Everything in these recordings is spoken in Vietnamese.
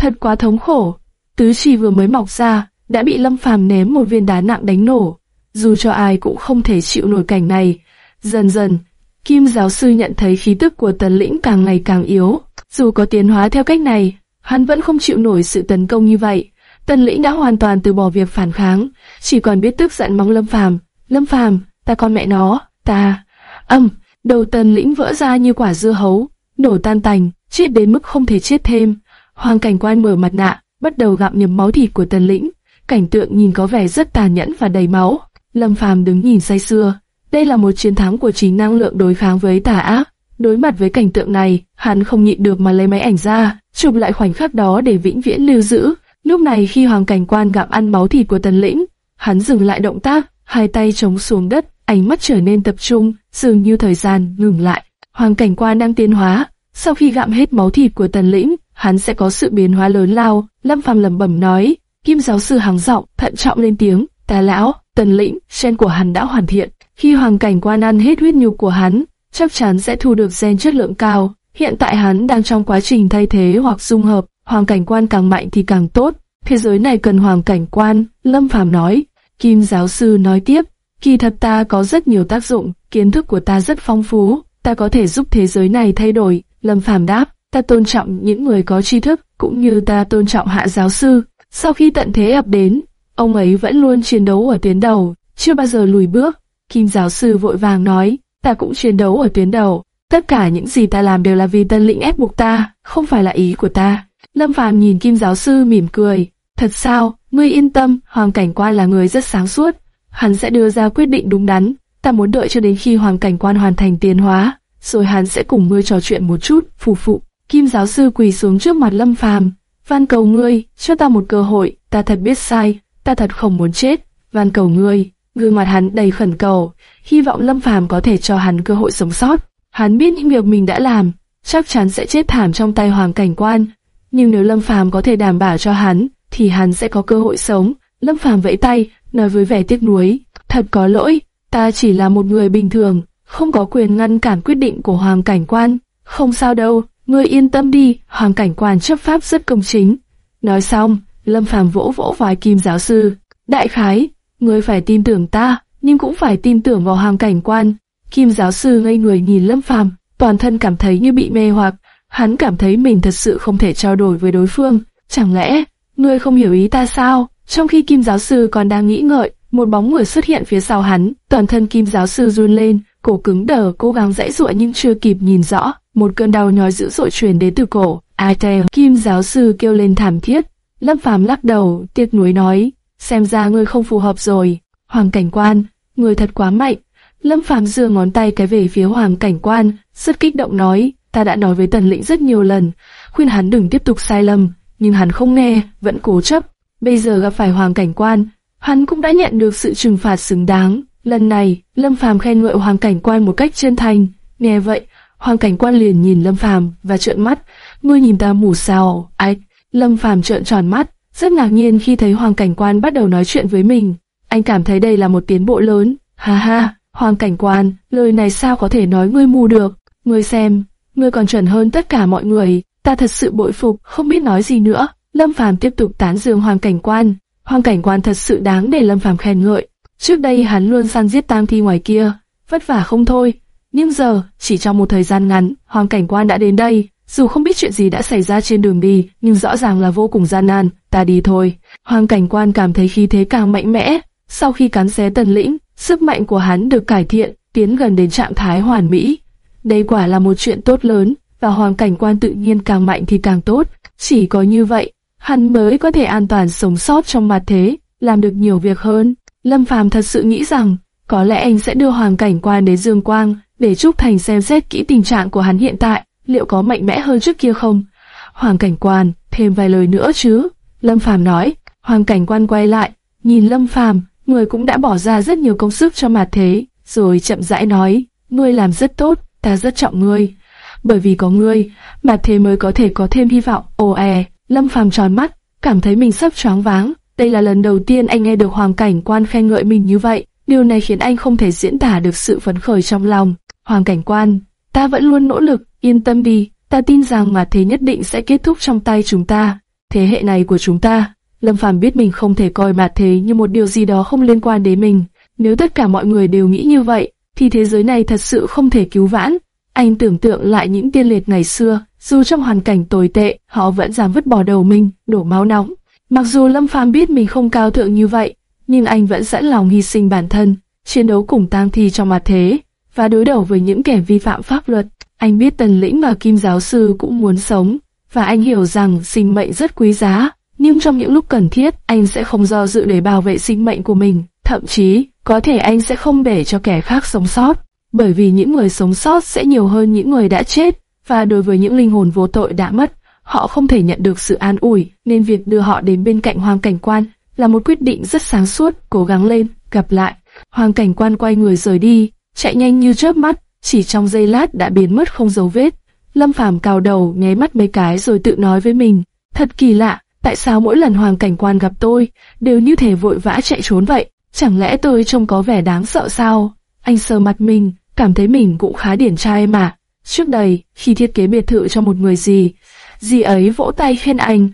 thật quá thống khổ. Tứ chi vừa mới mọc ra, đã bị Lâm Phàm ném một viên đá nặng đánh nổ. Dù cho ai cũng không thể chịu nổi cảnh này. Dần dần, Kim giáo sư nhận thấy khí tức của tần lĩnh càng ngày càng yếu. Dù có tiến hóa theo cách này, hắn vẫn không chịu nổi sự tấn công như vậy. Tần lĩnh đã hoàn toàn từ bỏ việc phản kháng, chỉ còn biết tức giận mong Lâm Phàm. Lâm Phàm, ta con mẹ nó, ta. Âm, đầu tần lĩnh vỡ ra như quả dưa hấu, nổ tan tành, chết đến mức không thể chết thêm. Hoàng cảnh quan mở mặt nạ, bắt đầu gặm nhấm máu thịt của tần lĩnh. Cảnh tượng nhìn có vẻ rất tàn nhẫn và đầy máu. Lâm Phàm đứng nhìn say sưa. Đây là một chiến thắng của chính năng lượng đối kháng với tà ác. Đối mặt với cảnh tượng này, hắn không nhịn được mà lấy máy ảnh ra, chụp lại khoảnh khắc đó để vĩnh viễn lưu giữ. Lúc này khi hoàng cảnh quan gặm ăn máu thịt của tần lĩnh, hắn dừng lại động tác, hai tay chống xuống đất, ánh mắt trở nên tập trung, dường như thời gian ngừng lại. Hoàng cảnh quan đang tiến hóa, sau khi gặm hết máu thịt của tần lĩnh, hắn sẽ có sự biến hóa lớn lao. Lâm Phàm lẩm bẩm nói, Kim giáo sư hàng giọng, thận trọng lên tiếng, ta lão, tần lĩnh, gen của hắn đã hoàn thiện. Khi hoàng cảnh quan ăn hết huyết nhục của hắn, chắc chắn sẽ thu được gen chất lượng cao. Hiện tại hắn đang trong quá trình thay thế hoặc dung hợp, hoàng cảnh quan càng mạnh thì càng tốt. Thế giới này cần hoàng cảnh quan, Lâm Phàm nói. Kim giáo sư nói tiếp, kỳ thật ta có rất nhiều tác dụng, kiến thức của ta rất phong phú, ta có thể giúp thế giới này thay đổi. Lâm Phàm đáp, ta tôn trọng những người có tri thức, cũng như ta tôn trọng hạ giáo sư. Sau khi tận thế ập đến, ông ấy vẫn luôn chiến đấu ở tuyến đầu, chưa bao giờ lùi bước. Kim giáo sư vội vàng nói, ta cũng chiến đấu ở tuyến đầu. Tất cả những gì ta làm đều là vì tân lĩnh ép buộc ta, không phải là ý của ta. Lâm Phàm nhìn Kim giáo sư mỉm cười. Thật sao, ngươi yên tâm, Hoàng Cảnh Quan là người rất sáng suốt. Hắn sẽ đưa ra quyết định đúng đắn. Ta muốn đợi cho đến khi Hoàng Cảnh Quan hoàn thành tiến hóa, rồi hắn sẽ cùng ngươi trò chuyện một chút, phù phụ. Kim giáo sư quỳ xuống trước mặt Lâm Phàm, van cầu ngươi, cho ta một cơ hội, ta thật biết sai, ta thật không muốn chết, van cầu ngươi. Gương mặt hắn đầy khẩn cầu, hy vọng Lâm Phàm có thể cho hắn cơ hội sống sót. Hắn biết những việc mình đã làm, chắc chắn sẽ chết thảm trong tay Hoàng Cảnh Quan. Nhưng nếu Lâm Phàm có thể đảm bảo cho hắn, thì hắn sẽ có cơ hội sống. Lâm Phàm vẫy tay, nói với vẻ tiếc nuối, thật có lỗi, ta chỉ là một người bình thường, không có quyền ngăn cản quyết định của Hoàng Cảnh Quan. Không sao đâu, ngươi yên tâm đi, Hoàng Cảnh Quan chấp pháp rất công chính. Nói xong, Lâm Phàm vỗ vỗ vai Kim giáo sư, đại khái, ngươi phải tin tưởng ta, nhưng cũng phải tin tưởng vào Hoàng Cảnh Quan. Kim giáo sư ngây người nhìn Lâm Phàm, toàn thân cảm thấy như bị mê hoặc, hắn cảm thấy mình thật sự không thể trao đổi với đối phương. Chẳng lẽ, ngươi không hiểu ý ta sao? Trong khi Kim giáo sư còn đang nghĩ ngợi, một bóng người xuất hiện phía sau hắn, toàn thân Kim giáo sư run lên, cổ cứng đờ, cố gắng dãy dụa nhưng chưa kịp nhìn rõ, một cơn đau nhói dữ dội truyền đến từ cổ. Ai tè, Kim giáo sư kêu lên thảm thiết. Lâm Phàm lắc đầu, tiếc nuối nói, xem ra ngươi không phù hợp rồi. Hoàng cảnh quan, ngươi thật quá mạnh. Lâm Phàm giơ ngón tay cái về phía Hoàng cảnh quan, rất kích động nói, ta đã nói với Tần Lĩnh rất nhiều lần, khuyên hắn đừng tiếp tục sai lầm, nhưng hắn không nghe, vẫn cố chấp. Bây giờ gặp phải Hoàng cảnh quan, hắn cũng đã nhận được sự trừng phạt xứng đáng. Lần này, Lâm Phàm khen ngợi Hoàng cảnh quan một cách chân thành. Nghe vậy, Hoàng cảnh quan liền nhìn Lâm Phàm và trợn mắt, ngươi nhìn ta mù sao? Ách, Lâm Phàm trợn tròn mắt, rất ngạc nhiên khi thấy Hoàng cảnh quan bắt đầu nói chuyện với mình. Anh cảm thấy đây là một tiến bộ lớn. Ha ha, Hoàng cảnh quan, lời này sao có thể nói ngươi mù được? Ngươi xem, ngươi còn chuẩn hơn tất cả mọi người. Ta thật sự bội phục, không biết nói gì nữa. Lâm Phàm tiếp tục tán dương Hoàng cảnh quan. Hoàng cảnh quan thật sự đáng để Lâm Phàm khen ngợi. Trước đây hắn luôn săn giết tang thi ngoài kia, vất vả không thôi. Nhưng giờ, chỉ trong một thời gian ngắn, Hoàng cảnh quan đã đến đây. Dù không biết chuyện gì đã xảy ra trên đường đi, nhưng rõ ràng là vô cùng gian nan, ta đi thôi. Hoàng cảnh quan cảm thấy khí thế càng mạnh mẽ. Sau khi cắn xé tần lĩnh, sức mạnh của hắn được cải thiện, tiến gần đến trạng thái hoàn mỹ. Đây quả là một chuyện tốt lớn, và hoàng cảnh quan tự nhiên càng mạnh thì càng tốt. Chỉ có như vậy, hắn mới có thể an toàn sống sót trong mặt thế, làm được nhiều việc hơn. Lâm Phàm thật sự nghĩ rằng, có lẽ anh sẽ đưa hoàng cảnh quan đến Dương Quang, để Trúc Thành xem xét kỹ tình trạng của hắn hiện tại, liệu có mạnh mẽ hơn trước kia không? Hoàng cảnh quan, thêm vài lời nữa chứ? Lâm Phàm nói. Hoàng cảnh quan quay lại, nhìn Lâm Phàm, người cũng đã bỏ ra rất nhiều công sức cho mặt thế, rồi chậm rãi nói, ngươi làm rất tốt, ta rất trọng ngươi. Bởi vì có ngươi, mặt thế mới có thể có thêm hy vọng. Ồ e, Lâm Phàm tròn mắt, cảm thấy mình sắp choáng váng. Đây là lần đầu tiên anh nghe được Hoàng cảnh quan khen ngợi mình như vậy. Điều này khiến anh không thể diễn tả được sự phấn khởi trong lòng. Hoàng cảnh quan, ta vẫn luôn nỗ lực, yên tâm đi, ta tin rằng mà thế nhất định sẽ kết thúc trong tay chúng ta. thế hệ này của chúng ta. Lâm Phàm biết mình không thể coi mặt thế như một điều gì đó không liên quan đến mình. Nếu tất cả mọi người đều nghĩ như vậy, thì thế giới này thật sự không thể cứu vãn. Anh tưởng tượng lại những tiên liệt ngày xưa, dù trong hoàn cảnh tồi tệ, họ vẫn dám vứt bỏ đầu mình, đổ máu nóng. Mặc dù Lâm Phàm biết mình không cao thượng như vậy, nhưng anh vẫn sẵn lòng hy sinh bản thân, chiến đấu cùng tang thi trong mặt thế, và đối đầu với những kẻ vi phạm pháp luật. Anh biết Tần Lĩnh và Kim Giáo Sư cũng muốn sống, và anh hiểu rằng sinh mệnh rất quý giá, nhưng trong những lúc cần thiết, anh sẽ không do dự để bảo vệ sinh mệnh của mình, thậm chí, có thể anh sẽ không để cho kẻ khác sống sót, bởi vì những người sống sót sẽ nhiều hơn những người đã chết, và đối với những linh hồn vô tội đã mất, họ không thể nhận được sự an ủi, nên việc đưa họ đến bên cạnh hoàng cảnh quan là một quyết định rất sáng suốt, cố gắng lên, gặp lại. Hoàng cảnh quan quay người rời đi, chạy nhanh như chớp mắt, chỉ trong giây lát đã biến mất không dấu vết. Lâm Phàm cào đầu, nháy mắt mấy cái rồi tự nói với mình, thật kỳ lạ, tại sao mỗi lần hoàng cảnh quan gặp tôi, đều như thể vội vã chạy trốn vậy, chẳng lẽ tôi trông có vẻ đáng sợ sao? Anh sờ mặt mình, cảm thấy mình cũng khá điển trai mà. Trước đây, khi thiết kế biệt thự cho một người gì, gì ấy vỗ tay khen anh,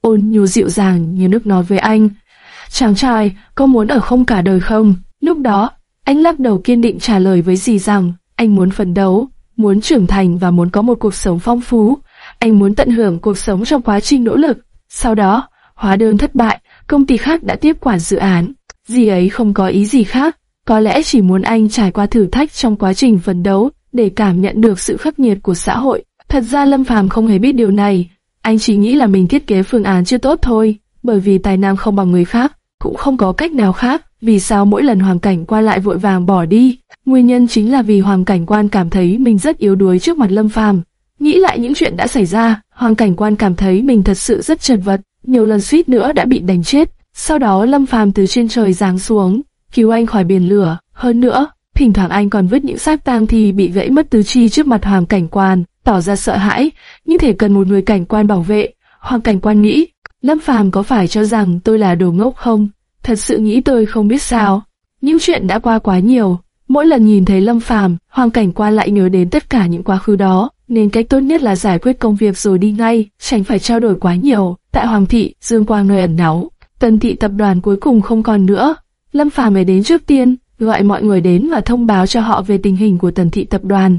ôn nhu dịu dàng như nước nói với anh. Chàng trai, có muốn ở không cả đời không? Lúc đó, anh lắc đầu kiên định trả lời với dì rằng, anh muốn phấn đấu, muốn trưởng thành và muốn có một cuộc sống phong phú. Anh muốn tận hưởng cuộc sống trong quá trình nỗ lực. Sau đó, hóa đơn thất bại, công ty khác đã tiếp quản dự án. Dì ấy không có ý gì khác, có lẽ chỉ muốn anh trải qua thử thách trong quá trình phấn đấu để cảm nhận được sự khắc nghiệt của xã hội. Thật ra Lâm Phàm không hề biết điều này, anh chỉ nghĩ là mình thiết kế phương án chưa tốt thôi, bởi vì tài năng không bằng người khác, cũng không có cách nào khác. Vì sao mỗi lần hoàng cảnh quan lại vội vàng bỏ đi? Nguyên nhân chính là vì hoàng cảnh quan cảm thấy mình rất yếu đuối trước mặt Lâm Phàm. Nghĩ lại những chuyện đã xảy ra, hoàng cảnh quan cảm thấy mình thật sự rất chật vật, nhiều lần suýt nữa đã bị đánh chết. Sau đó Lâm Phàm từ trên trời giáng xuống, cứu anh khỏi biển lửa. Hơn nữa, thỉnh thoảng anh còn vứt những xác tang thi bị gãy mất tứ chi trước mặt hoàng cảnh quan, tỏ ra sợ hãi, nhưng thể cần một người cảnh quan bảo vệ. Hoàng cảnh quan nghĩ, Lâm Phàm có phải cho rằng tôi là đồ ngốc không? Thật sự nghĩ tôi không biết sao. Những chuyện đã qua quá nhiều, mỗi lần nhìn thấy Lâm Phàm, Hoàng cảnh qua lại nhớ đến tất cả những quá khứ đó, nên cách tốt nhất là giải quyết công việc rồi đi ngay, tránh phải trao đổi quá nhiều. Tại Hoàng thị, Dương Quang nơi ẩn náu, Tần thị tập đoàn cuối cùng không còn nữa. Lâm Phàm mới đến trước tiên, gọi mọi người đến và thông báo cho họ về tình hình của Tần thị tập đoàn.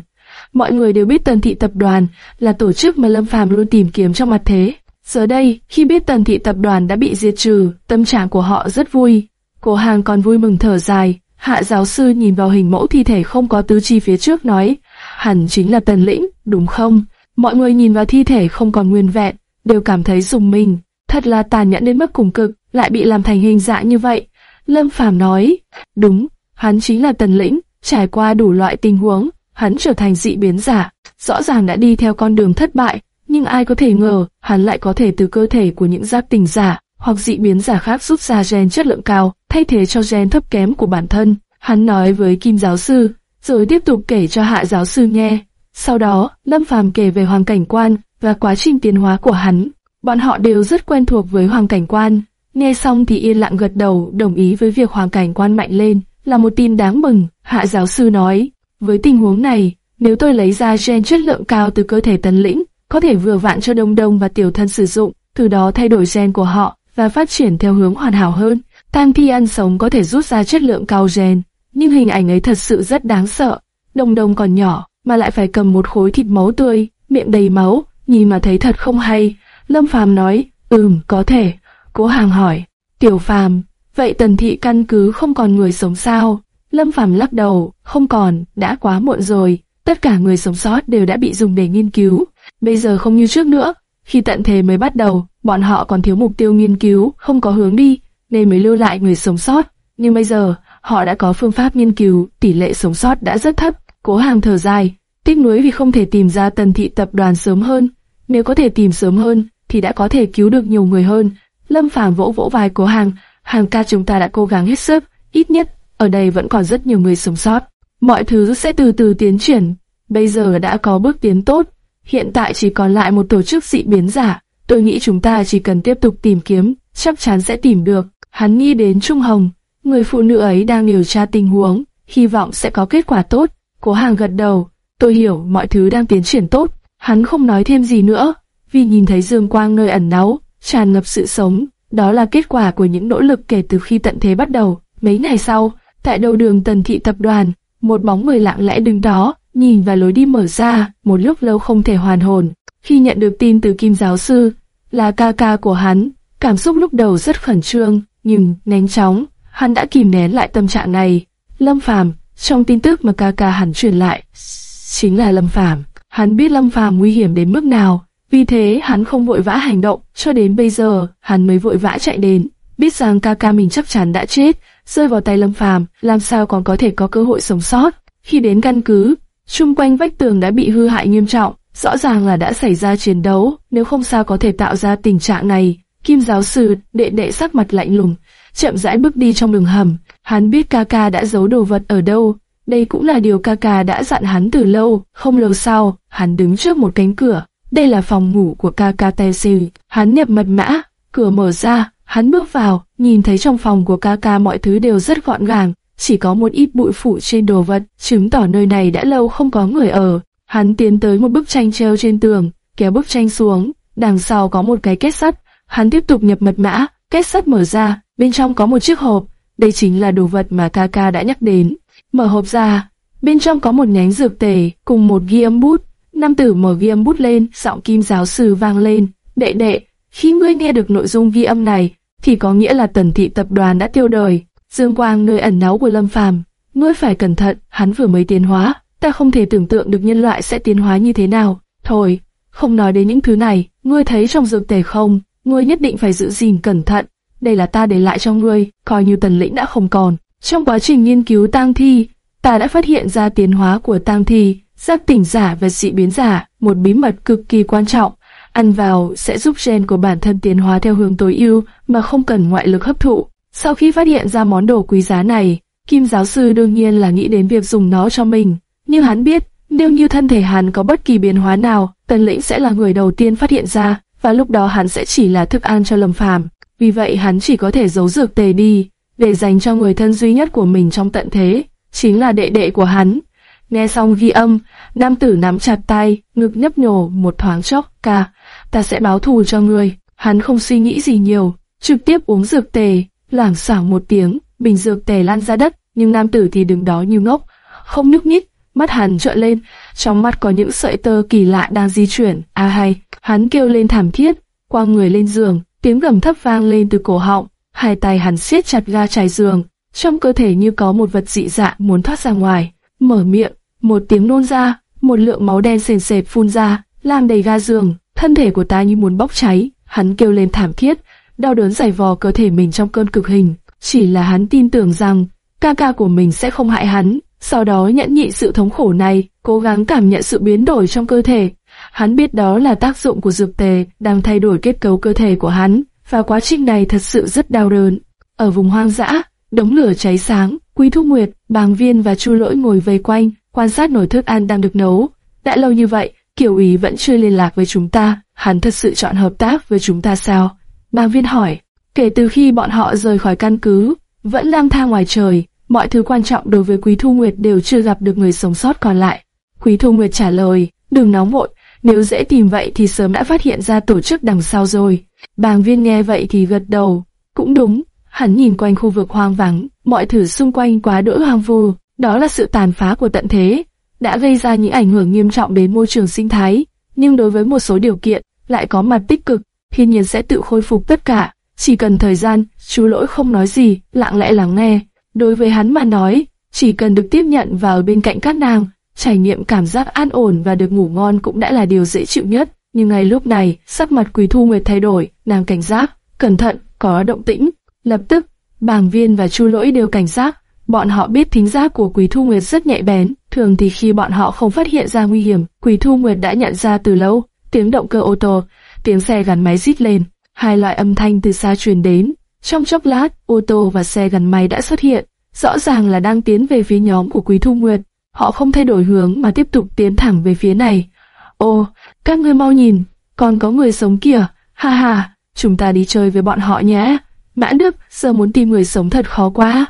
Mọi người đều biết Tần thị tập đoàn là tổ chức mà Lâm Phàm luôn tìm kiếm trong mặt thế. Giờ đây, khi biết Tần thị tập đoàn đã bị diệt trừ, tâm trạng của họ rất vui. Cổ hàng còn vui mừng thở dài, hạ giáo sư nhìn vào hình mẫu thi thể không có tứ chi phía trước nói, hẳn chính là Tần Lĩnh, đúng không? Mọi người nhìn vào thi thể không còn nguyên vẹn, đều cảm thấy dùng mình, thật là tàn nhẫn đến mức cùng cực, lại bị làm thành hình dạng như vậy. Lâm Phàm nói, đúng, hắn chính là Tần Lĩnh, trải qua đủ loại tình huống, hắn trở thành dị biến giả, rõ ràng đã đi theo con đường thất bại, nhưng ai có thể ngờ, hắn lại có thể từ cơ thể của những giác tình giả hoặc dị biến giả khác rút ra gen chất lượng cao, thay thế cho gen thấp kém của bản thân. Hắn nói với Kim giáo sư, rồi tiếp tục kể cho Hạ giáo sư nghe. Sau đó, Lâm Phàm kể về Hoàng Cảnh Quan và quá trình tiến hóa của hắn. Bọn họ đều rất quen thuộc với Hoàng Cảnh Quan. Nghe xong thì yên lặng gật đầu, đồng ý với việc Hoàng Cảnh Quan mạnh lên, là một tin đáng mừng. Hạ giáo sư nói, với tình huống này, nếu tôi lấy ra gen chất lượng cao từ cơ thể tấn lĩnh, có thể vừa vặn cho đông đông và tiểu thân sử dụng, từ đó thay đổi gen của họ và phát triển theo hướng hoàn hảo hơn. Tam thi ăn sống có thể rút ra chất lượng cao gen, nhưng hình ảnh ấy thật sự rất đáng sợ. Đông đông còn nhỏ, mà lại phải cầm một khối thịt máu tươi, miệng đầy máu, nhìn mà thấy thật không hay. Lâm Phàm nói, ừm, có thể. Cố hàng hỏi, tiểu Phàm, vậy tần thị căn cứ không còn người sống sao? Lâm Phàm lắc đầu, không còn, đã quá muộn rồi. Tất cả người sống sót đều đã bị dùng để nghiên cứu. Bây giờ không như trước nữa, khi tận thế mới bắt đầu, bọn họ còn thiếu mục tiêu nghiên cứu, không có hướng đi, nên mới lưu lại người sống sót. Nhưng bây giờ, họ đã có phương pháp nghiên cứu, tỷ lệ sống sót đã rất thấp. Cố hàng thở dài, tiếc nuối vì không thể tìm ra tần thị tập đoàn sớm hơn. Nếu có thể tìm sớm hơn, thì đã có thể cứu được nhiều người hơn. Lâm Phàm vỗ vỗ vai cố hàng, hàng ca chúng ta đã cố gắng hết sức, ít nhất, ở đây vẫn còn rất nhiều người sống sót. Mọi thứ sẽ từ từ tiến triển, bây giờ đã có bước tiến tốt, Hiện tại chỉ còn lại một tổ chức dị biến giả, tôi nghĩ chúng ta chỉ cần tiếp tục tìm kiếm, chắc chắn sẽ tìm được. Hắn nghĩ đến Trung Hồng, người phụ nữ ấy đang điều tra tình huống, hy vọng sẽ có kết quả tốt. Cố hàng gật đầu, tôi hiểu mọi thứ đang tiến triển tốt. Hắn không nói thêm gì nữa, vì nhìn thấy Dương Quang nơi ẩn náu, tràn ngập sự sống. Đó là kết quả của những nỗ lực kể từ khi tận thế bắt đầu. Mấy ngày sau, tại đầu đường Tần Thị Tập đoàn, một bóng người lặng lẽ đứng đó, nhìn vào lối đi mở ra, một lúc lâu không thể hoàn hồn. Khi nhận được tin từ Kim giáo sư, là ca ca của hắn, cảm xúc lúc đầu rất khẩn trương, nhưng nhanh chóng, hắn đã kìm nén lại tâm trạng này. Lâm Phàm, trong tin tức mà ca ca hắn truyền lại, chính là Lâm Phàm. Hắn biết Lâm Phàm nguy hiểm đến mức nào, vì thế hắn không vội vã hành động, cho đến bây giờ, hắn mới vội vã chạy đến, biết rằng ca ca mình chắc chắn đã chết, rơi vào tay Lâm Phàm, làm sao còn có thể có cơ hội sống sót. Khi đến căn cứ, Xung quanh vách tường đã bị hư hại nghiêm trọng, rõ ràng là đã xảy ra chiến đấu, nếu không sao có thể tạo ra tình trạng này. Kim giáo sư, đệ đệ sắc mặt lạnh lùng, chậm rãi bước đi trong đường hầm, hắn biết ca ca đã giấu đồ vật ở đâu, đây cũng là điều ca ca đã dặn hắn từ lâu, không lâu sau, hắn đứng trước một cánh cửa, đây là phòng ngủ của ca ca Tessie, hắn nhập mật mã, cửa mở ra, hắn bước vào, nhìn thấy trong phòng của ca ca mọi thứ đều rất gọn gàng, chỉ có một ít bụi phủ trên đồ vật, chứng tỏ nơi này đã lâu không có người ở. Hắn tiến tới một bức tranh treo trên tường, kéo bức tranh xuống, đằng sau có một cái kết sắt, hắn tiếp tục nhập mật mã, kết sắt mở ra, bên trong có một chiếc hộp, đây chính là đồ vật mà Kaka đã nhắc đến. Mở hộp ra, bên trong có một nhánh dược tề cùng một ghi âm bút. Nam tử mở ghi âm bút lên, giọng kim giáo sư vang lên. Đệ đệ, khi ngươi nghe được nội dung ghi âm này, thì có nghĩa là tần thị tập đoàn đã tiêu đời. Dương quang nơi ẩn náu của Lâm Phàm, ngươi phải cẩn thận, hắn vừa mới tiến hóa, ta không thể tưởng tượng được nhân loại sẽ tiến hóa như thế nào. Thôi, không nói đến những thứ này, ngươi thấy trong dược tề không, ngươi nhất định phải giữ gìn cẩn thận. Đây là ta để lại cho ngươi, coi như tần lĩnh đã không còn. Trong quá trình nghiên cứu tang thi, ta đã phát hiện ra tiến hóa của tang thi, giác tỉnh giả và dị biến giả, một bí mật cực kỳ quan trọng. Ăn vào sẽ giúp gen của bản thân tiến hóa theo hướng tối ưu mà không cần ngoại lực hấp thụ. Sau khi phát hiện ra món đồ quý giá này, Kim giáo sư đương nhiên là nghĩ đến việc dùng nó cho mình. Nhưng hắn biết, nếu như thân thể hắn có bất kỳ biến hóa nào, Tần Lĩnh sẽ là người đầu tiên phát hiện ra, và lúc đó hắn sẽ chỉ là thức ăn cho Lâm Phàm. Vì vậy hắn chỉ có thể giấu dược tề đi, để dành cho người thân duy nhất của mình trong tận thế, chính là đệ đệ của hắn. Nghe xong ghi âm, nam tử nắm chặt tay, ngực nhấp nhổ một thoáng chốc, ca, ta sẽ báo thù cho ngươi. Hắn không suy nghĩ gì nhiều, trực tiếp uống dược tề, Loảng xoảng một tiếng, bình dược tề lan ra đất, nhưng nam tử thì đứng đó như ngốc, không nhúc nhích, mắt hắn trợn lên, trong mắt có những sợi tơ kỳ lạ đang di chuyển. A hay, hắn kêu lên thảm thiết, qua người lên giường, tiếng gầm thấp vang lên từ cổ họng, hai tay hắn siết chặt ga trải giường, trong cơ thể như có một vật dị dạng muốn thoát ra ngoài, mở miệng, một tiếng nôn ra, một lượng máu đen sền sệt phun ra, làm đầy ga giường, thân thể của ta như muốn bốc cháy, hắn kêu lên thảm thiết, đau đớn giày vò cơ thể mình trong cơn cực hình, chỉ là hắn tin tưởng rằng ca ca của mình sẽ không hại hắn, sau đó nhẫn nhị sự thống khổ này, cố gắng cảm nhận sự biến đổi trong cơ thể. Hắn biết đó là tác dụng của dược tề đang thay đổi kết cấu cơ thể của hắn, và quá trình này thật sự rất đau đớn. Ở vùng hoang dã, đống lửa cháy sáng, Quý Thúc Nguyệt, Bàng Viên và Chu Lỗi ngồi vây quanh, quan sát nồi thức ăn đang được nấu. Đã lâu như vậy, Kiều Ý vẫn chưa liên lạc với chúng ta, hắn thật sự chọn hợp tác với chúng ta sao? Bàng Viên hỏi, kể từ khi bọn họ rời khỏi căn cứ, vẫn lang thang ngoài trời, mọi thứ quan trọng đối với Quý Thu Nguyệt đều chưa gặp được người sống sót còn lại. Quý Thu Nguyệt trả lời, đừng nóng vội, nếu dễ tìm vậy thì sớm đã phát hiện ra tổ chức đằng sau rồi. Bàng viên nghe vậy thì gật đầu, cũng đúng, hắn nhìn quanh khu vực hoang vắng, mọi thứ xung quanh quá đỗi hoang vu, đó là sự tàn phá của tận thế, đã gây ra những ảnh hưởng nghiêm trọng đến môi trường sinh thái, nhưng đối với một số điều kiện, lại có mặt tích cực, thiên nhiên sẽ tự khôi phục tất cả, chỉ cần thời gian, chú lỗi không nói gì, lặng lẽ lắng nghe. Đối với hắn mà nói, chỉ cần được tiếp nhận vào bên cạnh các nàng, trải nghiệm cảm giác an ổn và được ngủ ngon cũng đã là điều dễ chịu nhất. Nhưng ngay lúc này, sắc mặt quỳ Thu Nguyệt thay đổi, nàng cảnh giác, cẩn thận, có động tĩnh. Lập tức, Bàng Viên và Chu Lỗi đều cảnh giác. Bọn họ biết thính giác của quỳ Thu Nguyệt rất nhạy bén, thường thì khi bọn họ không phát hiện ra nguy hiểm, quỳ Thu Nguyệt đã nhận ra từ lâu. Tiếng động cơ ô tô, tiếng xe gắn máy rít lên, hai loại âm thanh từ xa truyền đến. Trong chốc lát, ô tô và xe gắn máy đã xuất hiện, rõ ràng là đang tiến về phía nhóm của Quý Thu Nguyệt. Họ không thay đổi hướng mà tiếp tục tiến thẳng về phía này. Ô, các ngươi mau nhìn, còn có người sống kìa, ha ha, chúng ta đi chơi với bọn họ nhé. Mãn Đức, giờ muốn tìm người sống thật khó quá.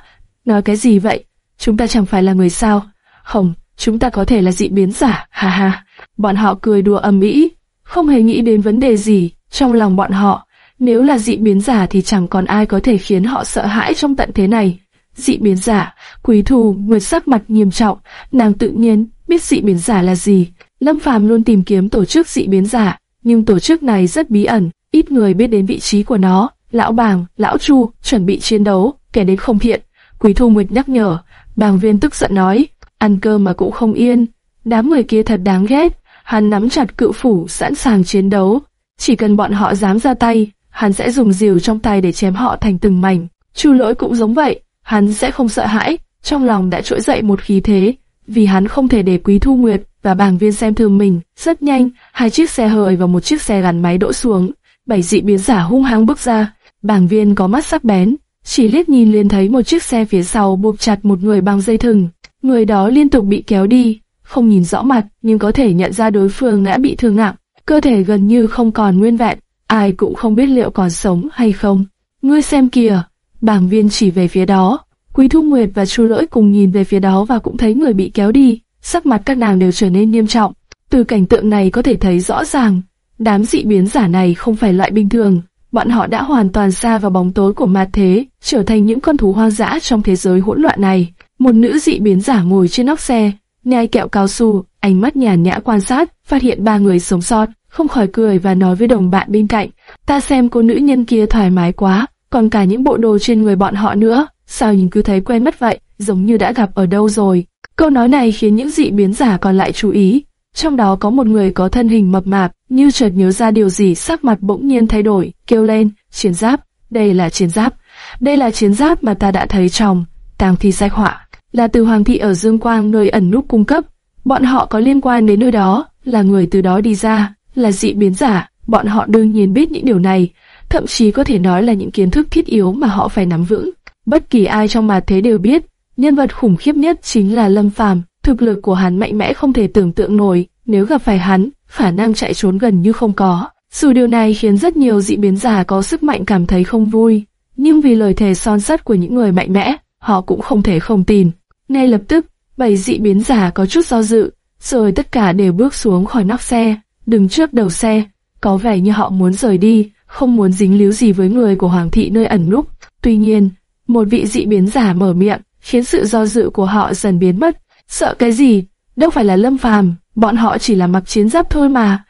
Nói cái gì vậy? Chúng ta chẳng phải là người sao? Không, chúng ta có thể là dị biến giả, ha ha. Bọn họ cười đùa ầm ĩ, không hề nghĩ đến vấn đề gì trong lòng bọn họ Nếu là dị biến giả thì chẳng còn ai có thể khiến họ sợ hãi trong tận thế này. Dị biến giả, quý thù, nguyệt sắc mặt nghiêm trọng, nàng tự nhiên biết dị biến giả là gì. Lâm Phàm luôn tìm kiếm tổ chức dị biến giả, nhưng tổ chức này rất bí ẩn, ít người biết đến vị trí của nó. Lão Bàng, Lão Chu chuẩn bị chiến đấu, kẻ đến không thiện. Quý Thu Nguyệt nhắc nhở, Bàng Viên tức giận nói, ăn cơm mà cũng không yên. Đám người kia thật đáng ghét. Hắn nắm chặt cự phủ, sẵn sàng chiến đấu. Chỉ cần bọn họ dám ra tay, hắn sẽ dùng diều trong tay để chém họ thành từng mảnh. Chu Lỗi cũng giống vậy, hắn sẽ không sợ hãi, trong lòng đã trỗi dậy một khí thế, vì hắn không thể để Quý Thu Nguyệt và Bàng Viên xem thường mình. Rất nhanh, hai chiếc xe hơi và một chiếc xe gắn máy đỗ xuống. Bảy dị biến giả hung hăng bước ra. Bàng Viên có mắt sắc bén, chỉ liếc nhìn liền thấy một chiếc xe phía sau buộc chặt một người bằng dây thừng. Người đó liên tục bị kéo đi, không nhìn rõ mặt nhưng có thể nhận ra đối phương đã bị thương nặng, cơ thể gần như không còn nguyên vẹn, ai cũng không biết liệu còn sống hay không. Ngươi xem kìa, bảng viên chỉ về phía đó, Quý Thu Nguyệt và Chu Lỗi cùng nhìn về phía đó và cũng thấy người bị kéo đi, sắc mặt các nàng đều trở nên nghiêm trọng. Từ cảnh tượng này có thể thấy rõ ràng, đám dị biến giả này không phải loại bình thường, bọn họ đã hoàn toàn xa vào bóng tối của ma thế, trở thành những con thú hoang dã trong thế giới hỗn loạn này. Một nữ dị biến giả ngồi trên nóc xe, nhai kẹo cao su, ánh mắt nhàn nhã quan sát, phát hiện ba người sống sót, không khỏi cười và nói với đồng bạn bên cạnh, ta xem cô nữ nhân kia thoải mái quá, còn cả những bộ đồ trên người bọn họ nữa, sao nhìn cứ thấy quen mất vậy, giống như đã gặp ở đâu rồi. Câu nói này khiến những dị biến giả còn lại chú ý, trong đó có một người có thân hình mập mạp, như chợt nhớ ra điều gì sắc mặt bỗng nhiên thay đổi, kêu lên, chiến giáp, đây là chiến giáp, đây là chiến giáp mà ta đã thấy trong tàng thi sách họa, là từ hoàng thị ở Dương Quang nơi ẩn núp cung cấp, bọn họ có liên quan đến nơi đó, là người từ đó đi ra, là dị biến giả, bọn họ đương nhiên biết những điều này, thậm chí có thể nói là những kiến thức thiết yếu mà họ phải nắm vững. Bất kỳ ai trong mà thế đều biết, nhân vật khủng khiếp nhất chính là Lâm Phàm, thực lực của hắn mạnh mẽ không thể tưởng tượng nổi, nếu gặp phải hắn, khả năng chạy trốn gần như không có. Dù điều này khiến rất nhiều dị biến giả có sức mạnh cảm thấy không vui, nhưng vì lời thề son sắt của những người mạnh mẽ, họ cũng không thể không tin. Ngay lập tức, bảy dị biến giả có chút do dự, rồi tất cả đều bước xuống khỏi nóc xe, đứng trước đầu xe, có vẻ như họ muốn rời đi, không muốn dính líu gì với người của hoàng thị nơi ẩn núp. Tuy nhiên, một vị dị biến giả mở miệng, khiến sự do dự của họ dần biến mất. Sợ cái gì? Đâu phải là lâm phàm, bọn họ chỉ là mặc chiến giáp thôi mà.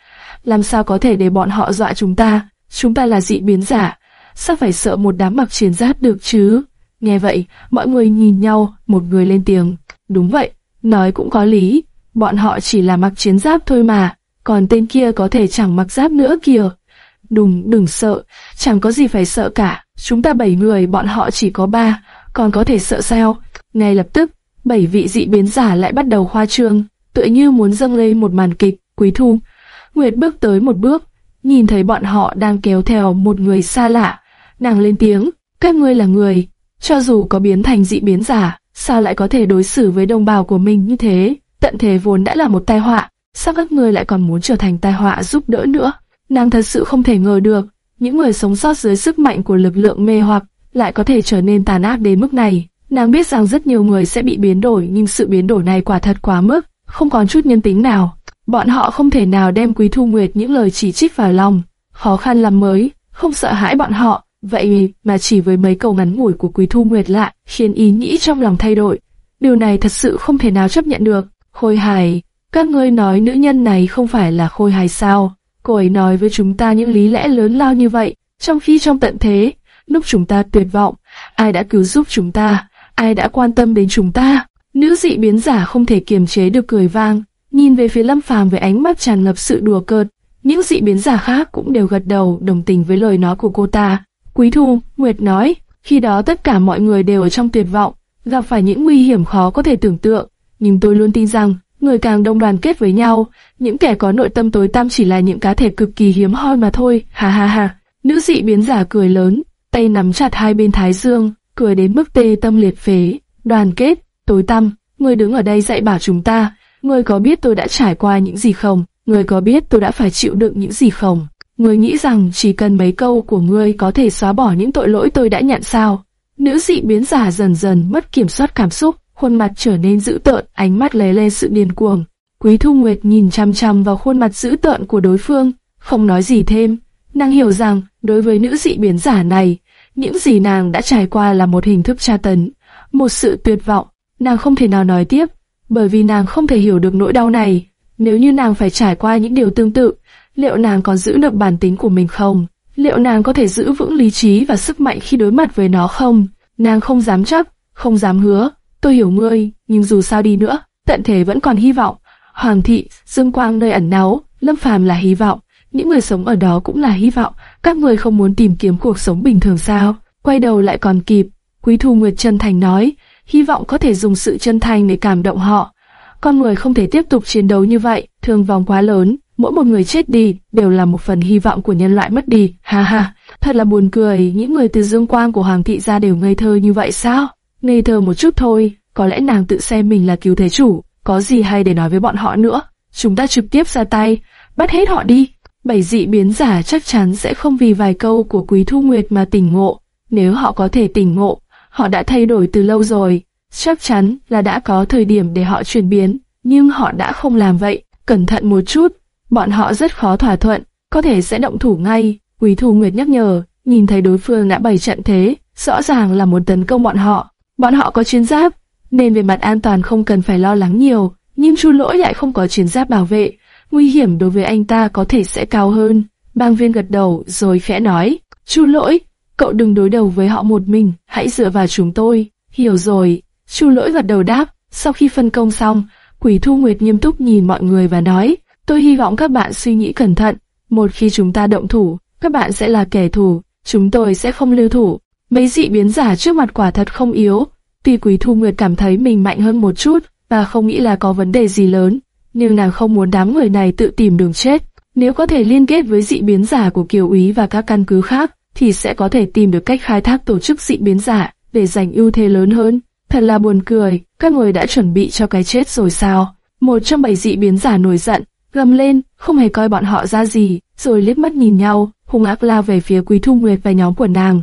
Làm sao có thể để bọn họ dọa chúng ta? Chúng ta là dị biến giả, sao phải sợ một đám mặc chiến giáp được chứ? Nghe vậy, mọi người nhìn nhau, một người lên tiếng. Đúng vậy, nói cũng có lý, bọn họ chỉ là mặc chiến giáp thôi mà, còn tên kia có thể chẳng mặc giáp nữa kìa. Đừng, đừng sợ, chẳng có gì phải sợ cả, chúng ta bảy người bọn họ chỉ có ba, còn có thể sợ sao? Ngay lập tức, bảy vị dị biến giả lại bắt đầu khoa trương, tựa như muốn dâng lên một màn kịch, quý thu. Nguyệt bước tới một bước, nhìn thấy bọn họ đang kéo theo một người xa lạ, nàng lên tiếng, các ngươi là người, cho dù có biến thành dị biến giả, sao lại có thể đối xử với đồng bào của mình như thế? Tận thế vốn đã là một tai họa, sao các ngươi lại còn muốn trở thành tai họa giúp đỡ nữa? Nàng thật sự không thể ngờ được, những người sống sót dưới sức mạnh của lực lượng mê hoặc lại có thể trở nên tàn ác đến mức này. Nàng biết rằng rất nhiều người sẽ bị biến đổi nhưng sự biến đổi này quả thật quá mức, không còn chút nhân tính nào. Bọn họ không thể nào đem Quý Thu Nguyệt những lời chỉ trích vào lòng. Khó khăn làm mới, không sợ hãi bọn họ, Vậy mà chỉ với mấy câu ngắn ngủi của Quý Thu Nguyệt lại, khiến ý nghĩ trong lòng thay đổi. Điều này thật sự không thể nào chấp nhận được. Khôi hài, các ngươi nói nữ nhân này không phải là khôi hài sao? Cô ấy nói với chúng ta những lý lẽ lớn lao như vậy, trong khi trong tận thế, lúc chúng ta tuyệt vọng, ai đã cứu giúp chúng ta, ai đã quan tâm đến chúng ta. Nữ dị biến giả không thể kiềm chế được cười vang, nhìn về phía Lâm Phàm với ánh mắt tràn ngập sự đùa cợt. Những dị biến giả khác cũng đều gật đầu đồng tình với lời nói của cô ta. Quý Thu, Nguyệt nói, khi đó tất cả mọi người đều ở trong tuyệt vọng, gặp phải những nguy hiểm khó có thể tưởng tượng, nhưng tôi luôn tin rằng, người càng đông đoàn kết với nhau, những kẻ có nội tâm tối tăm chỉ là những cá thể cực kỳ hiếm hoi mà thôi, ha ha ha. Nữ dị biến giả cười lớn, tay nắm chặt hai bên thái dương, cười đến mức tê tâm liệt phế, đoàn kết, tối tăm, người đứng ở đây dạy bảo chúng ta, người có biết tôi đã trải qua những gì không? Người có biết tôi đã phải chịu đựng những gì không? Ngươi nghĩ rằng chỉ cần mấy câu của ngươi có thể xóa bỏ những tội lỗi tôi đã nhận sao? Nữ dị biến giả dần dần mất kiểm soát cảm xúc, khuôn mặt trở nên dữ tợn, ánh mắt lấy lên sự điên cuồng. Quý Thu Nguyệt nhìn chăm chăm vào khuôn mặt dữ tợn của đối phương, không nói gì thêm, Nàng hiểu rằng, đối với nữ dị biến giả này, những gì nàng đã trải qua là một hình thức tra tấn, một sự tuyệt vọng. Nàng không thể nào nói tiếp, bởi vì nàng không thể hiểu được nỗi đau này. Nếu như nàng phải trải qua những điều tương tự, liệu nàng còn giữ được bản tính của mình không? Liệu nàng có thể giữ vững lý trí và sức mạnh khi đối mặt với nó không? Nàng không dám chấp, không dám hứa. Tôi hiểu ngươi, nhưng dù sao đi nữa, tận thế vẫn còn hy vọng. Hoàng thị, dương quang nơi ẩn náu, lâm phàm là hy vọng. Những người sống ở đó cũng là hy vọng. Các người không muốn tìm kiếm cuộc sống bình thường sao? Quay đầu lại còn kịp. Quý Thu Nguyệt chân thành nói, hy vọng có thể dùng sự chân thành để cảm động họ. Con người không thể tiếp tục chiến đấu như vậy, thương vong quá lớn, mỗi một người chết đi đều là một phần hy vọng của nhân loại mất đi. Ha ha, thật là buồn cười, những người từ dương quang của Hoàng thị ra đều ngây thơ như vậy sao? Ngây thơ một chút thôi, có lẽ nàng tự xem mình là cứu thế chủ, có gì hay để nói với bọn họ nữa. Chúng ta trực tiếp ra tay, bắt hết họ đi. Bảy dị biến giả chắc chắn sẽ không vì vài câu của Quý Thu Nguyệt mà tỉnh ngộ. Nếu họ có thể tỉnh ngộ, họ đã thay đổi từ lâu rồi. Chắc chắn là đã có thời điểm để họ chuyển biến, nhưng họ đã không làm vậy. Cẩn thận một chút, bọn họ rất khó thỏa thuận, có thể sẽ động thủ ngay. Quý Thu Nguyệt nhắc nhở, nhìn thấy đối phương đã bày trận thế, rõ ràng là muốn tấn công bọn họ. Bọn họ có chiến giáp, nên về mặt an toàn không cần phải lo lắng nhiều, nhưng Chu Lỗi lại không có chiến giáp bảo vệ, nguy hiểm đối với anh ta có thể sẽ cao hơn. Bang viên gật đầu rồi khẽ nói, Chu Lỗi, cậu đừng đối đầu với họ một mình, hãy dựa vào chúng tôi. Hiểu rồi, Chu Lỗi gật đầu đáp, sau khi phân công xong, Quỷ Thu Nguyệt nghiêm túc nhìn mọi người và nói, tôi hy vọng các bạn suy nghĩ cẩn thận, một khi chúng ta động thủ, các bạn sẽ là kẻ thù, chúng tôi sẽ không lưu thủ. Mấy dị biến giả trước mặt quả thật không yếu, tuy Quý Thu Nguyệt cảm thấy mình mạnh hơn một chút và không nghĩ là có vấn đề gì lớn, nhưng nàng không muốn đám người này tự tìm đường chết. Nếu có thể liên kết với dị biến giả của Kiều Úy và các căn cứ khác, thì sẽ có thể tìm được cách khai thác tổ chức dị biến giả để giành ưu thế lớn hơn. Thật là buồn cười, các người đã chuẩn bị cho cái chết rồi sao? Một trong bảy dị biến giả nổi giận, gầm lên, không hề coi bọn họ ra gì, rồi liếc mắt nhìn nhau, hung ác lao về phía Quý Thu Nguyệt và nhóm của nàng.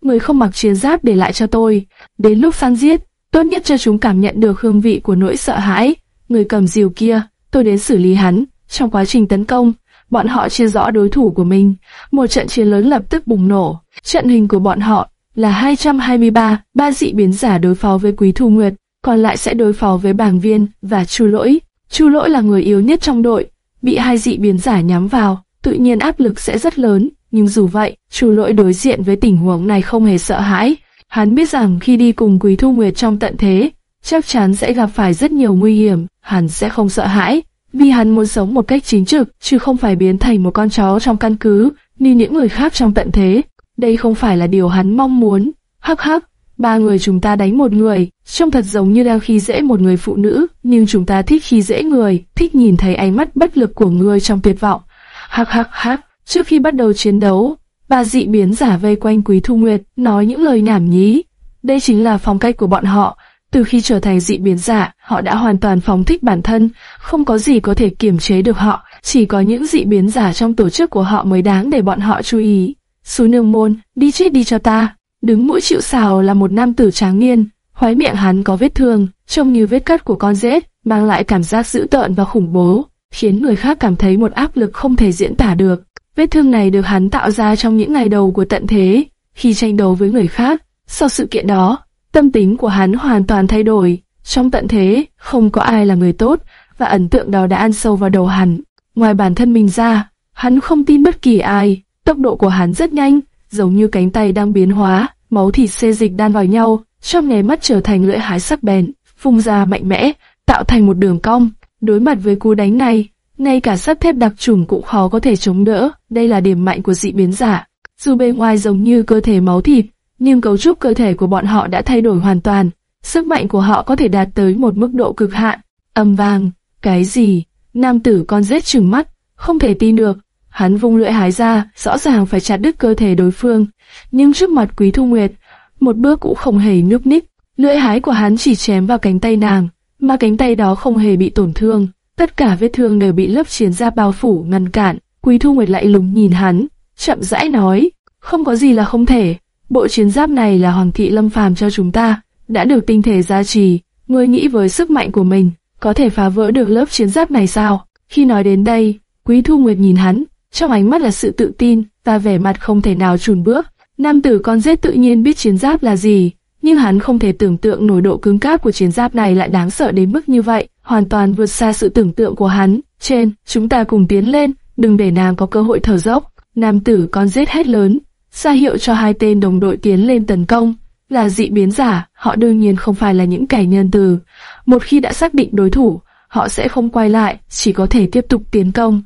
Người không mặc chiến giáp để lại cho tôi, đến lúc săn giết, tốt nhất cho chúng cảm nhận được hương vị của nỗi sợ hãi. Người cầm diều kia, tôi đến xử lý hắn. Trong quá trình tấn công, bọn họ chia rõ đối thủ của mình. Một trận chiến lớn lập tức bùng nổ. Trận hình của bọn họ là 223, ba dị biến giả đối phó với Quý Thu Nguyệt, còn lại sẽ đối phó với Bàng Viên và Chu Lỗi. Chu Lỗi là người yếu nhất trong đội, bị hai dị biến giả nhắm vào, tự nhiên áp lực sẽ rất lớn. Nhưng dù vậy, Chu Lỗi đối diện với tình huống này không hề sợ hãi. Hắn biết rằng khi đi cùng Quý Thu Nguyệt trong tận thế, chắc chắn sẽ gặp phải rất nhiều nguy hiểm, hắn sẽ không sợ hãi, vì hắn muốn sống một cách chính trực, chứ không phải biến thành một con chó trong căn cứ, như những người khác trong tận thế. Đây không phải là điều hắn mong muốn. Hắc hắc, ba người chúng ta đánh một người, trông thật giống như đang khi dễ một người phụ nữ, nhưng chúng ta thích khi dễ người, thích nhìn thấy ánh mắt bất lực của người trong tuyệt vọng. Hắc hắc hắc, trước khi bắt đầu chiến đấu, ba dị biến giả vây quanh Quý Thu Nguyệt, nói những lời nhảm nhí. Đây chính là phong cách của bọn họ. Từ khi trở thành dị biến giả, họ đã hoàn toàn phóng thích bản thân, không có gì có thể kiềm chế được họ, chỉ có những dị biến giả trong tổ chức của họ mới đáng để bọn họ chú ý. Sú nương môn, đi chết đi cho ta. Đứng mũi chịu sào là một nam tử tráng niên, khoái miệng hắn có vết thương, trông như vết cắt của con rết, mang lại cảm giác dữ tợn và khủng bố, khiến người khác cảm thấy một áp lực không thể diễn tả được. Vết thương này được hắn tạo ra trong những ngày đầu của tận thế, khi tranh đấu với người khác. Sau sự kiện đó, tâm tính của hắn hoàn toàn thay đổi. Trong tận thế, không có ai là người tốt, và ấn tượng đó đã ăn sâu vào đầu hắn. Ngoài bản thân mình ra, hắn không tin bất kỳ ai. Tốc độ của hắn rất nhanh, giống như cánh tay đang biến hóa, máu thịt xê dịch đan vào nhau, trong nháy mắt trở thành lưỡi hái sắc bén, phun ra mạnh mẽ, tạo thành một đường cong. Đối mặt với cú đánh này, ngay cả sắt thép đặc trùng cũng khó có thể chống đỡ. Đây là điểm mạnh của dị biến giả. Dù bề ngoài giống như cơ thể máu thịt, nhưng cấu trúc cơ thể của bọn họ đã thay đổi hoàn toàn. Sức mạnh của họ có thể đạt tới một mức độ cực hạn. Âm vang, cái gì? Nam tử con rết trừng mắt, không thể tin được. Hắn vung lưỡi hái ra, rõ ràng phải chặt đứt cơ thể đối phương. Nhưng trước mặt Quý Thu Nguyệt, một bước cũng không hề nhúc ních. Lưỡi hái của hắn chỉ chém vào cánh tay nàng, mà cánh tay đó không hề bị tổn thương. Tất cả vết thương đều bị lớp chiến giáp bao phủ ngăn cản. Quý Thu Nguyệt lại lùng nhìn hắn, chậm rãi nói, không có gì là không thể. Bộ chiến giáp này là Hoàng thị Lâm Phàm cho chúng ta, đã được tinh thể gia trì. Ngươi nghĩ với sức mạnh của mình, có thể phá vỡ được lớp chiến giáp này sao? Khi nói đến đây, Quý Thu Nguyệt nhìn hắn, trong ánh mắt là sự tự tin, và vẻ mặt không thể nào chùn bước. Nam tử con rết tự nhiên biết chiến giáp là gì, nhưng hắn không thể tưởng tượng nổi độ cứng cáp của chiến giáp này lại đáng sợ đến mức như vậy, hoàn toàn vượt xa sự tưởng tượng của hắn. Trên, chúng ta cùng tiến lên, đừng để nàng có cơ hội thở dốc. Nam tử con rết hét lớn, ra hiệu cho hai tên đồng đội tiến lên tấn công. Là dị biến giả, họ đương nhiên không phải là những kẻ nhân từ. Một khi đã xác định đối thủ, họ sẽ không quay lại, chỉ có thể tiếp tục tiến công.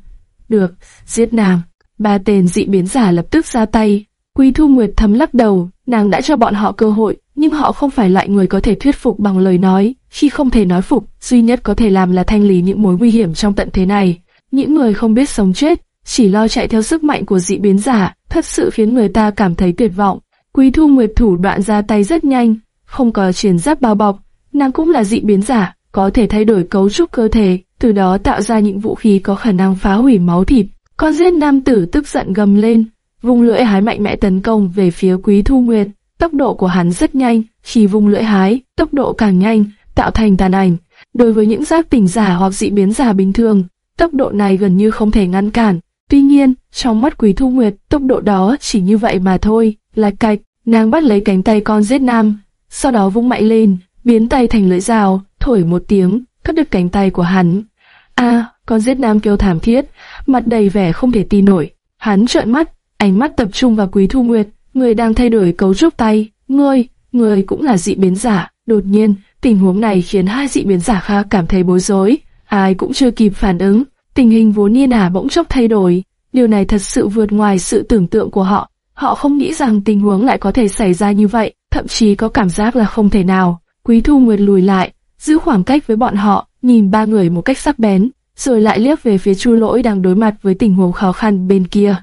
Được, giết nàng. Ba tên dị biến giả lập tức ra tay. Quý Thu Nguyệt thấm lắc đầu, nàng đã cho bọn họ cơ hội, nhưng họ không phải loại người có thể thuyết phục bằng lời nói. Khi không thể nói phục, duy nhất có thể làm là thanh lý những mối nguy hiểm trong tận thế này. Những người không biết sống chết, chỉ lo chạy theo sức mạnh của dị biến giả, thật sự khiến người ta cảm thấy tuyệt vọng. Quý Thu Nguyệt thủ đoạn ra tay rất nhanh, không có chiến giáp bao bọc, nàng cũng là dị biến giả, có thể thay đổi cấu trúc cơ thể, từ đó tạo ra những vũ khí có khả năng phá hủy máu thịt. Con giết nam tử tức giận gầm lên, vùng lưỡi hái mạnh mẽ tấn công về phía Quý Thu Nguyệt. Tốc độ của hắn rất nhanh, khi vùng lưỡi hái, tốc độ càng nhanh, tạo thành tàn ảnh. Đối với những giác tỉnh giả hoặc dị biến giả bình thường, tốc độ này gần như không thể ngăn cản. Tuy nhiên, trong mắt Quý Thu Nguyệt, tốc độ đó chỉ như vậy mà thôi, là cạch, nàng bắt lấy cánh tay con giết nam, sau đó vung mạnh lên, biến tay thành lưỡi dao, thổi một tiếng, cắt đứt cánh tay của hắn. A, con giết nam kêu thảm thiết, mặt đầy vẻ không thể tin nổi. Hắn trợn mắt, ánh mắt tập trung vào Quý Thu Nguyệt, người đang thay đổi cấu trúc tay. Ngươi, ngươi cũng là dị biến giả. Đột nhiên, tình huống này khiến hai dị biến giả khác cảm thấy bối rối. Ai cũng chưa kịp phản ứng, tình hình vốn yên ả bỗng chốc thay đổi. Điều này thật sự vượt ngoài sự tưởng tượng của họ. Họ không nghĩ rằng tình huống lại có thể xảy ra như vậy, thậm chí có cảm giác là không thể nào. Quý Thu Nguyệt lùi lại, giữ khoảng cách với bọn họ, nhìn ba người một cách sắc bén, rồi lại liếc về phía Chu Lỗi đang đối mặt với tình huống khó khăn bên kia.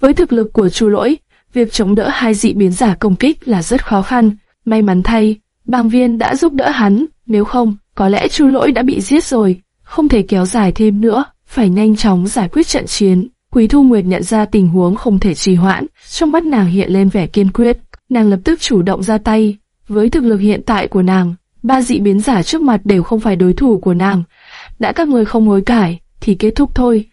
Với thực lực của Chu Lỗi, việc chống đỡ hai dị biến giả công kích là rất khó khăn. May mắn thay, bang viên đã giúp đỡ hắn, nếu không, có lẽ Chu Lỗi đã bị giết rồi. Không thể kéo dài thêm nữa, phải nhanh chóng giải quyết trận chiến. Quý Thu Nguyệt nhận ra tình huống không thể trì hoãn, trong mắt nàng hiện lên vẻ kiên quyết. Nàng lập tức chủ động ra tay. Với thực lực hiện tại của nàng, ba dị biến giả trước mặt đều không phải đối thủ của nàng. Đã các người không hối cải, thì kết thúc thôi.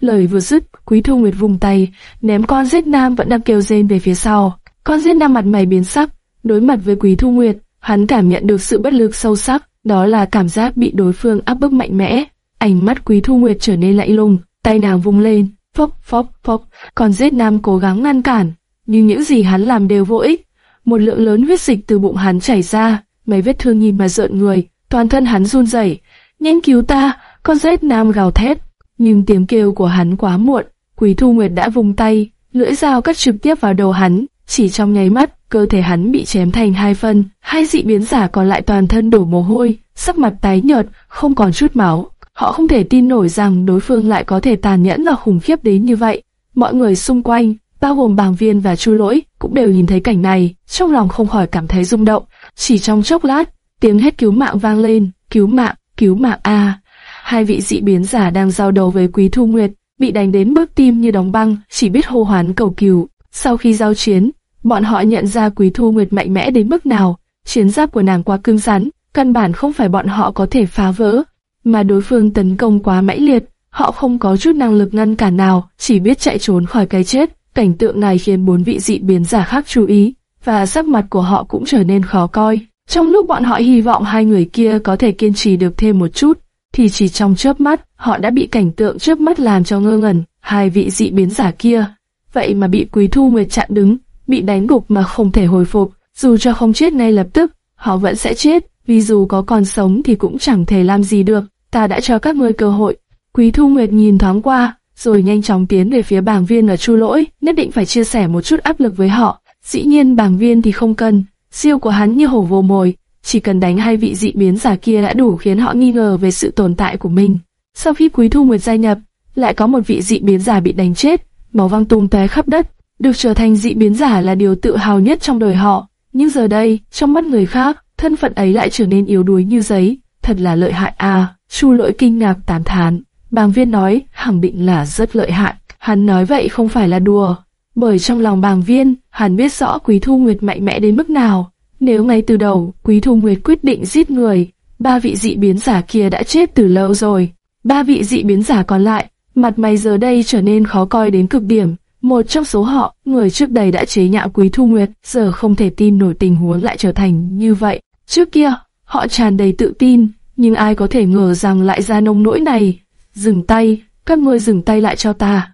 Lời vừa dứt, Quý Thu Nguyệt vùng tay, ném con giết nam vẫn đang kêu rên về phía sau. Con giết nam mặt mày biến sắc, đối mặt với Quý Thu Nguyệt, hắn cảm nhận được sự bất lực sâu sắc, đó là cảm giác bị đối phương áp bức mạnh mẽ. Ánh mắt Quý Thu Nguyệt trở nên lạnh lùng, tay nàng vung lên, phốc phốc phốc, con giết nam cố gắng ngăn cản, nhưng những gì hắn làm đều vô ích. Một lượng lớn huyết dịch từ bụng hắn chảy ra, mấy vết thương nhìn mà rợn người, toàn thân hắn run rẩy. Nhanh cứu ta, con rết nam gào thét. Nhưng tiếng kêu của hắn quá muộn, Quý Thu Nguyệt đã vùng tay, lưỡi dao cắt trực tiếp vào đầu hắn, chỉ trong nháy mắt, cơ thể hắn bị chém thành hai phần, hai dị biến giả còn lại toàn thân đổ mồ hôi, sắc mặt tái nhợt, không còn chút máu. Họ không thể tin nổi rằng đối phương lại có thể tàn nhẫn và khủng khiếp đến như vậy. Mọi người xung quanh, bao gồm bàng viên và chu lỗi, cũng đều nhìn thấy cảnh này, trong lòng không khỏi cảm thấy rung động. Chỉ trong chốc lát, tiếng hét cứu mạng vang lên, cứu mạng, cứu mạng a. Hai vị dị biến giả đang giao đầu với Quý Thu Nguyệt, bị đánh đến bước tim như đóng băng, chỉ biết hô hoán cầu cứu. Sau khi giao chiến, bọn họ nhận ra Quý Thu Nguyệt mạnh mẽ đến mức nào, chiến giáp của nàng quá cứng rắn, căn bản không phải bọn họ có thể phá vỡ, mà đối phương tấn công quá mãnh liệt, họ không có chút năng lực ngăn cản nào, chỉ biết chạy trốn khỏi cái chết. Cảnh tượng này khiến bốn vị dị biến giả khác chú ý, và sắc mặt của họ cũng trở nên khó coi. Trong lúc bọn họ hy vọng hai người kia có thể kiên trì được thêm một chút, thì chỉ trong chớp mắt, họ đã bị cảnh tượng chớp mắt làm cho ngơ ngẩn. Hai vị dị biến giả kia, vậy mà bị Quý Thu Nguyệt chặn đứng, bị đánh gục mà không thể hồi phục. Dù cho không chết ngay lập tức, họ vẫn sẽ chết, vì dù có còn sống thì cũng chẳng thể làm gì được. Ta đã cho các ngươi cơ hội. Quý Thu Nguyệt nhìn thoáng qua, rồi nhanh chóng tiến về phía bảng viên ở chu lỗi, nhất định phải chia sẻ một chút áp lực với họ. Dĩ nhiên bảng viên thì không cần, siêu của hắn như hổ vô mồi, chỉ cần đánh hai vị dị biến giả kia đã đủ khiến họ nghi ngờ về sự tồn tại của mình. Sau khi Quý Thu Nguyệt gia nhập, lại có một vị dị biến giả bị đánh chết, máu văng tung tóe khắp đất, được trở thành dị biến giả là điều tự hào nhất trong đời họ. Nhưng giờ đây, trong mắt người khác, thân phận ấy lại trở nên yếu đuối như giấy, thật là lợi hại à. Chu lỗi kinh ngạc tán thán, bàng viên nói, khẳng định là rất lợi hại. Hắn nói vậy không phải là đùa, bởi trong lòng bàng viên, hắn biết rõ Quý Thu Nguyệt mạnh mẽ đến mức nào. Nếu ngay từ đầu, Quý Thu Nguyệt quyết định giết người, ba vị dị biến giả kia đã chết từ lâu rồi. Ba vị dị biến giả còn lại, mặt mày giờ đây trở nên khó coi đến cực điểm, Một trong số họ, người trước đây đã chế nhạo Quý Thu Nguyệt, giờ không thể tin nổi tình huống lại trở thành như vậy. Trước kia, họ tràn đầy tự tin, nhưng ai có thể ngờ rằng lại ra nông nỗi này. Dừng tay, các ngươi dừng tay lại cho ta.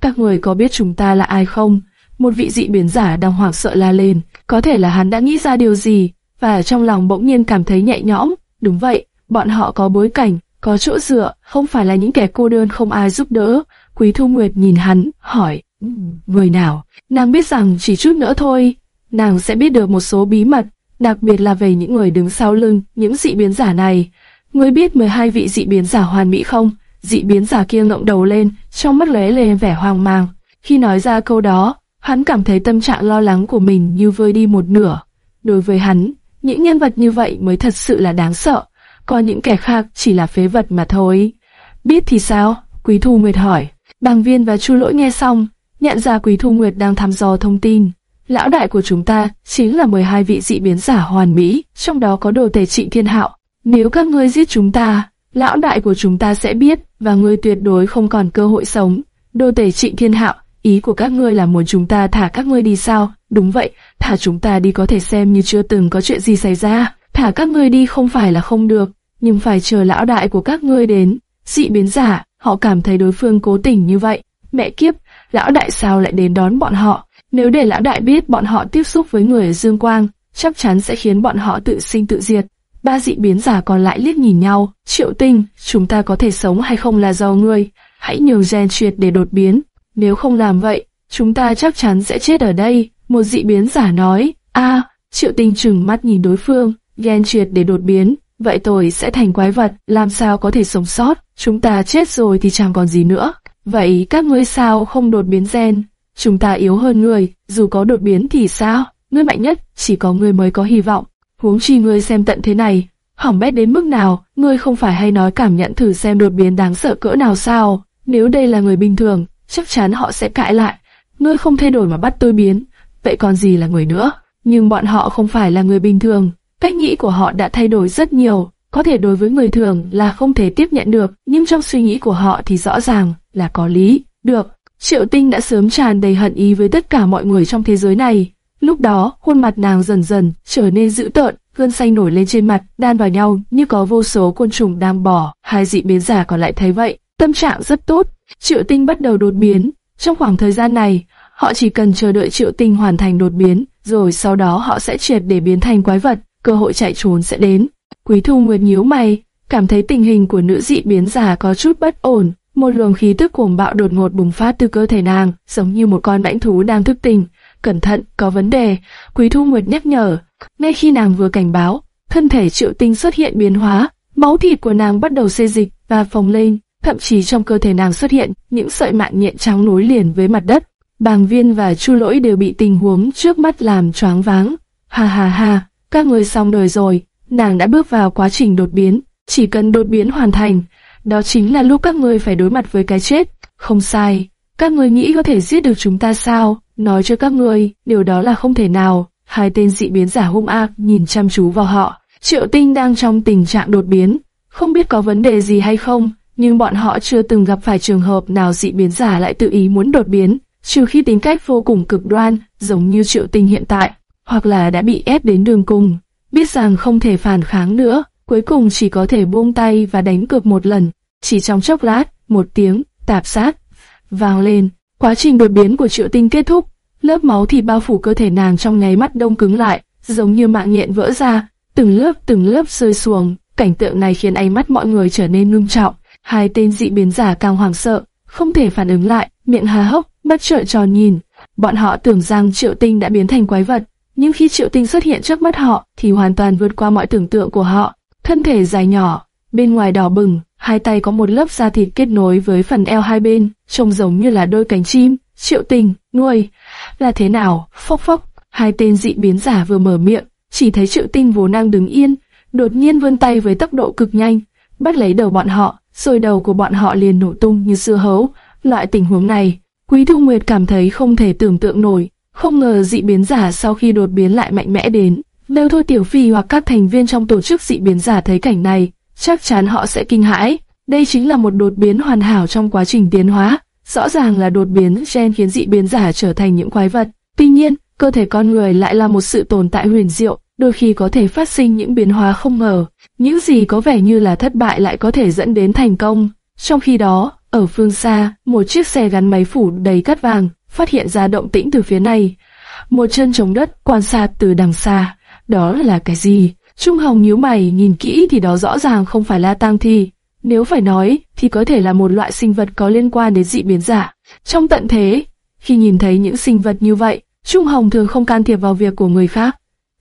Các người có biết chúng ta là ai không? Một vị dị biến giả đang hoảng sợ la lên, có thể là hắn đã nghĩ ra điều gì, và trong lòng bỗng nhiên cảm thấy nhẹ nhõm. Đúng vậy, bọn họ có bối cảnh, có chỗ dựa, không phải là những kẻ cô đơn không ai giúp đỡ. Quý Thu Nguyệt nhìn hắn, hỏi, ừ, người nào? Nàng biết rằng chỉ chút nữa thôi, nàng sẽ biết được một số bí mật, đặc biệt là về những người đứng sau lưng, những dị biến giả này. Ngươi biết 12 vị dị biến giả hoàn mỹ không? Dị biến giả kia ngậm đầu lên, trong mắt lóe lên vẻ hoang mang. Khi nói ra câu đó, hắn cảm thấy tâm trạng lo lắng của mình như vơi đi một nửa. Đối với hắn, những nhân vật như vậy mới thật sự là đáng sợ, còn những kẻ khác chỉ là phế vật mà thôi. Biết thì sao? Quý Thu Nguyệt hỏi. Bàng Viên và Chu Lỗi nghe xong, nhận ra Quý Thu Nguyệt đang thăm dò thông tin. Lão đại của chúng ta chính là 12 vị dị biến giả hoàn mỹ, trong đó có đồ tể trịnh thiên hạo. Nếu các ngươi giết chúng ta, lão đại của chúng ta sẽ biết và ngươi tuyệt đối không còn cơ hội sống. Đô tể trịnh thiên hạo, ý của các ngươi là muốn chúng ta thả các ngươi đi sao? Đúng vậy, thả chúng ta đi có thể xem như chưa từng có chuyện gì xảy ra. Thả các ngươi đi không phải là không được, nhưng phải chờ lão đại của các ngươi đến. Dị biến giả, họ cảm thấy đối phương cố tình như vậy. Mẹ kiếp, lão đại sao lại đến đón bọn họ? Nếu để lão đại biết bọn họ tiếp xúc với người ở Dương Quang, chắc chắn sẽ khiến bọn họ tự sinh tự diệt. Ba dị biến giả còn lại liếc nhìn nhau. Triệu tinh, chúng ta có thể sống hay không là do ngươi. Hãy nhường gen triệt để đột biến. Nếu không làm vậy, chúng ta chắc chắn sẽ chết ở đây. Một dị biến giả nói, a, triệu tinh trừng mắt nhìn đối phương, gen triệt để đột biến. Vậy tôi sẽ thành quái vật, làm sao có thể sống sót? Chúng ta chết rồi thì chẳng còn gì nữa. Vậy các ngươi sao không đột biến gen? Chúng ta yếu hơn người, dù có đột biến thì sao? Ngươi mạnh nhất, chỉ có ngươi mới có hy vọng. Huống chi ngươi xem tận thế này, hỏng bét đến mức nào, ngươi không phải hay nói cảm nhận thử xem đột biến đáng sợ cỡ nào sao? Nếu đây là người bình thường, chắc chắn họ sẽ cãi lại. Ngươi không thay đổi mà bắt tôi biến, vậy còn gì là người nữa? Nhưng bọn họ không phải là người bình thường, cách nghĩ của họ đã thay đổi rất nhiều. Có thể đối với người thường là không thể tiếp nhận được, nhưng trong suy nghĩ của họ thì rõ ràng là có lý. Được, Triệu Tinh đã sớm tràn đầy hận ý với tất cả mọi người trong thế giới này. Lúc đó, khuôn mặt nàng dần dần trở nên dữ tợn, gân xanh nổi lên trên mặt, đan vào nhau như có vô số côn trùng đang bò. Hai dị biến giả còn lại thấy vậy, tâm trạng rất tốt. Triệu Tinh bắt đầu đột biến. Trong khoảng thời gian này, họ chỉ cần chờ đợi Triệu Tinh hoàn thành đột biến, rồi sau đó họ sẽ triệt để biến thành quái vật, cơ hội chạy trốn sẽ đến. Quý Thu Nguyệt nhíu mày, cảm thấy tình hình của nữ dị biến giả có chút bất ổn. Một luồng khí tức cuồng bạo đột ngột bùng phát từ cơ thể nàng, giống như một con mãnh thú đang thức tỉnh. Cẩn thận, có vấn đề. Quý Thu Nguyệt nhắc nhở. Ngay khi nàng vừa cảnh báo, thân thể Triệu Tinh xuất hiện biến hóa, máu thịt của nàng bắt đầu xê dịch và phồng lên. Thậm chí trong cơ thể nàng xuất hiện những sợi mạng nhện trắng nối liền với mặt đất. Bàng Viên và Chu Lỗi đều bị tình huống trước mắt làm choáng váng. Ha ha ha, các người xong đời rồi. Nàng đã bước vào quá trình đột biến, chỉ cần đột biến hoàn thành, đó chính là lúc các người phải đối mặt với cái chết. Không sai, các người nghĩ có thể giết được chúng ta sao? Nói cho các ngươi, điều đó là không thể nào. Hai tên dị biến giả hung ác nhìn chăm chú vào họ. Triệu Tinh đang trong tình trạng đột biến, không biết có vấn đề gì hay không, nhưng bọn họ chưa từng gặp phải trường hợp nào dị biến giả lại tự ý muốn đột biến, trừ khi tính cách vô cùng cực đoan, giống như Triệu Tinh hiện tại, hoặc là đã bị ép đến đường cùng, biết rằng không thể phản kháng nữa, cuối cùng chỉ có thể buông tay và đánh cược một lần. Chỉ trong chốc lát, một tiếng tạp sát vang lên, quá trình đột biến của Triệu Tinh kết thúc, lớp máu thì bao phủ cơ thể nàng trong nháy mắt đông cứng lại, giống như mạng nhện vỡ ra, từng lớp từng lớp rơi xuống. Cảnh tượng này khiến ánh mắt mọi người trở nên ngưng trọng. Hai tên dị biến giả càng hoảng sợ, không thể phản ứng lại, miệng há hốc, bất trợn tròn nhìn. Bọn họ tưởng rằng Triệu Tinh đã biến thành quái vật, nhưng khi Triệu Tinh xuất hiện trước mắt họ, thì hoàn toàn vượt qua mọi tưởng tượng của họ. Thân thể dài nhỏ, bên ngoài đỏ bừng, hai tay có một lớp da thịt kết nối với phần eo hai bên, trông giống như là đôi cánh chim. Triệu Tình, nuôi, là thế nào? Phốc phốc, hai tên dị biến giả vừa mở miệng, chỉ thấy Triệu Tinh vốn đang đứng yên, đột nhiên vươn tay với tốc độ cực nhanh, bắt lấy đầu bọn họ, rồi đầu của bọn họ liền nổ tung như dưa hấu. Loại tình huống này, Quý Thu Nguyệt cảm thấy không thể tưởng tượng nổi, không ngờ dị biến giả sau khi đột biến lại mạnh mẽ đến. Nếu thôi Tiểu Phi hoặc các thành viên trong tổ chức dị biến giả thấy cảnh này, chắc chắn họ sẽ kinh hãi. Đây chính là một đột biến hoàn hảo trong quá trình tiến hóa, rõ ràng là đột biến gen khiến dị biến giả trở thành những quái vật. Tuy nhiên, cơ thể con người lại là một sự tồn tại huyền diệu, đôi khi có thể phát sinh những biến hóa không ngờ. Những gì có vẻ như là thất bại lại có thể dẫn đến thành công. Trong khi đó, ở phương xa, một chiếc xe gắn máy phủ đầy cát vàng, phát hiện ra động tĩnh từ phía này. Một chân chống đất quan sát từ đằng xa. Đó là cái gì? Trung Hồng nhíu mày nhìn kỹ thì đó rõ ràng không phải là tang thi. Nếu phải nói, thì có thể là một loại sinh vật có liên quan đến dị biến giả. Trong tận thế, khi nhìn thấy những sinh vật như vậy, Trung Hồng thường không can thiệp vào việc của người khác,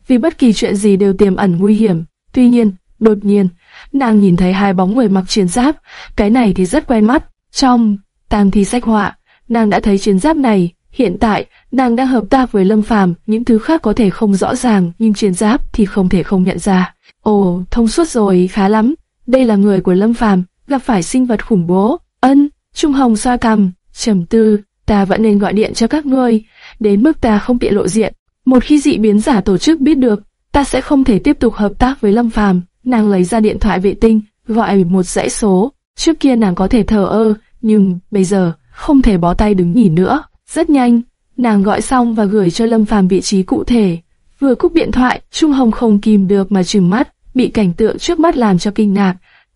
vì bất kỳ chuyện gì đều tiềm ẩn nguy hiểm. Tuy nhiên, đột nhiên, nàng nhìn thấy hai bóng người mặc chiến giáp, cái này thì rất quen mắt. Trong tang thi sách họa, nàng đã thấy chiến giáp này. Hiện tại, nàng đang hợp tác với Lâm Phàm, những thứ khác có thể không rõ ràng, nhưng chiến giáp thì không thể không nhận ra. Ồ, thông suốt rồi, khá lắm. Đây là người của Lâm Phàm, gặp phải sinh vật khủng bố. Ân, Trung Hồng xoa cằm, trầm tư, ta vẫn nên gọi điện cho các ngươi, đến mức ta không tiện lộ diện. Một khi dị biến giả tổ chức biết được, ta sẽ không thể tiếp tục hợp tác với Lâm Phàm. Nàng lấy ra điện thoại vệ tinh, gọi một dãy số. Trước kia nàng có thể thờ ơ, nhưng bây giờ không thể bó tay đứng nhìn nữa. Rất nhanh, nàng gọi xong và gửi cho Lâm Phàm vị trí cụ thể. Vừa cúp điện thoại, Trung Hồng không kìm được mà trừng mắt, bị cảnh tượng trước mắt làm cho kinh ngạc.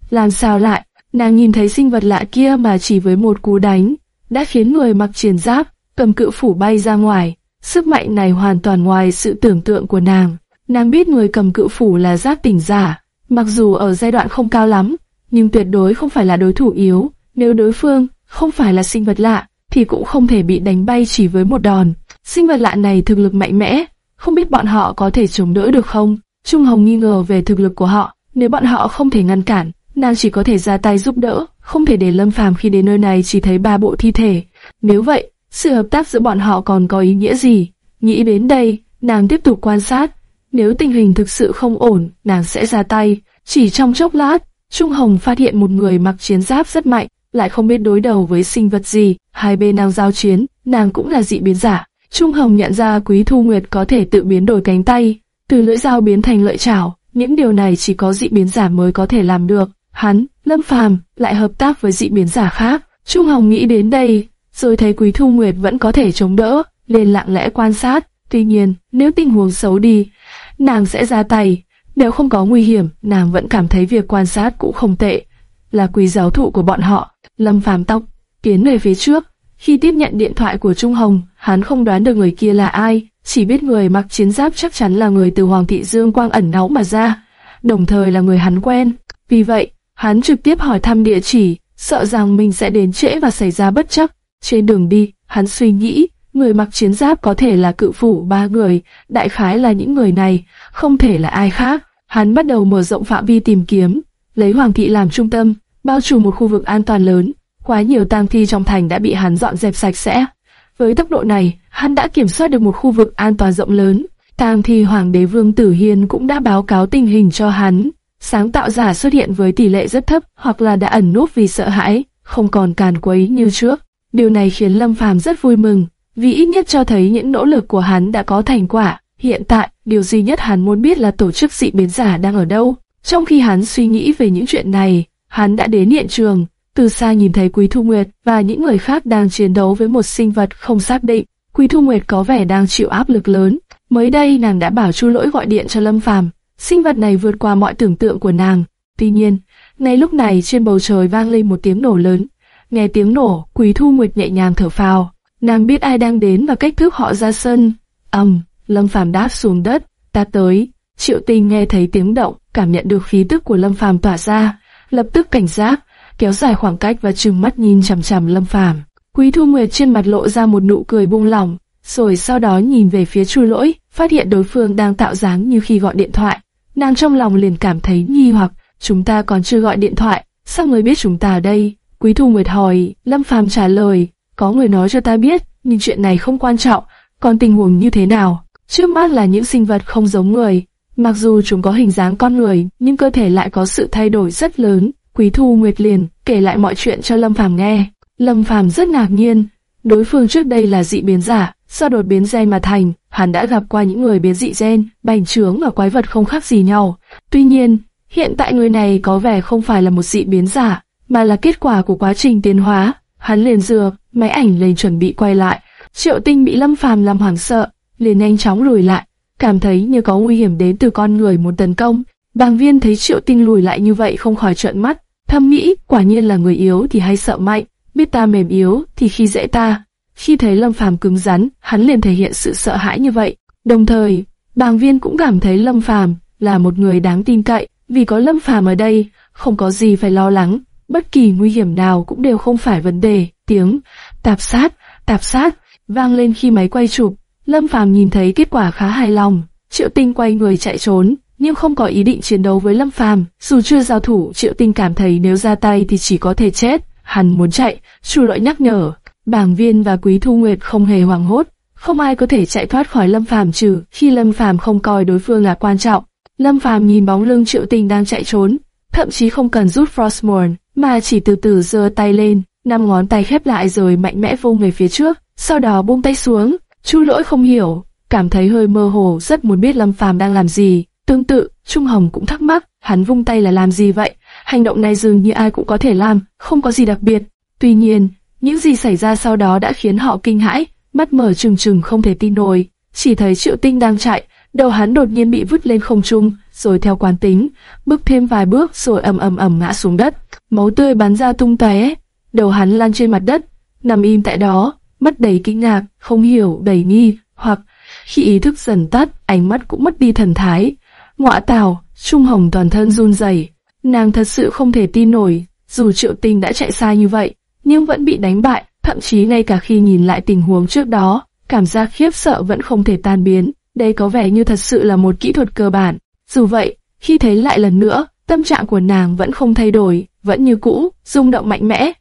Làm sao lại, nàng nhìn thấy sinh vật lạ kia mà chỉ với một cú đánh, đã khiến người mặc chiến giáp, cầm cự phủ bay ra ngoài. Sức mạnh này hoàn toàn ngoài sự tưởng tượng của nàng. Nàng biết người cầm cự phủ là giáp tỉnh giả, mặc dù ở giai đoạn không cao lắm, nhưng tuyệt đối không phải là đối thủ yếu. Nếu đối phương không phải là sinh vật lạ, thì cũng không thể bị đánh bay chỉ với một đòn. Sinh vật lạ này thực lực mạnh mẽ, không biết bọn họ có thể chống đỡ được không? Trung Hồng nghi ngờ về thực lực của họ, nếu bọn họ không thể ngăn cản, nàng chỉ có thể ra tay giúp đỡ, không thể để Lâm Phàm khi đến nơi này chỉ thấy ba bộ thi thể. Nếu vậy, sự hợp tác giữa bọn họ còn có ý nghĩa gì? Nghĩ đến đây, nàng tiếp tục quan sát. Nếu tình hình thực sự không ổn, nàng sẽ ra tay. Chỉ trong chốc lát, Trung Hồng phát hiện một người mặc chiến giáp rất mạnh, lại không biết đối đầu với sinh vật gì. Hai bên đang giao chiến, nàng cũng là dị biến giả. Trung Hồng nhận ra Quý Thu Nguyệt có thể tự biến đổi cánh tay, từ lưỡi dao biến thành lợi chảo. Những điều này chỉ có dị biến giả mới có thể làm được. Hắn, Lâm Phàm, lại hợp tác với dị biến giả khác. Trung Hồng nghĩ đến đây, rồi thấy Quý Thu Nguyệt vẫn có thể chống đỡ, liền lặng lẽ quan sát. Tuy nhiên, nếu tình huống xấu đi, nàng sẽ ra tay. Nếu không có nguy hiểm, nàng vẫn cảm thấy việc quan sát cũng không tệ. Là quý giáo thụ của bọn họ, Lâm Phàm tóc, tiến về phía trước. Khi tiếp nhận điện thoại của Trung Hồng, hắn không đoán được người kia là ai, chỉ biết người mặc chiến giáp chắc chắn là người từ Hoàng thị Dương Quang ẩn náu mà ra, đồng thời là người hắn quen. Vì vậy, hắn trực tiếp hỏi thăm địa chỉ, sợ rằng mình sẽ đến trễ và xảy ra bất chấp. Trên đường đi, hắn suy nghĩ, người mặc chiến giáp có thể là cự phủ ba người, đại khái là những người này, không thể là ai khác. Hắn bắt đầu mở rộng phạm vi tìm kiếm, lấy Hoàng thị làm trung tâm, bao trùm một khu vực an toàn lớn. Quá nhiều tang thi trong thành đã bị hắn dọn dẹp sạch sẽ. Với tốc độ này, hắn đã kiểm soát được một khu vực an toàn rộng lớn. Tang thi Hoàng đế Vương Tử Hiên cũng đã báo cáo tình hình cho hắn. Sáng tạo giả xuất hiện với tỷ lệ rất thấp hoặc là đã ẩn núp vì sợ hãi, không còn càn quấy như trước. Điều này khiến Lâm Phàm rất vui mừng, vì ít nhất cho thấy những nỗ lực của hắn đã có thành quả. Hiện tại, điều duy nhất hắn muốn biết là tổ chức dị biến giả đang ở đâu. Trong khi hắn suy nghĩ về những chuyện này, hắn đã đến hiện trường, từ xa nhìn thấy Quý Thu Nguyệt và những người khác đang chiến đấu với một sinh vật không xác định. Quý Thu Nguyệt có vẻ đang chịu áp lực lớn. Mới đây nàng đã bảo Chu Lỗi gọi điện cho Lâm Phàm. Sinh vật này vượt qua mọi tưởng tượng của nàng. Tuy nhiên, ngay lúc này trên bầu trời vang lên một tiếng nổ lớn. Nghe tiếng nổ, Quý Thu Nguyệt nhẹ nhàng thở phào. Nàng biết ai đang đến và cách thức họ ra sân. ầm, Lâm Phàm đáp xuống đất. Ta tới. Triệu Tinh nghe thấy tiếng động, cảm nhận được khí tức của Lâm Phàm tỏa ra, lập tức cảnh giác, kéo dài khoảng cách và trừng mắt nhìn chằm chằm Lâm Phàm. Quý Thu Nguyệt trên mặt lộ ra một nụ cười buông lỏng, rồi sau đó nhìn về phía Chu Lỗi, phát hiện đối phương đang tạo dáng như khi gọi điện thoại. Nàng trong lòng liền cảm thấy nghi hoặc, chúng ta còn chưa gọi điện thoại, sao người biết chúng ta ở đây? Quý Thu Nguyệt hỏi, Lâm Phàm trả lời, có người nói cho ta biết, nhưng chuyện này không quan trọng, còn tình huống như thế nào? Trước mắt là những sinh vật không giống người, mặc dù chúng có hình dáng con người, nhưng cơ thể lại có sự thay đổi rất lớn. Quý Thu Nguyệt liền kể lại mọi chuyện cho Lâm Phàm nghe. Lâm Phàm rất ngạc nhiên, đối phương trước đây là dị biến giả, do đột biến gen mà thành, hắn đã gặp qua những người biến dị gen, bành trướng và quái vật không khác gì nhau. Tuy nhiên, hiện tại người này có vẻ không phải là một dị biến giả, mà là kết quả của quá trình tiến hóa. hắn liền dừa, máy ảnh lên chuẩn bị quay lại. Triệu Tinh bị Lâm Phàm làm hoảng sợ, liền nhanh chóng lùi lại, cảm thấy như có nguy hiểm đến từ con người muốn tấn công. Bàng Viên thấy Triệu Tinh lùi lại như vậy không khỏi trợn mắt, thầm nghĩ quả nhiên là người yếu thì hay sợ mạnh, biết ta mềm yếu thì khi dễ ta. Khi thấy Lâm Phàm cứng rắn, hắn liền thể hiện sự sợ hãi như vậy. Đồng thời, Bàng Viên cũng cảm thấy Lâm Phàm là một người đáng tin cậy, vì có Lâm Phàm ở đây, không có gì phải lo lắng, bất kỳ nguy hiểm nào cũng đều không phải vấn đề. Tiếng tạp sát, tạp sát vang lên khi máy quay chụp. Lâm Phàm nhìn thấy kết quả khá hài lòng. Triệu Tinh quay người chạy trốn, nhưng không có ý định chiến đấu với Lâm Phàm. Dù chưa giao thủ, Triệu Tinh cảm thấy nếu ra tay thì chỉ có thể chết. Hắn muốn chạy, Chu Lợi nhắc nhở. Bàng Viên và Quý Thu Nguyệt không hề hoảng hốt, không ai có thể chạy thoát khỏi Lâm Phàm trừ khi Lâm Phàm không coi đối phương là quan trọng. Lâm Phàm nhìn bóng lưng Triệu Tinh đang chạy trốn, thậm chí không cần rút Frostmourne, mà chỉ từ từ giơ tay lên, năm ngón tay khép lại rồi mạnh mẽ vung về phía trước, sau đó buông tay xuống. Chu Lỗi không hiểu, cảm thấy hơi mơ hồ, rất muốn biết Lâm Phàm đang làm gì. Tương tự, Trung Hồng cũng thắc mắc, hắn vung tay là làm gì vậy? Hành động này dường như ai cũng có thể làm, không có gì đặc biệt. Tuy nhiên, những gì xảy ra sau đó đã khiến họ kinh hãi, mắt mở trừng trừng không thể tin nổi. Chỉ thấy Triệu Tinh đang chạy, đầu hắn đột nhiên bị vứt lên không trung, rồi theo quán tính, bước thêm vài bước rồi ầm ầm ầm ngã xuống đất, máu tươi bắn ra tung tóe, đầu hắn lăn trên mặt đất, nằm im tại đó, mắt đầy kinh ngạc, không hiểu, đầy nghi, hoặc khi ý thức dần tắt, ánh mắt cũng mất đi thần thái. Ngọa tào, Trung Hồng toàn thân run rẩy, nàng thật sự không thể tin nổi, dù Triệu Tinh đã chạy xa như vậy, nhưng vẫn bị đánh bại, thậm chí ngay cả khi nhìn lại tình huống trước đó, cảm giác khiếp sợ vẫn không thể tan biến. Đây có vẻ như thật sự là một kỹ thuật cơ bản. Dù vậy, khi thấy lại lần nữa, tâm trạng của nàng vẫn không thay đổi, vẫn như cũ, rung động mạnh mẽ.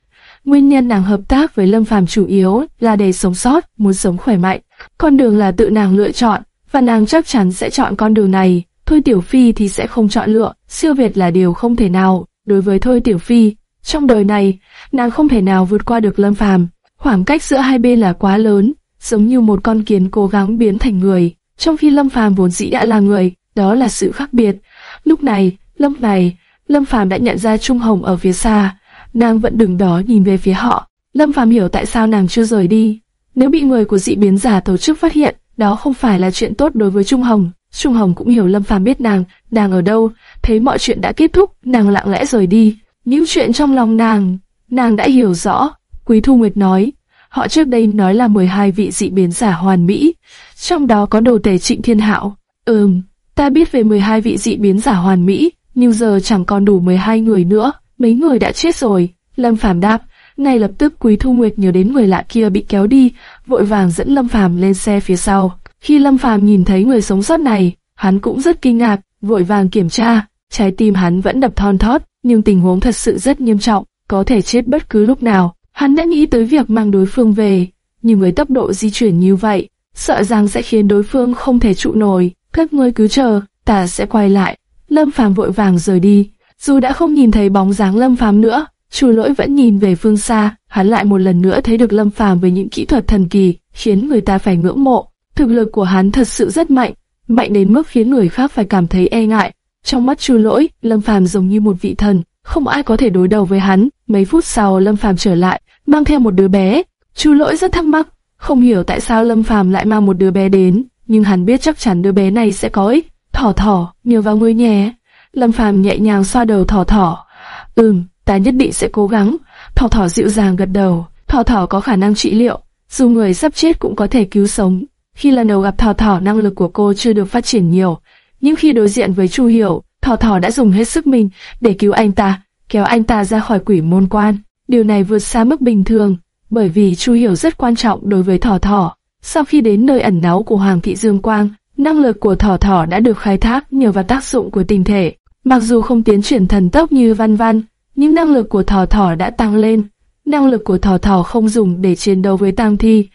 Nguyên nhân nàng hợp tác với Lâm Phàm chủ yếu là để sống sót, muốn sống khỏe mạnh. Con đường là tự nàng lựa chọn, và nàng chắc chắn sẽ chọn con đường này. Thôi Tiểu Phi thì sẽ không chọn lựa, siêu việt là điều không thể nào. Đối với Thôi Tiểu Phi, trong đời này, nàng không thể nào vượt qua được Lâm Phàm. Khoảng cách giữa hai bên là quá lớn, giống như một con kiến cố gắng biến thành người, trong khi Lâm Phàm vốn dĩ đã là người, đó là sự khác biệt. Lúc này, Lâm này, Lâm Phàm đã nhận ra Trung Hồng ở phía xa, nàng vẫn đứng đó nhìn về phía họ. Lâm Phàm hiểu tại sao nàng chưa rời đi. Nếu bị người của dị biến giả tổ chức phát hiện, đó không phải là chuyện tốt đối với Trung Hồng. Trung Hồng cũng hiểu Lâm Phàm biết nàng, đang ở đâu, thấy mọi chuyện đã kết thúc, nàng lặng lẽ rời đi. Những chuyện trong lòng nàng, nàng đã hiểu rõ. Quý Thu Nguyệt nói, họ trước đây nói là 12 vị dị biến giả hoàn mỹ, trong đó có đồ tể trịnh thiên hạo. Ừm, ta biết về 12 vị dị biến giả hoàn mỹ, nhưng giờ chẳng còn đủ 12 người nữa, mấy người đã chết rồi. Lâm Phàm đáp, ngay lập tức Quý Thu Nguyệt nhớ đến người lạ kia bị kéo đi, vội vàng dẫn Lâm Phàm lên xe phía sau. Khi Lâm Phàm nhìn thấy người sống sót này, hắn cũng rất kinh ngạc, vội vàng kiểm tra, trái tim hắn vẫn đập thon thót, nhưng tình huống thật sự rất nghiêm trọng, có thể chết bất cứ lúc nào. Hắn đã nghĩ tới việc mang đối phương về, nhưng với tốc độ di chuyển như vậy, sợ rằng sẽ khiến đối phương không thể trụ nổi. Các ngươi cứ chờ, ta sẽ quay lại. Lâm Phàm vội vàng rời đi. Dù đã không nhìn thấy bóng dáng Lâm Phàm nữa, Chu Lỗi vẫn nhìn về phương xa, hắn lại một lần nữa thấy được Lâm Phàm với những kỹ thuật thần kỳ, khiến người ta phải ngưỡng mộ. Thực lực của hắn thật sự rất mạnh, mạnh đến mức khiến người khác phải cảm thấy e ngại. Trong mắt Chu Lỗi, Lâm Phàm giống như một vị thần, không ai có thể đối đầu với hắn. Mấy phút sau Lâm Phàm trở lại, mang theo một đứa bé. Chu Lỗi rất thắc mắc, không hiểu tại sao Lâm Phàm lại mang một đứa bé đến, nhưng hắn biết chắc chắn đứa bé này sẽ có ích. Thỏ thỏ, nhờ vào ngươi nhé. Lâm Phàm nhẹ nhàng xoa đầu thỏ thỏ. Ừm, ta nhất định sẽ cố gắng. Thỏ thỏ dịu dàng gật đầu. Thỏ thỏ có khả năng trị liệu, dù người sắp chết cũng có thể cứu sống. Khi lần đầu gặp thỏ thỏ năng lực của cô chưa được phát triển nhiều, nhưng khi đối diện với Chu Hiểu, thỏ thỏ đã dùng hết sức mình để cứu anh ta, kéo anh ta ra khỏi quỷ môn quan. Điều này vượt xa mức bình thường, bởi vì Chu Hiểu rất quan trọng đối với thỏ thỏ. Sau khi đến nơi ẩn náu của Hoàng thị Dương Quang, năng lực của thỏ thỏ đã được khai thác nhờ vào tác dụng của tình thể. Mặc dù không tiến triển thần tốc như văn văn, nhưng năng lực của thỏ thỏ đã tăng lên. Năng lực của thỏ thỏ không dùng để chiến đấu với tang thi,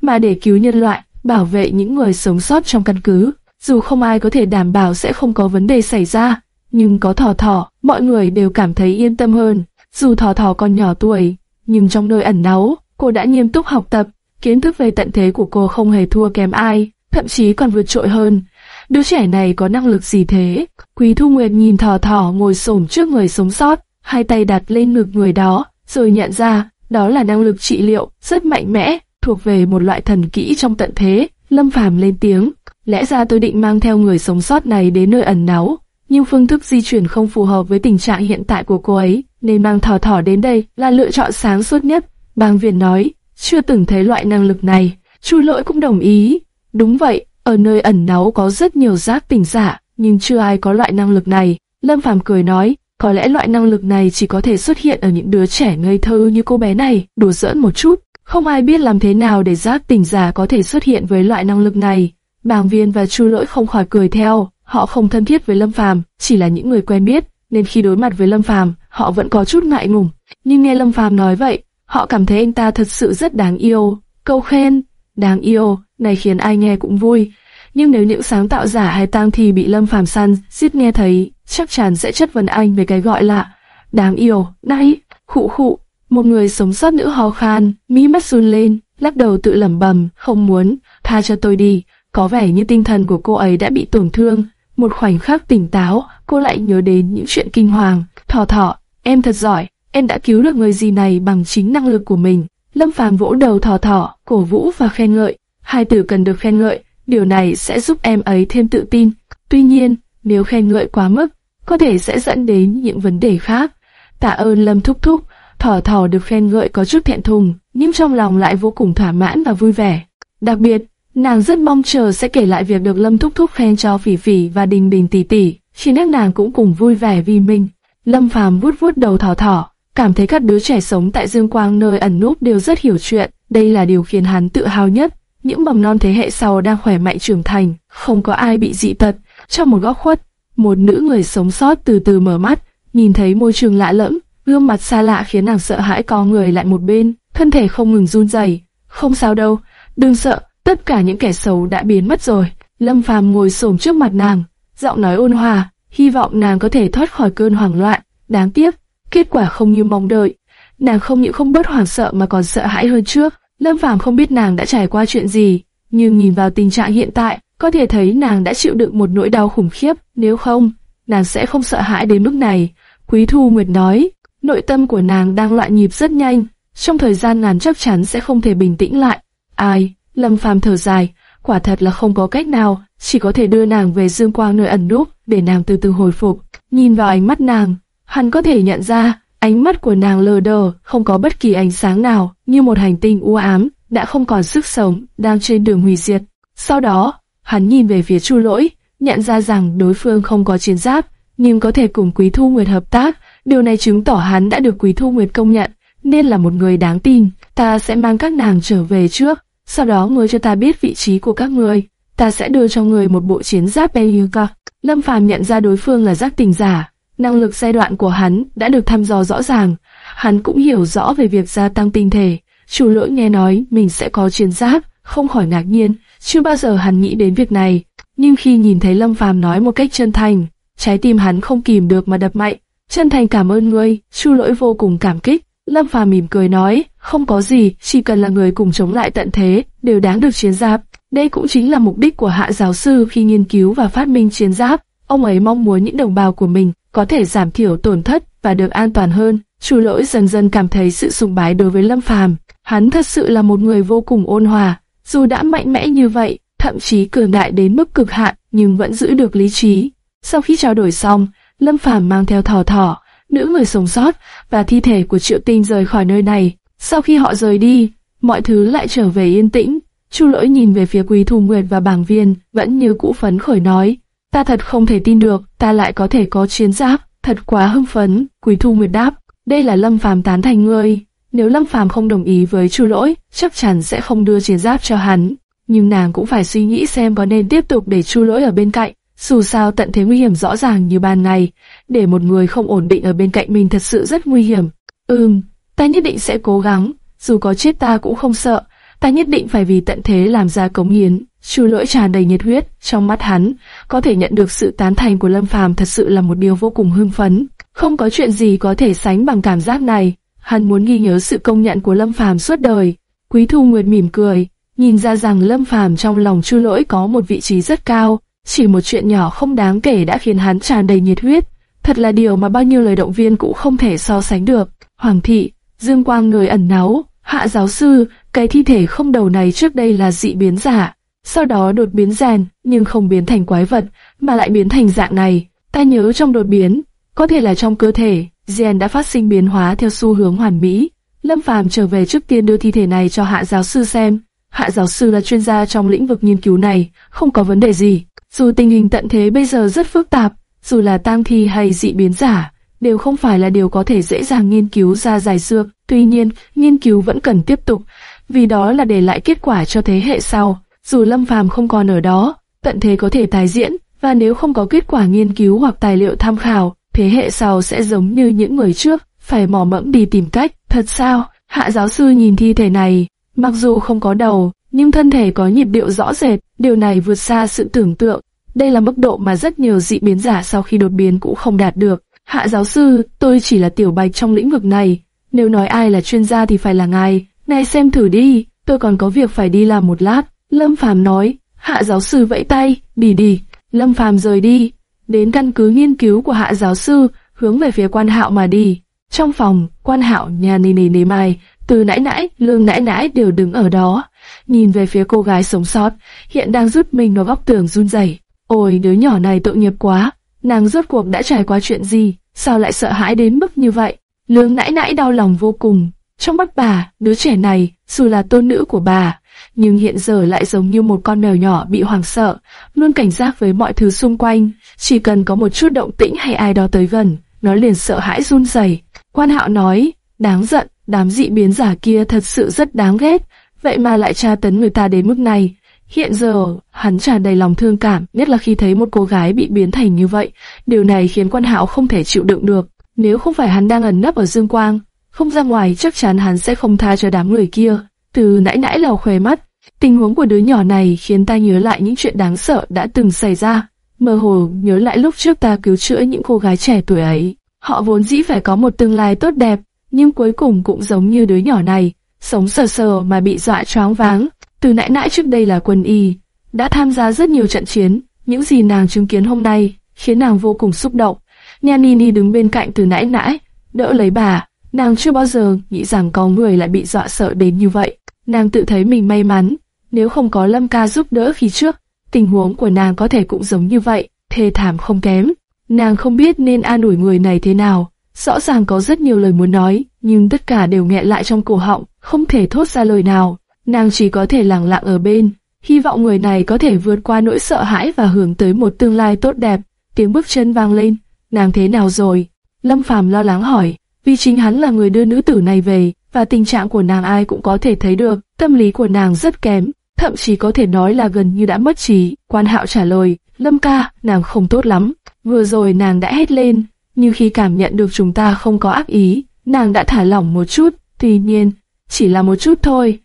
mà để cứu nhân loại, bảo vệ những người sống sót trong căn cứ. Dù không ai có thể đảm bảo sẽ không có vấn đề xảy ra, nhưng có thỏ thỏ, mọi người đều cảm thấy yên tâm hơn. Dù thỏ thỏ còn nhỏ tuổi, nhưng trong nơi ẩn náu, cô đã nghiêm túc học tập, kiến thức về tận thế của cô không hề thua kém ai, thậm chí còn vượt trội hơn. Đứa trẻ này có năng lực gì thế? Quý Thu Nguyệt nhìn thỏ thỏ ngồi xổm trước người sống sót, hai tay đặt lên ngực người đó, rồi nhận ra đó là năng lực trị liệu rất mạnh mẽ, thuộc về một loại thần kỹ trong tận thế. Lâm Phàm lên tiếng, lẽ ra tôi định mang theo người sống sót này đến nơi ẩn náu, nhưng phương thức di chuyển không phù hợp với tình trạng hiện tại của cô ấy, nên mang thỏ thỏ đến đây là lựa chọn sáng suốt nhất. Bang Viễn nói, chưa từng thấy loại năng lực này. Chu lỗi cũng đồng ý. Đúng vậy, ở nơi ẩn náu có rất nhiều giác tỉnh giả, nhưng chưa ai có loại năng lực này. Lâm Phàm cười nói, có lẽ loại năng lực này chỉ có thể xuất hiện ở những đứa trẻ ngây thơ như cô bé này, đùa giỡn một chút. Không ai biết làm thế nào để giác tỉnh giả có thể xuất hiện với loại năng lực này. Bàng Viên và Chu Lỗi không khỏi cười theo, họ không thân thiết với Lâm Phàm, chỉ là những người quen biết, nên khi đối mặt với Lâm Phàm, họ vẫn có chút ngại ngùng. Nhưng nghe Lâm Phàm nói vậy, họ cảm thấy anh ta thật sự rất đáng yêu. Câu khen, đáng yêu, này khiến ai nghe cũng vui. Nhưng nếu những sáng tạo giả hay tang thì bị Lâm Phàm săn, giết nghe thấy, chắc chắn sẽ chất vấn anh về cái gọi là đáng yêu, này, khụ khụ. Một người sống sót nữ ho khan, mí mắt run lên, lắc đầu tự lẩm bẩm, không muốn, tha cho tôi đi. Có vẻ như tinh thần của cô ấy đã bị tổn thương. Một khoảnh khắc tỉnh táo, cô lại nhớ đến những chuyện kinh hoàng. Thỏ thỏ, em thật giỏi, em đã cứu được người gì này bằng chính năng lực của mình. Lâm Phàm vỗ đầu thỏ thỏ, cổ vũ và khen ngợi. Hai từ cần được khen ngợi, điều này sẽ giúp em ấy thêm tự tin. Tuy nhiên, nếu khen ngợi quá mức, có thể sẽ dẫn đến những vấn đề khác. Tạ ơn Lâm Thúc Thúc, thỏ thỏ được khen ngợi có chút thẹn thùng, nhưng trong lòng lại vô cùng thỏa mãn và vui vẻ. Đặc biệt, nàng rất mong chờ sẽ kể lại việc được Lâm Thúc Thúc khen cho Phỉ Phỉ và Đình Đình tỷ tỷ, khi các nàng cũng cùng vui vẻ vì mình. Lâm Phàm vuốt vuốt đầu thỏ thỏ, cảm thấy các đứa trẻ sống tại Dương Quang nơi ẩn núp đều rất hiểu chuyện, đây là điều khiến hắn tự hào nhất. Những mầm non thế hệ sau đang khỏe mạnh trưởng thành, không có ai bị dị tật. Trong một góc khuất, một nữ người sống sót từ từ mở mắt, nhìn thấy môi trường lạ lẫm, gương mặt xa lạ khiến nàng sợ hãi co người lại một bên, thân thể không ngừng run rẩy. Không sao đâu, đừng sợ, tất cả những kẻ xấu đã biến mất rồi. Lâm Phàm ngồi xổm trước mặt nàng, giọng nói ôn hòa, hy vọng nàng có thể thoát khỏi cơn hoảng loạn. Đáng tiếc, kết quả không như mong đợi. Nàng không những không bớt hoảng sợ mà còn sợ hãi hơn trước. Lâm Phàm không biết nàng đã trải qua chuyện gì, nhưng nhìn vào tình trạng hiện tại, có thể thấy nàng đã chịu đựng một nỗi đau khủng khiếp, nếu không, nàng sẽ không sợ hãi đến mức này. Quý Thu Nguyệt nói, nội tâm của nàng đang loạn nhịp rất nhanh, trong thời gian ngắn chắc chắn sẽ không thể bình tĩnh lại. Ai? Lâm Phàm thở dài, quả thật là không có cách nào, chỉ có thể đưa nàng về dương quang nơi ẩn núp, để nàng từ từ hồi phục. Nhìn vào ánh mắt nàng, hắn có thể nhận ra, ánh mắt của nàng lờ đờ, không có bất kỳ ánh sáng nào, như một hành tinh u ám, đã không còn sức sống, đang trên đường hủy diệt. Sau đó, hắn nhìn về phía Chu Lỗi, nhận ra rằng đối phương không có chiến giáp, nhưng có thể cùng Quý Thu Nguyệt hợp tác. Điều này chứng tỏ hắn đã được Quý Thu Nguyệt công nhận, nên là một người đáng tin. Ta sẽ mang các nàng trở về trước, sau đó ngươi cho ta biết vị trí của các ngươi, Ta sẽ đưa cho người một bộ chiến giáp Beyuka. Lâm Phàm nhận ra đối phương là giác tình giả, năng lực giai đoạn của hắn đã được thăm dò rõ ràng. Hắn cũng hiểu rõ về việc gia tăng tinh thể. Chủ lỗi nghe nói mình sẽ có chiến giáp, không khỏi ngạc nhiên, chưa bao giờ hắn nghĩ đến việc này. Nhưng khi nhìn thấy Lâm Phàm nói một cách chân thành, trái tim hắn không kìm được mà đập mạnh. Chân thành cảm ơn ngươi, Chu Lỗi vô cùng cảm kích. Lâm Phàm mỉm cười nói, không có gì, chỉ cần là người cùng chống lại tận thế, đều đáng được chiến giáp. Đây cũng chính là mục đích của hạ giáo sư khi nghiên cứu và phát minh chiến giáp. Ông ấy mong muốn những đồng bào của mình có thể giảm thiểu tổn thất và được an toàn hơn. Chu Lỗi dần dần cảm thấy sự sùng bái đối với Lâm Phàm. Hắn thật sự là một người vô cùng ôn hòa, dù đã mạnh mẽ như vậy, thậm chí cường đại đến mức cực hạn, nhưng vẫn giữ được lý trí. Sau khi trao đổi xong, Lâm Phàm mang theo thỏ thỏ, nữ người sống sót và thi thể của Triệu Tinh rời khỏi nơi này. Sau khi họ rời đi, mọi thứ lại trở về yên tĩnh. Chu Lỗi nhìn về phía Quý Thu Nguyệt và Bảng Viên, vẫn như cũ phấn khởi nói: "Ta thật không thể tin được, ta lại có thể có chiến giáp, thật quá hưng phấn." Quý Thu Nguyệt đáp: "Đây là Lâm Phàm tán thành ngươi." Nếu Lâm Phàm không đồng ý với Chu Lỗi, chắc chắn sẽ không đưa chiến giáp cho hắn. Nhưng nàng cũng phải suy nghĩ xem có nên tiếp tục để Chu Lỗi ở bên cạnh. Dù sao tận thế nguy hiểm rõ ràng như ban ngày, để một người không ổn định ở bên cạnh mình thật sự rất nguy hiểm. Ừm, ta nhất định sẽ cố gắng, dù có chết ta cũng không sợ, ta nhất định phải vì tận thế làm ra cống hiến. Chu lỗi tràn đầy nhiệt huyết, trong mắt hắn, có thể nhận được sự tán thành của Lâm Phàm thật sự là một điều vô cùng hưng phấn. Không có chuyện gì có thể sánh bằng cảm giác này. Hắn muốn ghi nhớ sự công nhận của Lâm Phàm suốt đời. Quý Thu Nguyệt mỉm cười, nhìn ra rằng Lâm Phàm trong lòng Chu Lỗi có một vị trí rất cao, chỉ một chuyện nhỏ không đáng kể đã khiến hắn tràn đầy nhiệt huyết. Thật là điều mà bao nhiêu lời động viên cũng không thể so sánh được. Hoàng thị, Dương quang người ẩn náu, hạ giáo sư, cái thi thể không đầu này trước đây là dị biến giả, sau đó đột biến rèn, nhưng không biến thành quái vật, mà lại biến thành dạng này. Ta nhớ trong đột biến, có thể là trong cơ thể, gen đã phát sinh biến hóa theo xu hướng hoàn mỹ. Lâm Phàm trở về trước tiên đưa thi thể này cho hạ giáo sư xem. Hạ giáo sư là chuyên gia trong lĩnh vực nghiên cứu này, không có vấn đề gì. Dù tình hình tận thế bây giờ rất phức tạp, dù là tang thi hay dị biến giả, đều không phải là điều có thể dễ dàng nghiên cứu ra dài xưa. Tuy nhiên, nghiên cứu vẫn cần tiếp tục, vì đó là để lại kết quả cho thế hệ sau. Dù Lâm Phàm không còn ở đó, tận thế có thể tái diễn, và nếu không có kết quả nghiên cứu hoặc tài liệu tham khảo, thế hệ sau sẽ giống như những người trước, phải mò mẫm đi tìm cách. Thật sao? Hạ giáo sư nhìn thi thể này, mặc dù không có đầu, nhưng thân thể có nhịp điệu rõ rệt, điều này vượt xa sự tưởng tượng. Đây là mức độ mà rất nhiều dị biến giả sau khi đột biến cũng không đạt được. Hạ giáo sư, tôi chỉ là tiểu bạch trong lĩnh vực này. Nếu nói ai là chuyên gia thì phải là ngài. Này xem thử đi, tôi còn có việc phải đi làm một lát. Lâm Phàm nói, hạ giáo sư vẫy tay, đi đi. Lâm Phàm rời đi, đến căn cứ nghiên cứu của hạ giáo sư, hướng về phía quan hạo mà đi. Trong phòng, quan hạo nhà nì nì nì mai, từ nãy nãy, lương nãy nãy đều đứng ở đó, nhìn về phía cô gái sống sót, hiện đang rút mình vào góc tường run rẩy. Ôi đứa nhỏ này tội nghiệp quá, nàng rốt cuộc đã trải qua chuyện gì, sao lại sợ hãi đến mức như vậy? Lương nãy nãy đau lòng vô cùng, trong mắt bà, đứa trẻ này, dù là tôn nữ của bà, nhưng hiện giờ lại giống như một con mèo nhỏ bị hoảng sợ, luôn cảnh giác với mọi thứ xung quanh, chỉ cần có một chút động tĩnh hay ai đó tới gần, nó liền sợ hãi run rẩy. Quan Hạo nói, đáng giận, đám dị biến giả kia thật sự rất đáng ghét, vậy mà lại tra tấn người ta đến mức này. Hiện giờ, hắn tràn đầy lòng thương cảm, nhất là khi thấy một cô gái bị biến thành như vậy. Điều này khiến quan hạo không thể chịu đựng được. Nếu không phải hắn đang ẩn nấp ở dương quang, không ra ngoài chắc chắn hắn sẽ không tha cho đám người kia. Từ nãy nãy lào khóe mắt, tình huống của đứa nhỏ này khiến ta nhớ lại những chuyện đáng sợ đã từng xảy ra. Mơ hồ nhớ lại lúc trước ta cứu chữa những cô gái trẻ tuổi ấy. Họ vốn dĩ phải có một tương lai tốt đẹp, nhưng cuối cùng cũng giống như đứa nhỏ này, sống sờ sờ mà bị dọa choáng váng. Từ nãy nãy trước đây là quân y, đã tham gia rất nhiều trận chiến, những gì nàng chứng kiến hôm nay khiến nàng vô cùng xúc động. Nhanini đứng bên cạnh từ nãy nãy, đỡ lấy bà, nàng chưa bao giờ nghĩ rằng có người lại bị dọa sợ đến như vậy. Nàng tự thấy mình may mắn, nếu không có Lâm Ca giúp đỡ khi trước, tình huống của nàng có thể cũng giống như vậy, thê thảm không kém. Nàng không biết nên an ủi người này thế nào, rõ ràng có rất nhiều lời muốn nói, nhưng tất cả đều nghẹn lại trong cổ họng, không thể thốt ra lời nào. Nàng chỉ có thể lặng lặng ở bên, hy vọng người này có thể vượt qua nỗi sợ hãi và hướng tới một tương lai tốt đẹp. Tiếng bước chân vang lên, nàng thế nào rồi? Lâm Phàm lo lắng hỏi, vì chính hắn là người đưa nữ tử này về, và tình trạng của nàng ai cũng có thể thấy được, tâm lý của nàng rất kém, thậm chí có thể nói là gần như đã mất trí. Quan Hạo trả lời, Lâm ca, nàng không tốt lắm. Vừa rồi nàng đã hét lên, nhưng khi cảm nhận được chúng ta không có ác ý, nàng đã thả lỏng một chút, tuy nhiên, chỉ là một chút thôi.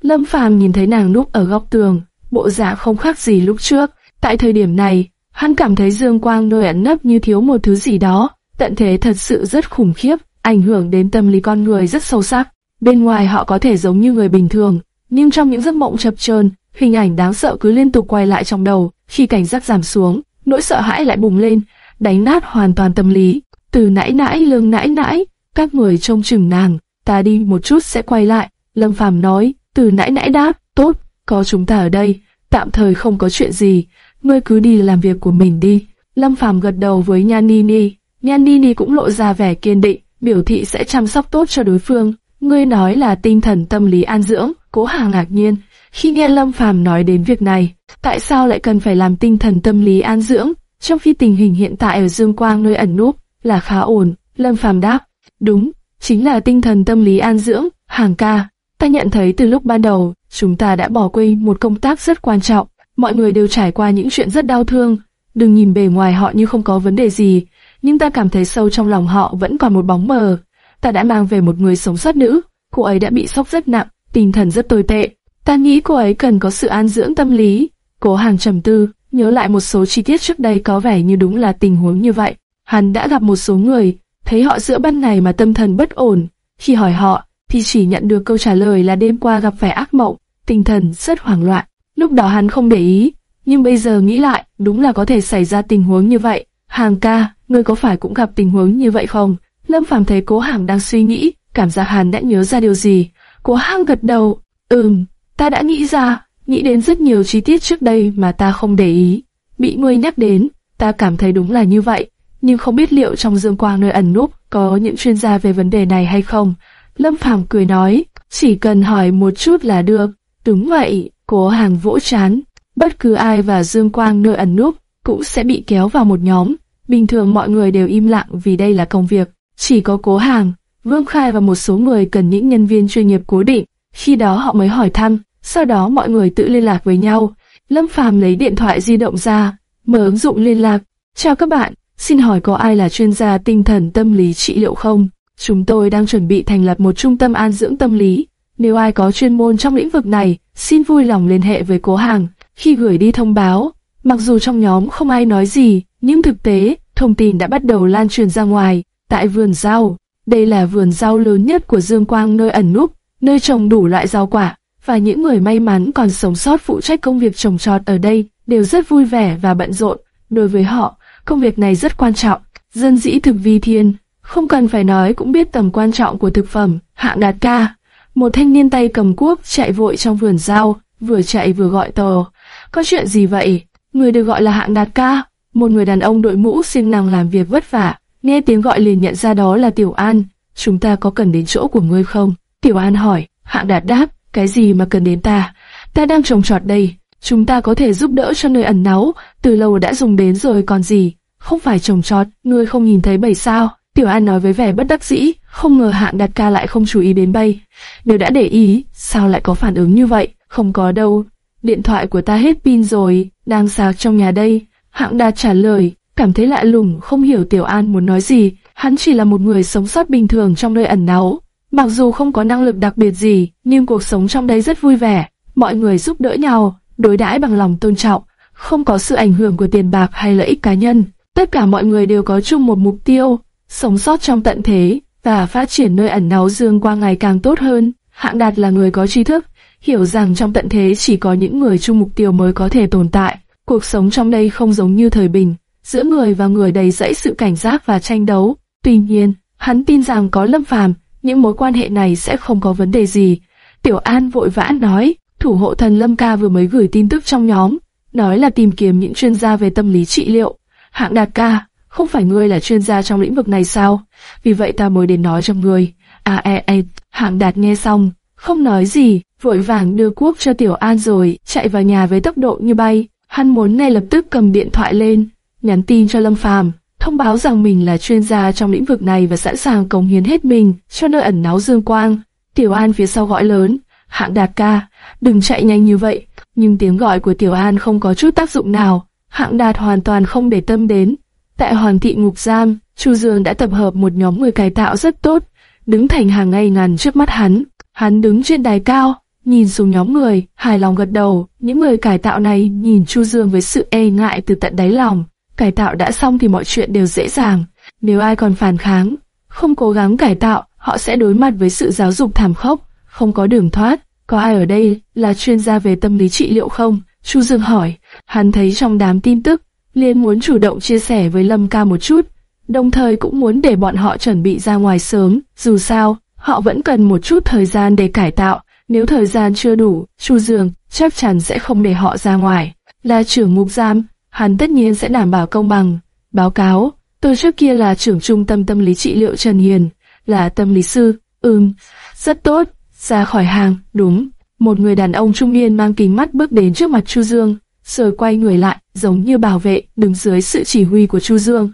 Lâm Phàm nhìn thấy nàng núp ở góc tường, bộ dạng không khác gì lúc trước. Tại thời điểm này, hắn cảm thấy dương quang nơi ẩn nấp như thiếu một thứ gì đó, tận thế thật sự rất khủng khiếp, ảnh hưởng đến tâm lý con người rất sâu sắc. Bên ngoài họ có thể giống như người bình thường, nhưng trong những giấc mộng chập chờn, hình ảnh đáng sợ cứ liên tục quay lại trong đầu. Khi cảnh giác giảm xuống, nỗi sợ hãi lại bùng lên, đánh nát hoàn toàn tâm lý. Từ nãy nãy lương nãy nãy, các người trông chừng nàng, ta đi một chút sẽ quay lại. Lâm Phàm nói, từ nãy nãy đáp, tốt, có chúng ta ở đây, tạm thời không có chuyện gì, ngươi cứ đi làm việc của mình đi. Lâm Phàm gật đầu với Nhan Nini, Nhan Nini cũng lộ ra vẻ kiên định, biểu thị sẽ chăm sóc tốt cho đối phương. Ngươi nói là tinh thần tâm lý an dưỡng, cố hàng ngạc nhiên. Khi nghe Lâm Phàm nói đến việc này, tại sao lại cần phải làm tinh thần tâm lý an dưỡng, trong khi tình hình hiện tại ở Dương Quang nơi ẩn núp là khá ổn. Lâm Phàm đáp, đúng, chính là tinh thần tâm lý an dưỡng, hàng ca. Ta nhận thấy từ lúc ban đầu, chúng ta đã bỏ quên một công tác rất quan trọng. Mọi người đều trải qua những chuyện rất đau thương. Đừng nhìn bề ngoài họ như không có vấn đề gì, nhưng ta cảm thấy sâu trong lòng họ vẫn còn một bóng mờ. Ta đã mang về một người sống sót nữ, cô ấy đã bị sốc rất nặng, tinh thần rất tồi tệ. Ta nghĩ cô ấy cần có sự an dưỡng tâm lý. Cố hàng trầm tư, nhớ lại một số chi tiết trước đây có vẻ như đúng là tình huống như vậy. Hắn đã gặp một số người, thấy họ giữa ban ngày mà tâm thần bất ổn. Khi hỏi họ, thì chỉ nhận được câu trả lời là đêm qua gặp phải ác mộng, tinh thần rất hoảng loạn. Lúc đó hắn không để ý, nhưng bây giờ nghĩ lại, đúng là có thể xảy ra tình huống như vậy. Hàng ca, ngươi có phải cũng gặp tình huống như vậy không? Lâm Phàm thấy cố hàng đang suy nghĩ, cảm giác hắn đã nhớ ra điều gì. Cố hang gật đầu, ừm, ta đã nghĩ ra, nghĩ đến rất nhiều chi tiết trước đây mà ta không để ý. Bị ngươi nhắc đến, ta cảm thấy đúng là như vậy, nhưng không biết liệu trong dương quang nơi ẩn núp có những chuyên gia về vấn đề này hay không. Lâm Phàm cười nói, chỉ cần hỏi một chút là được. Đúng vậy, cố hàng vỗ chán. Bất cứ ai vào dương quang nơi ẩn núp cũng sẽ bị kéo vào một nhóm. Bình thường mọi người đều im lặng vì đây là công việc. Chỉ có cố hàng, Vương Khai và một số người cần những nhân viên chuyên nghiệp cố định. Khi đó họ mới hỏi thăm, sau đó mọi người tự liên lạc với nhau. Lâm Phàm lấy điện thoại di động ra, mở ứng dụng liên lạc. Chào các bạn, xin hỏi có ai là chuyên gia tinh thần tâm lý trị liệu không? Chúng tôi đang chuẩn bị thành lập một trung tâm an dưỡng tâm lý. Nếu ai có chuyên môn trong lĩnh vực này, xin vui lòng liên hệ với cố hàng. Khi gửi đi thông báo, mặc dù trong nhóm không ai nói gì, nhưng thực tế, thông tin đã bắt đầu lan truyền ra ngoài. Tại vườn rau, đây là vườn rau lớn nhất của Dương Quang nơi ẩn núp, nơi trồng đủ loại rau quả, và những người may mắn còn sống sót phụ trách công việc trồng trọt ở đây đều rất vui vẻ và bận rộn. Đối với họ, công việc này rất quan trọng. Dân dĩ thực vi thiên, không cần phải nói cũng biết tầm quan trọng của thực phẩm. Hạng đạt ca, một thanh niên tay cầm cuốc chạy vội trong vườn rau, vừa chạy vừa gọi to. Có chuyện gì vậy? Người được gọi là hạng đạt ca, một người đàn ông đội mũ siêng năng làm việc vất vả. Nghe tiếng gọi liền nhận ra đó là Tiểu An. Chúng ta có cần đến chỗ của ngươi không? Tiểu An hỏi. Hạng đạt đáp. Cái gì mà cần đến ta? Ta đang trồng trọt đây. Chúng ta có thể giúp đỡ cho nơi ẩn náu. Từ lâu đã dùng đến rồi còn gì. Không phải trồng trọt, ngươi không nhìn thấy bầy sao? Tiểu An nói với vẻ bất đắc dĩ, không ngờ hạng đạt ca lại không chú ý đến bay. Nếu đã để ý, sao lại có phản ứng như vậy? Không có đâu. Điện thoại của ta hết pin rồi, đang sạc trong nhà đây. Hạng đạt trả lời, cảm thấy lạ lùng, không hiểu Tiểu An muốn nói gì. Hắn chỉ là một người sống sót bình thường trong nơi ẩn náu. Mặc dù không có năng lực đặc biệt gì, nhưng cuộc sống trong đây rất vui vẻ. Mọi người giúp đỡ nhau, đối đãi bằng lòng tôn trọng, không có sự ảnh hưởng của tiền bạc hay lợi ích cá nhân. Tất cả mọi người đều có chung một mục tiêu, sống sót trong tận thế và phát triển nơi ẩn náu dương qua ngày càng tốt hơn. Hạng Đạt là người có tri thức, hiểu rằng trong tận thế chỉ có những người chung mục tiêu mới có thể tồn tại. Cuộc sống trong đây không giống như thời bình, giữa người và người đầy dẫy sự cảnh giác và tranh đấu. Tuy nhiên, hắn tin rằng có Lâm Phàm, những mối quan hệ này sẽ không có vấn đề gì. Tiểu An vội vã nói, thủ hộ thần Lâm Ca vừa mới gửi tin tức trong nhóm, nói là tìm kiếm những chuyên gia về tâm lý trị liệu. Hạng Đạt ca, không phải ngươi là chuyên gia trong lĩnh vực này sao? Vì vậy ta mới đến nói cho ngươi. À e e, hạng đạt nghe xong, không nói gì, vội vàng đưa cuốc cho Tiểu An rồi, chạy vào nhà với tốc độ như bay. Hắn muốn ngay lập tức cầm điện thoại lên, nhắn tin cho Lâm Phàm, thông báo rằng mình là chuyên gia trong lĩnh vực này và sẵn sàng cống hiến hết mình cho nơi ẩn náu dương quang. Tiểu An phía sau gọi lớn, hạng đạt ca, đừng chạy nhanh như vậy. Nhưng tiếng gọi của Tiểu An không có chút tác dụng nào, hạng đạt hoàn toàn không để tâm đến. Tại Hoàng thị ngục giam, Chu Dương đã tập hợp một nhóm người cải tạo rất tốt, đứng thành hàng ngay ngắn trước mắt hắn. Hắn đứng trên đài cao, nhìn xuống nhóm người, hài lòng gật đầu. Những người cải tạo này nhìn Chu Dương với sự e ngại từ tận đáy lòng. Cải tạo đã xong thì mọi chuyện đều dễ dàng. Nếu ai còn phản kháng, không cố gắng cải tạo, họ sẽ đối mặt với sự giáo dục thảm khốc, không có đường thoát. Có ai ở đây là chuyên gia về tâm lý trị liệu không? Chu Dương hỏi. Hắn thấy trong đám tin tức, liền muốn chủ động chia sẻ với Lâm Ca một chút, đồng thời cũng muốn để bọn họ chuẩn bị ra ngoài sớm, dù sao, họ vẫn cần một chút thời gian để cải tạo, nếu thời gian chưa đủ, Chu Dương chắc chắn sẽ không để họ ra ngoài. Là trưởng ngục giam, hắn tất nhiên sẽ đảm bảo công bằng. Báo cáo, tôi trước kia là trưởng trung tâm tâm lý trị liệu Trần Hiền, là tâm lý sư, ừm, rất tốt, ra khỏi hàng, đúng. Một người đàn ông trung niên mang kính mắt bước đến trước mặt Chu Dương, rồi quay người lại, giống như bảo vệ, đứng dưới sự chỉ huy của Chu Dương.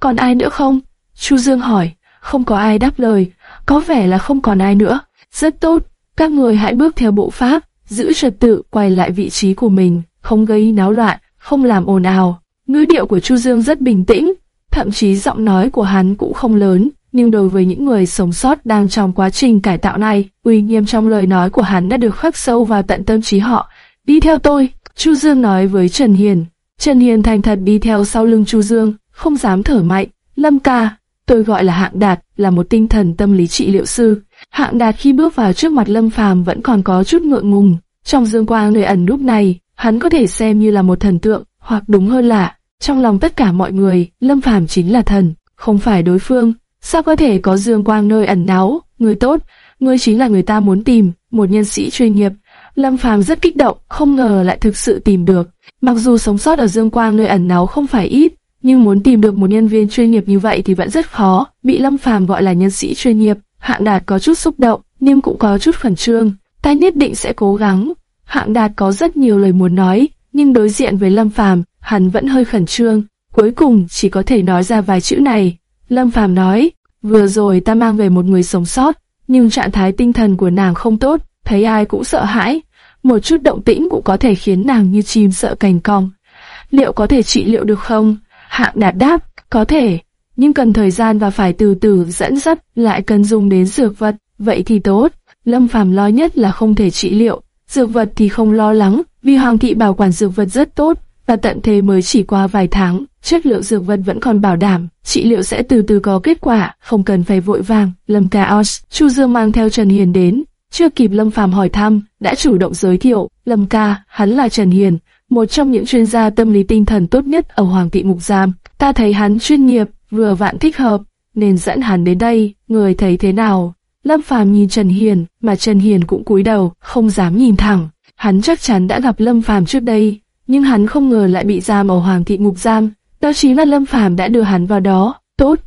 Còn ai nữa không? Chu Dương hỏi. Không có ai đáp lời, có vẻ là không còn ai nữa. Rất tốt, các người hãy bước theo bộ pháp, giữ trật tự quay lại vị trí của mình, không gây náo loạn, không làm ồn ào. Ngữ điệu của Chu Dương rất bình tĩnh, thậm chí giọng nói của hắn cũng không lớn, nhưng đối với những người sống sót đang trong quá trình cải tạo này, uy nghiêm trong lời nói của hắn đã được khắc sâu vào tận tâm trí họ. Đi theo tôi, Chu Dương nói với Trần Hiền. Trần Hiền thành thật đi theo sau lưng Chu Dương, không dám thở mạnh. Lâm ca, tôi gọi là Hạng Đạt, là một tinh thần tâm lý trị liệu sư. Hạng Đạt khi bước vào trước mặt Lâm Phàm vẫn còn có chút ngượng ngùng. Trong dương quang nơi ẩn núp này, hắn có thể xem như là một thần tượng, hoặc đúng hơn là, trong lòng tất cả mọi người, Lâm Phàm chính là thần, không phải đối phương. sao có thể có dương quang nơi ẩn náu, người tốt, người chính là người ta muốn tìm, một nhân sĩ chuyên nghiệp. Lâm Phàm rất kích động, không ngờ lại thực sự tìm được. Mặc dù sống sót ở dương quang nơi ẩn náu không phải ít, nhưng muốn tìm được một nhân viên chuyên nghiệp như vậy thì vẫn rất khó. Bị Lâm Phàm gọi là nhân sĩ chuyên nghiệp, Hạng Đạt có chút xúc động, nhưng cũng có chút khẩn trương. Ta nhất định sẽ cố gắng. Hạng Đạt có rất nhiều lời muốn nói, nhưng đối diện với Lâm Phàm, hắn vẫn hơi khẩn trương. Cuối cùng chỉ có thể nói ra vài chữ này. Lâm Phàm nói, vừa rồi ta mang về một người sống sót, nhưng trạng thái tinh thần của nàng không tốt, thấy ai cũng sợ hãi. Một chút động tĩnh cũng có thể khiến nàng như chim sợ cành cong. Liệu có thể trị liệu được không? Hạng đạt đáp, có thể, nhưng cần thời gian và phải từ từ dẫn dắt, lại cần dùng đến dược vật, vậy thì tốt. Lâm Phàm lo nhất là không thể trị liệu, dược vật thì không lo lắng, vì Hoàng thị bảo quản dược vật rất tốt, và tận thế mới chỉ qua vài tháng, chất lượng dược vật vẫn còn bảo đảm, trị liệu sẽ từ từ có kết quả, không cần phải vội vàng. Lâm Chaos, Chu Dương mang theo Trần Hiền đến, chưa kịp Lâm Phàm hỏi thăm, đã chủ động giới thiệu, Lâm ca, hắn là Trần Hiền, một trong những chuyên gia tâm lý tinh thần tốt nhất ở Hoàng thị Mục Giam. Ta thấy hắn chuyên nghiệp, vừa vạn thích hợp, nên dẫn hắn đến đây, người thấy thế nào? Lâm Phàm nhìn Trần Hiền, mà Trần Hiền cũng cúi đầu, không dám nhìn thẳng. Hắn chắc chắn đã gặp Lâm Phàm trước đây, nhưng hắn không ngờ lại bị giam ở Hoàng thị ngục giam. Đó chính là Lâm Phàm đã đưa hắn vào đó. Tốt,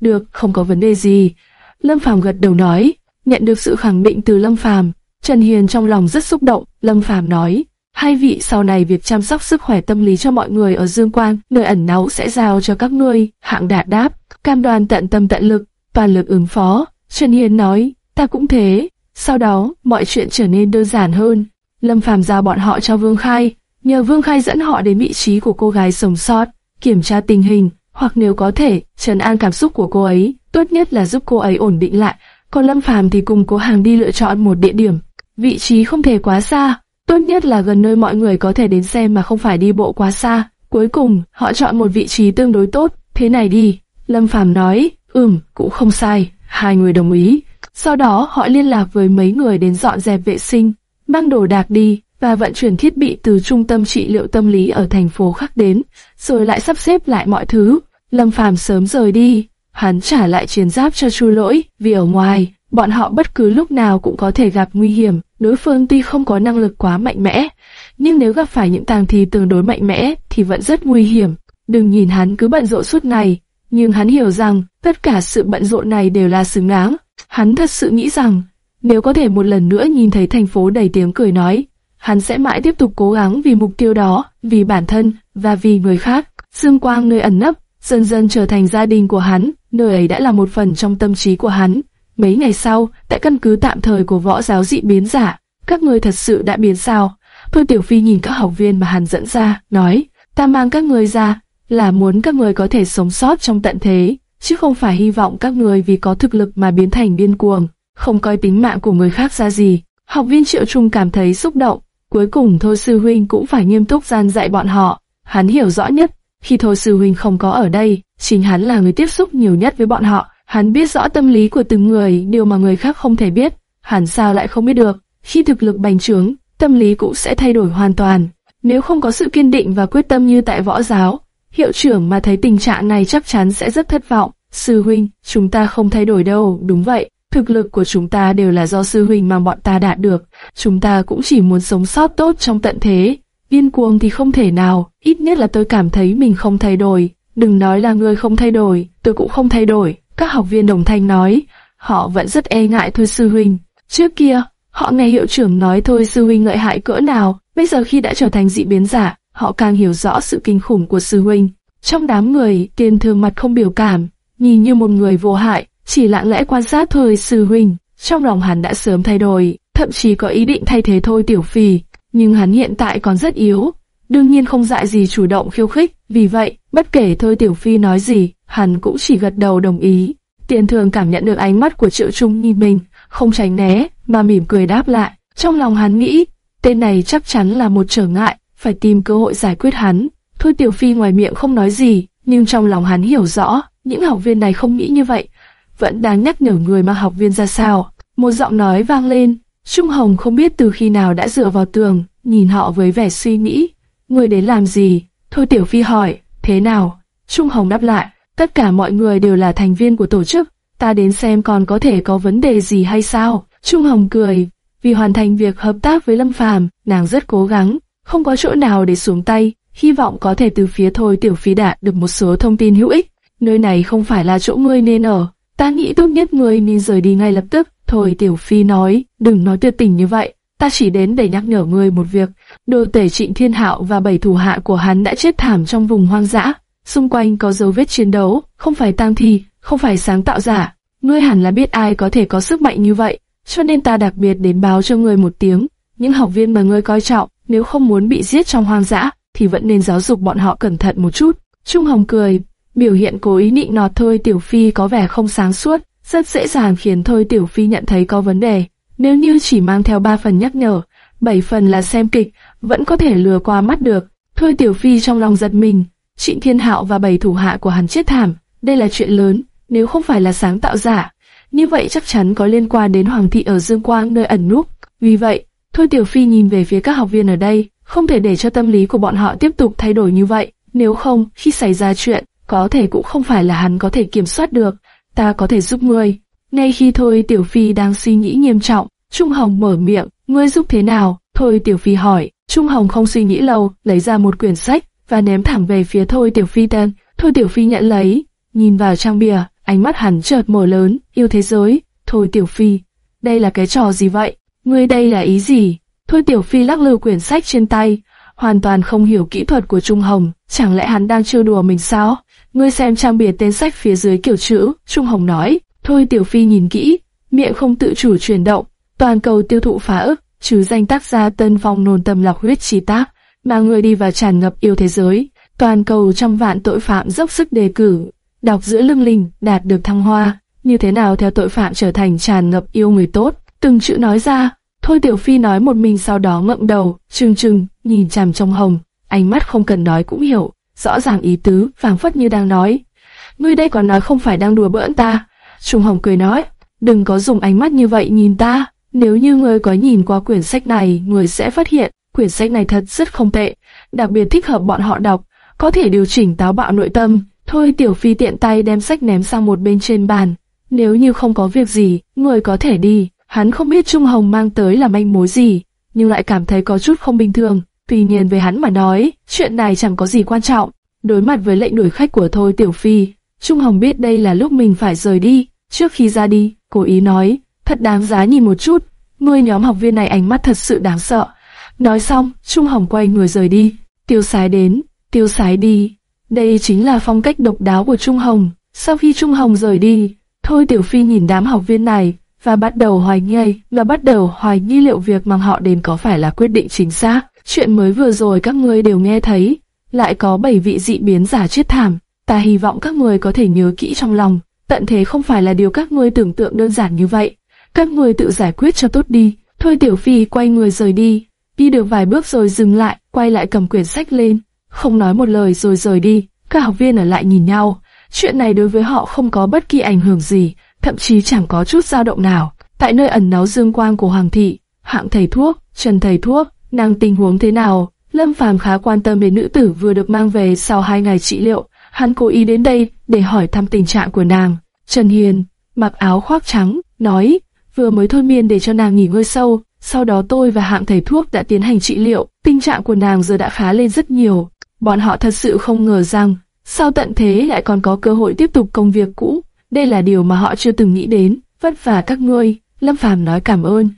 được, không có vấn đề gì. Lâm Phàm gật đầu nói, nhận được sự khẳng định từ Lâm Phàm, Trần Hiền trong lòng rất xúc động. Lâm Phàm nói, hai vị sau này việc chăm sóc sức khỏe tâm lý cho mọi người ở Dương Quang, nơi ẩn náu sẽ giao cho các ngươi. Hạng đạt đáp, cam đoan tận tâm tận lực, toàn lực ứng phó. Trần Hiền nói, ta cũng thế. Sau đó, mọi chuyện trở nên đơn giản hơn. Lâm Phàm giao bọn họ cho Vương Khai, nhờ Vương Khai dẫn họ đến vị trí của cô gái sống sót, kiểm tra tình hình, hoặc nếu có thể, trấn an cảm xúc của cô ấy, tốt nhất là giúp cô ấy ổn định lại. Còn Lâm Phàm thì cùng cố hàng đi lựa chọn một địa điểm, vị trí không thể quá xa, tốt nhất là gần nơi mọi người có thể đến xem mà không phải đi bộ quá xa. Cuối cùng, họ chọn một vị trí tương đối tốt, thế này đi. Lâm Phàm nói, ừm, cũng không sai, hai người đồng ý. Sau đó họ liên lạc với mấy người đến dọn dẹp vệ sinh, mang đồ đạc đi và vận chuyển thiết bị từ trung tâm trị liệu tâm lý ở thành phố khác đến, rồi lại sắp xếp lại mọi thứ. Lâm Phàm sớm rời đi, hắn trả lại chiến giáp cho Chu Lỗi, vì ở ngoài, bọn họ bất cứ lúc nào cũng có thể gặp nguy hiểm. Đối phương tuy không có năng lực quá mạnh mẽ, nhưng nếu gặp phải những tàng thi tương đối mạnh mẽ thì vẫn rất nguy hiểm. Đừng nhìn hắn cứ bận rộn suốt ngày, nhưng hắn hiểu rằng tất cả sự bận rộn này đều là xứng đáng. Hắn thật sự nghĩ rằng nếu có thể một lần nữa nhìn thấy thành phố đầy tiếng cười nói, hắn sẽ mãi tiếp tục cố gắng vì mục tiêu đó, vì bản thân và vì người khác. Dương quang nơi ẩn nấp, dần dần trở thành gia đình của hắn, nơi ấy đã là một phần trong tâm trí của hắn. Mấy ngày sau, tại căn cứ tạm thời của võ giáo dị biến giả, các người thật sự đã biến sao? Thôi Tiểu Phi nhìn các học viên mà hắn dẫn ra, nói, ta mang các người ra, là muốn các người có thể sống sót trong tận thế, chứ không phải hy vọng các người vì có thực lực mà biến thành điên cuồng, không coi tính mạng của người khác ra gì. Học viên Triệu Trung cảm thấy xúc động, cuối cùng Thôi Sư Huynh cũng phải nghiêm túc gian dạy bọn họ. Hắn hiểu rõ nhất, khi Thôi Sư Huynh không có ở đây, chính hắn là người tiếp xúc nhiều nhất với bọn họ. Hắn biết rõ tâm lý của từng người, điều mà người khác không thể biết. Hắn sao lại không biết được, khi thực lực bành trướng, tâm lý cũng sẽ thay đổi hoàn toàn. Nếu không có sự kiên định và quyết tâm như tại võ giáo, hiệu trưởng mà thấy tình trạng này chắc chắn sẽ rất thất vọng. Sư huynh, chúng ta không thay đổi đâu, đúng vậy. Thực lực của chúng ta đều là do sư huynh mà bọn ta đạt được. Chúng ta cũng chỉ muốn sống sót tốt trong tận thế. Điên cuồng thì không thể nào, ít nhất là tôi cảm thấy mình không thay đổi. Đừng nói là người không thay đổi, tôi cũng không thay đổi. Các học viên đồng thanh nói, họ vẫn rất e ngại thôi sư huynh. Trước kia, họ nghe hiệu trưởng nói thôi sư huynh lợi hại cỡ nào, bây giờ khi đã trở thành dị biến giả, họ càng hiểu rõ sự kinh khủng của sư huynh. Trong đám người, tiền thường mặt không biểu cảm, nhìn như một người vô hại, chỉ lặng lẽ quan sát thôi sư huynh. Trong lòng hắn đã sớm thay đổi, thậm chí có ý định thay thế thôi tiểu phì, nhưng hắn hiện tại còn rất yếu, đương nhiên không dại gì chủ động khiêu khích. Vì vậy, bất kể thôi tiểu phi nói gì, hắn cũng chỉ gật đầu đồng ý. Tiền thường cảm nhận được ánh mắt của triệu trung nhìn mình, không tránh né, mà mỉm cười đáp lại. Trong lòng hắn nghĩ, tên này chắc chắn là một trở ngại, phải tìm cơ hội giải quyết hắn. Thôi tiểu phi ngoài miệng không nói gì, nhưng trong lòng hắn hiểu rõ, những học viên này không nghĩ như vậy, vẫn đang nhắc nhở người mà học viên ra sao. Một giọng nói vang lên, Trung Hồng không biết từ khi nào đã dựa vào tường, nhìn họ với vẻ suy nghĩ. Người đến làm gì? Thôi Tiểu Phi hỏi, thế nào? Trung Hồng đáp lại, tất cả mọi người đều là thành viên của tổ chức, ta đến xem còn có thể có vấn đề gì hay sao? Trung Hồng cười, vì hoàn thành việc hợp tác với Lâm Phàm, nàng rất cố gắng, không có chỗ nào để xuống tay, hy vọng có thể từ phía Thôi Tiểu Phi đạt được một số thông tin hữu ích. Nơi này không phải là chỗ ngươi nên ở, ta nghĩ tốt nhất ngươi nên rời đi ngay lập tức. Thôi Tiểu Phi nói, đừng nói tuyệt tình như vậy, ta chỉ đến để nhắc nhở ngươi một việc. Đồ tể trịnh thiên hạo và bảy thủ hạ của hắn đã chết thảm trong vùng hoang dã, xung quanh có dấu vết chiến đấu, không phải tang thi, không phải sáng tạo giả. Ngươi hẳn là biết ai có thể có sức mạnh như vậy, cho nên ta đặc biệt đến báo cho ngươi một tiếng. Những học viên mà ngươi coi trọng, nếu không muốn bị giết trong hoang dã, thì vẫn nên giáo dục bọn họ cẩn thận một chút. Trung Hồng cười, biểu hiện cố ý nịnh nọt thôi Tiểu Phi có vẻ không sáng suốt, rất dễ dàng khiến thôi Tiểu Phi nhận thấy có vấn đề. Nếu như chỉ mang theo ba phần nhắc nhở, bảy phần là xem kịch, vẫn có thể lừa qua mắt được. Thôi Tiểu Phi trong lòng giật mình, Trịnh Thiên Hạo và bảy thủ hạ của hắn chết thảm, đây là chuyện lớn, nếu không phải là sáng tạo giả, như vậy chắc chắn có liên quan đến Hoàng thị ở Dương Quang nơi ẩn núp. Vì vậy, Thôi Tiểu Phi nhìn về phía các học viên ở đây, không thể để cho tâm lý của bọn họ tiếp tục thay đổi như vậy. Nếu không, khi xảy ra chuyện, có thể cũng không phải là hắn có thể kiểm soát được. Ta có thể giúp ngươi. Ngay khi Thôi Tiểu Phi đang suy nghĩ nghiêm trọng, Trung Hồng mở miệng, ngươi giúp thế nào? Thôi Tiểu Phi hỏi. Trung Hồng không suy nghĩ lâu, lấy ra một quyển sách và ném thẳng về phía Thôi Tiểu Phi tên. Thôi Tiểu Phi nhận lấy, nhìn vào trang bìa, ánh mắt hắn chợt mở lớn, yêu thế giới. Thôi Tiểu Phi, đây là cái trò gì vậy? Ngươi đây là ý gì? Thôi Tiểu Phi lắc lư quyển sách trên tay, hoàn toàn không hiểu kỹ thuật của Trung Hồng, chẳng lẽ hắn đang trêu đùa mình sao? Ngươi xem trang bìa tên sách phía dưới kiểu chữ, Trung Hồng nói. Thôi Tiểu Phi nhìn kỹ, miệng không tự chủ chuyển động, toàn cầu tiêu thụ phá ức, trừ danh tác gia Tân Phong nồn tâm lọc huyết trí tác, mà người đi vào tràn ngập yêu thế giới, toàn cầu trăm vạn tội phạm dốc sức đề cử, đọc giữa lưng linh, đạt được thăng hoa, như thế nào theo tội phạm trở thành tràn ngập yêu người tốt, từng chữ nói ra, thôi Tiểu Phi nói một mình sau đó ngậm đầu, trừng trừng, nhìn chằm trong hồng, ánh mắt không cần nói cũng hiểu, rõ ràng ý tứ, phảng phất như đang nói. Ngươi đây còn nói không phải đang đùa bỡn ta. Trung Hồng cười nói, đừng có dùng ánh mắt như vậy nhìn ta, nếu như ngươi có nhìn qua quyển sách này, ngươi sẽ phát hiện, quyển sách này thật rất không tệ, đặc biệt thích hợp bọn họ đọc, có thể điều chỉnh táo bạo nội tâm. Thôi Tiểu Phi tiện tay đem sách ném sang một bên trên bàn. Nếu như không có việc gì, người có thể đi. Hắn không biết Trung Hồng mang tới là manh mối gì, nhưng lại cảm thấy có chút không bình thường. Tuy nhiên với hắn mà nói, chuyện này chẳng có gì quan trọng. Đối mặt với lệnh đuổi khách của Thôi Tiểu Phi, Trung Hồng biết đây là lúc mình phải rời đi. Trước khi ra đi, cố ý nói, thật đáng giá nhìn một chút. Ngươi nhóm học viên này ánh mắt thật sự đáng sợ. Nói xong, Trung Hồng quay người rời đi. Tiêu sái đến, tiêu sái đi. Đây chính là phong cách độc đáo của Trung Hồng. Sau khi Trung Hồng rời đi, Thôi Tiểu Phi nhìn đám học viên này và bắt đầu hoài nghi, và bắt đầu hoài nghi liệu việc mà họ đến có phải là quyết định chính xác. Chuyện mới vừa rồi các ngươi đều nghe thấy, lại có bảy vị dị biến giả chết thảm. Ta hy vọng các ngươi có thể nhớ kỹ trong lòng, tận thế không phải là điều các ngươi tưởng tượng đơn giản như vậy. Các ngươi tự giải quyết cho tốt đi. Thôi Tiểu Phi quay người rời đi, đi được vài bước rồi dừng lại, quay lại cầm quyển sách lên, không nói một lời rồi rời đi. Các học viên ở lại nhìn nhau, chuyện này đối với họ không có bất kỳ ảnh hưởng gì, thậm chí chẳng có chút dao động nào. Tại nơi ẩn náu dương quang của Hoàng thị, hạng thầy thuốc, Trần thầy thuốc, nàng tình huống thế nào? Lâm Phàm khá quan tâm đến nữ tử vừa được mang về sau hai ngày trị liệu, hắn cố ý đến đây để hỏi thăm tình trạng của nàng. Trần Hiền, mặc áo khoác trắng, nói, vừa mới thôi miên để cho nàng nghỉ ngơi sâu, sau đó tôi và hạng thầy thuốc đã tiến hành trị liệu, tình trạng của nàng giờ đã khá lên rất nhiều. Bọn họ thật sự không ngờ rằng, sau tận thế lại còn có cơ hội tiếp tục công việc cũ. Đây là điều mà họ chưa từng nghĩ đến. Vất vả các ngươi, Lâm Phàm nói cảm ơn.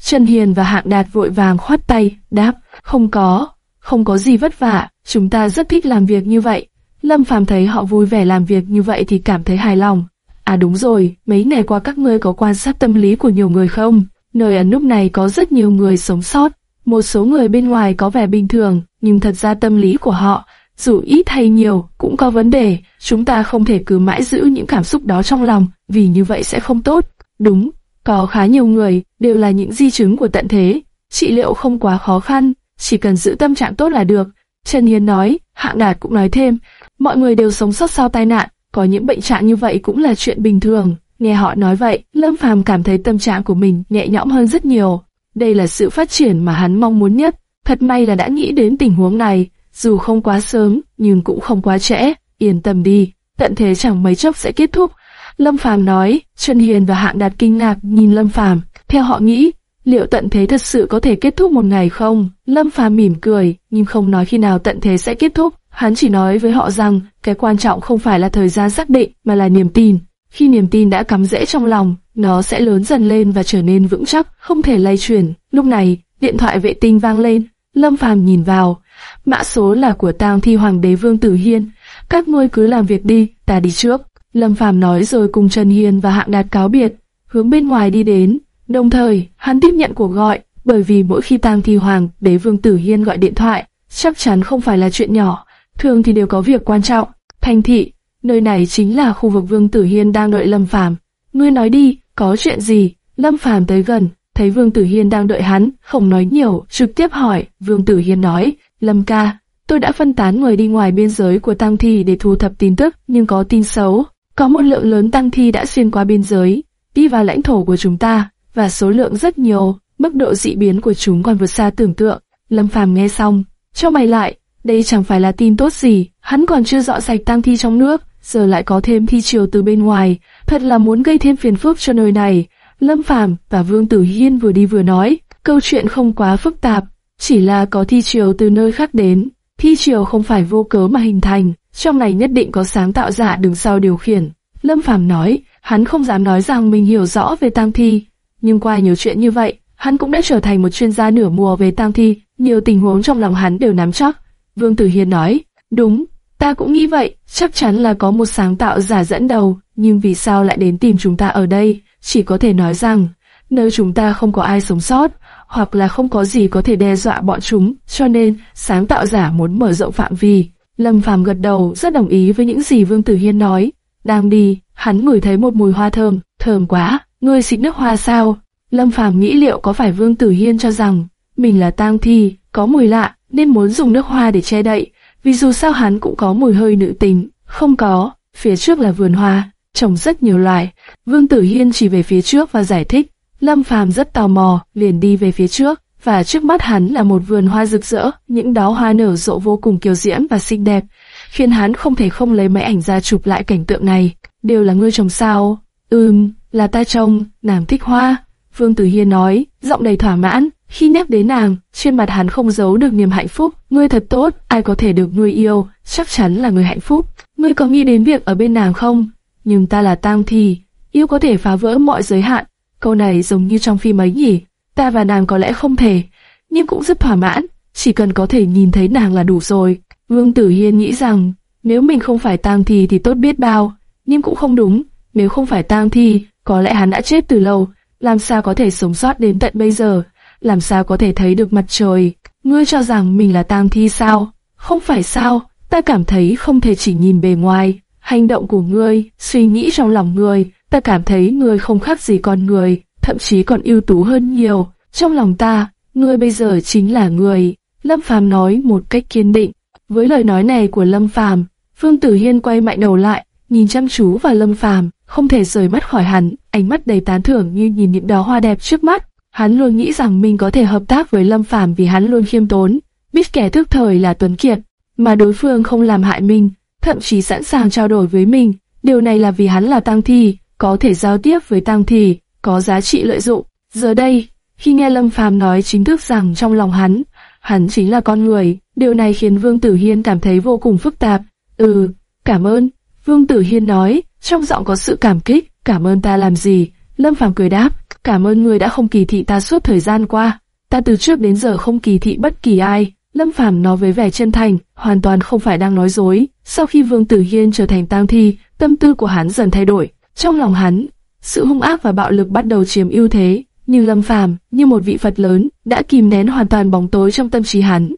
Trần Hiền và Hạng Đạt vội vàng khoát tay, đáp, không có, không có gì vất vả, chúng ta rất thích làm việc như vậy. Lâm Phàm thấy họ vui vẻ làm việc như vậy thì cảm thấy hài lòng. À đúng rồi, mấy ngày qua các ngươi có quan sát tâm lý của nhiều người không? Nơi ẩn núp này có rất nhiều người sống sót. Một số người bên ngoài có vẻ bình thường, nhưng thật ra tâm lý của họ, dù ít hay nhiều, cũng có vấn đề. Chúng ta không thể cứ mãi giữ những cảm xúc đó trong lòng, vì như vậy sẽ không tốt. Đúng, có khá nhiều người, đều là những di chứng của tận thế. Trị liệu không quá khó khăn, chỉ cần giữ tâm trạng tốt là được. Trần Hiền nói, Hạng Đạt cũng nói thêm, mọi người đều sống sót sau tai nạn, có những bệnh trạng như vậy cũng là chuyện bình thường. Nghe họ nói vậy, Lâm Phàm cảm thấy tâm trạng của mình nhẹ nhõm hơn rất nhiều. Đây là sự phát triển mà hắn mong muốn nhất. Thật may là đã nghĩ đến tình huống này, dù không quá sớm, nhưng cũng không quá trễ. Yên tâm đi, tận thế chẳng mấy chốc sẽ kết thúc. Lâm Phàm nói, Trần Hiền và Hạng Đạt kinh ngạc nhìn Lâm Phàm, theo họ nghĩ, liệu tận thế thật sự có thể kết thúc một ngày không? Lâm Phàm mỉm cười, nhưng không nói khi nào tận thế sẽ kết thúc. Hắn chỉ nói với họ rằng, cái quan trọng không phải là thời gian xác định, mà là niềm tin. Khi niềm tin đã cắm rễ trong lòng, nó sẽ lớn dần lên và trở nên vững chắc, không thể lay chuyển. Lúc này, điện thoại vệ tinh vang lên, Lâm Phàm nhìn vào, mã số là của Tang Thi Hoàng đế Vương Tử Hiên. Các ngươi cứ làm việc đi, ta đi trước. Lâm Phàm nói rồi cùng Trần Hiên và Hạng Đạt cáo biệt, hướng bên ngoài đi đến. Đồng thời, hắn tiếp nhận cuộc gọi, bởi vì mỗi khi Tang Thi Hoàng đế Vương Tử Hiên gọi điện thoại, chắc chắn không phải là chuyện nhỏ, thường thì đều có việc quan trọng. Thành thị, nơi này chính là khu vực Vương Tử Hiên đang đợi Lâm Phàm. Ngươi nói đi, có chuyện gì? Lâm Phàm tới gần, thấy Vương Tử Hiên đang đợi hắn, không nói nhiều, trực tiếp hỏi. Vương Tử Hiên nói, Lâm ca, tôi đã phân tán người đi ngoài biên giới của Tăng Thi để thu thập tin tức, nhưng có tin xấu. Có một lượng lớn Tăng Thi đã xuyên qua biên giới, đi vào lãnh thổ của chúng ta, và số lượng rất nhiều, mức độ dị biến của chúng còn vượt xa tưởng tượng. Lâm Phàm nghe xong, cho mày lại, đây chẳng phải là tin tốt gì, hắn còn chưa dọn sạch Tăng Thi trong nước, giờ lại có thêm thi triều từ bên ngoài, thật là muốn gây thêm phiền phức cho nơi này. Lâm Phàm và Vương Tử Hiên vừa đi vừa nói, câu chuyện không quá phức tạp, chỉ là có thi triều từ nơi khác đến. Thi triều không phải vô cớ mà hình thành, trong này nhất định có sáng tạo giả đứng sau điều khiển. Lâm Phàm nói, hắn không dám nói rằng mình hiểu rõ về tang thi, nhưng qua nhiều chuyện như vậy, hắn cũng đã trở thành một chuyên gia nửa mùa về tang thi, nhiều tình huống trong lòng hắn đều nắm chắc. Vương Tử Hiên nói, đúng, ta cũng nghĩ vậy, chắc chắn là có một sáng tạo giả dẫn đầu, nhưng vì sao lại đến tìm chúng ta ở đây? Chỉ có thể nói rằng, nơi chúng ta không có ai sống sót, hoặc là không có gì có thể đe dọa bọn chúng, cho nên sáng tạo giả muốn mở rộng phạm vi. Lâm Phàm gật đầu, rất đồng ý với những gì Vương Tử Hiên nói. Đang đi, hắn ngửi thấy một mùi hoa thơm, thơm quá, ngươi xịt nước hoa sao? Lâm Phàm nghĩ liệu có phải Vương Tử Hiên cho rằng mình là tang thi, có mùi lạ, nên muốn dùng nước hoa để che đậy, vì dù sao hắn cũng có mùi hơi nữ tính. Không có, phía trước là vườn hoa, trồng rất nhiều loài. Vương Tử Hiên chỉ về phía trước và giải thích. Lâm Phàm rất tò mò, liền đi về phía trước, và trước mắt hắn là một vườn hoa rực rỡ, những đóa hoa nở rộ vô cùng kiều diễm và xinh đẹp, khiến hắn không thể không lấy máy ảnh ra chụp lại cảnh tượng này. Đều là ngươi trồng sao? Ừm, là ta trồng, nàng thích hoa. Vương Tử Hiên nói, giọng đầy thỏa mãn. Khi nép đến nàng, trên mặt hắn không giấu được niềm hạnh phúc. Ngươi thật tốt, ai có thể được ngươi yêu, chắc chắn là người hạnh phúc. Ngươi có nghĩ đến việc ở bên nàng không? Nhưng ta là tang thì yêu có thể phá vỡ mọi giới hạn. Câu này giống như trong phim ấy nhỉ? Ta và nàng có lẽ không thể, nhưng cũng rất thỏa mãn. Chỉ cần có thể nhìn thấy nàng là đủ rồi. Vương Tử Hiên nghĩ rằng, nếu mình không phải tang thi thì tốt biết bao, nhưng cũng không đúng. Nếu không phải tang thi, có lẽ hắn đã chết từ lâu. Làm sao có thể sống sót đến tận bây giờ? Làm sao có thể thấy được mặt trời? Ngươi cho rằng mình là tang thi sao? Không phải sao? Ta cảm thấy không thể chỉ nhìn bề ngoài. Hành động của ngươi, suy nghĩ trong lòng ngươi, ta cảm thấy ngươi không khác gì con người, thậm chí còn ưu tú hơn nhiều. Trong lòng ta, ngươi bây giờ chính là người. Lâm Phàm nói một cách kiên định. Với lời nói này của Lâm Phàm, Phương Tử Hiên quay mạnh đầu lại, nhìn chăm chú vào Lâm Phàm, không thể rời mắt khỏi hắn, ánh mắt đầy tán thưởng như nhìn những đóa hoa đẹp trước mắt. Hắn luôn nghĩ rằng mình có thể hợp tác với Lâm Phàm vì hắn luôn khiêm tốn, biết kẻ thức thời là Tuấn Kiệt, mà đối phương không làm hại mình, thậm chí sẵn sàng trao đổi với mình. Điều này là vì hắn là tăng thi, có thể giao tiếp với tang thi, có giá trị lợi dụng. Giờ đây, khi nghe Lâm Phàm nói chính thức rằng trong lòng hắn, hắn chính là con người, điều này khiến Vương Tử Hiên cảm thấy vô cùng phức tạp. Ừ, cảm ơn. Vương Tử Hiên nói, trong giọng có sự cảm kích, cảm ơn ta làm gì? Lâm Phàm cười đáp, cảm ơn người đã không kỳ thị ta suốt thời gian qua. Ta từ trước đến giờ không kỳ thị bất kỳ ai. Lâm Phàm nói với vẻ chân thành, hoàn toàn không phải đang nói dối. Sau khi Vương Tử Hiên trở thành tang thi, tâm tư của hắn dần thay đổi. Trong lòng hắn, sự hung ác và bạo lực bắt đầu chiếm ưu thế. Nhưng Lâm Phàm, như một vị Phật lớn, đã kìm nén hoàn toàn bóng tối trong tâm trí hắn.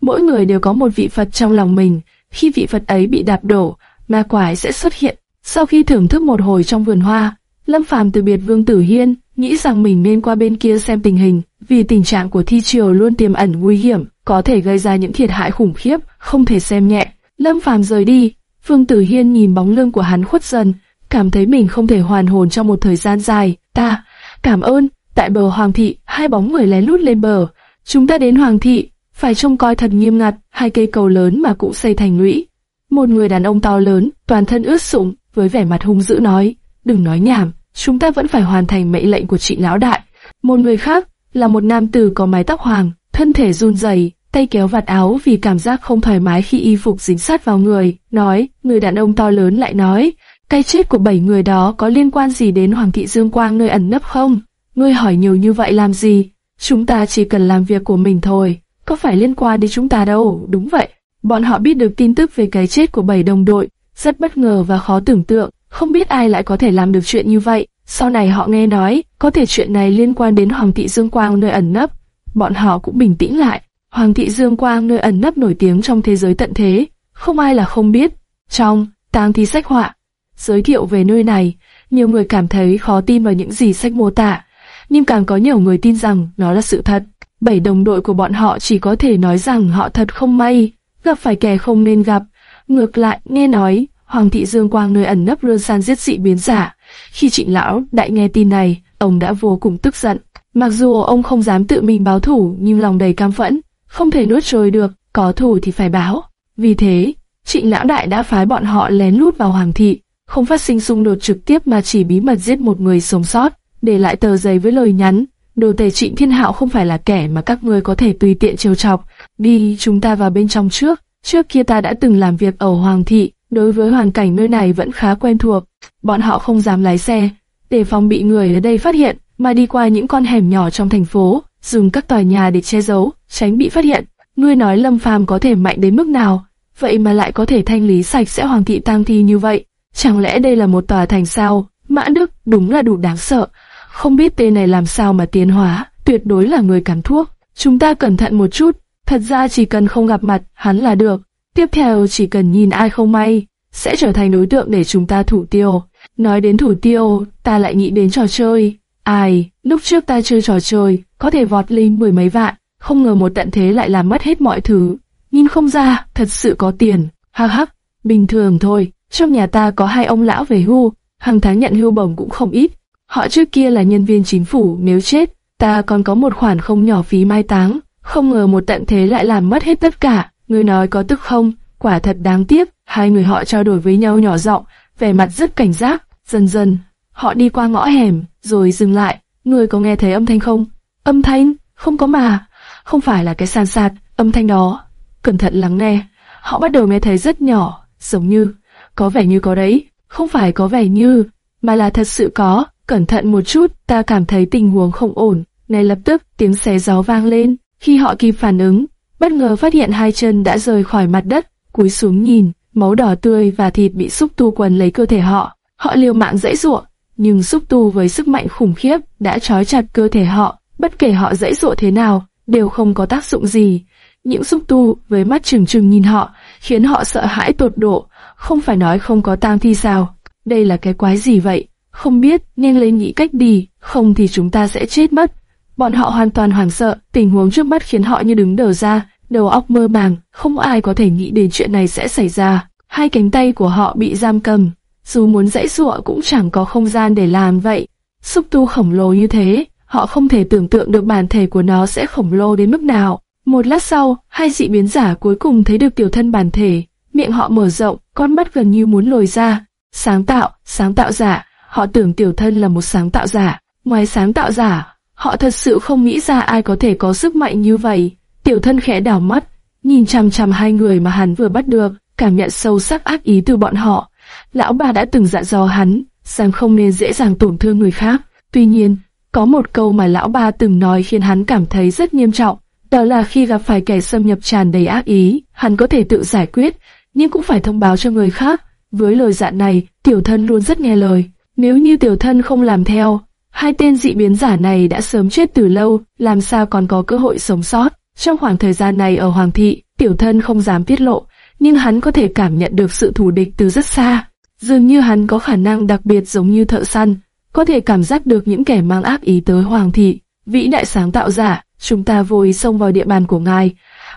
Mỗi người đều có một vị Phật trong lòng mình. Khi vị Phật ấy bị đạp đổ, ma quái sẽ xuất hiện. Sau khi thưởng thức một hồi trong vườn hoa, Lâm Phàm từ biệt Vương Tử Hiên, nghĩ rằng mình nên qua bên kia xem tình hình, vì tình trạng của thi triều luôn tiềm ẩn nguy hiểm, có thể gây ra những thiệt hại khủng khiếp, không thể xem nhẹ. Lâm Phàm rời đi, Vương Tử Hiên nhìn bóng lưng của hắn khuất dần, cảm thấy mình không thể hoàn hồn trong một thời gian dài. Ta, cảm ơn. Tại bờ Hoàng thị, hai bóng người lén lút lên bờ. Chúng ta đến Hoàng thị, phải trông coi thật nghiêm ngặt, hai cây cầu lớn mà cũng xây thành lũy. Một người đàn ông to lớn, toàn thân ướt sũng, với vẻ mặt hung dữ nói, đừng nói nhảm, chúng ta vẫn phải hoàn thành mệnh lệnh của chị lão đại. Một người khác là một nam tử có mái tóc hoàng, thân thể run rẩy, tay kéo vạt áo vì cảm giác không thoải mái khi y phục dính sát vào người, nói, người đàn ông to lớn lại nói, cái chết của bảy người đó có liên quan gì đến Hoàng thị Dương Quang nơi ẩn nấp không? Ngươi hỏi nhiều như vậy làm gì? Chúng ta chỉ cần làm việc của mình thôi, có phải liên quan đến chúng ta đâu, đúng vậy. Bọn họ biết được tin tức về cái chết của bảy đồng đội, rất bất ngờ và khó tưởng tượng, không biết ai lại có thể làm được chuyện như vậy. Sau này họ nghe nói, có thể chuyện này liên quan đến Hoàng thị Dương Quang nơi ẩn nấp. Bọn họ cũng bình tĩnh lại. Hoàng thị Dương Quang nơi ẩn nấp nổi tiếng trong thế giới tận thế, không ai là không biết. Trong tang thi sách họa, giới thiệu về nơi này, nhiều người cảm thấy khó tin vào những gì sách mô tả, nhưng càng có nhiều người tin rằng nó là sự thật. Bảy đồng đội của bọn họ chỉ có thể nói rằng họ thật không may, gặp phải kẻ không nên gặp. Ngược lại, nghe nói, Hoàng thị Dương Quang nơi ẩn nấp rơn san giết dị biến giả. Khi trịnh lão đại nghe tin này, ông đã vô cùng tức giận. Mặc dù ông không dám tự mình báo thủ nhưng lòng đầy cam phẫn, không thể nuốt trôi được, có thủ thì phải báo. Vì thế, trịnh lão đại đã phái bọn họ lén lút vào Hoàng thị, không phát sinh xung đột trực tiếp mà chỉ bí mật giết một người sống sót, để lại tờ giấy với lời nhắn. Đồ tể trịnh thiên hạo không phải là kẻ mà các ngươi có thể tùy tiện trêu chọc. Đi, chúng ta vào bên trong trước. Trước kia ta đã từng làm việc ở Hoàng thị, đối với hoàn cảnh nơi này vẫn khá quen thuộc. Bọn họ không dám lái xe, để phòng bị người ở đây phát hiện, mà đi qua những con hẻm nhỏ trong thành phố, dùng các tòa nhà để che giấu, tránh bị phát hiện. Ngươi nói Lâm Phàm có thể mạnh đến mức nào, vậy mà lại có thể thanh lý sạch sẽ Hoàng thị tang thi như vậy? Chẳng lẽ đây là một tòa thành sao? Mã Đức đúng là đủ đáng sợ. Không biết tên này làm sao mà tiến hóa, tuyệt đối là người cắn thuốc. Chúng ta cẩn thận một chút, thật ra chỉ cần không gặp mặt, hắn là được. Tiếp theo chỉ cần nhìn ai không may, sẽ trở thành đối tượng để chúng ta thủ tiêu. Nói đến thủ tiêu, ta lại nghĩ đến trò chơi. Ai, lúc trước ta chơi trò chơi, có thể vọt lên mười mấy vạn, không ngờ một tận thế lại làm mất hết mọi thứ. Nhìn không ra, thật sự có tiền. Hắc hắc, bình thường thôi. Trong nhà ta có hai ông lão về hưu, hàng tháng nhận hưu bổng cũng không ít. Họ trước kia là nhân viên chính phủ, nếu chết, ta còn có một khoản không nhỏ phí mai táng. Không ngờ một tận thế lại làm mất hết tất cả. Người nói có tức không? Quả thật đáng tiếc. Hai người họ trao đổi với nhau nhỏ giọng, vẻ mặt rất cảnh giác. Dần dần, họ đi qua ngõ hẻm, rồi dừng lại. Người có nghe thấy âm thanh không? Âm thanh? Không có mà. Không phải là cái sàn sạt, âm thanh đó. Cẩn thận lắng nghe. Họ bắt đầu nghe thấy rất nhỏ, giống như có vẻ như có đấy, không phải có vẻ như, mà là thật sự có. Cẩn thận một chút, ta cảm thấy tình huống không ổn. Ngay lập tức, tiếng xé gió vang lên. Khi họ kịp phản ứng, bất ngờ phát hiện hai chân đã rời khỏi mặt đất, cúi xuống nhìn, máu đỏ tươi và thịt bị xúc tu quần lấy cơ thể họ. Họ liều mạng dãy giụa, nhưng xúc tu với sức mạnh khủng khiếp đã trói chặt cơ thể họ. Bất kể họ dãy giụa thế nào, đều không có tác dụng gì. Những xúc tu với mắt trừng trừng nhìn họ, khiến họ sợ hãi tột độ. Không phải nói không có tang thi sao? Đây là cái quái gì vậy? Không biết, nên lên nghĩ cách đi, không thì chúng ta sẽ chết mất. Bọn họ hoàn toàn hoảng sợ, tình huống trước mắt khiến họ như đứng đờ ra, đầu óc mơ màng, không ai có thể nghĩ đến chuyện này sẽ xảy ra. Hai cánh tay của họ bị giam cầm, dù muốn dãy giụa cũng chẳng có không gian để làm vậy. Xúc tu khổng lồ như thế, họ không thể tưởng tượng được bản thể của nó sẽ khổng lồ đến mức nào. Một lát sau, hai dị biến giả cuối cùng thấy được tiểu thân bản thể, miệng họ mở rộng, con mắt gần như muốn lồi ra. Sáng tạo, sáng tạo giả, họ tưởng tiểu thân là một sáng tạo giả. Ngoài sáng tạo giả, họ thật sự không nghĩ ra ai có thể có sức mạnh như vậy. Tiểu thân khẽ đảo mắt, nhìn chằm chằm hai người mà hắn vừa bắt được, cảm nhận sâu sắc ác ý từ bọn họ. Lão bà đã từng dặn dò hắn, rằng không nên dễ dàng tổn thương người khác. Tuy nhiên, có một câu mà lão ba từng nói khiến hắn cảm thấy rất nghiêm trọng, đó là khi gặp phải kẻ xâm nhập tràn đầy ác ý, hắn có thể tự giải quyết, nhưng cũng phải thông báo cho người khác. Với lời dặn này, tiểu thân luôn rất nghe lời. Nếu như tiểu thân không làm theo, hai tên dị biến giả này đã sớm chết từ lâu, làm sao còn có cơ hội sống sót. Trong khoảng thời gian này ở Hoàng thị, tiểu thân không dám tiết lộ, nhưng hắn có thể cảm nhận được sự thù địch từ rất xa. Dường như hắn có khả năng đặc biệt giống như thợ săn, có thể cảm giác được những kẻ mang ác ý tới Hoàng thị. Vĩ đại sáng tạo giả, chúng ta vô ý xông vào địa bàn của ngài,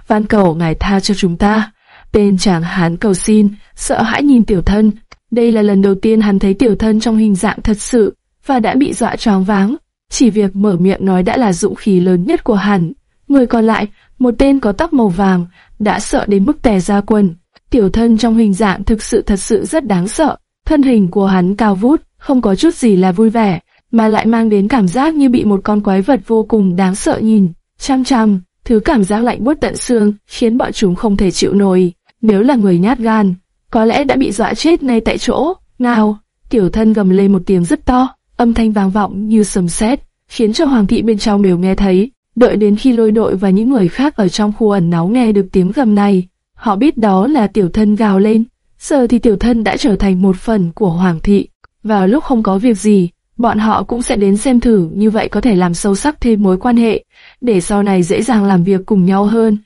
van cầu ngài tha cho chúng ta. Tên chàng hán cầu xin, sợ hãi nhìn tiểu thân. Đây là lần đầu tiên hắn thấy tiểu thân trong hình dạng thật sự, và đã bị dọa choáng váng. Chỉ việc mở miệng nói đã là dũng khí lớn nhất của hắn. Người còn lại, một tên có tóc màu vàng, đã sợ đến mức tè ra quần. Tiểu thân trong hình dạng thực sự thật sự rất đáng sợ. Thân hình của hắn cao vút, không có chút gì là vui vẻ, mà lại mang đến cảm giác như bị một con quái vật vô cùng đáng sợ nhìn, chăm chăm, thứ cảm giác lạnh buốt tận xương, khiến bọn chúng không thể chịu nổi. Nếu là người nhát gan, có lẽ đã bị dọa chết ngay tại chỗ. Nào, tiểu thân gầm lên một tiếng rất to, âm thanh vang vọng như sầm sét, khiến cho hoàng thị bên trong đều nghe thấy. Đợi đến khi lôi đội và những người khác ở trong khu ẩn náu nghe được tiếng gầm này, họ biết đó là tiểu thân gào lên. Giờ thì tiểu thân đã trở thành một phần của hoàng thị. Vào lúc không có việc gì, bọn họ cũng sẽ đến xem thử như vậy có thể làm sâu sắc thêm mối quan hệ, để sau này dễ dàng làm việc cùng nhau hơn.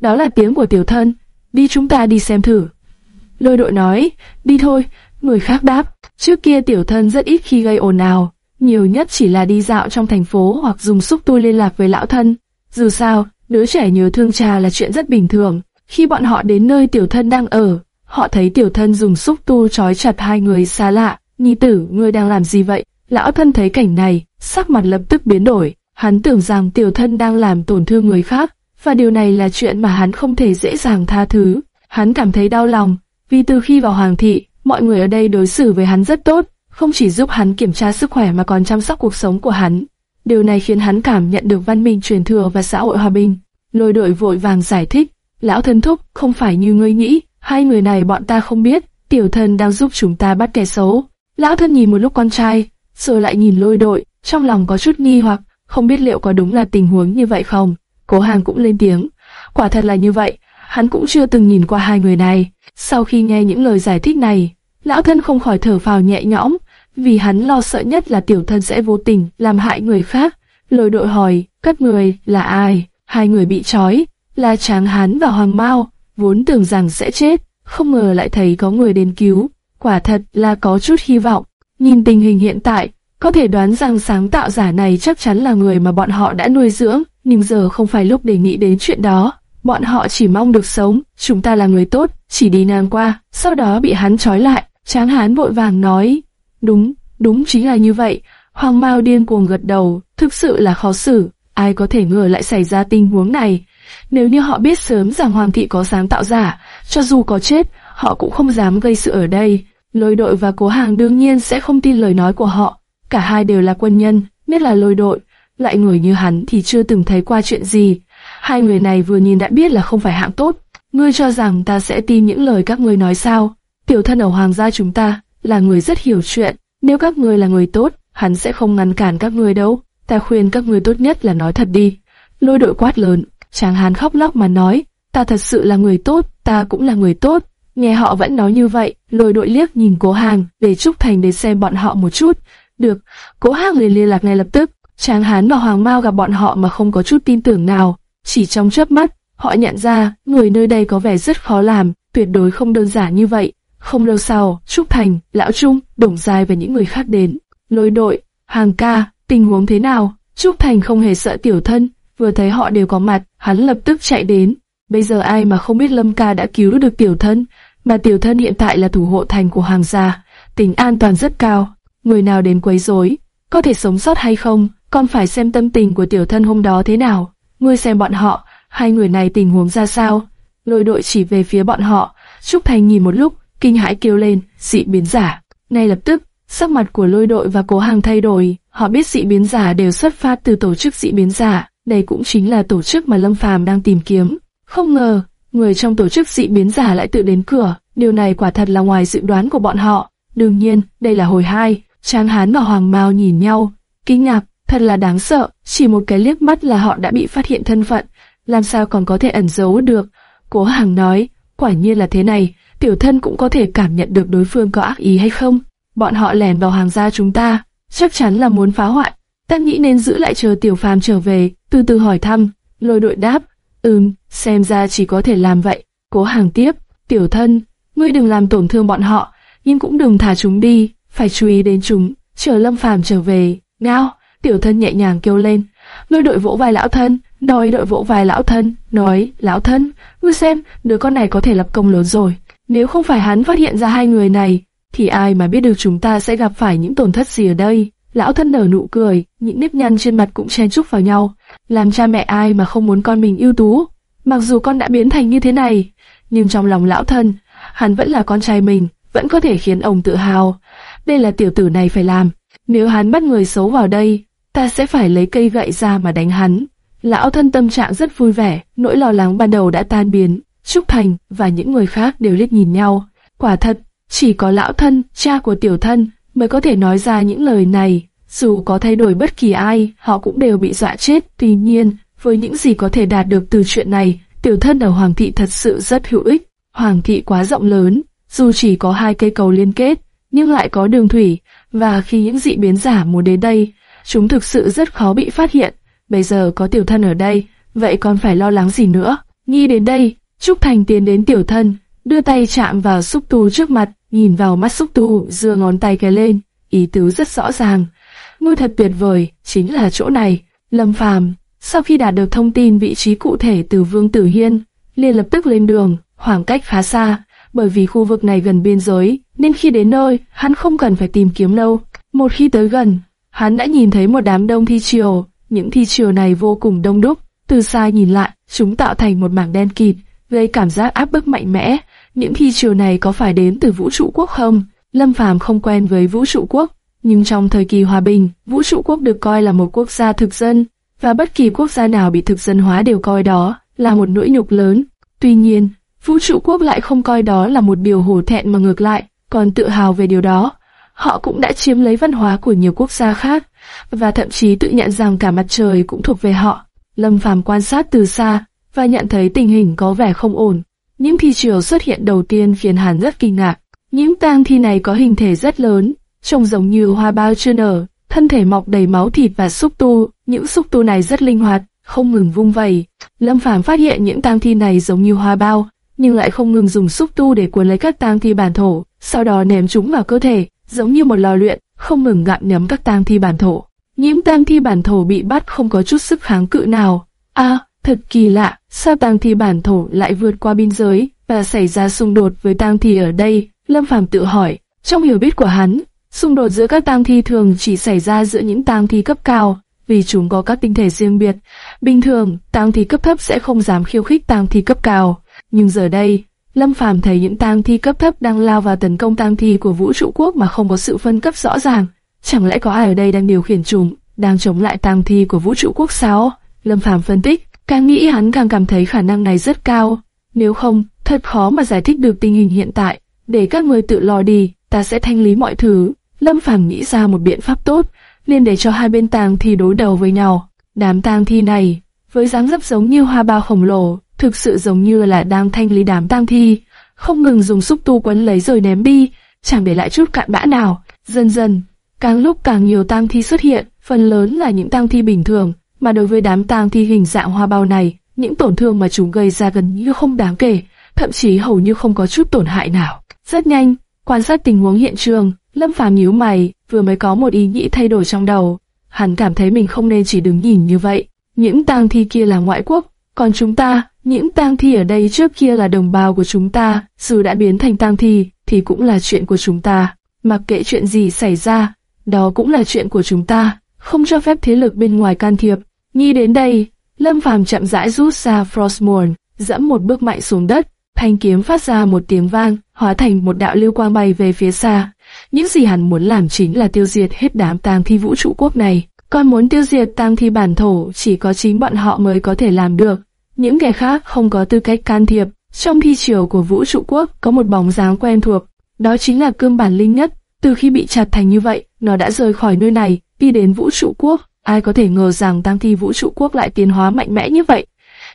Đó là tiếng của tiểu thân, đi chúng ta đi xem thử. Lôi đội nói, đi thôi, người khác đáp, trước kia tiểu thân rất ít khi gây ồn ào, nhiều nhất chỉ là đi dạo trong thành phố hoặc dùng xúc tu liên lạc với lão thân. Dù sao, đứa trẻ nhớ thương cha là chuyện rất bình thường. Khi bọn họ đến nơi tiểu thân đang ở, họ thấy tiểu thân dùng xúc tu trói chặt hai người xa lạ. Nhi tử, ngươi đang làm gì vậy? Lão thân thấy cảnh này, sắc mặt lập tức biến đổi. Hắn tưởng rằng tiểu thân đang làm tổn thương người khác, và điều này là chuyện mà hắn không thể dễ dàng tha thứ. Hắn cảm thấy đau lòng, vì từ khi vào hoàng thị, mọi người ở đây đối xử với hắn rất tốt, không chỉ giúp hắn kiểm tra sức khỏe mà còn chăm sóc cuộc sống của hắn. Điều này khiến hắn cảm nhận được văn minh truyền thừa và xã hội hòa bình. Lôi đội vội vàng giải thích, lão thân thúc không phải như ngươi nghĩ, hai người này bọn ta không biết, tiểu thân đang giúp chúng ta bắt kẻ xấu. Lão thân nhìn một lúc con trai, rồi lại nhìn lôi đội, trong lòng có chút nghi hoặc, không biết liệu có đúng là tình huống như vậy không. Cố hàng cũng lên tiếng, quả thật là như vậy, hắn cũng chưa từng nhìn qua hai người này. Sau khi nghe những lời giải thích này, lão thân không khỏi thở phào nhẹ nhõm, vì hắn lo sợ nhất là tiểu thân sẽ vô tình làm hại người khác. Lời đội hỏi, các người là ai? Hai người bị trói, là Tráng Hán và Hoàng Mao, vốn tưởng rằng sẽ chết, không ngờ lại thấy có người đến cứu. Quả thật là có chút hy vọng. Nhìn tình hình hiện tại, có thể đoán rằng sáng tạo giả này chắc chắn là người mà bọn họ đã nuôi dưỡng, nhưng giờ không phải lúc để nghĩ đến chuyện đó. Bọn họ chỉ mong được sống, chúng ta là người tốt, chỉ đi ngang qua, sau đó bị hắn trói lại. Tráng hán vội vàng nói, đúng, đúng chính là như vậy. Hoàng Mao điên cuồng gật đầu, thực sự là khó xử, ai có thể ngờ lại xảy ra tình huống này. Nếu như họ biết sớm rằng Hoàng thị có sáng tạo giả, cho dù có chết, họ cũng không dám gây sự ở đây. Lôi đội và cố hàng đương nhiên sẽ không tin lời nói của họ. Cả hai đều là quân nhân, biết là lôi đội. Lại người như hắn thì chưa từng thấy qua chuyện gì. Hai người này vừa nhìn đã biết là không phải hạng tốt. Ngươi cho rằng ta sẽ tin những lời các ngươi nói sao? Tiểu thân ở hoàng gia chúng ta là người rất hiểu chuyện. Nếu các ngươi là người tốt, hắn sẽ không ngăn cản các ngươi đâu. Ta khuyên các ngươi tốt nhất là nói thật đi. Lôi đội quát lớn, chàng hán khóc lóc mà nói, ta thật sự là người tốt, ta cũng là người tốt. Nghe họ vẫn nói như vậy, lôi đội liếc nhìn cố hàng để Trúc Thành đến xem bọn họ một chút. Được, cố hàng liền liên lạc ngay lập tức. Tráng Hán và Hoàng Mao gặp bọn họ mà không có chút tin tưởng nào. Chỉ trong chớp mắt, họ nhận ra người nơi đây có vẻ rất khó làm, tuyệt đối không đơn giản như vậy. Không lâu sau, Trúc Thành, Lão Trung, Đồng Giai và những người khác đến. Lôi đội, hàng ca, tình huống thế nào? Trúc Thành không hề sợ tiểu thân, vừa thấy họ đều có mặt, hắn lập tức chạy đến. Bây giờ ai mà không biết Lâm ca đã cứu được tiểu thân, mà tiểu thân hiện tại là thủ hộ thành của hàng gia, tình an toàn rất cao. Người nào đến quấy rối, có thể sống sót hay không, còn phải xem tâm tình của tiểu thân hôm đó thế nào. Ngươi xem bọn họ, hai người này tình huống ra sao? Lôi đội chỉ về phía bọn họ, Trúc Thành nhìn một lúc, kinh hãi kêu lên, dị biến giả. Ngay lập tức, sắc mặt của lôi đội và cố hàng thay đổi, họ biết dị biến giả đều xuất phát từ tổ chức dị biến giả, đây cũng chính là tổ chức mà Lâm Phàm đang tìm kiếm. Không ngờ, người trong tổ chức dị biến giả lại tự đến cửa, điều này quả thật là ngoài dự đoán của bọn họ. Đương nhiên, đây là hồi hai, Trang Hán và Hoàng Mao nhìn nhau, kinh ngạc, thật là đáng sợ, chỉ một cái liếc mắt là họ đã bị phát hiện thân phận, làm sao còn có thể ẩn giấu được. Cố Hàng nói, quả nhiên là thế này, tiểu thân cũng có thể cảm nhận được đối phương có ác ý hay không. Bọn họ lèn vào hàng gia chúng ta, chắc chắn là muốn phá hoại. Ta nghĩ nên giữ lại chờ tiểu phàm trở về, từ từ hỏi thăm. Lôi đội đáp, ừm, xem ra chỉ có thể làm vậy. Cố Hàng tiếp, tiểu thân, ngươi đừng làm tổn thương bọn họ, nhưng cũng đừng thả chúng đi, phải chú ý đến chúng. Chờ Lâm Phàm trở về, ngao, tiểu thân nhẹ nhàng kêu lên. Lôi đội vỗ vai lão thân, nói đội vỗ vai lão thân, nói, lão thân, ngươi xem, đứa con này có thể lập công lớn rồi. Nếu không phải hắn phát hiện ra hai người này, thì ai mà biết được chúng ta sẽ gặp phải những tổn thất gì ở đây. Lão thân nở nụ cười, những nếp nhăn trên mặt cũng chen chúc vào nhau. Làm cha mẹ ai mà không muốn con mình ưu tú. Mặc dù con đã biến thành như thế này, nhưng trong lòng lão thân, hắn vẫn là con trai mình, vẫn có thể khiến ông tự hào. đây là tiểu tử này phải làm. Nếu hắn bắt người xấu vào đây, ta sẽ phải lấy cây gậy ra mà đánh hắn. Lão thân tâm trạng rất vui vẻ, nỗi lo lắng ban đầu đã tan biến. Trúc Thành và những người khác đều liếc nhìn nhau. Quả thật, chỉ có lão thân, cha của tiểu thân, mới có thể nói ra những lời này. Dù có thay đổi bất kỳ ai, họ cũng đều bị dọa chết. Tuy nhiên, với những gì có thể đạt được từ chuyện này, tiểu thân ở Hoàng thị thật sự rất hữu ích. Hoàng thị quá rộng lớn, dù chỉ có hai cây cầu liên kết, nhưng lại có đường thủy, và khi những dị biến giả muốn đến đây, chúng thực sự rất khó bị phát hiện. Bây giờ có tiểu thân ở đây, vậy còn phải lo lắng gì nữa? Nghĩ đến đây, Trúc Thành tiến đến tiểu thân, đưa tay chạm vào xúc tu trước mặt, nhìn vào mắt xúc tu, giơ ngón tay cái lên, ý tứ rất rõ ràng. Ngôi thật tuyệt vời, chính là chỗ này. Lâm Phàm, sau khi đạt được thông tin vị trí cụ thể từ Vương Tử Hiên, liền lập tức lên đường, khoảng cách khá xa, bởi vì khu vực này gần biên giới, nên khi đến nơi, hắn không cần phải tìm kiếm lâu. Một khi tới gần, hắn đã nhìn thấy một đám đông thi triều, những thi triều này vô cùng đông đúc, từ xa nhìn lại, chúng tạo thành một mảng đen kịt, gây cảm giác áp bức mạnh mẽ. Những thi triều này có phải đến từ vũ trụ quốc không? Lâm Phàm không quen với vũ trụ quốc, nhưng trong thời kỳ hòa bình, vũ trụ quốc được coi là một quốc gia thực dân, và bất kỳ quốc gia nào bị thực dân hóa đều coi đó là một nỗi nhục lớn. Tuy nhiên, vũ trụ quốc lại không coi đó là một điều hổ thẹn mà ngược lại, còn tự hào về điều đó. Họ cũng đã chiếm lấy văn hóa của nhiều quốc gia khác, và thậm chí tự nhận rằng cả mặt trời cũng thuộc về họ. Lâm Phàm quan sát từ xa và nhận thấy tình hình có vẻ không ổn. Những thi triều xuất hiện đầu tiên khiến hắn rất kinh ngạc. Những tang thi này có hình thể rất lớn, trông giống như hoa bao chưa nở, thân thể mọc đầy máu thịt và xúc tu. Những xúc tu này rất linh hoạt, không ngừng vung vẩy. Lâm Phàm phát hiện những tang thi này giống như hoa bao, nhưng lại không ngừng dùng xúc tu để cuốn lấy các tang thi bản thổ, sau đó ném chúng vào cơ thể, giống như một lò luyện, không ngừng gặm nhấm các tang thi bản thổ. Những tang thi bản thổ bị bắt không có chút sức kháng cự nào. À, thật kỳ lạ, sao tang thi bản thổ lại vượt qua biên giới và xảy ra xung đột với tang thi ở đây? Lâm Phàm tự hỏi. Trong hiểu biết của hắn, xung đột giữa các tang thi thường chỉ xảy ra giữa những tang thi cấp cao, vì chúng có các tinh thể riêng biệt. Bình thường, tang thi cấp thấp sẽ không dám khiêu khích tang thi cấp cao, nhưng giờ đây, Lâm Phàm thấy những tang thi cấp thấp đang lao vào tấn công tang thi của vũ trụ quốc mà không có sự phân cấp rõ ràng. Chẳng lẽ có ai ở đây đang điều khiển chúng, đang chống lại tang thi của vũ trụ quốc sao? Lâm Phàm phân tích, càng nghĩ hắn càng cảm thấy khả năng này rất cao. Nếu không, thật khó mà giải thích được tình hình hiện tại. Để các người tự lo đi, ta sẽ thanh lý mọi thứ. Lâm Phàm nghĩ ra một biện pháp tốt, liền để cho hai bên tang thi đối đầu với nhau. Đám tang thi này, với dáng dấp giống như hoa bao khổng lồ, thực sự giống như là đang thanh lý đám tang thi, không ngừng dùng xúc tu quấn lấy rồi ném đi, chẳng để lại chút cạn bã nào. Dần dần, càng lúc càng nhiều tang thi xuất hiện, phần lớn là những tang thi bình thường, mà đối với đám tang thi hình dạng hoa bao này, những tổn thương mà chúng gây ra gần như không đáng kể, thậm chí hầu như không có chút tổn hại nào. Rất nhanh, quan sát tình huống hiện trường, Lâm Phàm nhíu mày, vừa mới có một ý nghĩ thay đổi trong đầu. Hắn cảm thấy mình không nên chỉ đứng nhìn như vậy. Những tang thi kia là ngoại quốc, còn chúng ta, những tang thi ở đây trước kia là đồng bào của chúng ta, dù đã biến thành tang thi, thì cũng là chuyện của chúng ta. Mặc kệ chuyện gì xảy ra, đó cũng là chuyện của chúng ta, không cho phép thế lực bên ngoài can thiệp. Nghĩ đến đây, Lâm Phàm chậm rãi rút ra Frostmourne, dẫm một bước mạnh xuống đất, thanh kiếm phát ra một tiếng vang, hóa thành một đạo lưu quang bay về phía xa. Những gì hắn muốn làm chính là tiêu diệt hết đám tang thi vũ trụ quốc này. Còn muốn tiêu diệt tang thi bản thổ chỉ có chính bọn họ mới có thể làm được. Những kẻ khác không có tư cách can thiệp. Trong thi triều của vũ trụ quốc có một bóng dáng quen thuộc, đó chính là cương bản linh nhất. Từ khi bị chặt thành như vậy, nó đã rời khỏi nơi này, đi đến vũ trụ quốc. Ai có thể ngờ rằng tam thi vũ trụ quốc lại tiến hóa mạnh mẽ như vậy?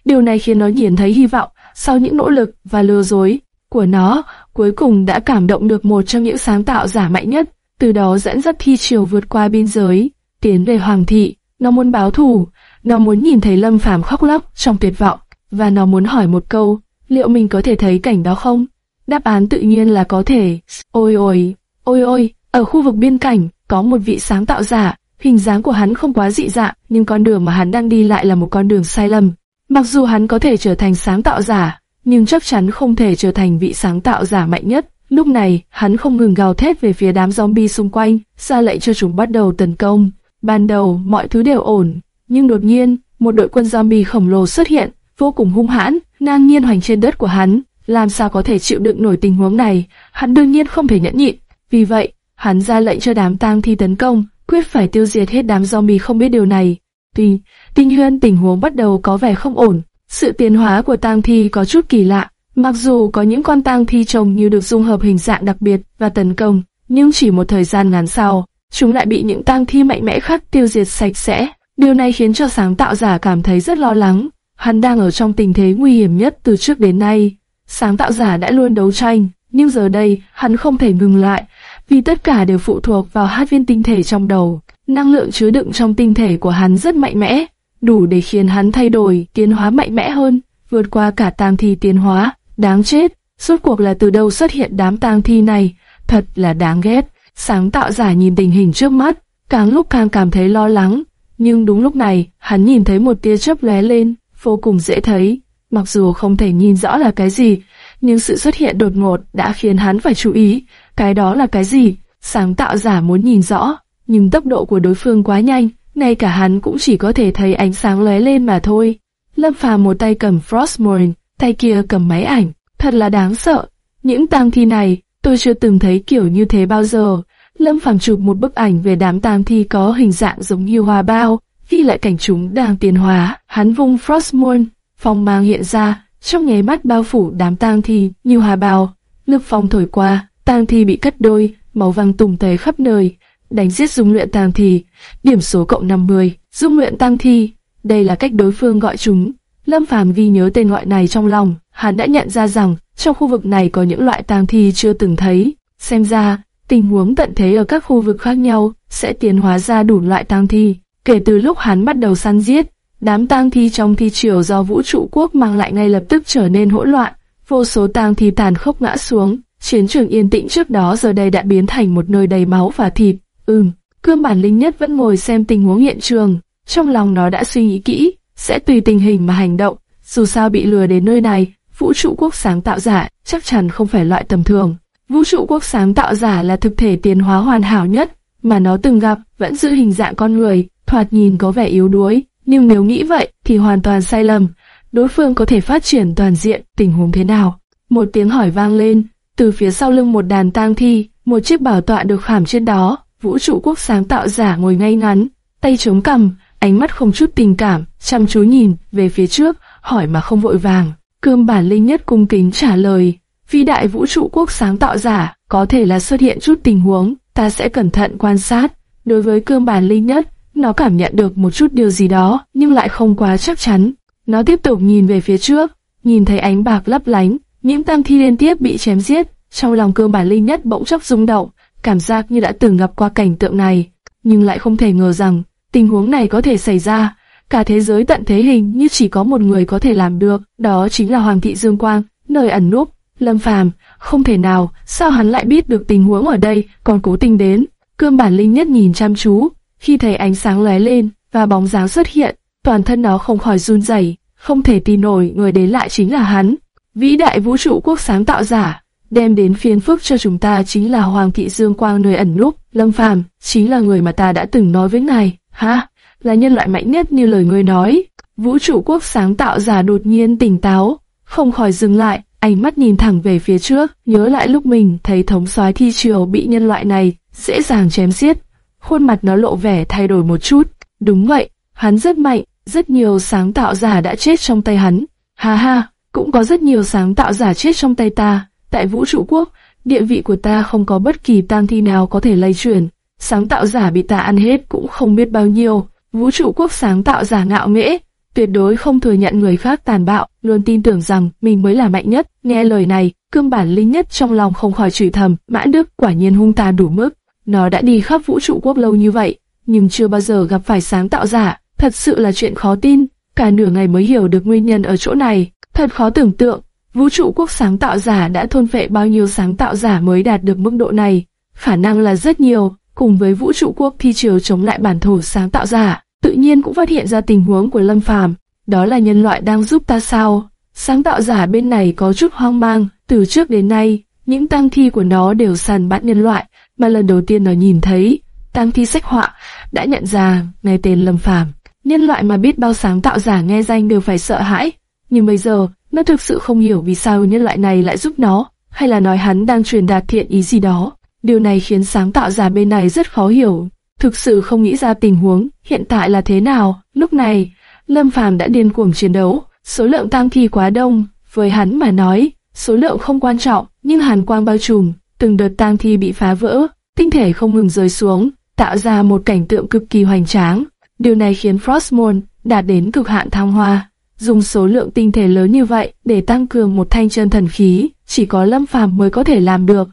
Điều này khiến nó nhìn thấy hy vọng, sau những nỗ lực và lừa dối của nó, cuối cùng đã cảm động được một trong những sáng tạo giả mạnh nhất, từ đó dẫn dắt thi triều vượt qua biên giới, tiến về hoàng thị. Nó muốn báo thù, nó muốn nhìn thấy Lâm Phàm khóc lóc trong tuyệt vọng, và nó muốn hỏi một câu, liệu mình có thể thấy cảnh đó không? Đáp án tự nhiên là có thể. Ôi ôi, ôi ôi, ở khu vực biên cảnh, có một vị sáng tạo giả, hình dáng của hắn không quá dị dạng, nhưng con đường mà hắn đang đi lại là một con đường sai lầm. Mặc dù hắn có thể trở thành sáng tạo giả, nhưng chắc chắn không thể trở thành vị sáng tạo giả mạnh nhất. Lúc này, hắn không ngừng gào thét về phía đám zombie xung quanh, ra lệnh cho chúng bắt đầu tấn công. Ban đầu, mọi thứ đều ổn, nhưng đột nhiên, một đội quân zombie khổng lồ xuất hiện, vô cùng hung hãn, ngang nhiên hoành trên đất của hắn. Làm sao có thể chịu đựng nổi tình huống này? Hắn đương nhiên không thể nhẫn nhịn. Vì vậy, hắn ra lệnh cho đám tang thi tấn công, quyết phải tiêu diệt hết đám zombie không biết điều này. Tuy, tinh huyên tình huống bắt đầu có vẻ không ổn, sự tiến hóa của tang thi có chút kỳ lạ, mặc dù có những con tang thi trông như được dung hợp hình dạng đặc biệt và tấn công, nhưng chỉ một thời gian ngắn sau, chúng lại bị những tang thi mạnh mẽ khác tiêu diệt sạch sẽ. Điều này khiến cho sáng tạo giả cảm thấy rất lo lắng. Hắn đang ở trong tình thế nguy hiểm nhất từ trước đến nay. Sáng tạo giả đã luôn đấu tranh, nhưng giờ đây hắn không thể ngừng lại, vì tất cả đều phụ thuộc vào hát viên tinh thể trong đầu. Năng lượng chứa đựng trong tinh thể của hắn rất mạnh mẽ, đủ để khiến hắn thay đổi, tiến hóa mạnh mẽ hơn, vượt qua cả tang thi tiến hóa. Đáng chết, suốt cuộc là từ đâu xuất hiện đám tang thi này, thật là đáng ghét. Sáng tạo giả nhìn tình hình trước mắt, càng lúc càng cảm thấy lo lắng. Nhưng đúng lúc này, hắn nhìn thấy một tia chớp lóe lên, vô cùng dễ thấy. Mặc dù không thể nhìn rõ là cái gì, nhưng sự xuất hiện đột ngột đã khiến hắn phải chú ý. Cái đó là cái gì? Sáng tạo giả muốn nhìn rõ, nhưng tốc độ của đối phương quá nhanh, ngay cả hắn cũng chỉ có thể thấy ánh sáng lóe lên mà thôi. Lâm Phàm một tay cầm Frostmourne, tay kia cầm máy ảnh, thật là đáng sợ. Những tang thi này, tôi chưa từng thấy kiểu như thế bao giờ. Lâm Phàm chụp một bức ảnh về đám tang thi có hình dạng giống như hoa bao, ghi lại cảnh chúng đang tiến hóa. Hắn vung Frostmourne, phong mang hiện ra, trong nháy mắt bao phủ đám tang thi như hoa bao. Lực phong thổi qua, tang thi bị cắt đôi, máu vàng tùng tóe khắp nơi. Đánh giết dung luyện tang thi, điểm số cộng 50, dung luyện tang thi. Đây là cách đối phương gọi chúng. Lâm Phàm ghi nhớ tên gọi này trong lòng, hắn đã nhận ra rằng trong khu vực này có những loại tang thi chưa từng thấy. Xem ra, tình huống tận thế ở các khu vực khác nhau sẽ tiến hóa ra đủ loại tang thi. Kể từ lúc hắn bắt đầu săn giết, đám tang thi trong thi triều do vũ trụ quốc mang lại ngay lập tức trở nên hỗn loạn, vô số tang thi tàn khốc ngã xuống. Chiến trường yên tĩnh trước đó giờ đây đã biến thành một nơi đầy máu và thịt. Ừm, cương bản linh nhất vẫn ngồi xem tình huống hiện trường, trong lòng nó đã suy nghĩ kỹ, sẽ tùy tình hình mà hành động. Dù sao bị lừa đến nơi này, vũ trụ quốc sáng tạo giả chắc chắn không phải loại tầm thường. Vũ trụ quốc sáng tạo giả là thực thể tiến hóa hoàn hảo nhất mà nó từng gặp, vẫn giữ hình dạng con người, thoạt nhìn có vẻ yếu đuối, nhưng nếu nghĩ vậy thì hoàn toàn sai lầm. Đối phương có thể phát triển toàn diện, tình huống thế nào? Một tiếng hỏi vang lên, từ phía sau lưng một đàn tang thi, một chiếc bảo tọa được khảm trên đó, vũ trụ quốc sáng tạo giả ngồi ngay ngắn, tay chống cằm, ánh mắt không chút tình cảm, chăm chú nhìn về phía trước, hỏi mà không vội vàng. Cương bản linh nhất cung kính trả lời, phi đại vũ trụ quốc sáng tạo giả, có thể là xuất hiện chút tình huống, ta sẽ cẩn thận quan sát. Đối với cương bản linh nhất, nó cảm nhận được một chút điều gì đó, nhưng lại không quá chắc chắn. Nó tiếp tục nhìn về phía trước, nhìn thấy ánh bạc lấp lánh, những tam thi liên tiếp bị chém giết, trong lòng cương bản linh nhất bỗng chốc rung động, cảm giác như đã từng gặp qua cảnh tượng này, nhưng lại không thể ngờ rằng tình huống này có thể xảy ra. Cả thế giới tận thế hình như chỉ có một người có thể làm được, đó chính là Hoàng thị Dương Quang, nơi ẩn núp. Lâm Phàm, không thể nào, sao hắn lại biết được tình huống ở đây, còn cố tình đến. Cương bản linh nhất nhìn chăm chú, khi thấy ánh sáng lóe lên và bóng dáng xuất hiện, toàn thân nó không khỏi run rẩy, không thể tin nổi người đến lại chính là hắn. Vĩ đại vũ trụ quốc sáng tạo giả, đem đến phiền phức cho chúng ta chính là Hoàng thị Dương Quang nơi ẩn núp, Lâm Phàm chính là người mà ta đã từng nói với ngài, ha, là nhân loại mạnh nhất như lời ngươi nói. Vũ trụ quốc sáng tạo giả đột nhiên tỉnh táo, không khỏi dừng lại, ánh mắt nhìn thẳng về phía trước, nhớ lại lúc mình thấy thống soái thi triều bị nhân loại này dễ dàng chém giết, khuôn mặt nó lộ vẻ thay đổi một chút. Đúng vậy, hắn rất mạnh, rất nhiều sáng tạo giả đã chết trong tay hắn. Ha ha, cũng có rất nhiều sáng tạo giả chết trong tay ta. Tại vũ trụ quốc, địa vị của ta không có bất kỳ tang thi nào có thể lây truyền. Sáng tạo giả bị ta ăn hết cũng không biết bao nhiêu. Vũ trụ quốc sáng tạo giả ngạo nghễ, tuyệt đối không thừa nhận người khác tàn bạo, luôn tin tưởng rằng mình mới là mạnh nhất. Nghe lời này, cương bản linh nhất trong lòng không khỏi chửi thầm, mã đức quả nhiên hung tàn đủ mức. Nó đã đi khắp vũ trụ quốc lâu như vậy, nhưng chưa bao giờ gặp phải sáng tạo giả, thật sự là chuyện khó tin. Cả nửa ngày mới hiểu được nguyên nhân ở chỗ này, thật khó tưởng tượng. Vũ trụ quốc sáng tạo giả đã thôn phệ bao nhiêu sáng tạo giả mới đạt được mức độ này? Khả năng là rất nhiều, cùng với vũ trụ quốc thi chiều chống lại bản thổ sáng tạo giả, tự nhiên cũng phát hiện ra tình huống của Lâm Phàm. Đó là nhân loại đang giúp ta sao? Sáng tạo giả bên này có chút hoang mang, từ trước đến nay, những tang thi của nó đều săn bắt nhân loại, mà lần đầu tiên nó nhìn thấy, tang thi sách họa, đã nhận ra ngay tên Lâm Phàm. Nhân loại mà biết bao sáng tạo giả nghe danh đều phải sợ hãi, nhưng bây giờ, nó thực sự không hiểu vì sao nhân loại này lại giúp nó, hay là nói hắn đang truyền đạt thiện ý gì đó. Điều này khiến sáng tạo giả bên này rất khó hiểu, thực sự không nghĩ ra tình huống hiện tại là thế nào. Lúc này, Lâm Phàm đã điên cuồng chiến đấu, số lượng tang thi quá đông, với hắn mà nói, số lượng không quan trọng, nhưng hàn quang bao trùm, từng đợt tang thi bị phá vỡ, tinh thể không ngừng rơi xuống, tạo ra một cảnh tượng cực kỳ hoành tráng. Điều này khiến Frostmourne đạt đến cực hạn thăng hoa. Dùng số lượng tinh thể lớn như vậy để tăng cường một thanh chân thần khí, chỉ có Lâm Phàm mới có thể làm được.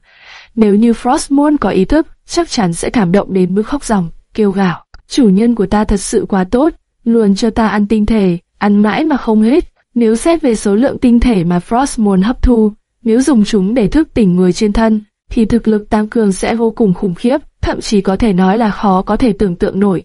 Nếu như Frostmourne có ý thức, chắc chắn sẽ cảm động đến mức khóc ròng, kêu gào. Chủ nhân của ta thật sự quá tốt, luôn cho ta ăn tinh thể, ăn mãi mà không hết. Nếu xét về số lượng tinh thể mà Frost muốn hấp thu, nếu dùng chúng để thức tỉnh người trên thân, thì thực lực tăng cường sẽ vô cùng khủng khiếp, thậm chí có thể nói là khó có thể tưởng tượng nổi.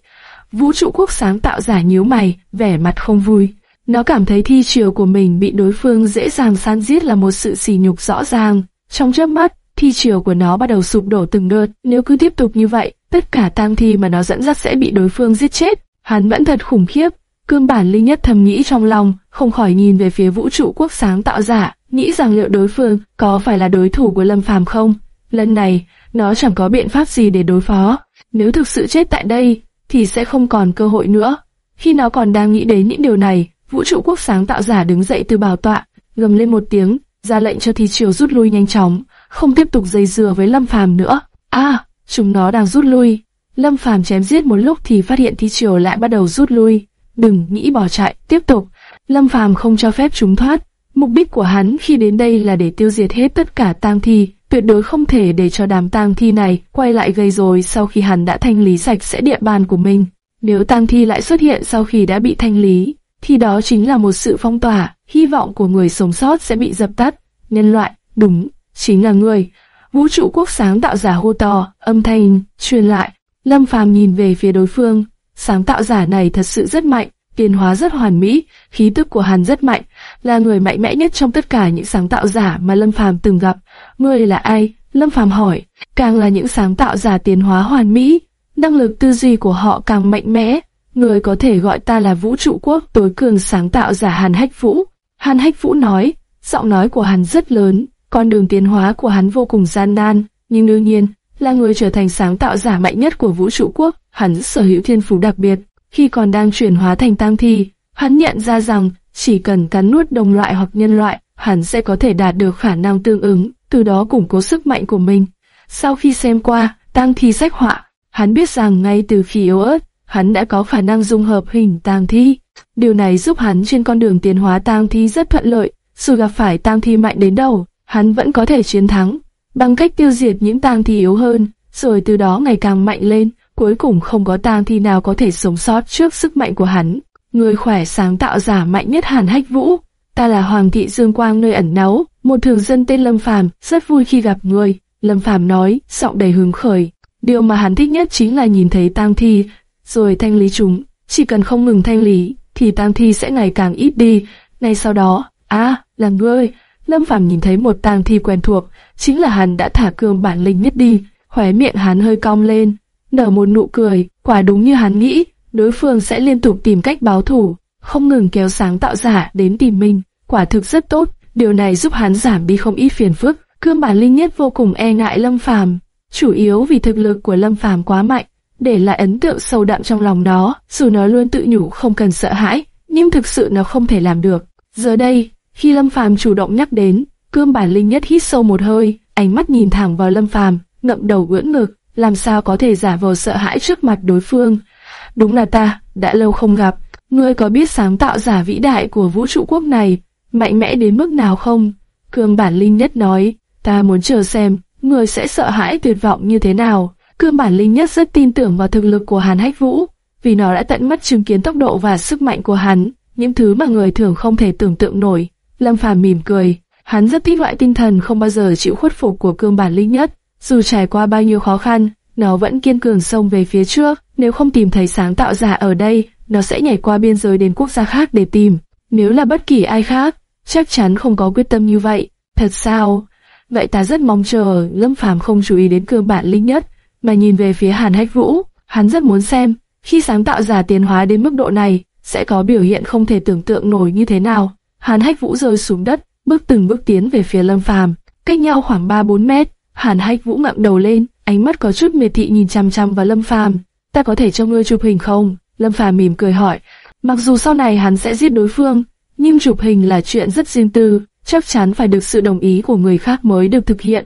Vũ trụ quốc sáng tạo giả nhíu mày, vẻ mặt không vui. Nó cảm thấy thi triều của mình bị đối phương dễ dàng san giết là một sự sỉ nhục rõ ràng. Trong chớp mắt, thi triều của nó bắt đầu sụp đổ từng đợt. Nếu cứ tiếp tục như vậy, tất cả tang thi mà nó dẫn dắt sẽ bị đối phương giết chết. Hắn vẫn thật khủng khiếp. Cương bản linh nhất thầm nghĩ trong lòng, không khỏi nhìn về phía vũ trụ quốc sáng tạo giả, nghĩ rằng liệu đối phương có phải là đối thủ của Lâm Phàm không. Lần này, nó chẳng có biện pháp gì để đối phó. Nếu thực sự chết tại đây, thì sẽ không còn cơ hội nữa. Khi nó còn đang nghĩ đến những điều này, vũ trụ quốc sáng tạo giả đứng dậy từ bảo tọa, gầm lên một tiếng, ra lệnh cho thi triều rút lui nhanh chóng, không tiếp tục dây dừa với Lâm Phàm nữa. A, chúng nó đang rút lui. Lâm Phàm chém giết một lúc thì phát hiện thi triều lại bắt đầu rút lui. Đừng nghĩ bỏ chạy, tiếp tục. Lâm Phàm không cho phép chúng thoát. Mục đích của hắn khi đến đây là để tiêu diệt hết tất cả tang thi, tuyệt đối không thể để cho đám tang thi này quay lại gây rối sau khi hắn đã thanh lý sạch sẽ địa bàn của mình. Nếu tang thi lại xuất hiện sau khi đã bị thanh lý, thì đó chính là một sự phong tỏa, hy vọng của người sống sót sẽ bị dập tắt. Nhân loại, đúng, chính là người. Vũ trụ quốc sáng tạo giả hô to, âm thanh truyền lại. Lâm Phàm nhìn về phía đối phương, sáng tạo giả này thật sự rất mạnh, tiến hóa rất hoàn mỹ, khí tức của hắn rất mạnh, là người mạnh mẽ nhất trong tất cả những sáng tạo giả mà Lâm Phàm từng gặp. Ngươi là ai? Lâm Phàm hỏi. Càng là những sáng tạo giả tiến hóa hoàn mỹ, năng lực tư duy của họ càng mạnh mẽ. Người có thể gọi ta là vũ trụ quốc tối cường sáng tạo giả Hàn Hách Vũ. Hàn Hách Vũ nói, giọng nói của hắn rất lớn, con đường tiến hóa của hắn vô cùng gian nan, nhưng đương nhiên, là người trở thành sáng tạo giả mạnh nhất của vũ trụ quốc, hắn sở hữu thiên phú đặc biệt. Khi còn đang chuyển hóa thành tam thi, hắn nhận ra rằng chỉ cần cắn nuốt đồng loại hoặc nhân loại, hắn sẽ có thể đạt được khả năng tương ứng, từ đó củng cố sức mạnh của mình. Sau khi xem qua tang thi sách họa, hắn biết rằng ngay từ khi yếu ớt, hắn đã có khả năng dung hợp hình tang thi. Điều này giúp hắn trên con đường tiến hóa tang thi rất thuận lợi, dù gặp phải tang thi mạnh đến đâu, hắn vẫn có thể chiến thắng, bằng cách tiêu diệt những tang thi yếu hơn, rồi từ đó ngày càng mạnh lên, cuối cùng không có tang thi nào có thể sống sót trước sức mạnh của hắn. Người khỏe sáng tạo giả mạnh nhất Hàn Hách Vũ, ta là Hoàng thị Dương Quang nơi ẩn náu, một thường dân tên Lâm Phàm, rất vui khi gặp người. Lâm Phàm nói, giọng đầy hứng khởi. Điều mà hắn thích nhất chính là nhìn thấy tang thi, rồi thanh lý chúng. Chỉ cần không ngừng thanh lý, thì tang thi sẽ ngày càng ít đi. Ngay sau đó, à, là ngươi. Lâm Phàm nhìn thấy một tang thi quen thuộc, chính là hắn đã thả cương bản linh nhất đi. Khóe miệng hắn hơi cong lên, nở một nụ cười, quả đúng như hắn nghĩ, đối phương sẽ liên tục tìm cách báo thủ, không ngừng kéo sáng tạo giả đến tìm mình, quả thực rất tốt, điều này giúp hắn giảm đi không ít phiền phức. Cương bản linh nhất vô cùng e ngại Lâm Phàm, chủ yếu vì thực lực của Lâm Phàm quá mạnh, để lại ấn tượng sâu đậm trong lòng nó, dù nó luôn tự nhủ không cần sợ hãi, nhưng thực sự nó không thể làm được. Giờ đây, khi Lâm Phàm chủ động nhắc đến, Cương bản linh nhất hít sâu một hơi, ánh mắt nhìn thẳng vào Lâm Phàm, ngậm đầu ưỡn ngực, làm sao có thể giả vờ sợ hãi trước mặt đối phương. Đúng là ta, đã lâu không gặp, ngươi có biết sáng tạo giả vĩ đại của vũ trụ quốc này, mạnh mẽ đến mức nào không? Cương bản linh nhất nói, ta muốn chờ xem, ngươi sẽ sợ hãi tuyệt vọng như thế nào. Cương bản linh nhất rất tin tưởng vào thực lực của Hàn Hách Vũ, vì nó đã tận mắt chứng kiến tốc độ và sức mạnh của hắn, những thứ mà người thường không thể tưởng tượng nổi. Lâm Phàm mỉm cười, hắn rất thích loại tinh thần không bao giờ chịu khuất phục của cương bản linh nhất. Dù trải qua bao nhiêu khó khăn, nó vẫn kiên cường xông về phía trước. Nếu không tìm thấy sáng tạo giả ở đây, nó sẽ nhảy qua biên giới đến quốc gia khác để tìm. Nếu là bất kỳ ai khác, chắc chắn không có quyết tâm như vậy. Thật sao? Vậy ta rất mong chờ Lâm Phàm không chú ý đến Cương bản linh nhất, mà nhìn về phía Hàn Hách Vũ. Hắn rất muốn xem, khi sáng tạo giả tiến hóa đến mức độ này, sẽ có biểu hiện không thể tưởng tượng nổi như thế nào. Hàn Hách Vũ rơi xuống đất, bước từng bước tiến về phía Lâm Phàm, cách nhau khoảng 3-4 mét. Hàn Hách Vũ ngẩng đầu lên, ánh mắt có chút mệt thị nhìn chăm chăm vào Lâm Phàm. Ta có thể cho ngươi chụp hình không? Lâm Phàm mỉm cười hỏi. Mặc dù sau này hắn sẽ giết đối phương, nhưng chụp hình là chuyện rất riêng tư, chắc chắn phải được sự đồng ý của người khác mới được thực hiện.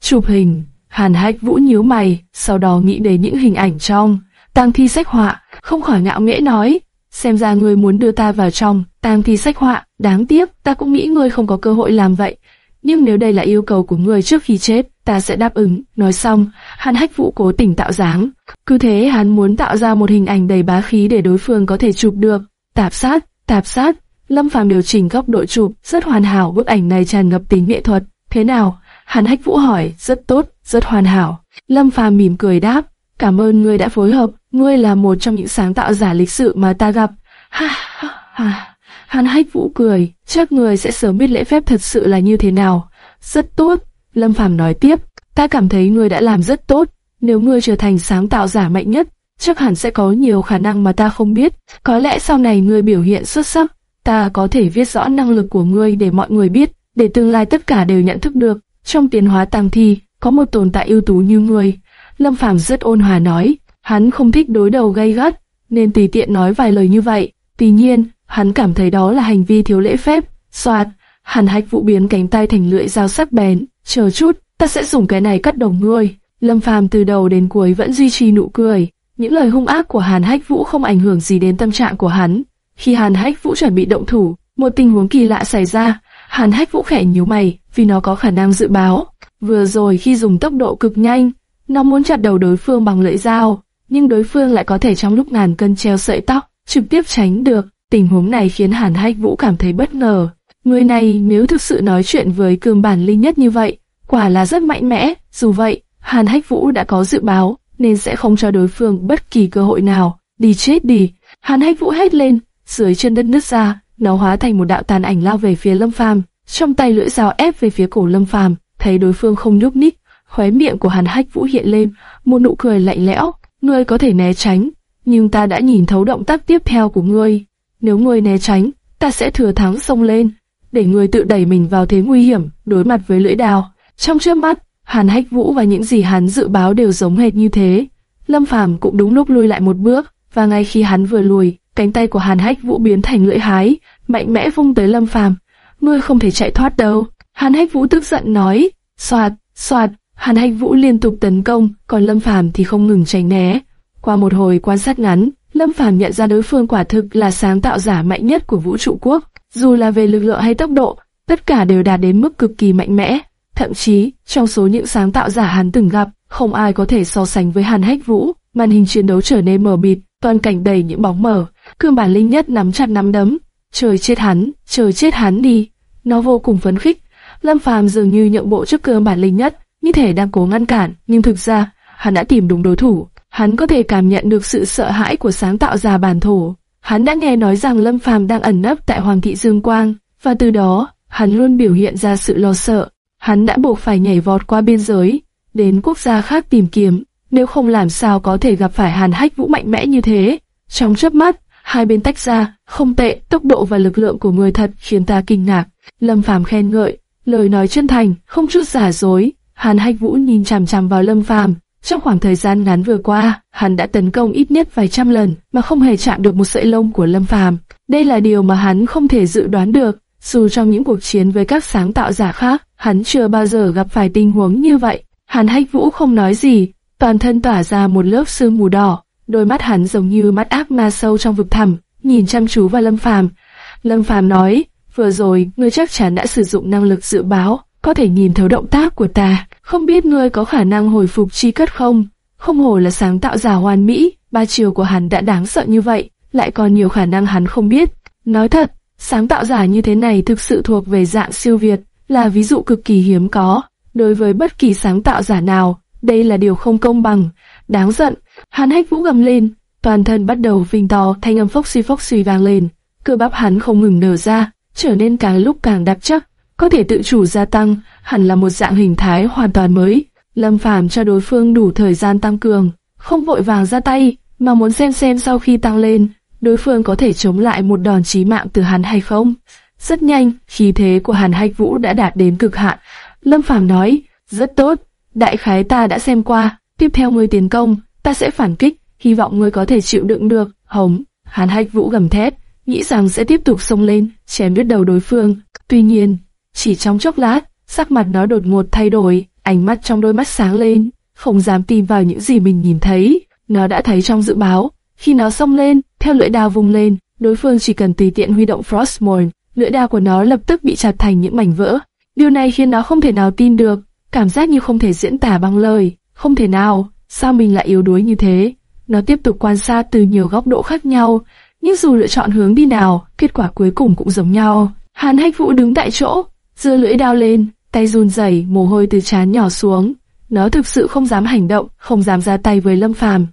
Chụp hình, Hàn Hách Vũ nhíu mày, sau đó nghĩ đến những hình ảnh trong tang thi sách họa, không khỏi ngạo nghễ nói, xem ra ngươi muốn đưa ta vào trong tang thi sách họa, đáng tiếc, ta cũng nghĩ ngươi không có cơ hội làm vậy. Nhưng nếu đây là yêu cầu của ngươi trước khi chết, ta sẽ đáp ứng. Nói xong, hắn Hách Vũ cố tình tạo dáng. Cứ thế hắn muốn tạo ra một hình ảnh đầy bá khí để đối phương có thể chụp được. Tạp sát, tạp sát. Lâm Phàm điều chỉnh góc độ chụp, rất hoàn hảo, bức ảnh này tràn ngập tính nghệ thuật. Thế nào? Hàn Hách Vũ hỏi, rất tốt, rất hoàn hảo. Lâm Phàm mỉm cười đáp, cảm ơn ngươi đã phối hợp, ngươi là một trong những sáng tạo giả lịch sự mà ta gặp. Ha ha ha. Hàn Hách Vũ cười, chắc người sẽ sớm biết lễ phép thật sự là như thế nào. Rất tốt, Lâm Phàm nói tiếp, ta cảm thấy ngươi đã làm rất tốt, nếu ngươi trở thành sáng tạo giả mạnh nhất, chắc hẳn sẽ có nhiều khả năng mà ta không biết. Có lẽ sau này ngươi biểu hiện xuất sắc, ta có thể viết rõ năng lực của ngươi để mọi người biết, để tương lai tất cả đều nhận thức được. Trong tiến hóa tăng thi, có một tồn tại ưu tú như ngươi. Lâm Phàm rất ôn hòa nói, hắn không thích đối đầu gay gắt, nên tùy tiện nói vài lời như vậy. Tuy nhiên, hắn cảm thấy đó là hành vi thiếu lễ phép. Soạt, hắn hách vũ biến cánh tay thành lưỡi dao sắc bén. Chờ chút, ta sẽ dùng cái này cắt đầu ngươi. Lâm Phàm từ đầu đến cuối vẫn duy trì nụ cười. Những lời hung ác của Hàn Hách Vũ không ảnh hưởng gì đến tâm trạng của hắn. Khi Hàn Hách Vũ chuẩn bị động thủ, một tình huống kỳ lạ xảy ra. Hàn Hách Vũ khẽ nhíu mày, vì nó có khả năng dự báo. Vừa rồi khi dùng tốc độ cực nhanh, nó muốn chặt đầu đối phương bằng lưỡi dao, nhưng đối phương lại có thể trong lúc ngàn cân treo sợi tóc, trực tiếp tránh được. Tình huống này khiến Hàn Hách Vũ cảm thấy bất ngờ. Người này nếu thực sự nói chuyện với cương bản linh nhất như vậy, quả là rất mạnh mẽ. Dù vậy, Hàn Hách Vũ đã có dự báo, nên sẽ không cho đối phương bất kỳ cơ hội nào. Đi chết đi! Hàn Hách Vũ hét lên, dưới chân đất nứt ra, nó hóa thành một đạo tàn ảnh lao về phía Lâm Phàm, trong tay lưỡi dao ép về phía cổ Lâm Phàm. Thấy đối phương không nhúc nhích, khóe miệng của Hàn Hách Vũ hiện lên một nụ cười lạnh lẽo. Ngươi có thể né tránh, nhưng ta đã nhìn thấu động tác tiếp theo của ngươi. Nếu ngươi né tránh, ta sẽ thừa thắng xông lên, để ngươi tự đẩy mình vào thế nguy hiểm, đối mặt với lưỡi đao. Trong trước mắt, Hàn Hách Vũ và những gì hắn dự báo đều giống hệt như thế. Lâm Phàm cũng đúng lúc lui lại một bước, và ngay khi hắn vừa lùi, cánh tay của Hàn Hách Vũ biến thành lưỡi hái, mạnh mẽ vung tới Lâm Phàm. Ngươi không thể chạy thoát đâu. Hàn Hách Vũ tức giận nói. Soạt, soạt, Hàn Hách Vũ liên tục tấn công, còn Lâm Phàm thì không ngừng tránh né. Qua một hồi quan sát ngắn, Lâm Phàm nhận ra đối phương quả thực là sáng tạo giả mạnh nhất của vũ trụ quốc. Dù là về lực lượng hay tốc độ, tất cả đều đạt đến mức cực kỳ mạnh mẽ. Thậm chí, trong số những sáng tạo giả hắn từng gặp, không ai có thể so sánh với Hàn Hách Vũ. Màn hình chiến đấu trở nên mờ mịt, toàn cảnh đầy những bóng mờ. Cương bản linh nhất nắm chặt nắm đấm. Trời chết hắn, trời chết hắn đi. Nó vô cùng phấn khích. Lâm Phàm dường như nhượng bộ trước cương bản linh nhất, như thể đang cố ngăn cản, nhưng thực ra, hắn đã tìm đúng đối thủ. Hắn có thể cảm nhận được sự sợ hãi của sáng tạo ra bản thổ. Hắn đã nghe nói rằng Lâm Phàm đang ẩn nấp tại Hoàng thị Dương Quang, và từ đó, hắn luôn biểu hiện ra sự lo sợ. Hắn đã buộc phải nhảy vọt qua biên giới, đến quốc gia khác tìm kiếm, nếu không làm sao có thể gặp phải Hàn Hách Vũ mạnh mẽ như thế. Trong chớp mắt, hai bên tách ra, không tệ, tốc độ và lực lượng của người thật khiến ta kinh ngạc. Lâm Phàm khen ngợi, lời nói chân thành, không chút giả dối. Hàn Hách Vũ nhìn chằm chằm vào Lâm Phàm, trong khoảng thời gian ngắn vừa qua, hắn đã tấn công ít nhất vài trăm lần mà không hề chạm được một sợi lông của Lâm Phàm. Đây là điều mà hắn không thể dự đoán được. Dù trong những cuộc chiến với các sáng tạo giả khác, hắn chưa bao giờ gặp phải tình huống như vậy. Hàn hách vũ không nói gì, toàn thân tỏa ra một lớp sương mù đỏ, đôi mắt hắn giống như mắt ác ma sâu trong vực thẳm, nhìn chăm chú vào Lâm Phàm. Lâm Phàm nói, vừa rồi ngươi chắc chắn đã sử dụng năng lực dự báo, có thể nhìn thấu động tác của ta. Không biết ngươi có khả năng hồi phục chi cất không? Không hổ là sáng tạo giả hoàn mỹ, ba chiều của hắn đã đáng sợ như vậy, lại còn nhiều khả năng hắn không biết. Nói thật, sáng tạo giả như thế này thực sự thuộc về dạng siêu việt, là ví dụ cực kỳ hiếm có. Đối với bất kỳ sáng tạo giả nào, đây là điều không công bằng, đáng giận. Hắn hách vũ gầm lên, toàn thân bắt đầu vinh to, thanh âm phốc xì phốc xì vang lên. Cơ bắp hắn không ngừng nở ra, trở nên càng lúc càng đặc chắc có thể tự chủ gia tăng, hẳn là một dạng hình thái hoàn toàn mới. Lâm Phàm cho đối phương đủ thời gian tăng cường, không vội vàng ra tay, mà muốn xem xem sau khi tăng lên, đối phương có thể chống lại một đòn chí mạng từ hắn hay không. Rất nhanh, khí thế của Hàn Hách Vũ đã đạt đến cực hạn. Lâm Phàm nói, Rất tốt, đại khái ta đã xem qua, tiếp theo ngươi tiến công, ta sẽ phản kích, hy vọng ngươi có thể chịu đựng được. Hống, Hàn Hách Vũ gầm thét, nghĩ rằng sẽ tiếp tục xông lên, chém đứt đầu đối phương. Tuy nhiên, chỉ trong chốc lát, sắc mặt nó đột ngột thay đổi, ánh mắt trong đôi mắt sáng lên, không dám tin vào những gì mình nhìn thấy. Nó đã thấy trong dự báo, khi nó xông lên, theo lưỡi đao vùng lên, đối phương chỉ cần tùy tiện huy động Frostmourne, lưỡi đao của nó lập tức bị chặt thành những mảnh vỡ. Điều này khiến nó không thể nào tin được, cảm giác như không thể diễn tả bằng lời, không thể nào, sao mình lại yếu đuối như thế. Nó tiếp tục quan sát từ nhiều góc độ khác nhau, nhưng dù lựa chọn hướng đi nào, kết quả cuối cùng cũng giống nhau. Hàn Hách Vũ đứng tại chỗ, giơ lưỡi đao lên, tay run rẩy, mồ hôi từ trán nhỏ xuống. Nó thực sự không dám hành động, không dám ra tay với Lâm Phàm.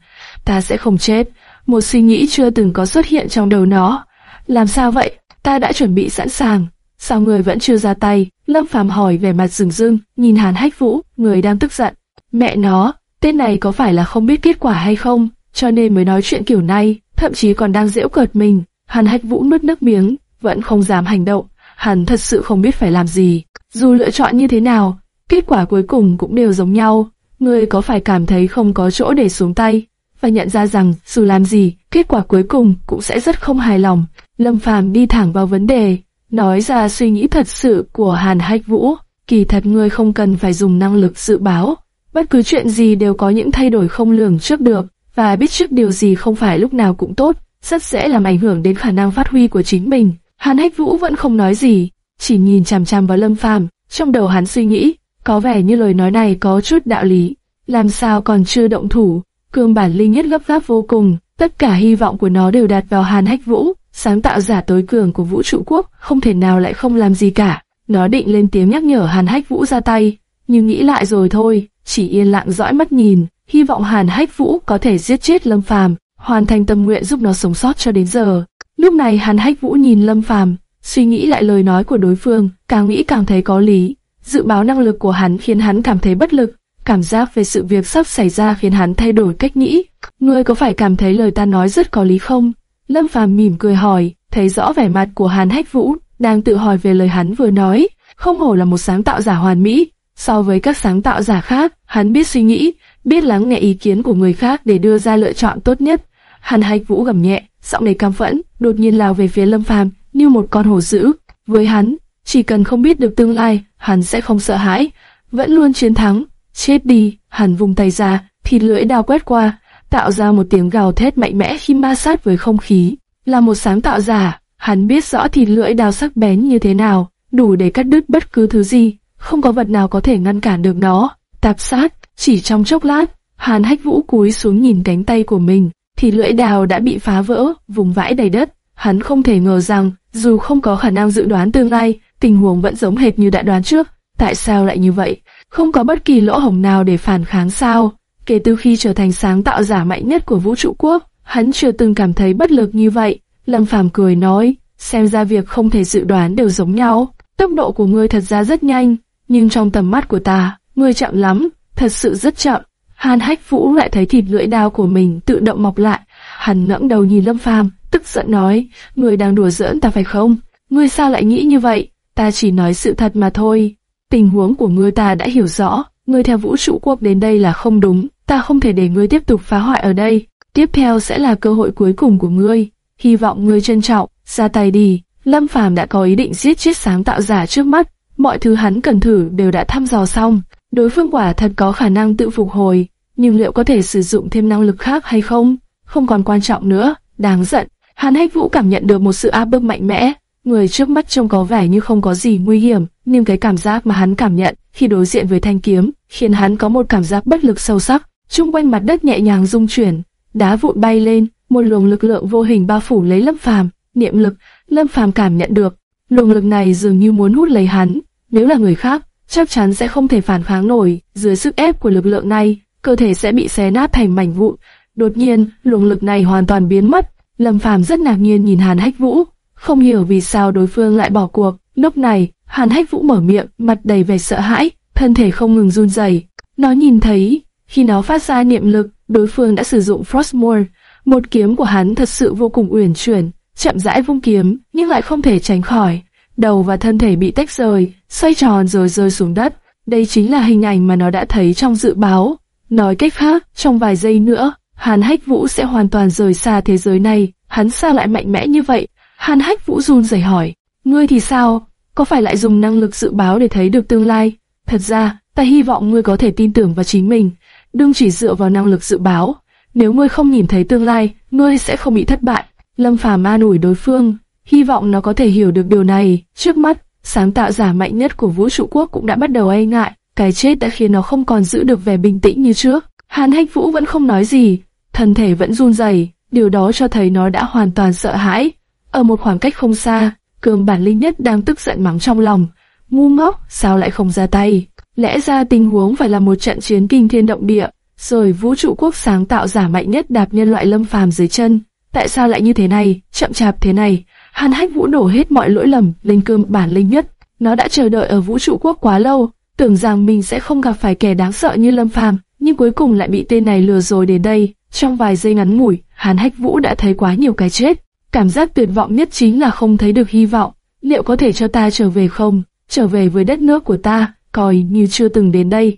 Ta sẽ không chết. Một suy nghĩ chưa từng có xuất hiện trong đầu nó. Làm sao vậy? Ta đã chuẩn bị sẵn sàng. Sao người vẫn chưa ra tay? Lâm Phàm hỏi vẻ mặt rừng rưng, nhìn Hàn Hách Vũ, người đang tức giận. Mẹ nó, tên này có phải là không biết kết quả hay không, cho nên mới nói chuyện kiểu này, thậm chí còn đang giễu cợt mình. Hàn Hách Vũ nuốt nước miếng, vẫn không dám hành động. Hắn thật sự không biết phải làm gì. Dù lựa chọn như thế nào, kết quả cuối cùng cũng đều giống nhau. Ngươi có phải cảm thấy không có chỗ để xuống tay, và nhận ra rằng dù làm gì, kết quả cuối cùng cũng sẽ rất không hài lòng. Lâm Phàm đi thẳng vào vấn đề, nói ra suy nghĩ thật sự của Hàn Hách Vũ. Kỳ thật ngươi không cần phải dùng năng lực dự báo, bất cứ chuyện gì đều có những thay đổi không lường trước được, và biết trước điều gì không phải lúc nào cũng tốt, rất dễ làm ảnh hưởng đến khả năng phát huy của chính mình. Hàn Hách Vũ vẫn không nói gì, chỉ nhìn chằm chằm vào Lâm Phàm. Trong đầu hắn suy nghĩ, có vẻ như lời nói này có chút đạo lý. Làm sao còn chưa động thủ? Cương bản linh nhất gấp gáp vô cùng, tất cả hy vọng của nó đều đặt vào Hàn Hách Vũ, sáng tạo giả tối cường của vũ trụ quốc, không thể nào lại không làm gì cả. Nó định lên tiếng nhắc nhở Hàn Hách Vũ ra tay, nhưng nghĩ lại rồi thôi, chỉ yên lặng dõi mắt nhìn, hy vọng Hàn Hách Vũ có thể giết chết Lâm Phàm, hoàn thành tâm nguyện giúp nó sống sót cho đến giờ. Lúc này Hàn Hách Vũ nhìn Lâm Phàm, suy nghĩ lại lời nói của đối phương, càng nghĩ càng thấy có lý. Dự báo năng lực của hắn khiến hắn cảm thấy bất lực, cảm giác về sự việc sắp xảy ra khiến hắn thay đổi cách nghĩ. Ngươi có phải cảm thấy lời ta nói rất có lý không? Lâm Phàm mỉm cười hỏi, thấy rõ vẻ mặt của Hàn Hách Vũ, đang tự hỏi về lời hắn vừa nói. Không hổ là một sáng tạo giả hoàn mỹ, so với các sáng tạo giả khác, hắn biết suy nghĩ, biết lắng nghe ý kiến của người khác để đưa ra lựa chọn tốt nhất. Hàn Hách Vũ gầm nhẹ, giọng đầy cam phẫn, đột nhiên lao về phía Lâm Phàm như một con hổ dữ. Với hắn, chỉ cần không biết được tương lai, hắn sẽ không sợ hãi, vẫn luôn chiến thắng. Chết đi, hắn vùng tay ra, thịt lưỡi đao quét qua, tạo ra một tiếng gào thét mạnh mẽ khi ma sát với không khí. Là một sáng tạo giả, hắn biết rõ thịt lưỡi đao sắc bén như thế nào, đủ để cắt đứt bất cứ thứ gì, không có vật nào có thể ngăn cản được nó. Tạp sát, chỉ trong chốc lát, Hàn Hách Vũ cúi xuống nhìn cánh tay của mình, thì lưỡi đào đã bị phá vỡ, vùng vãi đầy đất. Hắn không thể ngờ rằng, dù không có khả năng dự đoán tương lai, tình huống vẫn giống hệt như đã đoán trước. Tại sao lại như vậy? Không có bất kỳ lỗ hổng nào để phản kháng sao? Kể từ khi trở thành sáng tạo giả mạnh nhất của vũ trụ quốc, hắn chưa từng cảm thấy bất lực như vậy. Lâm Phàm cười nói, xem ra việc không thể dự đoán đều giống nhau. Tốc độ của ngươi thật ra rất nhanh, nhưng trong tầm mắt của ta, ngươi chậm lắm, thật sự rất chậm. Hàn Hách Vũ lại thấy thịt lưỡi đao của mình tự động mọc lại. Hắn ngẩng đầu nhìn Lâm Phàm, tức giận nói, ngươi đang đùa giỡn ta phải không? Ngươi sao lại nghĩ như vậy? Ta chỉ nói sự thật mà thôi. Tình huống của ngươi ta đã hiểu rõ, ngươi theo vũ trụ quốc đến đây là không đúng, ta không thể để ngươi tiếp tục phá hoại ở đây. Tiếp theo sẽ là cơ hội cuối cùng của ngươi, hy vọng ngươi trân trọng, ra tay đi. Lâm Phàm đã có ý định giết chết sáng tạo giả trước mắt, mọi thứ hắn cần thử đều đã thăm dò xong, đối phương quả thật có khả năng tự phục hồi, nhưng liệu có thể sử dụng thêm năng lực khác hay không, không còn quan trọng nữa, đáng giận. Hàn Hách Vũ cảm nhận được một sự áp bức mạnh mẽ, người trước mắt trông có vẻ như không có gì nguy hiểm, nhưng cái cảm giác mà hắn cảm nhận khi đối diện với thanh kiếm, khiến hắn có một cảm giác bất lực sâu sắc. Trung quanh mặt đất nhẹ nhàng rung chuyển, đá vụn bay lên, một luồng lực lượng vô hình bao phủ lấy Lâm Phàm, niệm lực, Lâm Phàm cảm nhận được, luồng lực này dường như muốn hút lấy hắn, nếu là người khác, chắc chắn sẽ không thể phản kháng nổi, dưới sức ép của lực lượng này, cơ thể sẽ bị xé nát thành mảnh vụn. Đột nhiên, luồng lực này hoàn toàn biến mất. Lâm Phàm rất ngạc nhiên nhìn Hàn Hách Vũ, không hiểu vì sao đối phương lại bỏ cuộc. Lúc này, Hàn Hách Vũ mở miệng, mặt đầy vẻ sợ hãi, thân thể không ngừng run rẩy. Nó nhìn thấy, khi nó phát ra niệm lực, đối phương đã sử dụng Frostmore Một kiếm của hắn thật sự vô cùng uyển chuyển, chậm rãi vung kiếm, nhưng lại không thể tránh khỏi. Đầu và thân thể bị tách rời, xoay tròn rồi rơi xuống đất. Đây chính là hình ảnh mà nó đã thấy trong dự báo. Nói cách khác, trong vài giây nữa, Hàn Hách Vũ sẽ hoàn toàn rời xa thế giới này. Hắn sao lại mạnh mẽ như vậy? Hàn Hách Vũ run rẩy hỏi. Ngươi thì sao? Có phải lại dùng năng lực dự báo để thấy được tương lai? Thật ra, ta hy vọng ngươi có thể tin tưởng vào chính mình. Đừng chỉ dựa vào năng lực dự báo. Nếu ngươi không nhìn thấy tương lai, ngươi sẽ không bị thất bại. Lâm Phàm an ủi đối phương, hy vọng nó có thể hiểu được điều này. Trước mắt, sáng tạo giả mạnh nhất của vũ trụ quốc cũng đã bắt đầu e ngại, cái chết đã khiến nó không còn giữ được vẻ bình tĩnh như trước. Hàn Hách Vũ vẫn không nói gì, thân thể vẫn run rẩy, điều đó cho thấy nó đã hoàn toàn sợ hãi. Ở một khoảng cách không xa, cường bản linh nhất đang tức giận mắng trong lòng, ngu ngốc, sao lại không ra tay? Lẽ ra tình huống phải là một trận chiến kinh thiên động địa, rồi vũ trụ quốc sáng tạo giả mạnh nhất đạp nhân loại lâm phàm dưới chân. Tại sao lại như thế này, chậm chạp thế này? Hàn Hách Vũ đổ hết mọi lỗi lầm lên cơm bản linh nhất. Nó đã chờ đợi ở vũ trụ quốc quá lâu, tưởng rằng mình sẽ không gặp phải kẻ đáng sợ như Lâm Phàm, nhưng cuối cùng lại bị tên này lừa rồi đến đây. Trong vài giây ngắn ngủi, Hàn Hách Vũ đã thấy quá nhiều cái chết. Cảm giác tuyệt vọng nhất chính là không thấy được hy vọng. Liệu có thể cho ta trở về không? Trở về với đất nước của ta, coi như chưa từng đến đây.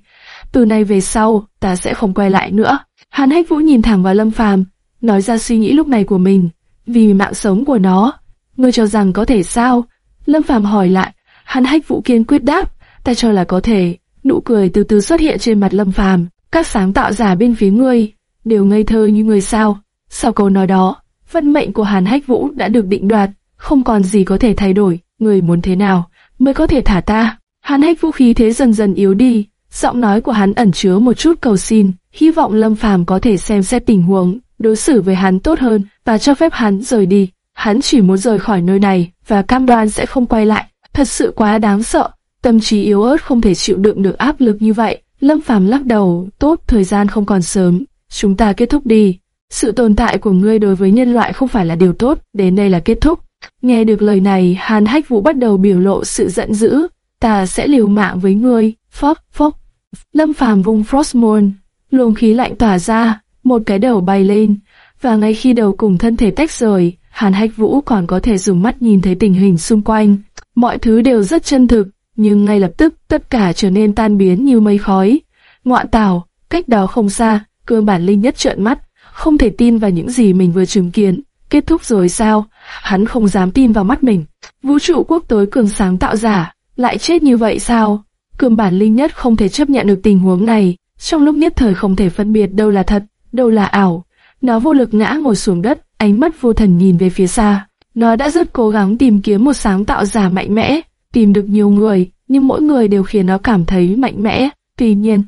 Từ nay về sau, ta sẽ không quay lại nữa. Hàn Hách Vũ nhìn thẳng vào Lâm Phàm, nói ra suy nghĩ lúc này của mình. Vì mạng sống của nó, ngươi cho rằng có thể sao? Lâm Phàm hỏi lại. Hàn Hách Vũ kiên quyết đáp, ta cho là có thể. Nụ cười từ từ xuất hiện trên mặt Lâm Phàm. Các sáng tạo giả bên phía ngươi đều ngây thơ như người sao? Sau câu nói đó, vận mệnh của Hàn Hách Vũ đã được định đoạt, không còn gì có thể thay đổi. Ngươi muốn thế nào mới có thể thả ta? Hàn Hách Vũ khí thế dần dần yếu đi, giọng nói của hắn ẩn chứa một chút cầu xin, hy vọng Lâm Phàm có thể xem xét tình huống, đối xử với hắn tốt hơn và cho phép hắn rời đi. Hắn chỉ muốn rời khỏi nơi này và cam đoan sẽ không quay lại. Thật sự quá đáng sợ, tâm trí yếu ớt không thể chịu đựng được áp lực như vậy. Lâm Phàm lắc đầu, tốt, thời gian không còn sớm, chúng ta kết thúc đi. Sự tồn tại của ngươi đối với nhân loại không phải là điều tốt, đến đây là kết thúc. Nghe được lời này, Hàn Hách Vũ bắt đầu biểu lộ sự giận dữ. Ta sẽ liều mạng với ngươi, phốc phốc. Lâm Phàm vung Frostmourne, luồng khí lạnh tỏa ra, một cái đầu bay lên, và ngay khi đầu cùng thân thể tách rời, Hàn Hách Vũ còn có thể dùng mắt nhìn thấy tình hình xung quanh. Mọi thứ đều rất chân thực, nhưng ngay lập tức tất cả trở nên tan biến như mây khói. Ngoạn tảo, cách đó không xa, cương bản linh nhất trợn mắt, không thể tin vào những gì mình vừa chứng kiến. Kết thúc rồi sao? Hắn không dám tin vào mắt mình. Vũ trụ quốc tối cường sáng tạo giả, lại chết như vậy sao? Cương bản linh nhất không thể chấp nhận được tình huống này, trong lúc nhất thời không thể phân biệt đâu là thật, đâu là ảo. Nó vô lực ngã ngồi xuống đất, ánh mắt vô thần nhìn về phía xa. Nó đã rất cố gắng tìm kiếm một sáng tạo giả mạnh mẽ, tìm được nhiều người, nhưng mỗi người đều khiến nó cảm thấy mạnh mẽ. Tuy nhiên,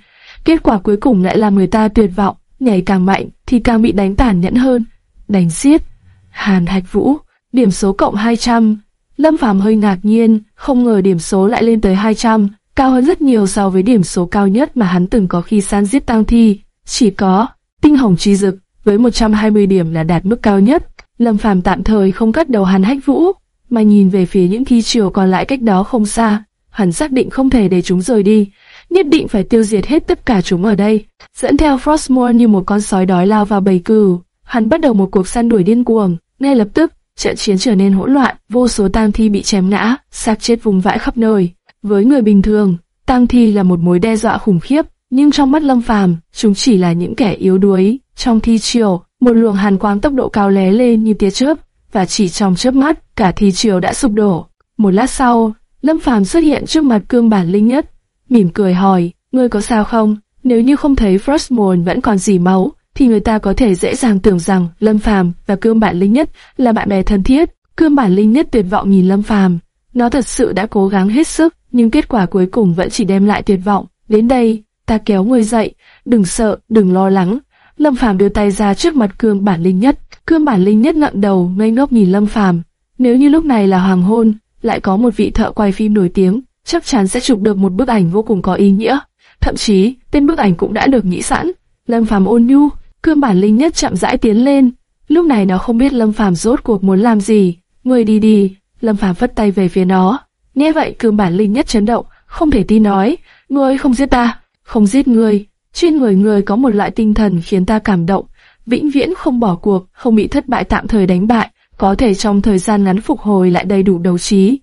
kết quả cuối cùng lại làm người ta tuyệt vọng, nhảy càng mạnh thì càng bị đánh tàn nhẫn hơn. Đánh xiết. Hàn Hạch Vũ, điểm số cộng 200. Lâm Phàm hơi ngạc nhiên, không ngờ điểm số lại lên tới 200, cao hơn rất nhiều so với điểm số cao nhất mà hắn từng có khi san giết tang thi. Chỉ có tinh hồng chi dực với 120 điểm là đạt mức cao nhất. Lâm Phàm tạm thời không cắt đầu Hàn Hách Vũ, mà nhìn về phía những thi triều còn lại cách đó không xa. Hắn xác định không thể để chúng rời đi, nhất định phải tiêu diệt hết tất cả chúng ở đây. Dẫn theo Frostmore như một con sói đói lao vào bầy cừu, hắn bắt đầu một cuộc săn đuổi điên cuồng. Ngay lập tức, trận chiến trở nên hỗn loạn, vô số tang thi bị chém ngã, xác chết vùng vãi khắp nơi. Với người bình thường, tang thi là một mối đe dọa khủng khiếp, nhưng trong mắt Lâm Phàm, chúng chỉ là những kẻ yếu đuối. Trong thi triều, một luồng hàn quang tốc độ cao lé lên như tia chớp, và chỉ trong chớp mắt, cả thi triều đã sụp đổ. Một lát sau, Lâm Phàm xuất hiện trước mặt cương bản linh nhất, mỉm cười hỏi, ngươi có sao không? Nếu như không thấy Frostmourne vẫn còn dì máu, thì người ta có thể dễ dàng tưởng rằng Lâm Phàm và cương bản linh nhất là bạn bè thân thiết. Cương bản linh nhất tuyệt vọng nhìn Lâm Phàm, nó thật sự đã cố gắng hết sức, nhưng kết quả cuối cùng vẫn chỉ đem lại tuyệt vọng. Đến đây, ta kéo ngươi dậy, đừng sợ, đừng lo lắng. Lâm Phàm đưa tay ra trước mặt cương bản linh nhất, cương bản linh nhất ngậm đầu ngây ngốc nhìn Lâm Phàm. Nếu như lúc này là hoàng hôn, lại có một vị thợ quay phim nổi tiếng, chắc chắn sẽ chụp được một bức ảnh vô cùng có ý nghĩa. Thậm chí, tên bức ảnh cũng đã được nghĩ sẵn. Lâm Phàm ôn nhu, cương bản linh nhất chậm rãi tiến lên. Lúc này nó không biết Lâm Phàm rốt cuộc muốn làm gì. Người đi đi, Lâm Phàm vất tay về phía nó. Nghe vậy cương bản linh nhất chấn động, không thể tin nói, ngươi không giết ta, không giết ngươi. Trên người người có một loại tinh thần khiến ta cảm động, vĩnh viễn không bỏ cuộc, không bị thất bại tạm thời đánh bại, có thể trong thời gian ngắn phục hồi lại đầy đủ đấu trí.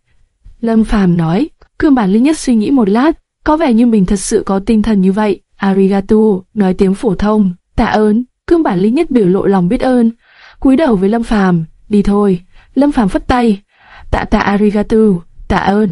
Lâm Phàm nói, cương bản linh nhất suy nghĩ một lát, có vẻ như mình thật sự có tinh thần như vậy. Arigato, nói tiếng phổ thông, tạ ơn, cương bản linh nhất biểu lộ lòng biết ơn, cúi đầu với Lâm Phàm, đi thôi. Lâm Phàm phất tay, tạ tạ arigato, tạ ơn.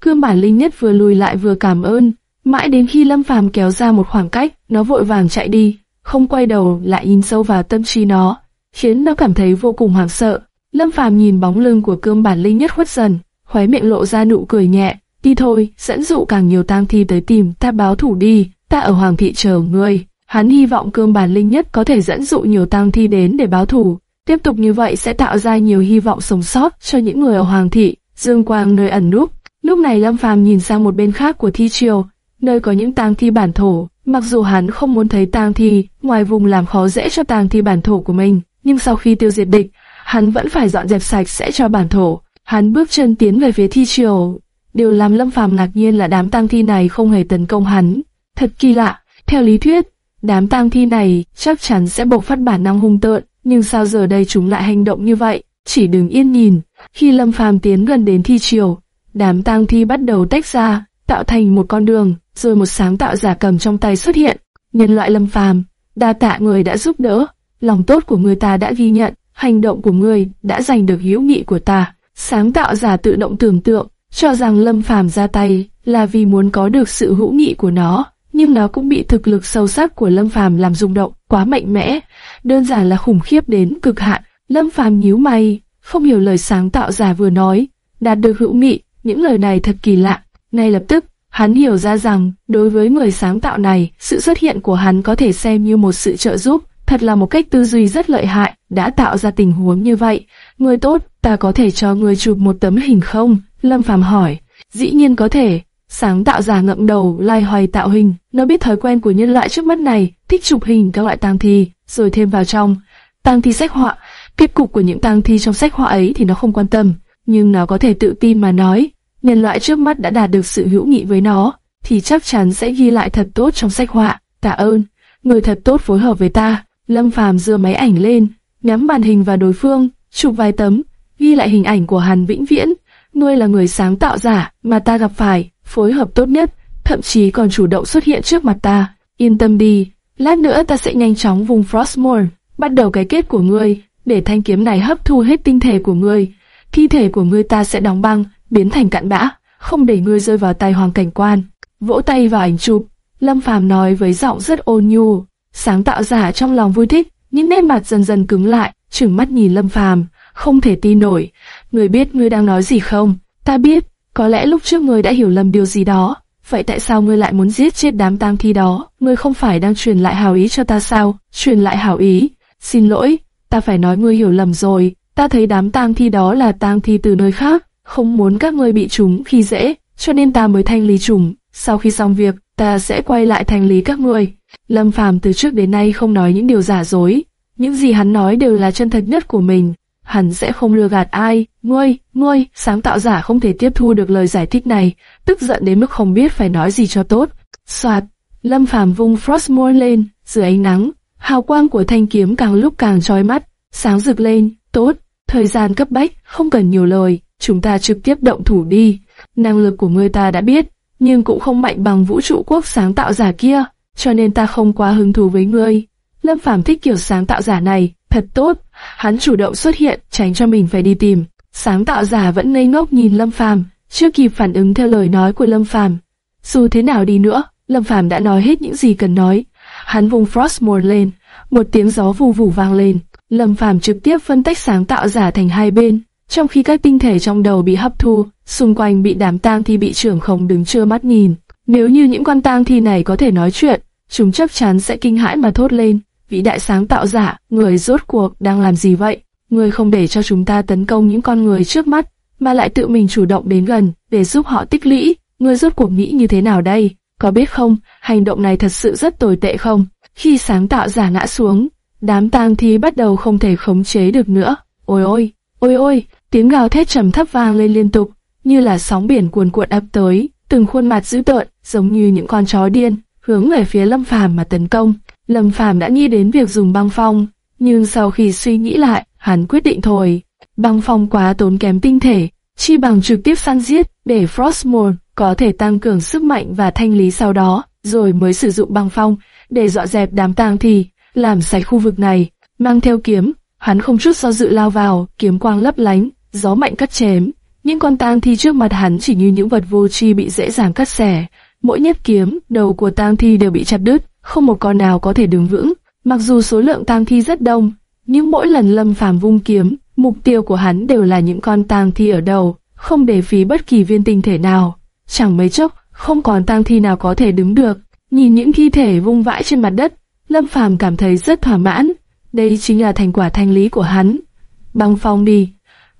Cương bản linh nhất vừa lùi lại vừa cảm ơn, mãi đến khi Lâm Phàm kéo ra một khoảng cách, nó vội vàng chạy đi, không quay đầu lại nhìn sâu vào tâm trí nó, khiến nó cảm thấy vô cùng hoảng sợ. Lâm Phàm nhìn bóng lưng của cương bản linh nhất khuất dần, khóe miệng lộ ra nụ cười nhẹ, đi thôi, dẫn dụ càng nhiều tang thi tới tìm ta báo thủ đi, ta ở Hoàng thị chờ ngươi. Hắn hy vọng cương bản linh nhất có thể dẫn dụ nhiều tang thi đến để báo thủ. Tiếp tục như vậy sẽ tạo ra nhiều hy vọng sống sót cho những người ở Hoàng thị, Dương Quang nơi ẩn núp. Lúc này Lâm Phàm nhìn sang một bên khác của thi triều, nơi có những tang thi bản thổ. Mặc dù hắn không muốn thấy tang thi, ngoài vùng làm khó dễ cho tang thi bản thổ của mình, nhưng sau khi tiêu diệt địch, hắn vẫn phải dọn dẹp sạch sẽ cho bản thổ. Hắn bước chân tiến về phía thi triều. Điều làm Lâm Phàm ngạc nhiên là đám tang thi này không hề tấn công hắn. Thật kỳ lạ, theo lý thuyết, đám tang thi này chắc chắn sẽ bộc phát bản năng hung tợn, nhưng sao giờ đây chúng lại hành động như vậy? Chỉ đừng yên nhìn. Khi Lâm Phàm tiến gần đến thi triều, đám tang thi bắt đầu tách ra, tạo thành một con đường, rồi một sáng tạo giả cầm trong tay xuất hiện. Nhân loại Lâm Phàm, đa tạ người đã giúp đỡ, lòng tốt của người ta đã ghi nhận, hành động của người đã giành được hữu nghị của ta. Sáng tạo giả tự động tưởng tượng, cho rằng Lâm Phàm ra tay là vì muốn có được sự hữu nghị của nó, nhưng nó cũng bị thực lực sâu sắc của Lâm Phàm làm rung động, quá mạnh mẽ, đơn giản là khủng khiếp đến cực hạn. Lâm Phàm nhíu mày, không hiểu lời sáng tạo giả vừa nói, đạt được hữu nghị, những lời này thật kỳ lạ. Ngay lập tức, hắn hiểu ra rằng, đối với người sáng tạo này, sự xuất hiện của hắn có thể xem như một sự trợ giúp, thật là một cách tư duy rất lợi hại, đã tạo ra tình huống như vậy. Người tốt, ta có thể cho người chụp một tấm hình không? Lâm Phàm hỏi. Dĩ nhiên có thể. Sáng tạo giả ngậm đầu, lai hoài tạo hình. Nó biết thói quen của nhân loại trước mắt này, thích chụp hình các loại tang thi, rồi thêm vào trong. Tang thi sách họa, kết cục của những tang thi trong sách họa ấy thì nó không quan tâm, nhưng nó có thể tự tin mà nói, nhân loại trước mắt đã đạt được sự hữu nghị với nó, thì chắc chắn sẽ ghi lại thật tốt trong sách họa. Tạ ơn, người thật tốt phối hợp với ta. Lâm Phàm dưa máy ảnh lên, nhắm màn hình vào đối phương, chụp vài tấm, ghi lại hình ảnh của Hàn Vĩnh Viễn. Ngươi là người sáng tạo giả mà ta gặp phải, phối hợp tốt nhất, thậm chí còn chủ động xuất hiện trước mặt ta. Yên tâm đi, lát nữa ta sẽ nhanh chóng vùng Frostmourne, bắt đầu cái kết của ngươi, để thanh kiếm này hấp thu hết tinh thể của ngươi. Thi thể của ngươi ta sẽ đóng băng, biến thành cặn bã, không để ngươi rơi vào tay hoàng cảnh quan. Vỗ tay vào ảnh chụp, Lâm Phàm nói với giọng rất ôn nhu. Sáng tạo giả trong lòng vui thích, những nét mặt dần dần cứng lại, trừng mắt nhìn Lâm Phàm, không thể tin nổi. Ngươi biết ngươi đang nói gì không? Ta biết, có lẽ lúc trước ngươi đã hiểu lầm điều gì đó. Vậy tại sao ngươi lại muốn giết chết đám tang thi đó? Ngươi không phải đang truyền lại hảo ý cho ta sao? Truyền lại hảo ý? Xin lỗi, ta phải nói ngươi hiểu lầm rồi. Ta thấy đám tang thi đó là tang thi từ nơi khác, không muốn các ngươi bị chúng khi dễ, cho nên ta mới thanh lý chúng. Sau khi xong việc, ta sẽ quay lại thanh lý các ngươi. Lâm Phàm từ trước đến nay không nói những điều giả dối, những gì hắn nói đều là chân thật nhất của mình. Hắn sẽ không lừa gạt ai, ngươi, ngươi, sáng tạo giả không thể tiếp thu được lời giải thích này, tức giận đến mức không biết phải nói gì cho tốt. Soạt, Lâm Phàm vung Frostmourne lên, dưới ánh nắng, hào quang của thanh kiếm càng lúc càng chói mắt, sáng rực lên, tốt, thời gian cấp bách, không cần nhiều lời, chúng ta trực tiếp động thủ đi. Năng lực của ngươi ta đã biết, nhưng cũng không mạnh bằng vũ trụ quốc sáng tạo giả kia cho nên ta không quá hứng thú với ngươi. Lâm Phàm thích kiểu sáng tạo giả này, thật tốt. Hắn chủ động xuất hiện, tránh cho mình phải đi tìm. Sáng tạo giả vẫn ngây ngốc nhìn Lâm Phàm, chưa kịp phản ứng theo lời nói của Lâm Phàm. Dù thế nào đi nữa, Lâm Phàm đã nói hết những gì cần nói. Hắn vùng Frostmourne lên, một tiếng gió vù vù vang lên. Lâm Phàm trực tiếp phân tách sáng tạo giả thành hai bên, trong khi các tinh thể trong đầu bị hấp thu, xung quanh bị đám tang thì bị trưởng không đứng trơ mắt nhìn. Nếu như những con tang thi này có thể nói chuyện, chúng chắc chắn sẽ kinh hãi mà thốt lên. Vĩ đại sáng tạo giả, người rốt cuộc đang làm gì vậy? Người không để cho chúng ta tấn công những con người trước mắt, mà lại tự mình chủ động đến gần để giúp họ tích lũy. Người rốt cuộc nghĩ như thế nào đây? Có biết không, hành động này thật sự rất tồi tệ không? Khi sáng tạo giả ngã xuống, đám tang thi bắt đầu không thể khống chế được nữa. Ôi ôi, ôi ôi, tiếng gào thét trầm thấp vang lên liên tục, như là sóng biển cuồn cuộn ập tới từng khuôn mặt dữ tợn, giống như những con chó điên, hướng về phía Lâm Phàm mà tấn công. Lâm Phàm đã nghĩ đến việc dùng băng phong, nhưng sau khi suy nghĩ lại, hắn quyết định thôi. Băng phong quá tốn kém tinh thể, chi bằng trực tiếp săn giết, để Frostmourne có thể tăng cường sức mạnh và thanh lý sau đó, rồi mới sử dụng băng phong để dọn dẹp đám tang thì làm sạch khu vực này. Mang theo kiếm, hắn không chút do dự lao vào, kiếm quang lấp lánh, gió mạnh cắt chém. Những con tang thi trước mặt hắn chỉ như những vật vô tri bị dễ dàng cắt xẻ. Mỗi nhát kiếm, đầu của tang thi đều bị chặt đứt, không một con nào có thể đứng vững. Mặc dù số lượng tang thi rất đông, nhưng mỗi lần Lâm Phàm vung kiếm, mục tiêu của hắn đều là những con tang thi ở đầu, không để phí bất kỳ viên tinh thể nào. Chẳng mấy chốc, không còn tang thi nào có thể đứng được. Nhìn những thi thể vung vãi trên mặt đất, Lâm Phàm cảm thấy rất thỏa mãn. Đây chính là thành quả thanh lý của hắn. Băng phong bì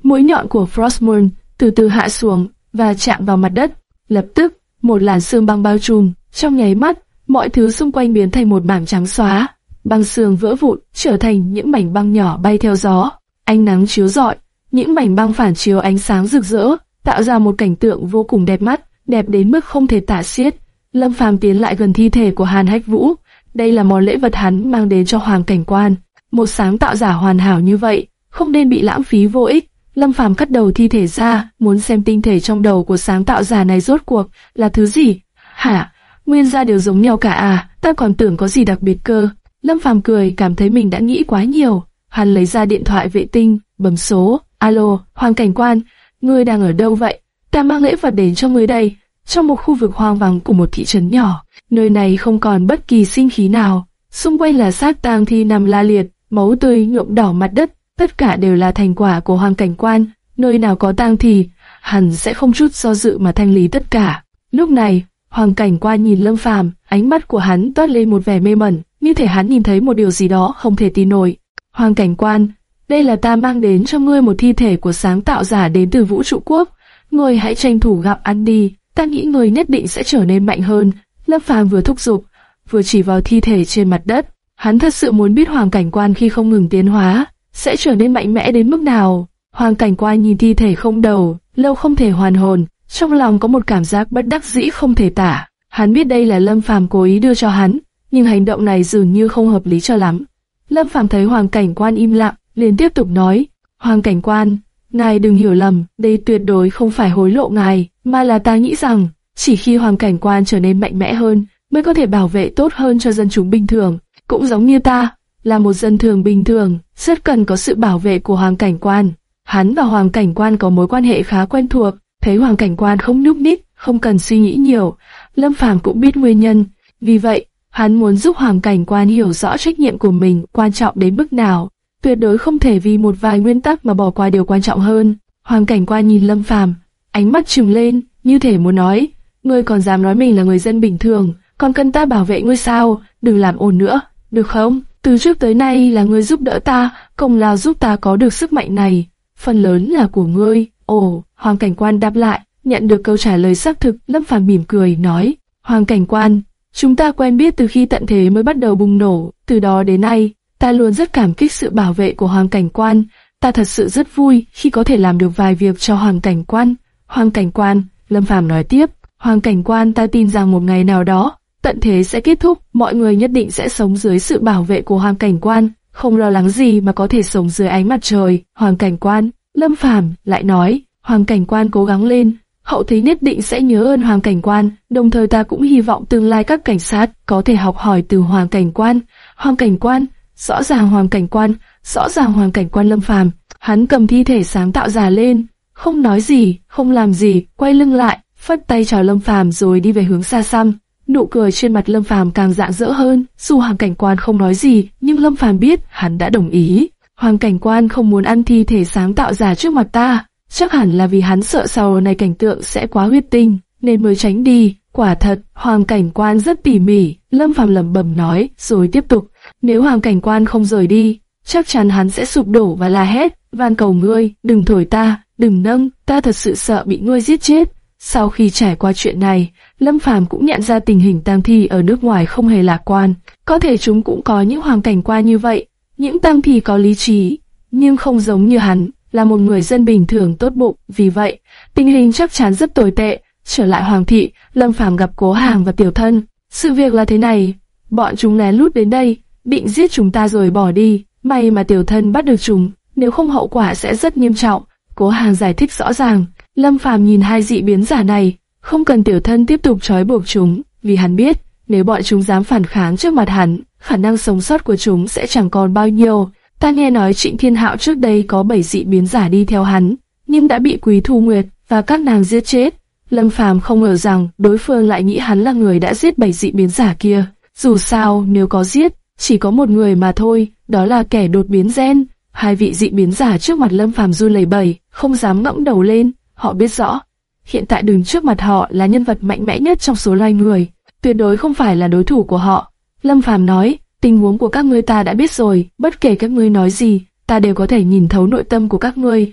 Mũi nhọn của Frostmourne từ từ hạ xuống và chạm vào mặt đất. Lập tức, một làn sương băng bao trùm. Trong nháy mắt, mọi thứ xung quanh biến thành một mảng trắng xóa. Băng sương vỡ vụn, trở thành những mảnh băng nhỏ bay theo gió. Ánh nắng chiếu rọi, những mảnh băng phản chiếu ánh sáng rực rỡ, tạo ra một cảnh tượng vô cùng đẹp mắt, đẹp đến mức không thể tả xiết. Lâm Phàm tiến lại gần thi thể của Hàn Hách Vũ. Đây là món lễ vật hắn mang đến cho Hoàng Cảnh Quan. Một sáng tạo giả hoàn hảo như vậy, không nên bị lãng phí vô ích. Lâm Phàm cắt đầu thi thể ra, muốn xem tinh thể trong đầu của sáng tạo giả này rốt cuộc là thứ gì. Hả? Nguyên ra đều giống nhau cả à, ta còn tưởng có gì đặc biệt cơ. Lâm Phàm cười, cảm thấy mình đã nghĩ quá nhiều. Hắn lấy ra điện thoại vệ tinh, bấm số. Alo, Hoàng Cảnh Quan, ngươi đang ở đâu vậy? Ta mang lễ vật đến cho ngươi đây. Trong một khu vực hoang vắng của một thị trấn nhỏ, nơi này không còn bất kỳ sinh khí nào. Xung quanh là xác tang thi nằm la liệt, máu tươi nhuộm đỏ mặt đất, tất cả đều là thành quả của Hoàng Cảnh Quan. Nơi nào có tang thì hắn sẽ không chút do dự mà thanh lý tất cả. Lúc này, Hoàng Cảnh Quan nhìn Lâm Phàm, ánh mắt của hắn toát lên một vẻ mê mẩn, như thể hắn nhìn thấy một điều gì đó không thể tin nổi. Hoàng Cảnh Quan, đây là ta mang đến cho ngươi một thi thể của sáng tạo giả đến từ vũ trụ quốc. Ngươi hãy tranh thủ gặp ăn đi, ta nghĩ ngươi nhất định sẽ trở nên mạnh hơn. Lâm Phàm vừa thúc giục, vừa chỉ vào thi thể trên mặt đất. Hắn thật sự muốn biết Hoàng Cảnh Quan khi không ngừng tiến hóa, sẽ trở nên mạnh mẽ đến mức nào. Hoàng Cảnh Quan nhìn thi thể không đầu, lâu không thể hoàn hồn, trong lòng có một cảm giác bất đắc dĩ không thể tả. Hắn biết đây là Lâm Phàm cố ý đưa cho hắn, nhưng hành động này dường như không hợp lý cho lắm. Lâm Phàm thấy Hoàng Cảnh Quan im lặng, liền tiếp tục nói, Hoàng Cảnh Quan, ngài đừng hiểu lầm, đây tuyệt đối không phải hối lộ ngài, mà là ta nghĩ rằng, chỉ khi Hoàng Cảnh Quan trở nên mạnh mẽ hơn, mới có thể bảo vệ tốt hơn cho dân chúng bình thường, cũng giống như ta, là một dân thường bình thường, rất cần có sự bảo vệ của Hoàng Cảnh Quan. Hắn và Hoàng Cảnh Quan có mối quan hệ khá quen thuộc, thấy Hoàng Cảnh Quan không núp nít, không cần suy nghĩ nhiều, Lâm Phàm cũng biết nguyên nhân, vì vậy, hắn muốn giúp Hoàng Cảnh Quan hiểu rõ trách nhiệm của mình quan trọng đến mức nào tuyệt đối không thể vì một vài nguyên tắc mà bỏ qua điều quan trọng hơn. Hoàng cảnh quan nhìn Lâm Phàm, ánh mắt trừng lên, như thể muốn nói, ngươi còn dám nói mình là người dân bình thường, còn cần ta bảo vệ ngươi sao? Đừng làm ồn nữa, được không? Từ trước tới nay là ngươi giúp đỡ ta, công lao giúp ta có được sức mạnh này, phần lớn là của ngươi. Ồ, Hoàng cảnh quan đáp lại, nhận được câu trả lời xác thực, Lâm Phàm mỉm cười nói, Hoàng cảnh quan, chúng ta quen biết từ khi tận thế mới bắt đầu bùng nổ, từ đó đến nay, Ta luôn rất cảm kích sự bảo vệ của Hoàng Cảnh Quan. Ta thật sự rất vui khi có thể làm được vài việc cho Hoàng Cảnh Quan. Hoàng Cảnh Quan, Lâm Phàm nói tiếp, Hoàng Cảnh Quan ta tin rằng một ngày nào đó, tận thế sẽ kết thúc, mọi người nhất định sẽ sống dưới sự bảo vệ của Hoàng Cảnh Quan, không lo lắng gì mà có thể sống dưới ánh mặt trời. Hoàng Cảnh Quan, Lâm Phàm lại nói, Hoàng Cảnh Quan cố gắng lên, hậu thế nhất định sẽ nhớ ơn Hoàng Cảnh Quan, đồng thời ta cũng hy vọng tương lai các cảnh sát có thể học hỏi từ Hoàng Cảnh Quan. Hoàng Cảnh Quan, Rõ ràng hoàng cảnh quan, rõ ràng hoàng cảnh quan lâm phàm, hắn cầm thi thể sáng tạo giả lên, không nói gì, không làm gì, quay lưng lại, phất tay chào lâm phàm rồi đi về hướng xa xăm. Nụ cười trên mặt Lâm Phàm càng rạng rỡ hơn, dù Hoàng Cảnh Quan không nói gì, nhưng Lâm Phàm biết hắn đã đồng ý. Hoàng Cảnh Quan không muốn ăn thi thể sáng tạo giả trước mặt ta, chắc hẳn là vì hắn sợ sau này cảnh tượng sẽ quá huyết tinh, nên mới tránh đi. Quả thật, Hoàng Cảnh Quan rất tỉ mỉ, Lâm Phàm lẩm bẩm nói, rồi tiếp tục. Nếu hoàng cảnh quan không rời đi, chắc chắn hắn sẽ sụp đổ và la hét, van cầu ngươi, đừng thổi ta, đừng nâng, ta thật sự sợ bị ngươi giết chết. Sau khi trải qua chuyện này, Lâm Phàm cũng nhận ra tình hình tang thi ở nước ngoài không hề lạc quan. Có thể chúng cũng có những hoàn cảnh qua như vậy, những tang thi có lý trí, nhưng không giống như hắn, là một người dân bình thường tốt bụng. Vì vậy, tình hình chắc chắn rất tồi tệ. Trở lại hoàng thị, Lâm Phàm gặp cố hàng và tiểu thân. Sự việc là thế này, bọn chúng lén lút đến đây, định giết chúng ta rồi bỏ đi. May mà tiểu thân bắt được chúng, nếu không hậu quả sẽ rất nghiêm trọng. Cố hàng giải thích rõ ràng, Lâm Phàm nhìn hai dị biến giả này, không cần tiểu thân tiếp tục trói buộc chúng, vì hắn biết, nếu bọn chúng dám phản kháng trước mặt hắn, khả năng sống sót của chúng sẽ chẳng còn bao nhiêu. Ta nghe nói Trịnh Thiên Hạo trước đây có bảy dị biến giả đi theo hắn, nhưng đã bị Quý Thu Nguyệt và các nàng giết chết. Lâm Phàm không ngờ rằng đối phương lại nghĩ hắn là người đã giết bảy dị biến giả kia. Dù sao, nếu có giết, chỉ có một người mà thôi, đó là kẻ đột biến gen. Hai vị dị biến giả trước mặt Lâm Phàm run lẩy bẩy, không dám ngẩng đầu lên. Họ biết rõ, hiện tại đứng trước mặt họ là nhân vật mạnh mẽ nhất trong số loài người, tuyệt đối không phải là đối thủ của họ. Lâm Phàm nói, tình huống của các ngươi ta đã biết rồi, bất kể các ngươi nói gì, ta đều có thể nhìn thấu nội tâm của các ngươi.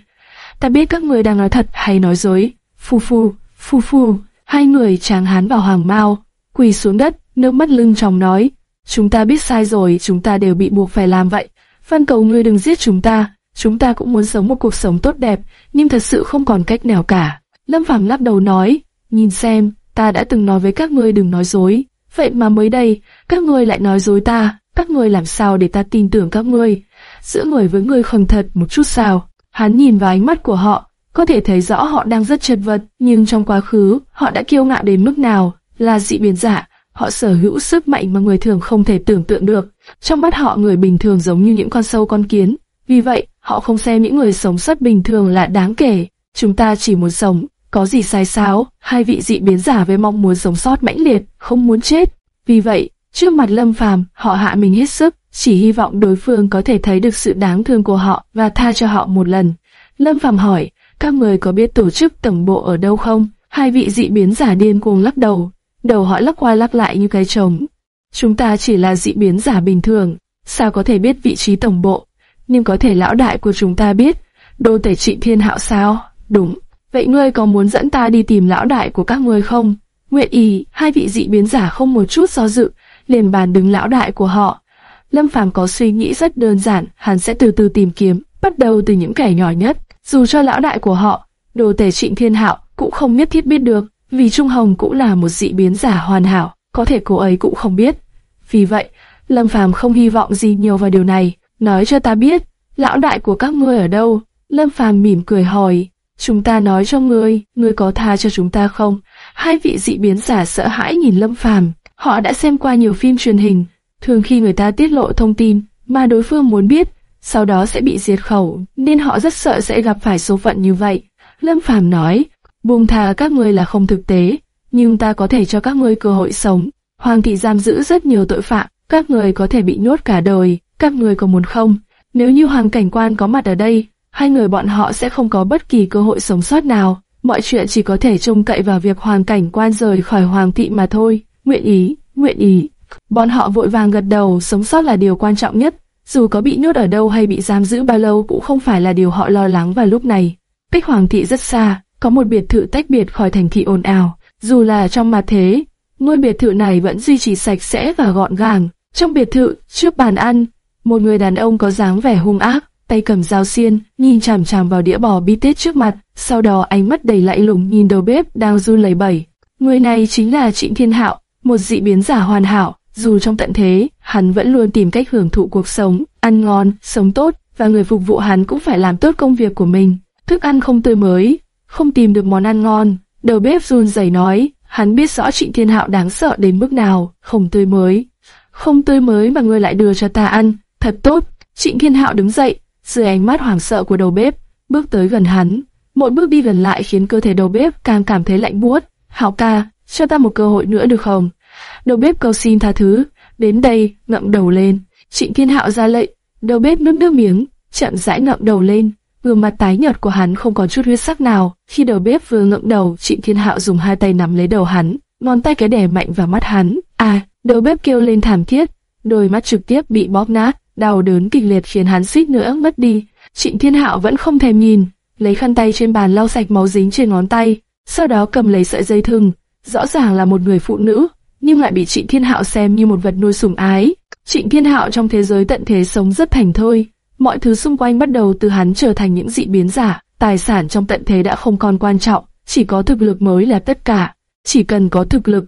Ta biết các ngươi đang nói thật hay nói dối. Phu phu, phu phu, hai người tráng hán vào hoàng mao, quỳ xuống đất, nước mắt lưng tròng nói, chúng ta biết sai rồi, chúng ta đều bị buộc phải làm vậy. Văn cầu ngươi đừng giết chúng ta, chúng ta cũng muốn sống một cuộc sống tốt đẹp, nhưng thật sự không còn cách nào cả. Lâm Phàm lắc đầu nói, nhìn xem, ta đã từng nói với các ngươi đừng nói dối, vậy mà mới đây, các ngươi lại nói dối ta, các ngươi làm sao để ta tin tưởng các ngươi? Giữa người với người không thật một chút sao? Hắn nhìn vào ánh mắt của họ, có thể thấy rõ họ đang rất chật vật, nhưng trong quá khứ, họ đã kiêu ngạo đến mức nào, là dị biến giả, họ sở hữu sức mạnh mà người thường không thể tưởng tượng được. Trong mắt họ người bình thường giống như những con sâu con kiến, vì vậy, họ không xem những người sống sót bình thường là đáng kể. Chúng ta chỉ muốn sống, có gì sai sáo, hai vị dị biến giả với mong muốn sống sót mãnh liệt, không muốn chết. Vì vậy, trước mặt Lâm Phàm, họ hạ mình hết sức, chỉ hy vọng đối phương có thể thấy được sự đáng thương của họ và tha cho họ một lần. Lâm Phàm hỏi, các người có biết tổ chức tổng bộ ở đâu không? Hai vị dị biến giả điên cuồng lắc đầu, đầu họ lắc qua lắc lại như cái trống. Chúng ta chỉ là dị biến giả bình thường, sao có thể biết vị trí tổng bộ? Nhưng có thể lão đại của chúng ta biết, đô tể trị thiên hạo sao? Đúng, vậy ngươi có muốn dẫn ta đi tìm lão đại của các ngươi không? Nguyện ý, hai vị dị biến giả không một chút do dự, liền bàn đứng lão đại của họ. Lâm Phàm có suy nghĩ rất đơn giản, hắn sẽ từ từ tìm kiếm, bắt đầu từ những kẻ nhỏ nhất. Dù cho lão đại của họ, đồ tể trịnh thiên hạo, cũng không nhất thiết biết được, vì Trung Hồng cũng là một dị biến giả hoàn hảo, có thể cô ấy cũng không biết. Vì vậy, Lâm Phàm không hy vọng gì nhiều vào điều này, nói cho ta biết, lão đại của các ngươi ở đâu? Lâm Phàm mỉm cười hỏi, chúng ta nói cho ngươi, ngươi có tha cho chúng ta không? Hai vị dị biến giả sợ hãi nhìn Lâm Phàm, họ đã xem qua nhiều phim truyền hình, thường khi người ta tiết lộ thông tin mà đối phương muốn biết, sau đó sẽ bị diệt khẩu, nên họ rất sợ sẽ gặp phải số phận như vậy. Lâm Phàm nói, buông thà các ngươi là không thực tế, nhưng ta có thể cho các ngươi cơ hội sống. Hoàng thị giam giữ rất nhiều tội phạm, các người có thể bị nhốt cả đời, các người có muốn không? Nếu như hoàng cảnh quan có mặt ở đây, hai người bọn họ sẽ không có bất kỳ cơ hội sống sót nào. Mọi chuyện chỉ có thể trông cậy vào việc hoàng cảnh quan rời khỏi hoàng thị mà thôi. Nguyện ý, nguyện ý. Bọn họ vội vàng gật đầu, sống sót là điều quan trọng nhất. Dù có bị nhốt ở đâu hay bị giam giữ bao lâu cũng không phải là điều họ lo lắng vào lúc này. Cách hoàng thị rất xa, có một biệt thự tách biệt khỏi thành thị ồn ào. Dù là trong mặt thế, ngôi biệt thự này vẫn duy trì sạch sẽ và gọn gàng. Trong biệt thự, trước bàn ăn, một người đàn ông có dáng vẻ hung ác, tay cầm dao xiên, nhìn chằm chằm vào đĩa bò bít tết trước mặt, sau đó ánh mắt đầy lạnh lùng nhìn đầu bếp đang run lẩy bẩy. Người này chính là Trịnh Thiên Hạo, một dị biến giả hoàn hảo, dù trong tận thế, hắn vẫn luôn tìm cách hưởng thụ cuộc sống, ăn ngon, sống tốt, và người phục vụ hắn cũng phải làm tốt công việc của mình. Thức ăn không tươi mới, không tìm được món ăn ngon, đầu bếp run rẩy nói, hắn biết rõ Trịnh Thiên Hạo đáng sợ đến mức nào, không tươi mới. Không tươi mới mà ngươi lại đưa cho ta ăn, thật tốt. Trịnh Thiên Hạo đứng dậy, dưới ánh mắt hoảng sợ của đầu bếp, bước tới gần hắn. Một bước đi gần lại khiến cơ thể đầu bếp càng cảm thấy lạnh buốt. Hạo ca, cho ta một cơ hội nữa được không? Đầu bếp cầu xin tha thứ, đến đây, ngậm đầu lên. Trịnh Thiên Hạo ra lệnh, đầu bếp nước nước miếng, chậm rãi ngậm đầu lên. Gương mặt tái nhợt của hắn không còn chút huyết sắc nào. Khi đầu bếp vừa ngậm đầu, Trịnh Thiên Hạo dùng hai tay nắm lấy đầu hắn, ngón tay cái đè mạnh vào mắt hắn. À, đầu bếp kêu lên thảm thiết, đôi mắt trực tiếp bị bóp nát, đau đớn kịch liệt khiến hắn suýt nữa mất đi. Trịnh Thiên Hạo vẫn không thèm nhìn, lấy khăn tay trên bàn lau sạch máu dính trên ngón tay, sau đó cầm lấy sợi dây thừng, rõ ràng là một người phụ nữ, nhưng lại bị Trịnh Thiên Hạo xem như một vật nuôi sủng ái. Trịnh Thiên Hạo trong thế giới tận thế sống rất thành thơi, mọi thứ xung quanh bắt đầu từ hắn trở thành những dị biến giả, tài sản trong tận thế đã không còn quan trọng, chỉ có thực lực mới là tất cả. Chỉ cần có thực lực,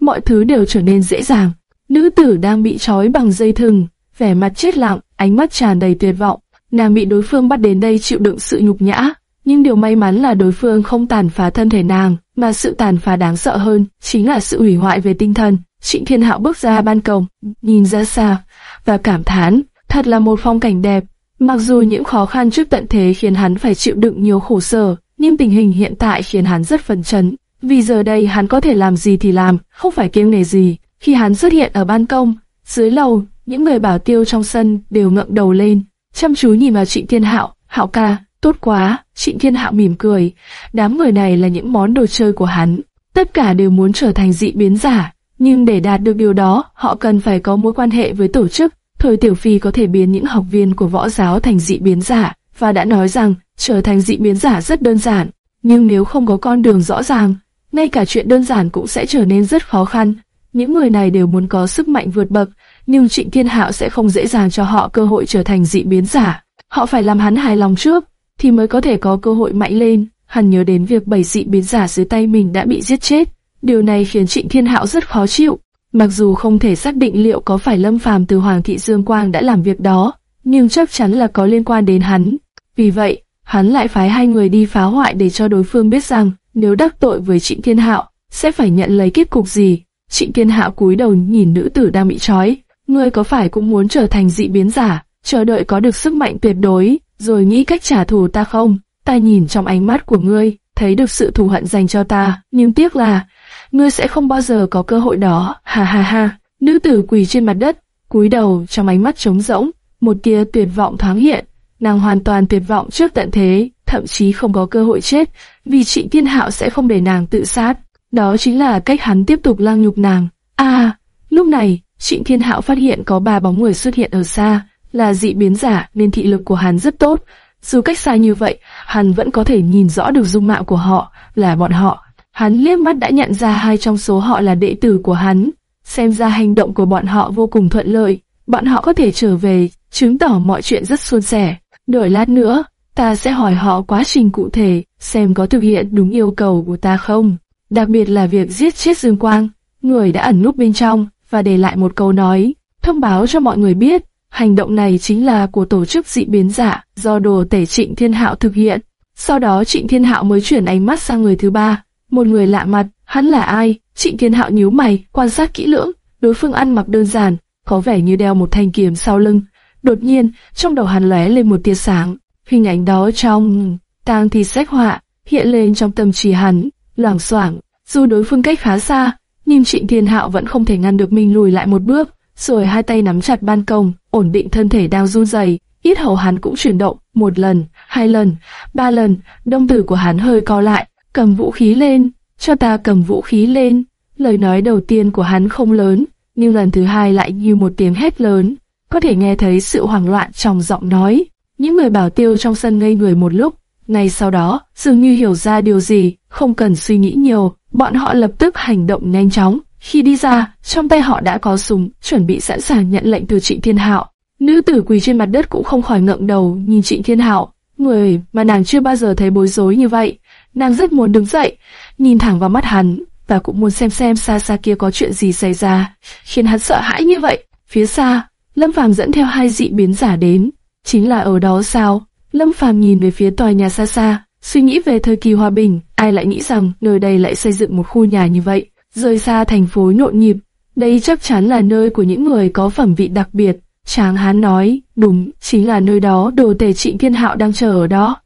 mọi thứ đều trở nên dễ dàng. Nữ tử đang bị trói bằng dây thừng, vẻ mặt chết lặng, ánh mắt tràn đầy tuyệt vọng. Nàng bị đối phương bắt đến đây chịu đựng sự nhục nhã, nhưng điều may mắn là đối phương không tàn phá thân thể nàng, mà sự tàn phá đáng sợ hơn chính là sự hủy hoại về tinh thần. Trịnh Thiên Hạo bước ra ban công, nhìn ra xa và cảm thán, thật là một phong cảnh đẹp. Mặc dù những khó khăn trước tận thế khiến hắn phải chịu đựng nhiều khổ sở, nhưng tình hình hiện tại khiến hắn rất phấn chấn. Vì giờ đây hắn có thể làm gì thì làm, không phải kiêng nề gì. Khi hắn xuất hiện ở ban công, dưới lầu, những người bảo tiêu trong sân đều ngậm đầu lên, chăm chú nhìn vào Trịnh Thiên Hạo. Hạo ca, tốt quá. Trịnh Thiên Hạo mỉm cười. Đám người này là những món đồ chơi của hắn. Tất cả đều muốn trở thành dị biến giả, nhưng để đạt được điều đó, họ cần phải có mối quan hệ với tổ chức. Thời Tiểu Phi có thể biến những học viên của võ giáo thành dị biến giả, và đã nói rằng trở thành dị biến giả rất đơn giản. Nhưng nếu không có con đường rõ ràng, ngay cả chuyện đơn giản cũng sẽ trở nên rất khó khăn. Những người này đều muốn có sức mạnh vượt bậc, nhưng Trịnh Thiên Hạo sẽ không dễ dàng cho họ cơ hội trở thành dị biến giả. Họ phải làm hắn hài lòng trước, thì mới có thể có cơ hội mạnh lên. Hắn nhớ đến việc bảy dị biến giả dưới tay mình đã bị giết chết. Điều này khiến Trịnh Thiên Hạo rất khó chịu. Mặc dù không thể xác định liệu có phải Lâm Phàm từ Hoàng thị Dương Quang đã làm việc đó, nhưng chắc chắn là có liên quan đến hắn. Vì vậy, hắn lại phái hai người đi phá hoại để cho đối phương biết rằng nếu đắc tội với Trịnh Thiên Hạo, sẽ phải nhận lấy kết cục gì. Trịnh Thiên Hạo cúi đầu nhìn nữ tử đang bị trói, ngươi có phải cũng muốn trở thành dị biến giả, chờ đợi có được sức mạnh tuyệt đối, rồi nghĩ cách trả thù ta không? Ta nhìn trong ánh mắt của ngươi, thấy được sự thù hận dành cho ta, nhưng tiếc là ngươi sẽ không bao giờ có cơ hội đó. Ha ha ha. Nữ tử quỳ trên mặt đất, cúi đầu trong ánh mắt trống rỗng, một tia tuyệt vọng thoáng hiện. Nàng hoàn toàn tuyệt vọng trước tận thế, thậm chí không có cơ hội chết, vì Trịnh Thiên Hạo sẽ không để nàng tự sát. Đó chính là cách hắn tiếp tục lang nhục nàng. À, lúc này, Trịnh Thiên Hạo phát hiện có ba bóng người xuất hiện ở xa, là dị biến giả nên thị lực của hắn rất tốt. Dù cách xa như vậy, hắn vẫn có thể nhìn rõ được dung mạo của họ, là bọn họ. Hắn liếc mắt đã nhận ra hai trong số họ là đệ tử của hắn. Xem ra hành động của bọn họ vô cùng thuận lợi, bọn họ có thể trở về, chứng tỏ mọi chuyện rất suôn sẻ. Đợi lát nữa, ta sẽ hỏi họ quá trình cụ thể, xem có thực hiện đúng yêu cầu của ta không. Đặc biệt là việc giết chết Dương Quang, người đã ẩn núp bên trong, và để lại một câu nói, thông báo cho mọi người biết, hành động này chính là của tổ chức dị biến giả do đồ tể Trịnh Thiên Hạo thực hiện. Sau đó Trịnh Thiên Hạo mới chuyển ánh mắt sang người thứ ba, một người lạ mặt, hắn là ai? Trịnh Thiên Hạo nhíu mày, quan sát kỹ lưỡng, đối phương ăn mặc đơn giản, có vẻ như đeo một thanh kiếm sau lưng. Đột nhiên, trong đầu hắn lóe lên một tia sáng, hình ảnh đó trong tang thi sách họa hiện lên trong tâm trí hắn, loảng xoảng. Dù đối phương cách khá xa, nhưng Trịnh Thiên Hạo vẫn không thể ngăn được mình lùi lại một bước, rồi hai tay nắm chặt ban công, ổn định thân thể đang run rẩy. Ít hầu hắn cũng chuyển động, một lần, hai lần, ba lần, đông tử của hắn hơi co lại, cầm vũ khí lên, cho ta cầm vũ khí lên. Lời nói đầu tiên của hắn không lớn, nhưng lần thứ hai lại như một tiếng hét lớn, có thể nghe thấy sự hoảng loạn trong giọng nói. Những người bảo tiêu trong sân ngây người một lúc, ngay sau đó, dường như hiểu ra điều gì, không cần suy nghĩ nhiều, bọn họ lập tức hành động nhanh chóng. Khi đi ra, trong tay họ đã có súng, chuẩn bị sẵn sàng nhận lệnh từ Trịnh Thiên Hạo. Nữ tử quỳ trên mặt đất cũng không khỏi ngẩng đầu nhìn Trịnh Thiên Hạo, người mà nàng chưa bao giờ thấy bối rối như vậy. Nàng rất muốn đứng dậy, nhìn thẳng vào mắt hắn, và cũng muốn xem xem xa xa kia có chuyện gì xảy ra, khiến hắn sợ hãi như vậy. Phía xa, Lâm Phàm dẫn theo hai dị biến giả đến, chính là ở đó sao? Lâm Phàm nhìn về phía tòa nhà xa xa, suy nghĩ về thời kỳ hòa bình, ai lại nghĩ rằng nơi đây lại xây dựng một khu nhà như vậy, rời xa thành phố nhộn nhịp. Đây chắc chắn là nơi của những người có phẩm vị đặc biệt. Tráng Hán nói, đúng, chính là nơi đó đồ tể trịnh thiên hạo đang chờ ở đó.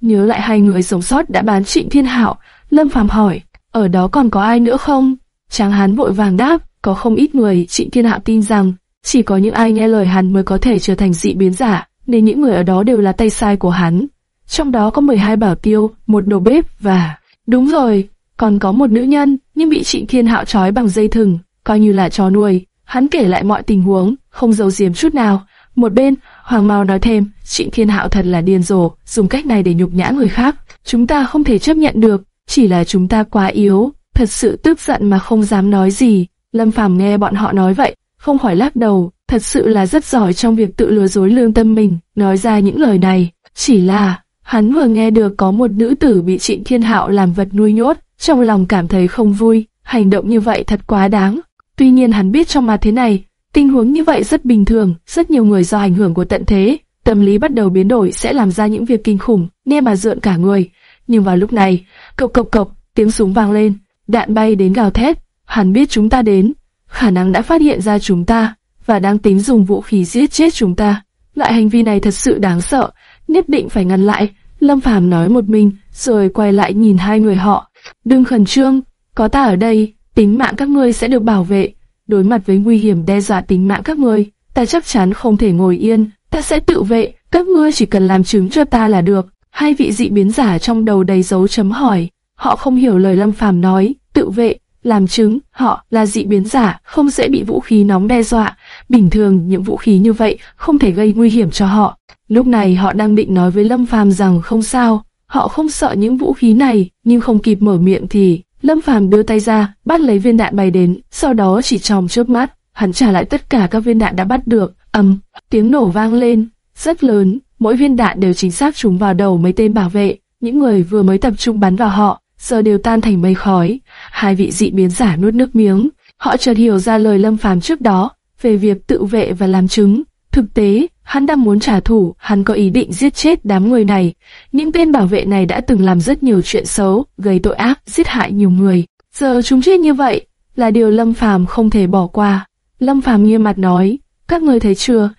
Nhớ lại hai người sống sót đã bán trịnh thiên hạo, Lâm Phàm hỏi, ở đó còn có ai nữa không? Tráng Hán vội vàng đáp, có không ít người trịnh thiên hạo tin rằng, chỉ có những ai nghe lời hắn mới có thể trở thành dị biến giả, nên những người ở đó đều là tay sai của hắn. Trong đó có 12 bảo tiêu, một đầu bếp và... Đúng rồi, còn có một nữ nhân, nhưng bị trịnh thiên hạo trói bằng dây thừng, coi như là trò nuôi. Hắn kể lại mọi tình huống, không giấu giếm chút nào. Một bên, Hoàng Mao nói thêm, Trịnh Thiên Hạo thật là điên rồ, dùng cách này để nhục nhã người khác. Chúng ta không thể chấp nhận được, chỉ là chúng ta quá yếu, thật sự tức giận mà không dám nói gì. Lâm Phàm nghe bọn họ nói vậy, không khỏi lắc đầu, thật sự là rất giỏi trong việc tự lừa dối lương tâm mình, nói ra những lời này. Chỉ là, hắn vừa nghe được có một nữ tử bị Trịnh Thiên Hạo làm vật nuôi nhốt, trong lòng cảm thấy không vui, hành động như vậy thật quá đáng. Tuy nhiên hắn biết trong mặt thế này, tình huống như vậy rất bình thường, rất nhiều người do ảnh hưởng của tận thế, tâm lý bắt đầu biến đổi sẽ làm ra những việc kinh khủng, nghe mà rợn cả người. Nhưng vào lúc này, cộc cộc cộc, tiếng súng vang lên, đạn bay đến gào thét, hắn biết chúng ta đến, khả năng đã phát hiện ra chúng ta và đang tính dùng vũ khí giết chết chúng ta. Loại hành vi này thật sự đáng sợ, nhất định phải ngăn lại. Lâm Phàm nói một mình, rồi quay lại nhìn hai người họ. Đừng khẩn trương, có ta ở đây, tính mạng các ngươi sẽ được bảo vệ. Đối mặt với nguy hiểm đe dọa tính mạng các ngươi, ta chắc chắn không thể ngồi yên, ta sẽ tự vệ, các ngươi chỉ cần làm chứng cho ta là được. Hai vị dị biến giả trong đầu đầy dấu chấm hỏi, họ không hiểu lời Lâm Phàm nói, tự vệ, làm chứng, họ là dị biến giả, không dễ bị vũ khí nóng đe dọa. Bình thường những vũ khí như vậy không thể gây nguy hiểm cho họ. Lúc này họ đang định nói với Lâm Phàm rằng không sao, họ không sợ những vũ khí này, nhưng không kịp mở miệng thì Lâm Phàm đưa tay ra, bắt lấy viên đạn bay đến, sau đó chỉ trong chớp mắt, hắn trả lại tất cả các viên đạn đã bắt được. ầm, tiếng nổ vang lên, rất lớn, mỗi viên đạn đều chính xác trúng vào đầu mấy tên bảo vệ. Những người vừa mới tập trung bắn vào họ, giờ đều tan thành mây khói. Hai vị dị biến giả nuốt nước miếng, họ chợt hiểu ra lời Lâm Phàm trước đó về việc tự vệ và làm chứng. Thực tế, hắn đang muốn trả thù, hắn có ý định giết chết đám người này. Những tên bảo vệ này đã từng làm rất nhiều chuyện xấu, gây tội ác, giết hại nhiều người. Giờ chúng chết như vậy, là điều Lâm Phàm không thể bỏ qua. Lâm Phàm nghiêm mặt nói, các người thấy chưa,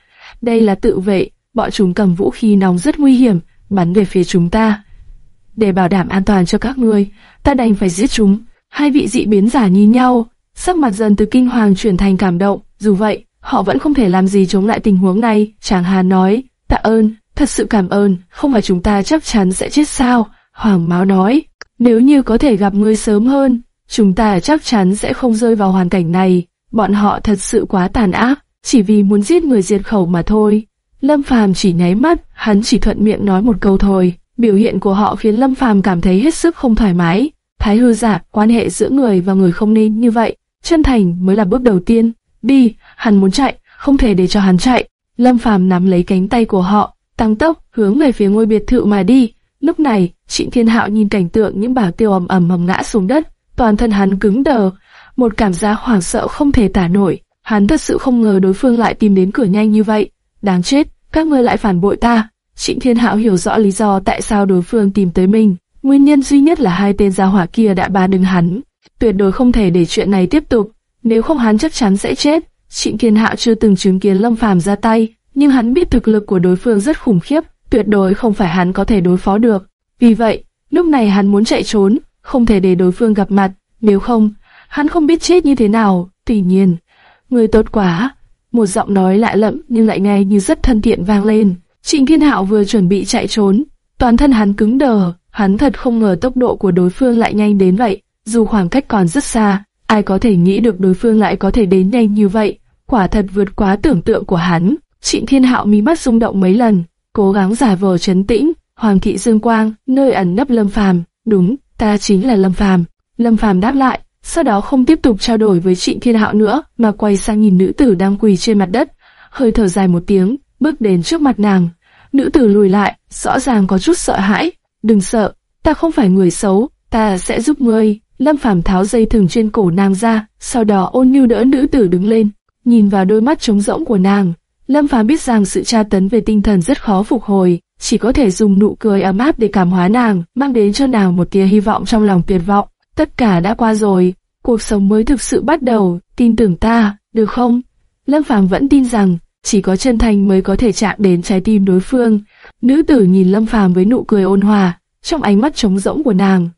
đây là tự vệ, bọn chúng cầm vũ khí nóng rất nguy hiểm, bắn về phía chúng ta. Để bảo đảm an toàn cho các ngươi, ta đành phải giết chúng. Hai vị dị biến giả nhìn nhau, sắc mặt dần từ kinh hoàng chuyển thành cảm động. Dù vậy, họ vẫn không thể làm gì chống lại tình huống này. Chàng hà nói, tạ ơn, thật sự cảm ơn, không phải chúng ta chắc chắn sẽ chết sao. Hoàng mão nói, nếu như có thể gặp ngươi sớm hơn, chúng ta chắc chắn sẽ không rơi vào hoàn cảnh này. Bọn họ thật sự quá tàn ác, chỉ vì muốn giết người diệt khẩu mà thôi. Lâm Phàm chỉ nháy mắt, hắn chỉ thuận miệng nói một câu thôi. Biểu hiện của họ khiến Lâm Phàm cảm thấy hết sức không thoải mái. Thái hư giả, quan hệ giữa người và người không nên như vậy. Chân thành mới là bước đầu tiên. Đi, hắn muốn chạy, không thể để cho hắn chạy. Lâm Phàm nắm lấy cánh tay của họ, tăng tốc hướng về phía ngôi biệt thự mà đi. Lúc này, Trịnh Thiên Hạo nhìn cảnh tượng những bảo tiêu ầm ầm ầm ngã xuống đất, toàn thân hắn cứng đờ, một cảm giác hoảng sợ không thể tả nổi. Hắn thật sự không ngờ đối phương lại tìm đến cửa nhanh như vậy. Đáng chết, các ngươi lại phản bội ta. Trịnh Thiên Hạo hiểu rõ lý do tại sao đối phương tìm tới mình. Nguyên nhân duy nhất là hai tên gia hỏa kia đã ba đứng hắn. Tuyệt đối không thể để chuyện này tiếp tục. Nếu không hắn chắc chắn sẽ chết. Trịnh Kiên Hạo chưa từng chứng kiến Lâm Phàm ra tay, nhưng hắn biết thực lực của đối phương rất khủng khiếp, tuyệt đối không phải hắn có thể đối phó được. Vì vậy, lúc này hắn muốn chạy trốn, không thể để đối phương gặp mặt, nếu không, hắn không biết chết như thế nào. Tuy nhiên, người tốt quá. Một giọng nói lạ lẫm nhưng lại nghe như rất thân thiện vang lên. Trịnh Kiên Hạo vừa chuẩn bị chạy trốn, toàn thân hắn cứng đờ, hắn thật không ngờ tốc độ của đối phương lại nhanh đến vậy, dù khoảng cách còn rất xa, ai có thể nghĩ được đối phương lại có thể đến nhanh như vậy, quả thật vượt quá tưởng tượng của hắn. Trịnh Thiên Hạo mí mắt rung động mấy lần, cố gắng giả vờ trấn tĩnh, Hoàng thị Dương Quang, nơi ẩn nấp Lâm Phàm, đúng, ta chính là Lâm Phàm. Lâm Phàm đáp lại, sau đó không tiếp tục trao đổi với Trịnh Thiên Hạo nữa, mà quay sang nhìn nữ tử đang quỳ trên mặt đất, hơi thở dài một tiếng, bước đến trước mặt nàng. Nữ tử lùi lại, rõ ràng có chút sợ hãi. Đừng sợ, ta không phải người xấu, ta sẽ giúp ngươi. Lâm Phàm tháo dây thừng trên cổ nàng ra, sau đó ôn nhu đỡ nữ tử đứng lên, nhìn vào đôi mắt trống rỗng của nàng. Lâm Phàm biết rằng sự tra tấn về tinh thần rất khó phục hồi, chỉ có thể dùng nụ cười ấm áp để cảm hóa nàng, mang đến cho nàng một tia hy vọng trong lòng tuyệt vọng. Tất cả đã qua rồi, cuộc sống mới thực sự bắt đầu, tin tưởng ta, được không? Lâm Phàm vẫn tin rằng, chỉ có chân thành mới có thể chạm đến trái tim đối phương. Nữ tử nhìn Lâm Phàm với nụ cười ôn hòa, trong ánh mắt trống rỗng của nàng.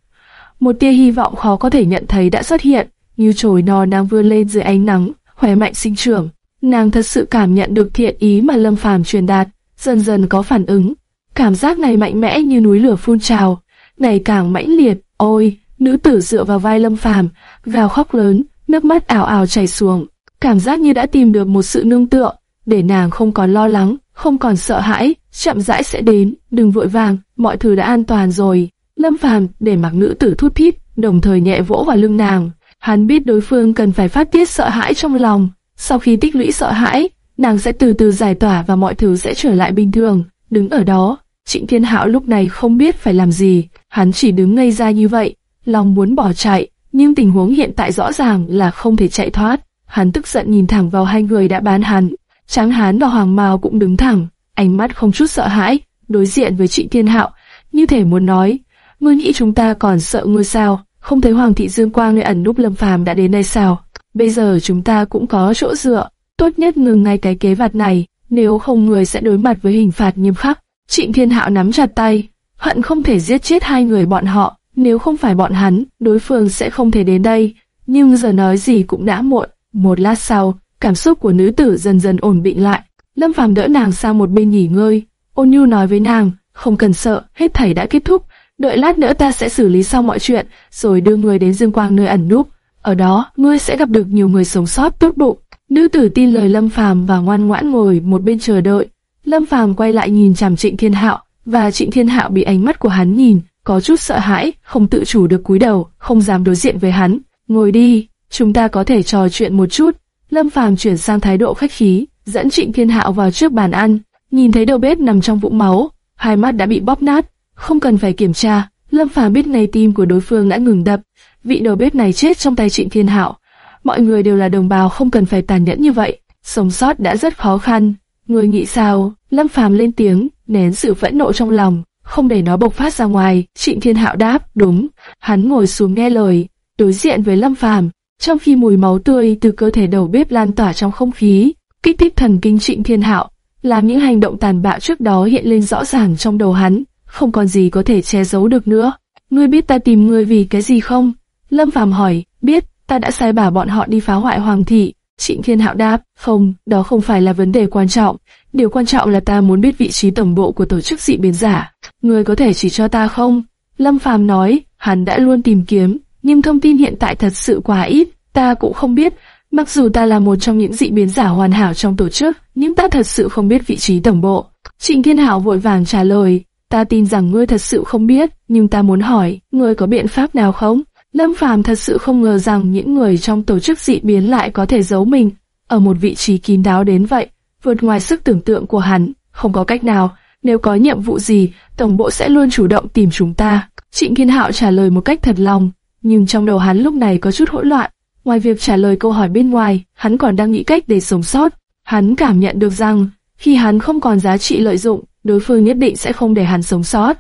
Một tia hy vọng khó có thể nhận thấy đã xuất hiện, như chồi non đang vươn lên dưới ánh nắng, khỏe mạnh sinh trưởng. Nàng thật sự cảm nhận được thiện ý mà Lâm Phàm truyền đạt, dần dần có phản ứng. Cảm giác này mạnh mẽ như núi lửa phun trào, ngày càng mãnh liệt. Ôi, nữ tử dựa vào vai Lâm Phàm, gào khóc lớn, nước mắt ảo ảo chảy xuống. Cảm giác như đã tìm được một sự nương tựa, để nàng không còn lo lắng, không còn sợ hãi, chậm rãi sẽ đến, đừng vội vàng, mọi thứ đã an toàn rồi. Lâm Phàm để mặc nữ tử thút thít, đồng thời nhẹ vỗ vào lưng nàng. Hắn biết đối phương cần phải phát tiết sợ hãi trong lòng. Sau khi tích lũy sợ hãi, nàng sẽ từ từ giải tỏa và mọi thứ sẽ trở lại bình thường. Đứng ở đó, Trịnh Thiên Hạo lúc này không biết phải làm gì, hắn chỉ đứng ngây ra như vậy, lòng muốn bỏ chạy, nhưng tình huống hiện tại rõ ràng là không thể chạy thoát. Hắn tức giận nhìn thẳng vào hai người đã bán hắn, Tráng hán và hoàng mao cũng đứng thẳng, ánh mắt không chút sợ hãi, đối diện với Trịnh Thiên Hạo, như thể muốn nói, ngươi nghĩ chúng ta còn sợ ngươi sao? Không thấy Hoàng thị Dương Quang nơi ẩn núp Lâm Phàm đã đến đây sao? Bây giờ chúng ta cũng có chỗ dựa, tốt nhất ngừng ngay cái kế vặt này, nếu không người sẽ đối mặt với hình phạt nghiêm khắc. Trịnh Thiên Hạo nắm chặt tay, hận không thể giết chết hai người bọn họ, nếu không phải bọn hắn, đối phương sẽ không thể đến đây. Nhưng giờ nói gì cũng đã muộn. Một lát sau, cảm xúc của nữ tử dần dần ổn định lại. Lâm Phàm đỡ nàng sang một bên nghỉ ngơi. Ôn Nhu nói với nàng, không cần sợ, hết thảy đã kết thúc. Đợi lát nữa ta sẽ xử lý xong mọi chuyện, rồi đưa người đến Dương Quang nơi ẩn núp. Ở đó, ngươi sẽ gặp được nhiều người sống sót tốt bụng. Nữ tử tin lời Lâm Phàm và ngoan ngoãn ngồi một bên chờ đợi. Lâm Phàm quay lại nhìn chằm Trịnh Thiên Hạo, và Trịnh Thiên Hạo bị ánh mắt của hắn nhìn, có chút sợ hãi, không tự chủ được cúi đầu, không dám đối diện với hắn. Ngồi đi, chúng ta có thể trò chuyện một chút. Lâm Phàm chuyển sang thái độ khách khí, dẫn Trịnh Thiên Hạo vào trước bàn ăn, nhìn thấy đầu bếp nằm trong vũng máu, hai mắt đã bị bóp nát, không cần phải kiểm tra. Lâm Phàm biết ngay tim của đối phương đã ngừng đập, vị đầu bếp này chết trong tay Trịnh Thiên Hạo. Mọi người đều là đồng bào không cần phải tàn nhẫn như vậy, sống sót đã rất khó khăn. Người nghĩ sao? Lâm Phàm lên tiếng, nén sự phẫn nộ trong lòng, không để nó bộc phát ra ngoài. Trịnh Thiên Hạo đáp, đúng. Hắn ngồi xuống nghe lời, đối diện với Lâm Phàm, trong khi mùi máu tươi từ cơ thể đầu bếp lan tỏa trong không khí, kích thích thần kinh Trịnh Thiên Hạo, làm những hành động tàn bạo trước đó hiện lên rõ ràng trong đầu hắn, không còn gì có thể che giấu được nữa. Ngươi biết ta tìm ngươi vì cái gì không? Lâm Phàm hỏi, biết, ta đã sai bảo bọn họ đi phá hoại hoàng thị. Trịnh Thiên Hạo đáp, không, đó không phải là vấn đề quan trọng. Điều quan trọng là ta muốn biết vị trí tổng bộ của tổ chức dị biến giả. Ngươi có thể chỉ cho ta không? Lâm Phàm nói, hắn đã luôn tìm kiếm, nhưng thông tin hiện tại thật sự quá ít, ta cũng không biết. Mặc dù ta là một trong những dị biến giả hoàn hảo trong tổ chức, nhưng ta thật sự không biết vị trí tổng bộ. Trịnh Thiên Hảo vội vàng trả lời, ta tin rằng ngươi thật sự không biết, nhưng ta muốn hỏi, ngươi có biện pháp nào không? Lâm Phàm thật sự không ngờ rằng những người trong tổ chức dị biến lại có thể giấu mình ở một vị trí kín đáo đến vậy, vượt ngoài sức tưởng tượng của hắn. Không có cách nào, nếu có nhiệm vụ gì, tổng bộ sẽ luôn chủ động tìm chúng ta. Trịnh Kiên Hạo trả lời một cách thật lòng, nhưng trong đầu hắn lúc này có chút hỗn loạn. Ngoài việc trả lời câu hỏi bên ngoài, hắn còn đang nghĩ cách để sống sót. Hắn cảm nhận được rằng, khi hắn không còn giá trị lợi dụng, đối phương nhất định sẽ không để hắn sống sót.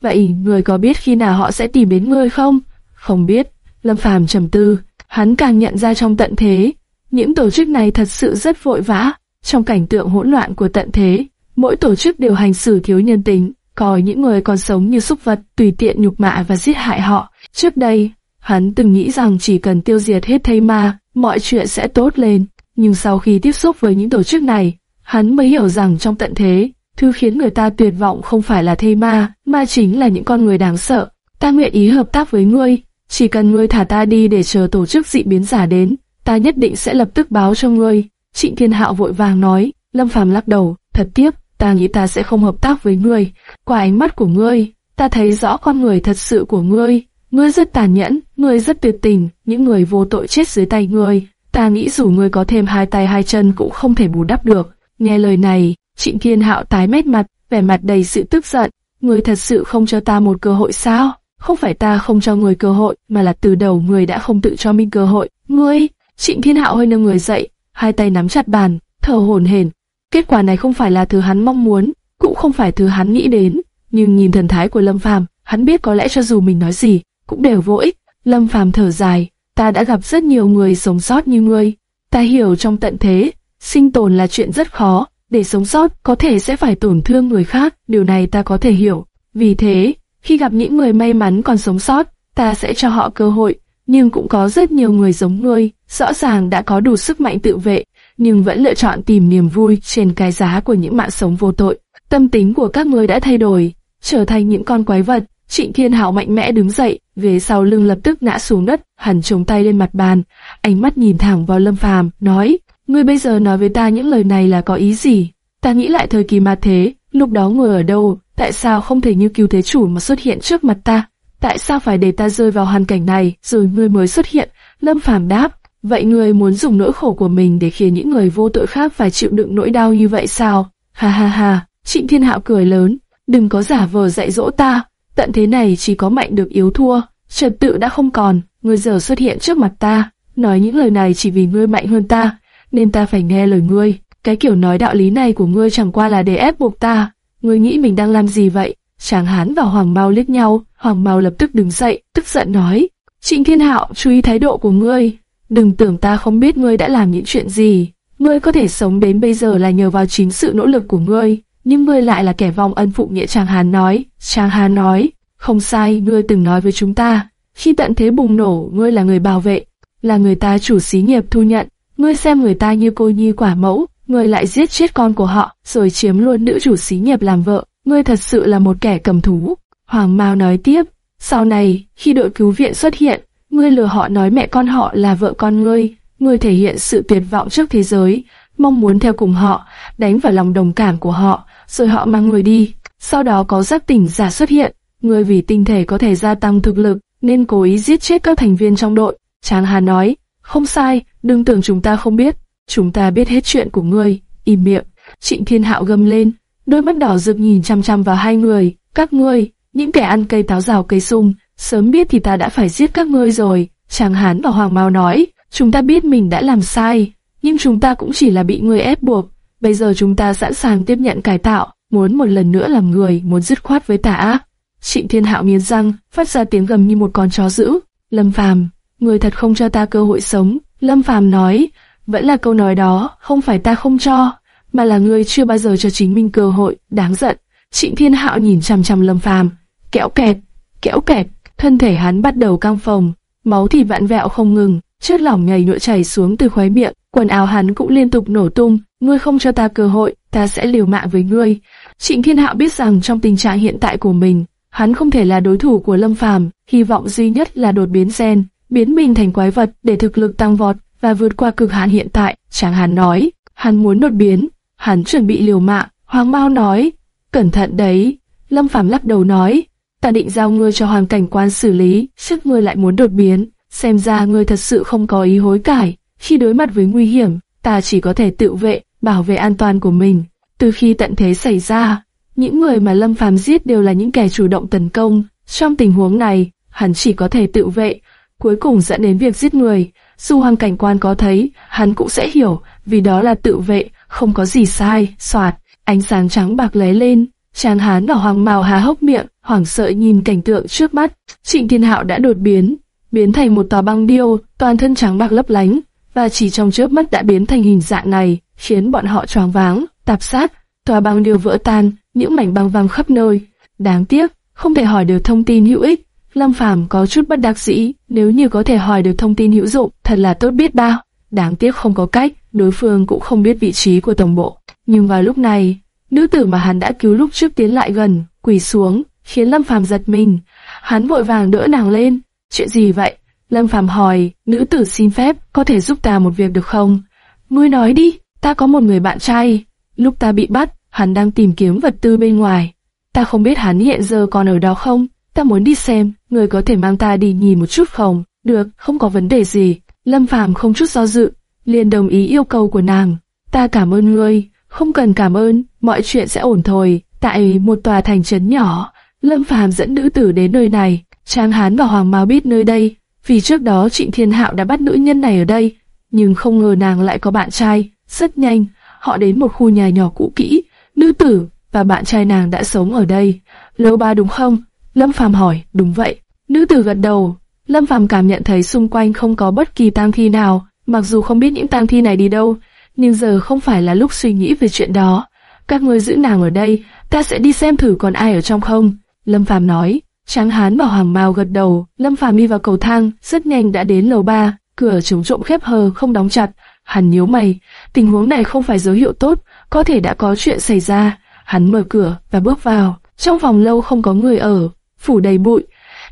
Vậy, người có biết khi nào họ sẽ tìm đến ngươi không? Không biết. Lâm Phàm trầm tư, hắn càng nhận ra trong tận thế, những tổ chức này thật sự rất vội vã. Trong cảnh tượng hỗn loạn của tận thế, mỗi tổ chức đều hành xử thiếu nhân tính, coi những người còn sống như súc vật, tùy tiện nhục mạ và giết hại họ. Trước đây, hắn từng nghĩ rằng chỉ cần tiêu diệt hết thây ma, mọi chuyện sẽ tốt lên. Nhưng sau khi tiếp xúc với những tổ chức này, hắn mới hiểu rằng trong tận thế, thứ khiến người ta tuyệt vọng không phải là thây ma, mà chính là những con người đáng sợ. Ta nguyện ý hợp tác với ngươi, chỉ cần ngươi thả ta đi để chờ tổ chức dị biến giả đến, ta nhất định sẽ lập tức báo cho ngươi. Trịnh Thiên Hạo vội vàng nói, Lâm Phàm lắc đầu, thật tiếc, ta nghĩ ta sẽ không hợp tác với ngươi. Qua ánh mắt của ngươi, ta thấy rõ con người thật sự của ngươi. Ngươi rất tàn nhẫn, ngươi rất tuyệt tình, những người vô tội chết dưới tay ngươi. Ta nghĩ dù ngươi có thêm hai tay hai chân cũng không thể bù đắp được. Nghe lời này, Trịnh Thiên Hạo tái mét mặt, vẻ mặt đầy sự tức giận. Người thật sự không cho ta một cơ hội sao? Không phải ta không cho người cơ hội, mà là từ đầu người đã không tự cho mình cơ hội. Ngươi, Trịnh Thiên Hạo hơi nâng người dậy, hai tay nắm chặt bàn, thở hổn hển. Kết quả này không phải là thứ hắn mong muốn, cũng không phải thứ hắn nghĩ đến. Nhưng nhìn thần thái của Lâm Phàm, hắn biết có lẽ cho dù mình nói gì, cũng đều vô ích. Lâm Phàm thở dài, ta đã gặp rất nhiều người sống sót như ngươi. Ta hiểu trong tận thế, sinh tồn là chuyện rất khó, để sống sót có thể sẽ phải tổn thương người khác, điều này ta có thể hiểu. Vì thế, khi gặp những người may mắn còn sống sót, ta sẽ cho họ cơ hội, nhưng cũng có rất nhiều người giống ngươi, rõ ràng đã có đủ sức mạnh tự vệ, nhưng vẫn lựa chọn tìm niềm vui trên cái giá của những mạng sống vô tội. Tâm tính của các ngươi đã thay đổi, trở thành những con quái vật. Trịnh Thiên Hảo mạnh mẽ đứng dậy, về sau lưng lập tức ngã xuống đất, hẳn chống tay lên mặt bàn, ánh mắt nhìn thẳng vào Lâm Phàm, nói: "Ngươi bây giờ nói với ta những lời này là có ý gì? Ta nghĩ lại thời kỳ ma thế, lúc đó ngươi ở đâu, tại sao không thể như cứu thế chủ mà xuất hiện trước mặt ta? Tại sao phải để ta rơi vào hoàn cảnh này rồi ngươi mới xuất hiện?" Lâm Phàm đáp: "Vậy ngươi muốn dùng nỗi khổ của mình để khiến những người vô tội khác phải chịu đựng nỗi đau như vậy sao?" Ha ha ha, Trịnh Thiên Hạo cười lớn, "Đừng có giả vờ dạy dỗ ta." Tận thế này chỉ có mạnh được yếu thua, trật tự đã không còn, ngươi giờ xuất hiện trước mặt ta, nói những lời này chỉ vì ngươi mạnh hơn ta, nên ta phải nghe lời ngươi. cái kiểu nói đạo lý này của ngươi chẳng qua là để ép buộc ta. Ngươi nghĩ mình đang làm gì vậy? Tráng hán và Hoàng Mao liếc nhau, Hoàng Mao lập tức đứng dậy, tức giận nói, Trịnh Thiên Hạo, chú ý thái độ của ngươi, đừng tưởng ta không biết ngươi đã làm những chuyện gì. Ngươi có thể sống đến bây giờ là nhờ vào chính sự nỗ lực của ngươi, nhưng ngươi lại là kẻ vong ân phụ nghĩa Tràng Hán nói. Tràng Hán nói, không sai, ngươi từng nói với chúng ta, khi tận thế bùng nổ, ngươi là người bảo vệ, là người ta chủ xí nghiệp thu nhận, ngươi xem người ta như cô nhi quả mẫu, ngươi lại giết chết con của họ, rồi chiếm luôn nữ chủ xí nghiệp làm vợ, ngươi thật sự là một kẻ cầm thú. Hoàng Mao nói tiếp, sau này, khi đội cứu viện xuất hiện, ngươi lừa họ nói mẹ con họ là vợ con ngươi, ngươi thể hiện sự tuyệt vọng trước thế giới, mong muốn theo cùng họ, đánh vào lòng đồng cảm của họ, rồi họ mang người đi. Sau đó có giác tỉnh giả xuất hiện, ngươi vì tinh thể có thể gia tăng thực lực, nên cố ý giết chết các thành viên trong đội. Tráng Hà nói, không sai, đừng tưởng chúng ta không biết, chúng ta biết hết chuyện của ngươi, im miệng. Trịnh Thiên Hạo gầm lên, đôi mắt đỏ rực nhìn chăm chăm vào hai người, các ngươi, những kẻ ăn cây táo rào cây sung, sớm biết thì ta đã phải giết các ngươi rồi. Tráng Hán và Hoàng Mao nói, chúng ta biết mình đã làm sai, nhưng chúng ta cũng chỉ là bị ngươi ép buộc. Bây giờ chúng ta sẵn sàng tiếp nhận cải tạo, muốn một lần nữa làm người, muốn dứt khoát với tà ác. Trịnh Thiên Hạo nghiến răng, phát ra tiếng gầm như một con chó dữ. Lâm Phàm, người thật không cho ta cơ hội sống. Lâm Phàm nói, vẫn là câu nói đó, không phải ta không cho, mà là ngươi chưa bao giờ cho chính mình cơ hội, đáng giận. Trịnh Thiên Hạo nhìn chằm chằm Lâm Phàm, kẽo kẹt, kẽo kẹt, thân thể hắn bắt đầu căng phồng, máu thì vặn vẹo không ngừng, chất lỏng nhầy nhụa chảy xuống từ khóe miệng, quần áo hắn cũng liên tục nổ tung. Ngươi không cho ta cơ hội, ta sẽ liều mạng với ngươi. Trịnh Thiên Hạo biết rằng trong tình trạng hiện tại của mình, hắn không thể là đối thủ của Lâm Phàm, hy vọng duy nhất là đột biến gen, biến mình thành quái vật để thực lực tăng vọt và vượt qua cực hạn hiện tại. Chẳng Hàn nói, hắn muốn đột biến, hắn chuẩn bị liều mạng. Hoàng Mao nói, cẩn thận đấy. Lâm Phàm lắc đầu nói, ta định giao ngươi cho hoàng cảnh quan xử lý, sức ngươi lại muốn đột biến, xem ra ngươi thật sự không có ý hối cải. Khi đối mặt với nguy hiểm, ta chỉ có thể tự vệ, bảo vệ an toàn của mình. Từ khi tận thế xảy ra, những người mà Lâm Phàm giết đều là những kẻ chủ động tấn công. Trong tình huống này, hắn chỉ có thể tự vệ, cuối cùng dẫn đến việc giết người. Dù hoàng cảnh quan có thấy, hắn cũng sẽ hiểu, vì đó là tự vệ, không có gì sai. Soạt, ánh sáng trắng bạc lóe lên, chàng hán và hoàng màu há hốc miệng, hoảng sợ nhìn cảnh tượng trước mắt. Trịnh Thiên Hạo đã đột biến, biến thành một tòa băng điêu, toàn thân trắng bạc lấp lánh, và chỉ trong chớp mắt đã biến thành hình dạng này, khiến bọn họ choáng váng, tạp sát. Tòa băng điêu vỡ tan, những mảnh băng văng khắp nơi. Đáng tiếc, không thể hỏi được thông tin hữu ích. Lâm Phàm có chút bất đắc dĩ, nếu như có thể hỏi được thông tin hữu dụng, thật là tốt biết bao. Đáng tiếc không có cách, đối phương cũng không biết vị trí của tổng bộ. Nhưng vào lúc này, nữ tử mà hắn đã cứu lúc trước tiến lại gần, quỳ xuống, khiến Lâm Phàm giật mình. Hắn vội vàng đỡ nàng lên. Chuyện gì vậy? Lâm Phàm hỏi, nữ tử xin phép, có thể giúp ta một việc được không? Ngươi nói đi, ta có một người bạn trai. Lúc ta bị bắt, hắn đang tìm kiếm vật tư bên ngoài. Ta không biết hắn hiện giờ còn ở đó không? Ta muốn đi xem, người có thể mang ta đi nhìn một chút không? Được, không có vấn đề gì. Lâm Phàm không chút do dự, liền đồng ý yêu cầu của nàng. Ta cảm ơn ngươi, không cần cảm ơn, mọi chuyện sẽ ổn thôi. Tại một tòa thành trấn nhỏ, Lâm Phàm dẫn nữ tử đến nơi này. Trang Hán và Hoàng Mao biết nơi đây, vì trước đó Trịnh Thiên Hạo đã bắt nữ nhân này ở đây, nhưng không ngờ nàng lại có bạn trai. Rất nhanh, họ đến một khu nhà nhỏ cũ kỹ, nữ tử và bạn trai nàng đã sống ở đây. Lâu ba đúng không? Lâm Phàm hỏi, đúng vậy. Nữ tử gật đầu. Lâm Phàm cảm nhận thấy xung quanh không có bất kỳ tang thi nào, mặc dù không biết những tang thi này đi đâu, nhưng giờ không phải là lúc suy nghĩ về chuyện đó. Các người giữ nàng ở đây, ta sẽ đi xem thử còn ai ở trong không. Lâm Phàm nói. Tráng Hán và Hoàng Mao gật đầu. Lâm Phàm đi vào cầu thang, rất nhanh đã đến lầu ba. Cửa chống trộm khép hờ không đóng chặt. Hắn nhíu mày. Tình huống này không phải dấu hiệu tốt, có thể đã có chuyện xảy ra. Hắn mở cửa và bước vào. Trong phòng lâu không có người ở, phủ đầy bụi.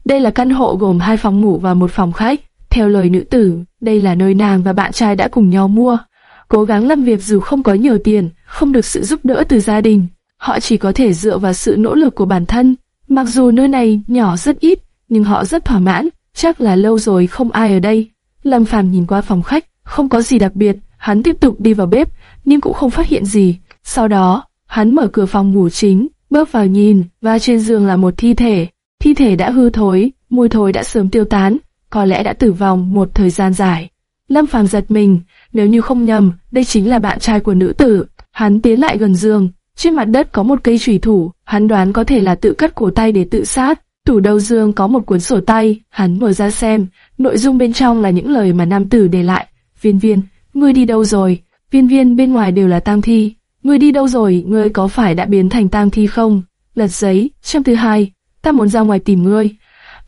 Đây là căn hộ gồm hai phòng ngủ và một phòng khách. Theo lời nữ tử, đây là nơi nàng và bạn trai đã cùng nhau mua cố gắng làm việc dù không có nhiều tiền, không được sự giúp đỡ từ gia đình. Họ chỉ có thể dựa vào sự nỗ lực của bản thân. Mặc dù nơi này nhỏ rất ít, nhưng họ rất thỏa mãn, chắc là lâu rồi không ai ở đây. Lâm Phàm nhìn qua phòng khách, không có gì đặc biệt, hắn tiếp tục đi vào bếp, nhưng cũng không phát hiện gì. Sau đó, hắn mở cửa phòng ngủ chính, bước vào nhìn, và trên giường là một thi thể. Thi thể đã hư thối, mùi thối đã sớm tiêu tán, có lẽ đã tử vong một thời gian dài. Lâm Phàm giật mình, nếu như không nhầm, đây chính là bạn trai của nữ tử. Hắn tiến lại gần giường, trên mặt đất có một cây chủy thủ, hắn đoán có thể là tự cắt cổ tay để tự sát. Tủ đầu giường có một cuốn sổ tay, hắn mở ra xem, nội dung bên trong là những lời mà nam tử để lại. Viên viên, ngươi đi đâu rồi? Viên viên bên ngoài đều là tang thi. Ngươi đi đâu rồi, ngươi có phải đã biến thành tang thi không? Lật giấy, trang thứ hai, ta muốn ra ngoài tìm ngươi.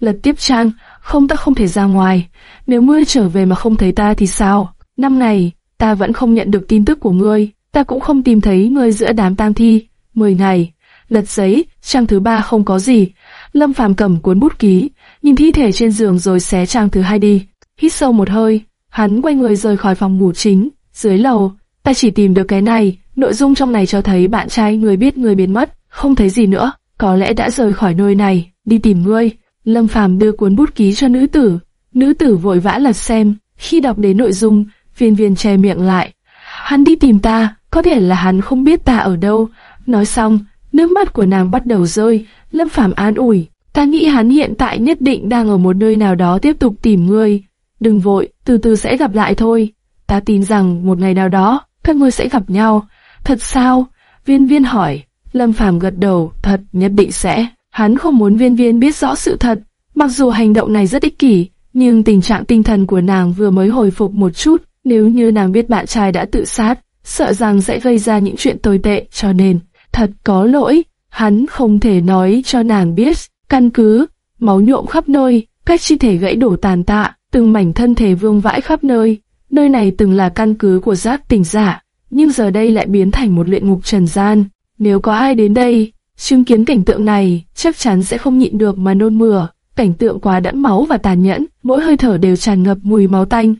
Lật tiếp trang, không ta không thể ra ngoài. Nếu ngươi trở về mà không thấy ta thì sao? Năm ngày, ta vẫn không nhận được tin tức của ngươi, ta cũng không tìm thấy ngươi giữa đám tang thi. Mười ngày, lật giấy, trang thứ ba không có gì. Lâm Phàm cầm cuốn bút ký, nhìn thi thể trên giường rồi xé trang thứ hai đi. Hít sâu một hơi, hắn quay người rời khỏi phòng ngủ chính. Dưới lầu, ta chỉ tìm được cái này, nội dung trong này cho thấy bạn trai người biết người biến mất, không thấy gì nữa, có lẽ đã rời khỏi nơi này, đi tìm ngươi. Lâm Phàm đưa cuốn bút ký cho nữ tử, nữ tử vội vã lật xem, khi đọc đến nội dung, viên viên che miệng lại. Hắn đi tìm ta, có thể là hắn không biết ta ở đâu. Nói xong, nước mắt của nàng bắt đầu rơi, Lâm Phàm an ủi, ta nghĩ hắn hiện tại nhất định đang ở một nơi nào đó tiếp tục tìm ngươi. Đừng vội, từ từ sẽ gặp lại thôi. Ta tin rằng một ngày nào đó, các ngươi sẽ gặp nhau. Thật sao? Viên viên hỏi. Lâm Phàm gật đầu, thật, nhất định sẽ. Hắn không muốn viên viên biết rõ sự thật. Mặc dù hành động này rất ích kỷ, nhưng tình trạng tinh thần của nàng vừa mới hồi phục một chút. Nếu như nàng biết bạn trai đã tự sát, sợ rằng sẽ gây ra những chuyện tồi tệ, cho nên, thật có lỗi, hắn không thể nói cho nàng biết. Căn cứ, máu nhuộm khắp nơi, cách chi thể gãy đổ tàn tạ, từng mảnh thân thể vương vãi khắp nơi. Nơi này từng là căn cứ của giác tỉnh giả, nhưng giờ đây lại biến thành một luyện ngục trần gian. Nếu có ai đến đây, chứng kiến cảnh tượng này, chắc chắn sẽ không nhịn được mà nôn mửa. Cảnh tượng quá đẫm máu và tàn nhẫn, mỗi hơi thở đều tràn ngập mùi máu tanh.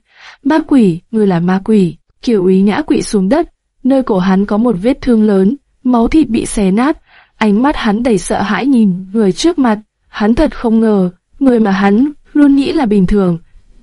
Ma quỷ, ngươi là ma quỷ. Kiều ý ngã quỵ xuống đất, nơi cổ hắn có một vết thương lớn, máu thịt bị xé nát. Ánh mắt hắn đầy sợ hãi nhìn người trước mặt. Hắn thật không ngờ, người mà hắn luôn nghĩ là bình thường,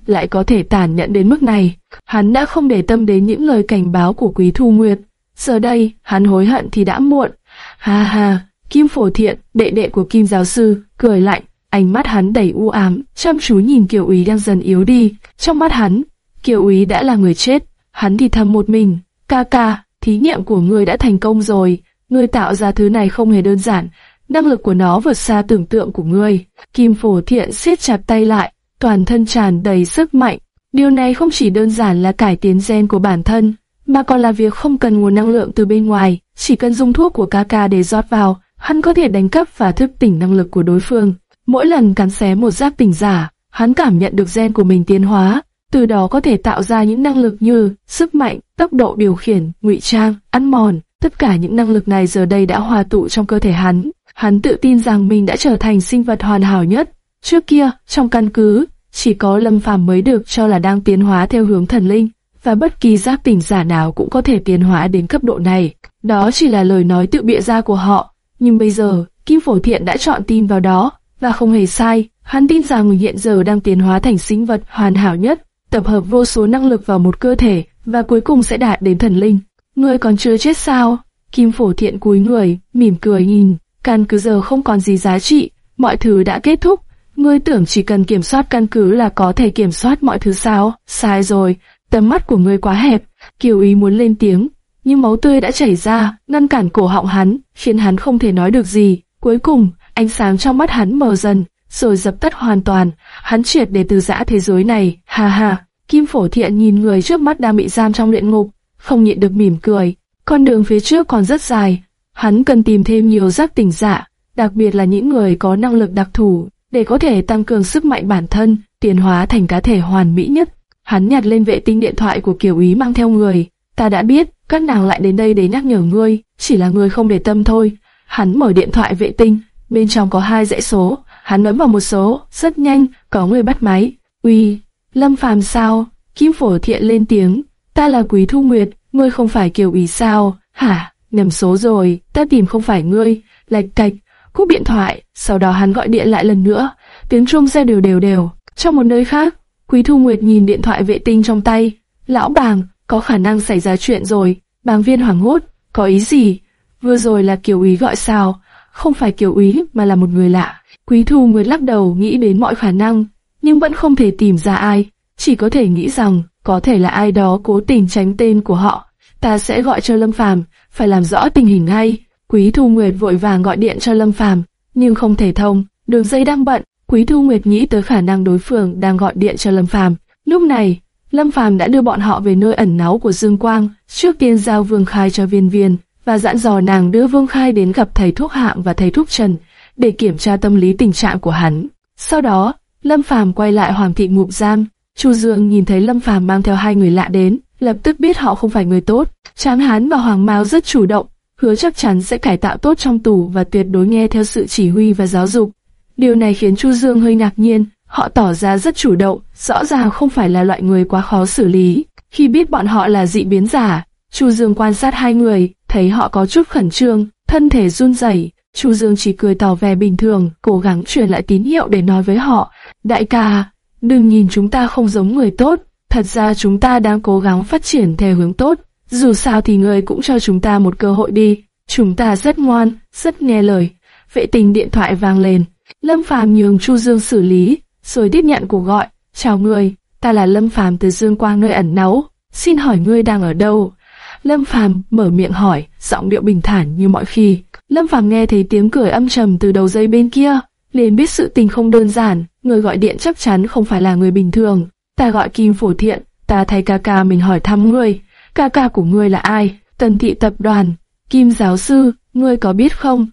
lại có thể tàn nhẫn đến mức này. Hắn đã không để tâm đến những lời cảnh báo của Quý Thu Nguyệt. Giờ đây, hắn hối hận thì đã muộn. Ha ha, Kim Phổ Thiện, đệ đệ của Kim giáo sư, cười lạnh, ánh mắt hắn đầy u ám, chăm chú nhìn Kiều Úy đang dần yếu đi. Trong mắt hắn, Kiều Úy đã là người chết, hắn thì thầm một mình, ca ca, thí nghiệm của người đã thành công rồi, người tạo ra thứ này không hề đơn giản, năng lực của nó vượt xa tưởng tượng của ngươi. Kim Phổ Thiện siết chặt tay lại, toàn thân tràn đầy sức mạnh. Điều này không chỉ đơn giản là cải tiến gen của bản thân, mà còn là việc không cần nguồn năng lượng từ bên ngoài, chỉ cần dùng thuốc của Kaka để rót vào, hắn có thể đánh cắp và thức tỉnh năng lực của đối phương. Mỗi lần cắn xé một giáp tỉnh giả, hắn cảm nhận được gen của mình tiến hóa, từ đó có thể tạo ra những năng lực như sức mạnh, tốc độ điều khiển, ngụy trang, ăn mòn. Tất cả những năng lực này giờ đây đã hòa tụ trong cơ thể hắn. Hắn tự tin rằng mình đã trở thành sinh vật hoàn hảo nhất. Trước kia, trong căn cứ, chỉ có Lâm Phàm mới được cho là đang tiến hóa theo hướng thần linh, và bất kỳ giác tỉnh giả nào cũng có thể tiến hóa đến cấp độ này. Đó chỉ là lời nói tự bịa ra của họ, nhưng bây giờ, Kim Phổ Thiện đã chọn tin vào đó, và không hề sai, hắn tin rằng mình hiện giờ đang tiến hóa thành sinh vật hoàn hảo nhất, tập hợp vô số năng lực vào một cơ thể, và cuối cùng sẽ đạt đến thần linh. Ngươi còn chưa chết sao? Kim Phổ Thiện cúi người, mỉm cười nhìn, căn cứ giờ không còn gì giá trị, mọi thứ đã kết thúc. Ngươi tưởng chỉ cần kiểm soát căn cứ là có thể kiểm soát mọi thứ sao? Sai rồi, tầm mắt của ngươi quá hẹp. Kiều ý muốn lên tiếng, nhưng máu tươi đã chảy ra, ngăn cản cổ họng hắn, khiến hắn không thể nói được gì. Cuối cùng, ánh sáng trong mắt hắn mờ dần, rồi dập tắt hoàn toàn. Hắn triệt để từ giã thế giới này, ha ha. Kim Phổ Thiện nhìn người trước mắt đang bị giam trong luyện ngục, không nhịn được mỉm cười. Con đường phía trước còn rất dài, hắn cần tìm thêm nhiều giác tỉnh giả, đặc biệt là những người có năng lực đặc thù, để có thể tăng cường sức mạnh bản thân, tiến hóa thành cá thể hoàn mỹ nhất. Hắn nhặt lên vệ tinh điện thoại của Kiều Ý mang theo người. Ta đã biết, các nàng lại đến đây để nhắc nhở ngươi, chỉ là ngươi không để tâm thôi. Hắn mở điện thoại vệ tinh, bên trong có hai dãy số, hắn ấn vào một số, rất nhanh, có người bắt máy. Uy, Lâm Phàm sao? Kim Phổ Thiện lên tiếng, ta là Quý Thu Nguyệt, ngươi không phải Kiều Ý sao? Hả? Nhầm số rồi, ta tìm không phải ngươi, lạch cạch, cúp điện thoại, sau đó hắn gọi điện lại lần nữa, tiếng chuông xe đều đều đều. Trong một nơi khác, Quý Thu Nguyệt nhìn điện thoại vệ tinh trong tay, lão bàng, có khả năng xảy ra chuyện rồi, bàng viên hoảng hốt, có ý gì? Vừa rồi là Kiều Ý gọi sao? Không phải Kiều Ý mà là một người lạ. Quý Thu Nguyệt lắc đầu nghĩ đến mọi khả năng, nhưng vẫn không thể tìm ra ai, chỉ có thể nghĩ rằng có thể là ai đó cố tình tránh tên của họ. Ta sẽ gọi cho Lâm Phàm, phải làm rõ tình hình ngay. Quý Thu Nguyệt vội vàng gọi điện cho Lâm Phàm, nhưng không thể thông, đường dây đang bận. Quý Thu Nguyệt nghĩ tới khả năng đối phương đang gọi điện cho Lâm Phàm. Lúc này, Lâm Phàm đã đưa bọn họ về nơi ẩn náu của Dương Quang, trước tiên giao Vương Khai cho Viên Viên và dặn dò nàng đưa Vương Khai đến gặp thầy thuốc Hạng và thầy thuốc Trần để kiểm tra tâm lý tình trạng của hắn. Sau đó, Lâm Phàm quay lại Hoàng thị ngục giam. Chu Dương nhìn thấy Lâm Phàm mang theo hai người lạ đến, lập tức biết họ không phải người tốt. Tráng Hán và Hoàng Mao rất chủ động, hứa chắc chắn sẽ cải tạo tốt trong tù và tuyệt đối nghe theo sự chỉ huy và giáo dục. Điều này khiến Chu Dương hơi ngạc nhiên, họ tỏ ra rất chủ động, rõ ràng không phải là loại người quá khó xử lý. Khi biết bọn họ là dị biến giả, Chu Dương quan sát hai người, thấy họ có chút khẩn trương, thân thể run rẩy. Chu Dương chỉ cười tỏ vẻ bình thường, cố gắng truyền lại tín hiệu để nói với họ, đại ca, đừng nhìn chúng ta không giống người tốt, thật ra chúng ta đang cố gắng phát triển theo hướng tốt, dù sao thì người cũng cho chúng ta một cơ hội đi, chúng ta rất ngoan, rất nghe lời. Vệ tình điện thoại vang lên, Lâm Phàm nhường Chu Dương xử lý, rồi tiếp nhận cuộc gọi, chào người, ta là Lâm Phàm từ Dương Quang nơi ẩn náu, xin hỏi ngươi đang ở đâu? Lâm Phàm mở miệng hỏi, giọng điệu bình thản như mọi khi. Lâm Phàm nghe thấy tiếng cười âm trầm từ đầu dây bên kia, liền biết sự tình không đơn giản, người gọi điện chắc chắn không phải là người bình thường. Ta gọi Kim Phổ Thiện, ta thay ca ca mình hỏi thăm ngươi. Ca ca của ngươi là ai? Tần thị tập đoàn. Kim giáo sư, ngươi có biết không?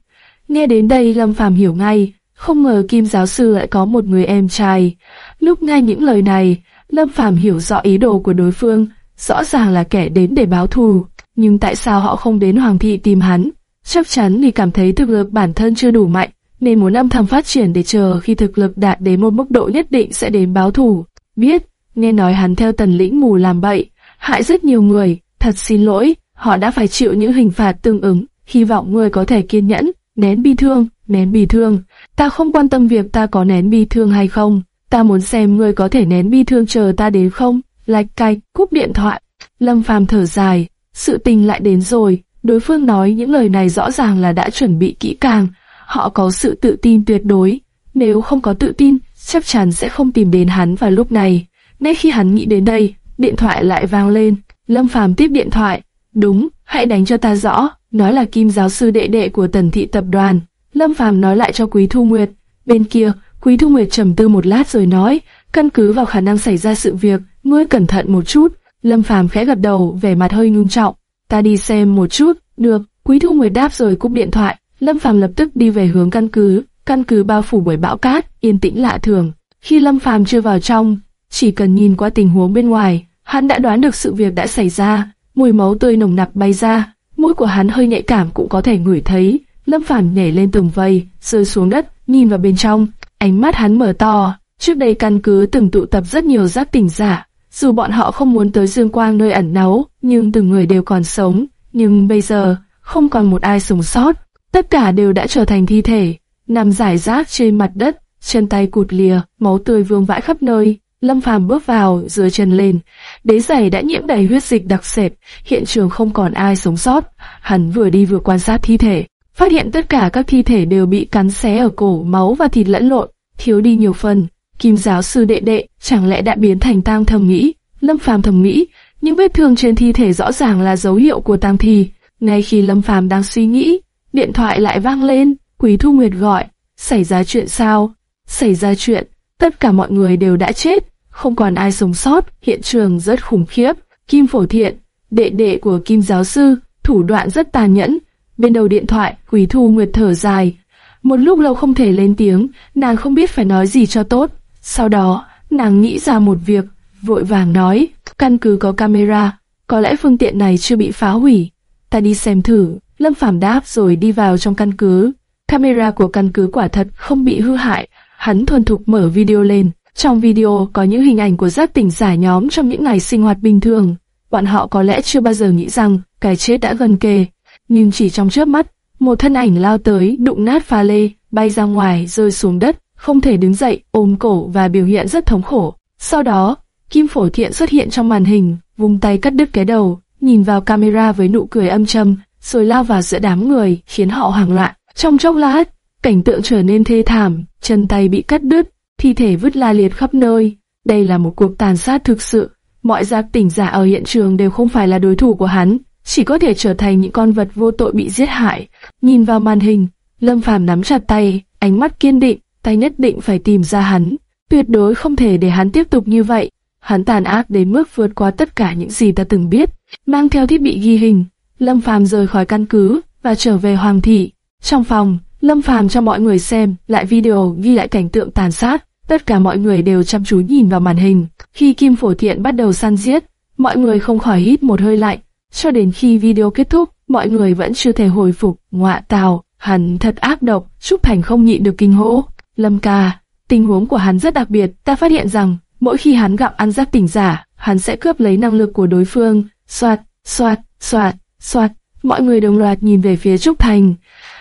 Nghe đến đây Lâm Phàm hiểu ngay, không ngờ Kim giáo sư lại có một người em trai. Lúc nghe những lời này, Lâm Phàm hiểu rõ ý đồ của đối phương, rõ ràng là kẻ đến để báo thù, nhưng tại sao họ không đến Hoàng thị tìm hắn? Chắc chắn vì cảm thấy thực lực bản thân chưa đủ mạnh, nên muốn âm thầm phát triển để chờ khi thực lực đạt đến một mức độ nhất định sẽ đến báo thù. Biết, nghe nói hắn theo tần lĩnh mù làm bậy, hại rất nhiều người, thật xin lỗi, họ đã phải chịu những hình phạt tương ứng, hy vọng ngươi có thể kiên nhẫn, nén bi thương, nén bi thương. Ta không quan tâm việc ta có nén bi thương hay không, ta muốn xem ngươi có thể nén bi thương chờ ta đến không. Lạch cạch, cúp điện thoại. Lâm Phàm thở dài, sự tình lại đến rồi. Đối phương nói những lời này rõ ràng là đã chuẩn bị kỹ càng. Họ có sự tự tin tuyệt đối. Nếu không có tự tin, chắc chắn sẽ không tìm đến hắn vào lúc này. Nên khi hắn nghĩ đến đây, điện thoại lại vang lên. Lâm Phàm tiếp điện thoại. Đúng, hãy đánh cho ta rõ. Nói là kim giáo sư đệ đệ của tần thị tập đoàn. Lâm Phàm nói lại cho Quý Thu Nguyệt. Bên kia, Quý Thu Nguyệt trầm tư một lát rồi nói, căn cứ vào khả năng xảy ra sự việc, ngươi cẩn thận một chút. Lâm Phàm khẽ gật đầu, vẻ mặt hơi ngưng trọng. Ta đi xem một chút, được. Quý Thu Nguyệt đáp rồi cúp điện thoại. Lâm Phàm lập tức đi về hướng căn cứ. Căn cứ bao phủ bởi bão cát, yên tĩnh lạ thường. Khi Lâm Phàm chưa vào trong, chỉ cần nhìn qua tình huống bên ngoài, hắn đã đoán được sự việc đã xảy ra. Mùi máu tươi nồng nặc bay ra, mũi của hắn hơi nhạy cảm cũng có thể ngửi thấy. Lâm Phàm nhảy lên tường vây, rơi xuống đất, nhìn vào bên trong, ánh mắt hắn mở to. Trước đây căn cứ từng tụ tập rất nhiều giác tỉnh giả, dù bọn họ không muốn tới Dương Quang nơi ẩn náu, nhưng từng người đều còn sống. Nhưng bây giờ, không còn một ai sống sót. Tất cả đều đã trở thành thi thể, nằm rải rác trên mặt đất, chân tay cụt lìa, máu tươi vương vãi khắp nơi. Lâm Phàm bước vào, rửa chân lên, đế giày đã nhiễm đầy huyết dịch đặc sệt, hiện trường không còn ai sống sót. Hắn vừa đi vừa quan sát thi thể, phát hiện tất cả các thi thể đều bị cắn xé ở cổ, máu và thịt lẫn lộn, thiếu đi nhiều phần. Kim giáo sư đệ đệ chẳng lẽ đã biến thành tang thầm nghĩ? Lâm Phàm thầm nghĩ, những vết thương trên thi thể rõ ràng là dấu hiệu của tang thi. Ngay khi Lâm Phàm đang suy nghĩ, điện thoại lại vang lên, Quý Thu Nguyệt gọi, xảy ra chuyện sao? Xảy ra chuyện, tất cả mọi người đều đã chết, không còn ai sống sót, hiện trường rất khủng khiếp. Kim Phổ Thiện, đệ đệ của Kim giáo sư, thủ đoạn rất tàn nhẫn. Bên đầu điện thoại, Quý Thu Nguyệt thở dài. Một lúc lâu không thể lên tiếng, nàng không biết phải nói gì cho tốt. Sau đó, nàng nghĩ ra một việc, vội vàng nói, căn cứ có camera, có lẽ phương tiện này chưa bị phá hủy. Ta đi xem thử, Lâm Phàm đáp rồi đi vào trong căn cứ. Camera của căn cứ quả thật không bị hư hại, hắn thuần thục mở video lên. Trong video có những hình ảnh của giác tỉnh giả nhóm trong những ngày sinh hoạt bình thường. Bọn họ có lẽ chưa bao giờ nghĩ rằng cái chết đã gần kề. Nhưng chỉ trong chớp mắt, một thân ảnh lao tới, đụng nát pha lê, bay ra ngoài, rơi xuống đất không thể đứng dậy, ôm cổ và biểu hiện rất thống khổ. Sau đó, Kim Phổ Thiện xuất hiện trong màn hình, vùng tay cắt đứt cái đầu, nhìn vào camera với nụ cười âm trầm, rồi lao vào giữa đám người, khiến họ hoảng loạn. Trong chốc lát, cảnh tượng trở nên thê thảm, chân tay bị cắt đứt, thi thể vứt la liệt khắp nơi. Đây là một cuộc tàn sát thực sự. mọi giác tỉnh giả ở hiện trường đều không phải là đối thủ của hắn, chỉ có thể trở thành những con vật vô tội bị giết hại. Nhìn vào màn hình, Lâm Phàm nắm chặt tay, ánh mắt kiên định, tay nhất định phải tìm ra hắn, tuyệt đối không thể để hắn tiếp tục như vậy. Hắn tàn ác đến mức vượt qua tất cả những gì ta từng biết. Mang theo thiết bị ghi hình, Lâm Phàm rời khỏi căn cứ và trở về Hoàng thị. Trong phòng, Lâm Phàm cho mọi người xem lại video ghi lại cảnh tượng tàn sát. Tất cả mọi người đều chăm chú nhìn vào màn hình. Khi Kim Phổ Thiện bắt đầu săn giết, mọi người không khỏi hít một hơi lạnh. Cho đến khi video kết thúc, mọi người vẫn chưa thể hồi phục. Ngọa tào, hắn thật ác độc. Trúc Thành không nhịn được kinh hỗ. Lâm ca, tình huống của hắn rất đặc biệt. Ta phát hiện rằng mỗi khi hắn gặp ăn giáp tỉnh giả, hắn sẽ cướp lấy năng lực của đối phương. Soạt, soạt, soạt, soạt. Mọi người đồng loạt nhìn về phía Trúc Thành.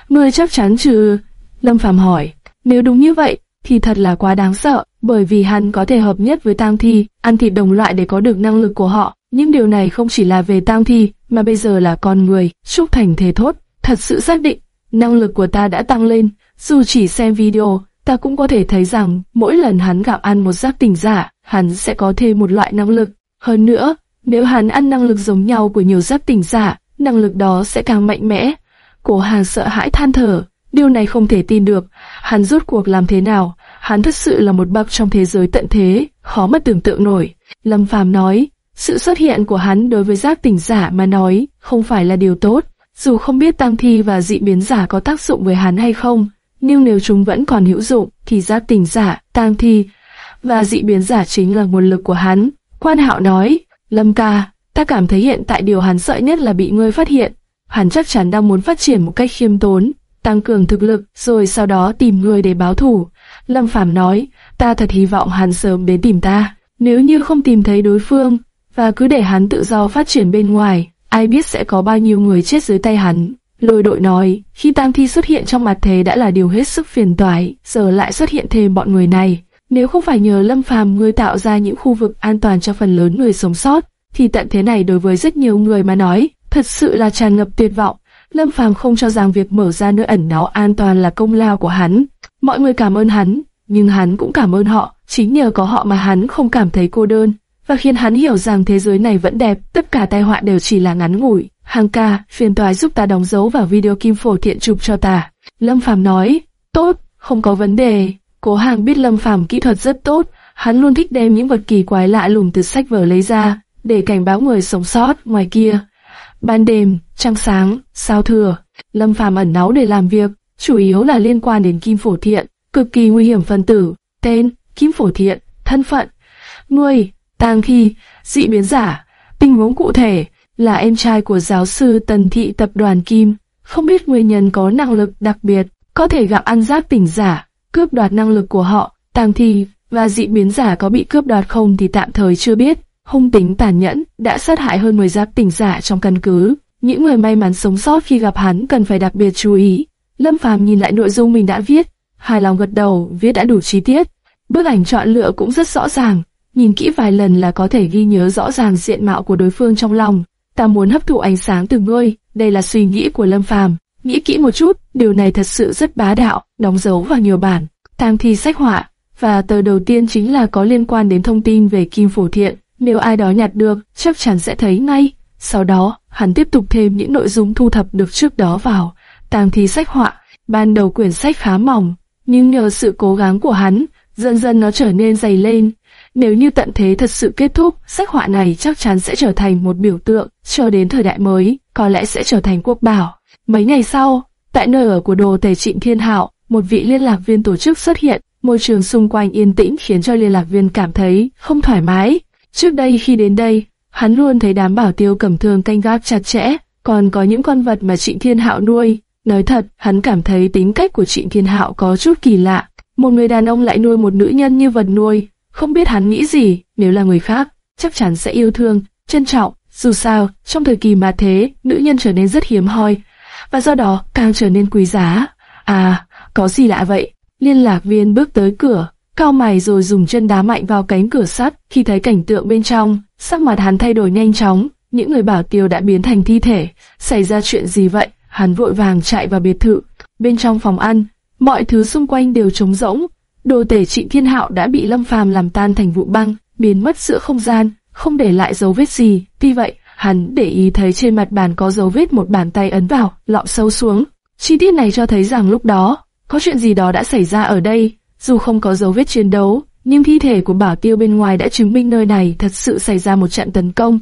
Ngươi chắc chắn chứ? Lâm Phàm hỏi. Nếu đúng như vậy, thì thật là quá đáng sợ, bởi vì hắn có thể hợp nhất với tang thi, ăn thịt đồng loại để có được năng lực của họ. Nhưng điều này không chỉ là về tang thi, mà bây giờ là con người. Trúc Thành thề thốt, thật sự xác định, năng lực của ta đã tăng lên. Dù chỉ xem video, ta cũng có thể thấy rằng mỗi lần hắn gặp ăn một giác tỉnh giả, hắn sẽ có thêm một loại năng lực. Hơn nữa, nếu hắn ăn năng lực giống nhau của nhiều giác tỉnh giả, năng lực đó sẽ càng mạnh mẽ. Cổ hàng sợ hãi than thở, điều này không thể tin được. Hắn rút cuộc làm thế nào? Hắn thật sự là một bậc trong thế giới tận thế, khó mà tưởng tượng nổi. Lâm Phàm nói, sự xuất hiện của hắn đối với giác tỉnh giả mà nói không phải là điều tốt. Dù không biết tăng thi và dị biến giả có tác dụng với hắn hay không, nhưng nếu chúng vẫn còn hữu dụng thì giác tỉnh giả, tăng thi và dị biến giả chính là nguồn lực của hắn. Quan Hạo nói, Lâm ca, ta cảm thấy hiện tại điều hắn sợ nhất là bị ngươi phát hiện. Hắn chắc chắn đang muốn phát triển một cách khiêm tốn, tăng cường thực lực, rồi sau đó tìm người để báo thù. Lâm Phàm nói, ta thật hy vọng hắn sớm đến tìm ta. Nếu như không tìm thấy đối phương, và cứ để hắn tự do phát triển bên ngoài, ai biết sẽ có bao nhiêu người chết dưới tay hắn. Lôi đội nói, khi tang thi xuất hiện trong mặt thế đã là điều hết sức phiền toái, giờ lại xuất hiện thêm bọn người này. Nếu không phải nhờ Lâm Phàm người tạo ra những khu vực an toàn cho phần lớn người sống sót, thì tận thế này đối với rất nhiều người mà nói, thật sự là tràn ngập tuyệt vọng. Lâm Phàm không cho rằng việc mở ra nơi ẩn náu an toàn là công lao của hắn. Mọi người cảm ơn hắn, nhưng hắn cũng cảm ơn họ, chính nhờ có họ mà hắn không cảm thấy cô đơn, và khiến hắn hiểu rằng thế giới này vẫn đẹp, tất cả tai họa đều chỉ là ngắn ngủi. Hàng ca, phiền toái giúp ta đóng dấu vào video kim phổ thiện chụp cho ta. Lâm Phàm nói, tốt, không có vấn đề. Cố Hàng biết Lâm Phàm kỹ thuật rất tốt, hắn luôn thích đem những vật kỳ quái lạ lùng từ sách vở lấy ra, để cảnh báo người sống sót ngoài kia. Ban đêm, trăng sáng, sao thừa, Lâm Phàm ẩn náu để làm việc, chủ yếu là liên quan đến Kim Phổ Thiện, cực kỳ nguy hiểm phân tử, tên, Kim Phổ Thiện, thân phận, người, tang thi, dị biến giả, tình huống cụ thể là em trai của giáo sư Tần Thị tập đoàn Kim, không biết nguyên nhân có năng lực đặc biệt, có thể gặp ăn giáp tỉnh giả, cướp đoạt năng lực của họ, tang thi và dị biến giả có bị cướp đoạt không thì tạm thời chưa biết. Hung tính tàn nhẫn đã sát hại hơn 10 giáp tỉnh giả trong căn cứ. Những người may mắn sống sót khi gặp hắn cần phải đặc biệt chú ý. Lâm Phàm nhìn lại nội dung mình đã viết, hài lòng gật đầu, viết đã đủ chi tiết. Bức ảnh chọn lựa cũng rất rõ ràng, nhìn kỹ vài lần là có thể ghi nhớ rõ ràng diện mạo của đối phương trong lòng. Ta muốn hấp thụ ánh sáng từ ngươi, đây là suy nghĩ của Lâm Phàm. Nghĩ kỹ một chút, điều này thật sự rất bá đạo, đóng dấu vào nhiều bản. Tang thi sách họa, và tờ đầu tiên chính là có liên quan đến thông tin về Kim Phổ Thiện. Nếu ai đó nhặt được, chắc chắn sẽ thấy ngay. Sau đó, hắn tiếp tục thêm những nội dung thu thập được trước đó vào. Tang thi sách họa, ban đầu quyển sách khá mỏng, nhưng nhờ sự cố gắng của hắn, dần dần nó trở nên dày lên. Nếu như tận thế thật sự kết thúc, sách họa này chắc chắn sẽ trở thành một biểu tượng, cho đến thời đại mới, có lẽ sẽ trở thành quốc bảo. Mấy ngày sau, tại nơi ở của đồ tể trịnh thiên hạo, một vị liên lạc viên tổ chức xuất hiện, môi trường xung quanh yên tĩnh khiến cho liên lạc viên cảm thấy không thoải mái. Trước đây khi đến đây, hắn luôn thấy đám bảo tiêu cẩm thường canh gác chặt chẽ, còn có những con vật mà Trịnh Thiên Hạo nuôi. Nói thật, hắn cảm thấy tính cách của Trịnh Thiên Hạo có chút kỳ lạ. Một người đàn ông lại nuôi một nữ nhân như vật nuôi, không biết hắn nghĩ gì, nếu là người khác, chắc chắn sẽ yêu thương, trân trọng. Dù sao, trong thời kỳ mà thế, nữ nhân trở nên rất hiếm hoi, và do đó càng trở nên quý giá. À, có gì lạ vậy? Liên lạc viên bước tới cửa, cao mày rồi dùng chân đá mạnh vào cánh cửa sắt. Khi thấy cảnh tượng bên trong, sắc mặt hắn thay đổi nhanh chóng. Những người bảo tiêu đã biến thành thi thể. Xảy ra chuyện gì vậy? Hắn vội vàng chạy vào biệt thự. Bên trong phòng ăn, mọi thứ xung quanh đều trống rỗng. Đồ tể trịnh thiên hạo đã bị Lâm Phàm làm tan thành vụ băng, biến mất giữa không gian. không để lại dấu vết gì. Tuy vậy, hắn để ý thấy trên mặt bàn có dấu vết một bàn tay ấn vào, lọ sâu xuống. Chi tiết này cho thấy rằng lúc đó, có chuyện gì đó đã xảy ra ở đây. Dù không có dấu vết chiến đấu, nhưng thi thể của bảo tiêu bên ngoài đã chứng minh nơi này thật sự xảy ra một trận tấn công.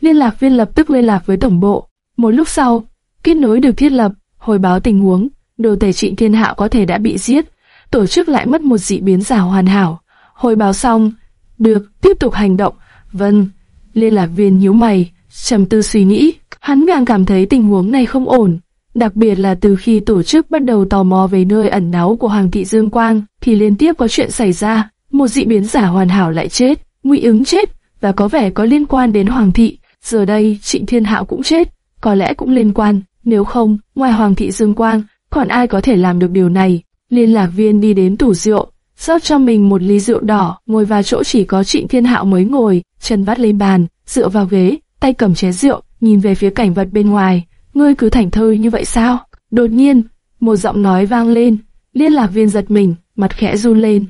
Liên lạc viên lập tức liên lạc với tổng bộ. Một lúc sau, kết nối được thiết lập, hồi báo tình huống, đồ tể trịnh thiên hạo có thể đã bị giết, tổ chức lại mất một dị biến giả hoàn hảo. Hồi báo xong, được, tiếp tục hành động. Vâng, liên lạc viên nhíu mày, trầm tư suy nghĩ, hắn càng cảm thấy tình huống này không ổn. Đặc biệt là từ khi tổ chức bắt đầu tò mò về nơi ẩn náu của Hoàng thị Dương Quang, thì liên tiếp có chuyện xảy ra, một dị biến giả hoàn hảo lại chết, ngụy ứng chết, và có vẻ có liên quan đến Hoàng thị. Giờ đây, Trịnh Thiên Hạo cũng chết, có lẽ cũng liên quan, nếu không, ngoài Hoàng thị Dương Quang, còn ai có thể làm được điều này? Liên lạc viên đi đến tủ rượu, rót cho mình một ly rượu đỏ, ngồi vào chỗ chỉ có Trịnh Thiên Hạo mới ngồi, chân vắt lên bàn, dựa vào ghế, tay cầm chén rượu, nhìn về phía cảnh vật bên ngoài. Ngươi cứ thảnh thơi như vậy sao? Đột nhiên, một giọng nói vang lên, liên lạc viên giật mình, mặt khẽ run lên.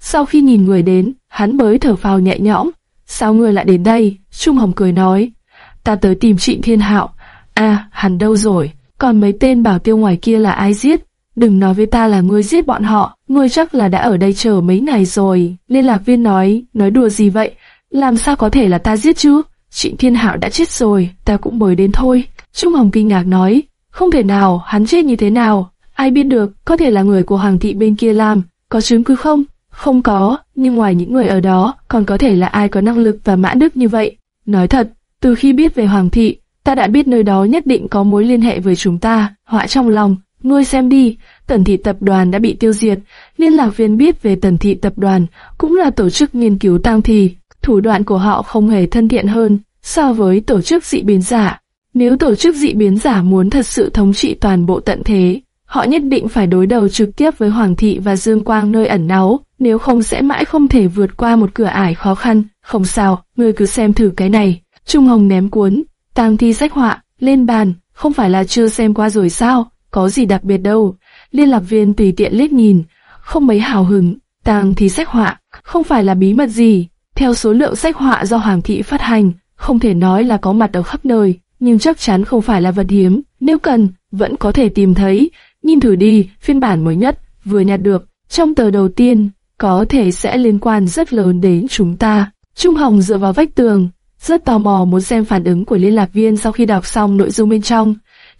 Sau khi nhìn người đến, hắn mới thở phào nhẹ nhõm. Sao ngươi lại đến đây? Trung Hồng cười nói. Ta tới tìm Trịnh Thiên Hạo. À, hắn đâu rồi? Còn mấy tên bảo tiêu ngoài kia là ai giết? Đừng nói với ta là ngươi giết bọn họ, ngươi chắc là đã ở đây chờ mấy ngày rồi. Liên lạc viên nói, nói đùa gì vậy? Làm sao có thể là ta giết chứ? Trịnh Thiên Hạo đã chết rồi, ta cũng mới đến thôi. Trung Hồng kinh ngạc nói, không thể nào, hắn chết như thế nào? Ai biết được, có thể là người của Hoàng thị bên kia làm, có chứng cứ không? Không có, nhưng ngoài những người ở đó, còn có thể là ai có năng lực và mã đức như vậy. Nói thật, từ khi biết về Hoàng thị, ta đã biết nơi đó nhất định có mối liên hệ với chúng ta, họa trong lòng. Ngươi xem đi, tần thị tập đoàn đã bị tiêu diệt, liên lạc viên biết về tần thị tập đoàn, cũng là tổ chức nghiên cứu tang thi, thủ đoạn của họ không hề thân thiện hơn so với tổ chức dị biến giả. Nếu tổ chức dị biến giả muốn thật sự thống trị toàn bộ tận thế, họ nhất định phải đối đầu trực tiếp với Hoàng thị và Dương Quang nơi ẩn náu, nếu không sẽ mãi không thể vượt qua một cửa ải khó khăn. Không sao, ngươi cứ xem thử cái này. Trung Hồng ném cuốn, tang thi sách họa, lên bàn, không phải là chưa xem qua rồi sao, có gì đặc biệt đâu. Liên lạc viên tùy tiện liếc nhìn, không mấy hào hứng, Tàng thì sách họa, không phải là bí mật gì. Theo số lượng sách họa do Hoàng thị phát hành, không thể nói là có mặt ở khắp nơi, nhưng chắc chắn không phải là vật hiếm, nếu cần, vẫn có thể tìm thấy. Nhìn thử đi, phiên bản mới nhất, vừa nhặt được, trong tờ đầu tiên, có thể sẽ liên quan rất lớn đến chúng ta. Trung Hồng dựa vào vách tường, rất tò mò muốn xem phản ứng của liên lạc viên sau khi đọc xong nội dung bên trong.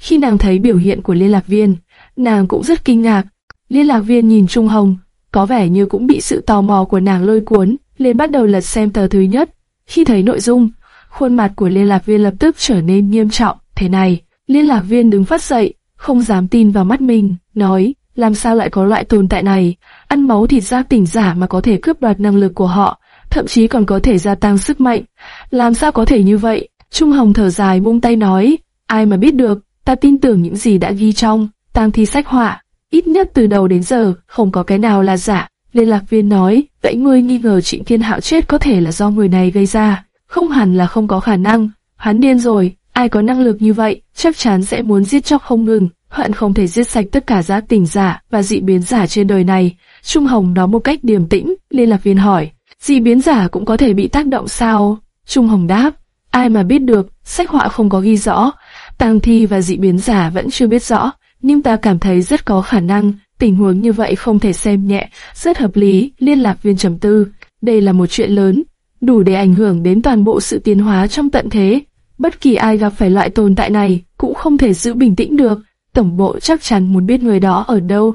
Khi nàng thấy biểu hiện của liên lạc viên, nàng cũng rất kinh ngạc. Liên lạc viên nhìn Trung Hồng, có vẻ như cũng bị sự tò mò của nàng lôi cuốn, liền bắt đầu lật xem tờ thứ nhất. Khi thấy nội dung, khuôn mặt của liên lạc viên lập tức trở nên nghiêm trọng. Thế này, liên lạc viên đứng phát dậy, không dám tin vào mắt mình, nói, làm sao lại có loại tồn tại này, ăn máu thịt giác tỉnh giả mà có thể cướp đoạt năng lực của họ, thậm chí còn có thể gia tăng sức mạnh. Làm sao có thể như vậy? Trung Hồng thở dài buông tay nói, ai mà biết được, ta tin tưởng những gì đã ghi trong, tang thi sách họa, ít nhất từ đầu đến giờ, không có cái nào là giả. Liên lạc viên nói, vậy ngươi nghi ngờ Trịnh Thiên Hạo chết có thể là do người này gây ra, không hẳn là không có khả năng, hắn điên rồi, ai có năng lực như vậy, chắc chắn sẽ muốn giết chóc không ngừng, hận không thể giết sạch tất cả giác tỉnh giả và dị biến giả trên đời này. Trung Hồng nói một cách điềm tĩnh, liên lạc viên hỏi, dị biến giả cũng có thể bị tác động sao? Trung Hồng đáp, ai mà biết được, sách họa không có ghi rõ, tang thi và dị biến giả vẫn chưa biết rõ, nhưng ta cảm thấy rất có khả năng, tình huống như vậy không thể xem nhẹ, rất hợp lý, liên lạc viên trầm tư, đây là một chuyện lớn, đủ để ảnh hưởng đến toàn bộ sự tiến hóa trong tận thế. Bất kỳ ai gặp phải loại tồn tại này cũng không thể giữ bình tĩnh được, tổng bộ chắc chắn muốn biết người đó ở đâu,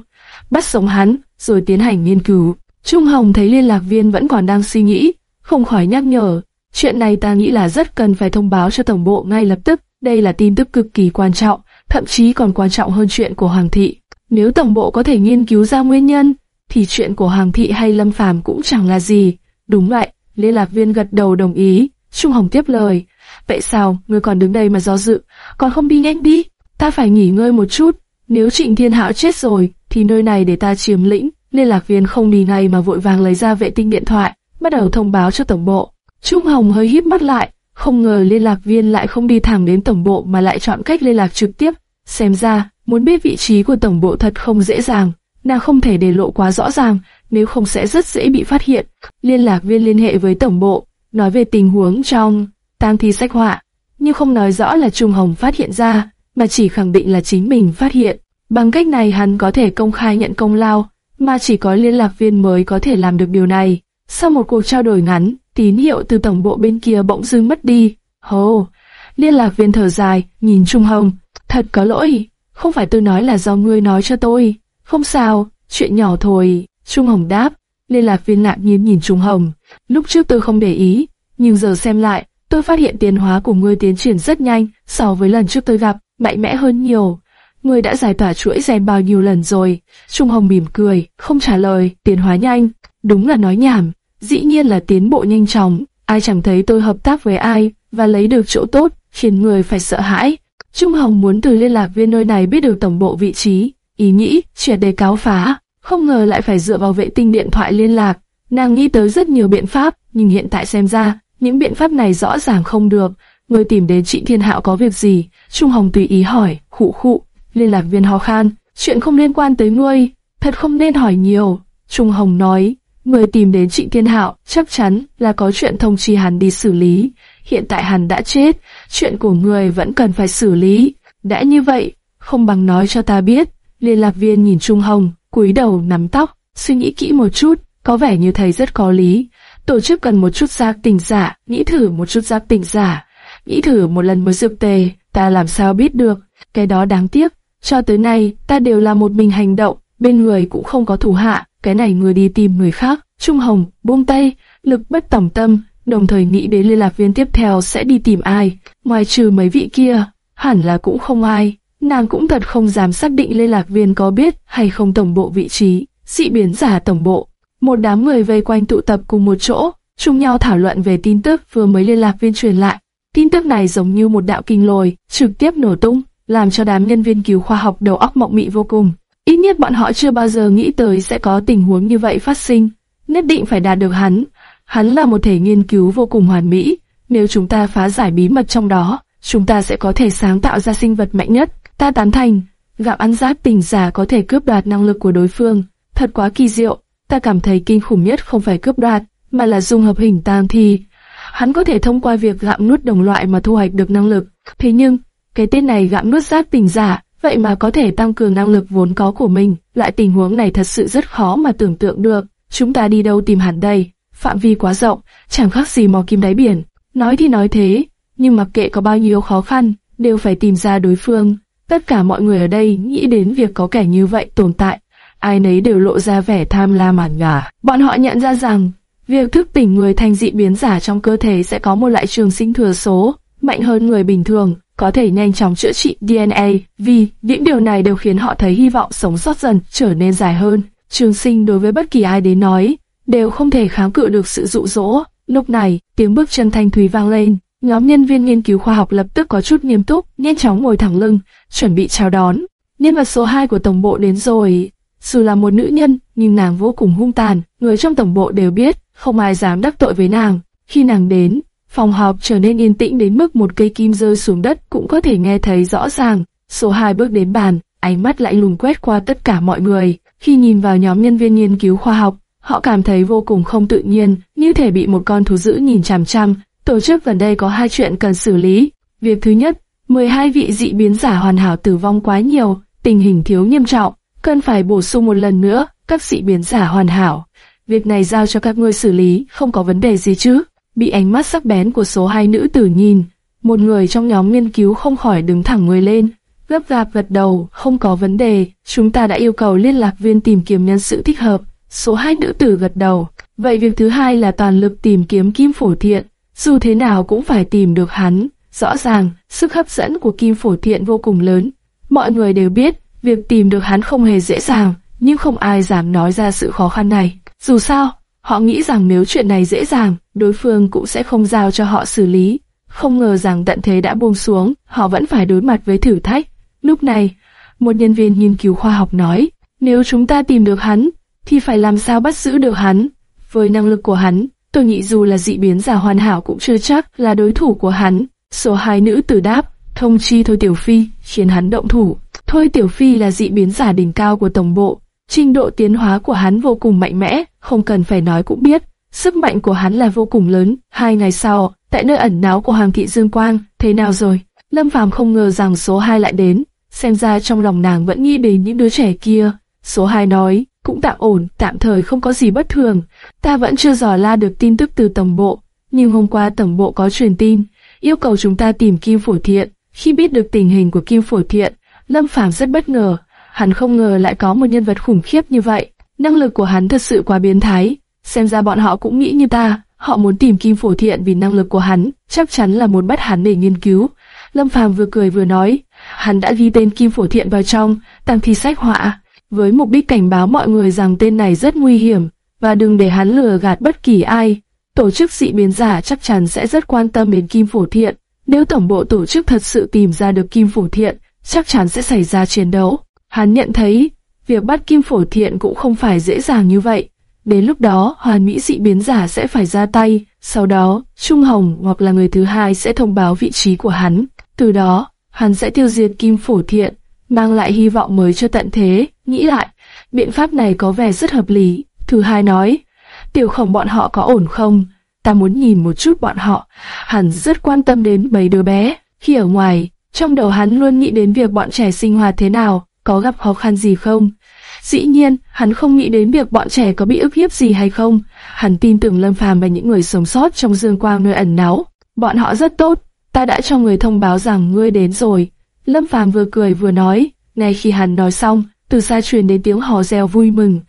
bắt sống hắn, rồi tiến hành nghiên cứu. Trung Hồng thấy liên lạc viên vẫn còn đang suy nghĩ, không khỏi nhắc nhở, chuyện này ta nghĩ là rất cần phải thông báo cho tổng bộ ngay lập tức, đây là tin tức cực kỳ quan trọng, thậm chí còn quan trọng hơn chuyện của Hoàng thị. Nếu tổng bộ có thể nghiên cứu ra nguyên nhân, thì chuyện của Hoàng thị hay Lâm Phàm cũng chẳng là gì. Đúng vậy, liên lạc viên gật đầu đồng ý, Trung Hồng tiếp lời. Vậy sao, ngươi còn đứng đây mà do dự, còn không đi nhanh đi, ta phải nghỉ ngơi một chút. Nếu Trịnh Thiên Hạo chết rồi, thì nơi này để ta chiếm lĩnh. Liên lạc viên không đi ngay mà vội vàng lấy ra vệ tinh điện thoại, bắt đầu thông báo cho tổng bộ. Trung Hồng hơi híp mắt lại, không ngờ liên lạc viên lại không đi thẳng đến tổng bộ mà lại chọn cách liên lạc trực tiếp. Xem ra, muốn biết vị trí của tổng bộ thật không dễ dàng, nàng không thể để lộ quá rõ ràng, nếu không sẽ rất dễ bị phát hiện. Liên lạc viên liên hệ với tổng bộ, nói về tình huống trong tang thi sách họa, nhưng không nói rõ là Trung Hồng phát hiện ra, mà chỉ khẳng định là chính mình phát hiện. Bằng cách này hắn có thể công khai nhận công lao, mà chỉ có liên lạc viên mới có thể làm được điều này. Sau một cuộc trao đổi ngắn, tín hiệu từ tổng bộ bên kia bỗng dưng mất đi. Hồ, liên lạc viên thở dài, nhìn Trung Hồng, thật có lỗi, không phải tôi nói là do ngươi nói cho tôi. Không sao, chuyện nhỏ thôi. Trung Hồng đáp, liên lạc viên ngạc nhiên nhìn Trung Hồng. Lúc trước tôi không để ý, nhưng giờ xem lại, tôi phát hiện tiến hóa của ngươi tiến triển rất nhanh so với lần trước tôi gặp, mạnh mẽ hơn nhiều. Ngươi đã giải tỏa chuỗi gen bao nhiêu lần rồi? Trung Hồng mỉm cười, không trả lời, tiến hóa nhanh. Đúng là nói nhảm, dĩ nhiên là tiến bộ nhanh chóng. Ai chẳng thấy tôi hợp tác với ai và lấy được chỗ tốt, khiến người phải sợ hãi. Trung Hồng muốn từ liên lạc viên nơi này biết được tổng bộ vị trí, ý nghĩ, chuyện đề cáo phá, không ngờ lại phải dựa vào vệ tinh điện thoại liên lạc. Nàng nghĩ tới rất nhiều biện pháp, nhưng hiện tại xem ra, những biện pháp này rõ ràng không được. Người tìm đến chị Thiên Hạo có việc gì? Trung Hồng tùy ý hỏi, khụ khụ, liên lạc viên ho khan, chuyện không liên quan tới ngươi, thật không nên hỏi nhiều. Trung Hồng nói, người tìm đến Trịnh Thiên Hạo chắc chắn là có chuyện thông chi hắn đi xử lý. Hiện tại hắn đã chết, chuyện của người vẫn cần phải xử lý. Đã như vậy, không bằng nói cho ta biết. Liên lạc viên nhìn Trung Hồng, cúi đầu nắm tóc, suy nghĩ kỹ một chút, có vẻ như thầy rất có lý. Tổ chức cần một chút giác tỉnh giả, nghĩ thử một chút giác tỉnh giả, nghĩ thử một lần mới dược tề, ta làm sao biết được, cái đó đáng tiếc. Cho tới nay, ta đều là một mình hành động, bên người cũng không có thủ hạ, cái này người đi tìm người khác. Trung Hồng, buông tay, lực bất tòng tâm, đồng thời nghĩ đến liên lạc viên tiếp theo sẽ đi tìm ai, ngoài trừ mấy vị kia, hẳn là cũng không ai. Nàng cũng thật không dám xác định liên lạc viên có biết hay không tổng bộ vị trí, dị biến giả tổng bộ. Một đám người vây quanh tụ tập cùng một chỗ, chung nhau thảo luận về tin tức vừa mới liên lạc viên truyền lại. Tin tức này giống như một đạo kinh lồi, trực tiếp nổ tung, làm cho đám nhân viên cứu khoa học đầu óc mộng mị vô cùng. Ít nhất bọn họ chưa bao giờ nghĩ tới sẽ có tình huống như vậy phát sinh. Nhất định phải đạt được hắn. Hắn là một thể nghiên cứu vô cùng hoàn mỹ. Nếu chúng ta phá giải bí mật trong đó, chúng ta sẽ có thể sáng tạo ra sinh vật mạnh nhất. Ta tán thành, gạo ăn giáp tình giả có thể cướp đoạt năng lực của đối phương. Thật quá kỳ diệu. Ta cảm thấy kinh khủng nhất không phải cướp đoạt, mà là dung hợp hình tam thi. Hắn có thể thông qua việc gặm nuốt đồng loại mà thu hoạch được năng lực. Thế nhưng, cái tên này gặm nuốt giáp tình giả, vậy mà có thể tăng cường năng lực vốn có của mình. Lại tình huống này thật sự rất khó mà tưởng tượng được. Chúng ta đi đâu tìm hắn đây? Phạm vi quá rộng, chẳng khác gì mò kim đáy biển. Nói thì nói thế, nhưng mặc kệ có bao nhiêu khó khăn, đều phải tìm ra đối phương. Tất cả mọi người ở đây nghĩ đến việc có kẻ như vậy tồn tại, ai nấy đều lộ ra vẻ tham lam mản ngả. Bọn họ nhận ra rằng, việc thức tỉnh người thành dị biến giả trong cơ thể sẽ có một loại trường sinh thừa số, mạnh hơn người bình thường, có thể nhanh chóng chữa trị DNA, vì những điều này đều khiến họ thấy hy vọng sống sót dần trở nên dài hơn. Trường sinh đối với bất kỳ ai đến nói, đều không thể kháng cự được sự dụ dỗ. Lúc này, tiếng bước chân thanh thúy vang lên, nhóm nhân viên nghiên cứu khoa học lập tức có chút nghiêm túc, nhanh chóng ngồi thẳng lưng, chuẩn bị chào đón. Nhân vật số 2 của tổng bộ đến rồi. Dù là một nữ nhân, nhưng nàng vô cùng hung tàn, người trong tổng bộ đều biết, không ai dám đắc tội với nàng. Khi nàng đến, phòng họp trở nên yên tĩnh đến mức một cây kim rơi xuống đất cũng có thể nghe thấy rõ ràng. Số 2 bước đến bàn, ánh mắt lại lùng quét qua tất cả mọi người. Khi nhìn vào nhóm nhân viên nghiên cứu khoa học, họ cảm thấy vô cùng không tự nhiên, như thể bị một con thú dữ nhìn chằm chằm. Tổ chức gần đây có hai chuyện cần xử lý. Việc thứ nhất, 12 vị dị biến giả hoàn hảo tử vong quá nhiều, tình hình thiếu nghiêm trọng cần phải bổ sung một lần nữa các dị biến giả hoàn hảo. Việc này giao cho các ngươi xử lý, không có vấn đề gì chứ? Bị ánh mắt sắc bén của số hai nữ tử nhìn, một người trong nhóm nghiên cứu không khỏi đứng thẳng người lên, gấp gáp gật đầu, không có vấn đề, chúng ta đã yêu cầu liên lạc viên tìm kiếm nhân sự thích hợp. Số hai nữ tử gật đầu. Vậy việc thứ hai là toàn lực tìm kiếm Kim Phổ Thiện, dù thế nào cũng phải tìm được hắn. Rõ ràng, sức hấp dẫn của Kim Phổ Thiện vô cùng lớn. Mọi người đều biết, Việc tìm được hắn không hề dễ dàng, nhưng không ai dám nói ra sự khó khăn này. Dù sao, họ nghĩ rằng nếu chuyện này dễ dàng, đối phương cũng sẽ không giao cho họ xử lý. Không ngờ rằng tận thế đã buông xuống, họ vẫn phải đối mặt với thử thách. Lúc này, một nhân viên nghiên cứu khoa học nói, nếu chúng ta tìm được hắn, thì phải làm sao bắt giữ được hắn. Với năng lực của hắn, tôi nghĩ dù là dị biến giả hoàn hảo cũng chưa chắc là đối thủ của hắn. Số hai nữ tử đáp, thông chi thôi tiểu phi, khiến hắn động thủ. Thôi Tiểu Phi là dị biến giả đỉnh cao của tổng bộ, trình độ tiến hóa của hắn vô cùng mạnh mẽ, không cần phải nói cũng biết. sức mạnh của hắn là vô cùng lớn. Hai ngày sau, tại nơi ẩn náu của Hoàng thị Dương Quang, thế nào rồi? Lâm Phàm không ngờ rằng số 2 lại đến, xem ra trong lòng nàng vẫn nghĩ đến những đứa trẻ kia. Số 2 nói, cũng tạm ổn, tạm thời không có gì bất thường. Ta vẫn chưa dò la được tin tức từ tổng bộ, nhưng hôm qua tổng bộ có truyền tin, yêu cầu chúng ta tìm Kim Phổ Thiện. Khi biết được tình hình của Kim Phổ Thiện, Lâm Phàm rất bất ngờ, hắn không ngờ lại có một nhân vật khủng khiếp như vậy. Năng lực của hắn thật sự quá biến thái, xem ra bọn họ cũng nghĩ như ta, họ muốn tìm Kim Phổ Thiện vì năng lực của hắn, chắc chắn là muốn bắt hắn để nghiên cứu. Lâm Phàm vừa cười vừa nói, hắn đã ghi tên Kim Phổ Thiện vào trong tăng thi sách họa, với mục đích cảnh báo mọi người rằng tên này rất nguy hiểm và đừng để hắn lừa gạt bất kỳ ai. Tổ chức dị biến giả chắc chắn sẽ rất quan tâm đến Kim Phổ Thiện. Nếu tổng bộ tổ chức thật sự tìm ra được Kim Phổ Thiện, chắc chắn sẽ xảy ra chiến đấu. Hắn nhận thấy, việc bắt Kim Phổ Thiện cũng không phải dễ dàng như vậy. Đến lúc đó, hoàn mỹ dị biến giả sẽ phải ra tay, sau đó, Trung Hồng hoặc là người thứ hai sẽ thông báo vị trí của hắn. Từ đó, hắn sẽ tiêu diệt Kim Phổ Thiện, mang lại hy vọng mới cho tận thế. Nghĩ lại, biện pháp này có vẻ rất hợp lý. Thứ hai nói, tiểu khổng bọn họ có ổn không? Ta muốn nhìn một chút bọn họ. Hắn rất quan tâm đến mấy đứa bé. Khi ở ngoài, trong đầu hắn luôn nghĩ đến việc bọn trẻ sinh hoạt thế nào, có gặp khó khăn gì không. Dĩ nhiên, hắn không nghĩ đến việc bọn trẻ có bị ức hiếp gì hay không. Hắn tin tưởng Lâm Phàm và những người sống sót trong dương quang nơi ẩn náu. Bọn họ rất tốt, ta đã cho người thông báo rằng ngươi đến rồi. Lâm Phàm vừa cười vừa nói, ngay khi hắn nói xong, từ xa truyền đến tiếng hò reo vui mừng.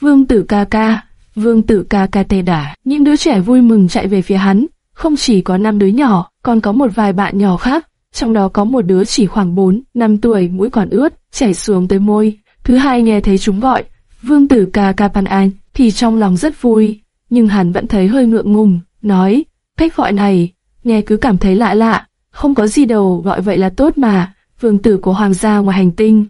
Vương tử ca ca, vương tử ca ca tê đả. Những đứa trẻ vui mừng chạy về phía hắn, không chỉ có năm đứa nhỏ, còn có một vài bạn nhỏ khác. Trong đó có một đứa chỉ khoảng 4, 5 tuổi, mũi còn ướt, chảy xuống tới môi. Thứ hai nghe thấy chúng gọi, vương tử ca ca pan an, thì trong lòng rất vui, nhưng hắn vẫn thấy hơi ngượng ngùng, nói, cách gọi này, nghe cứ cảm thấy lạ lạ, không có gì đâu gọi vậy là tốt mà, vương tử của hoàng gia ngoài hành tinh.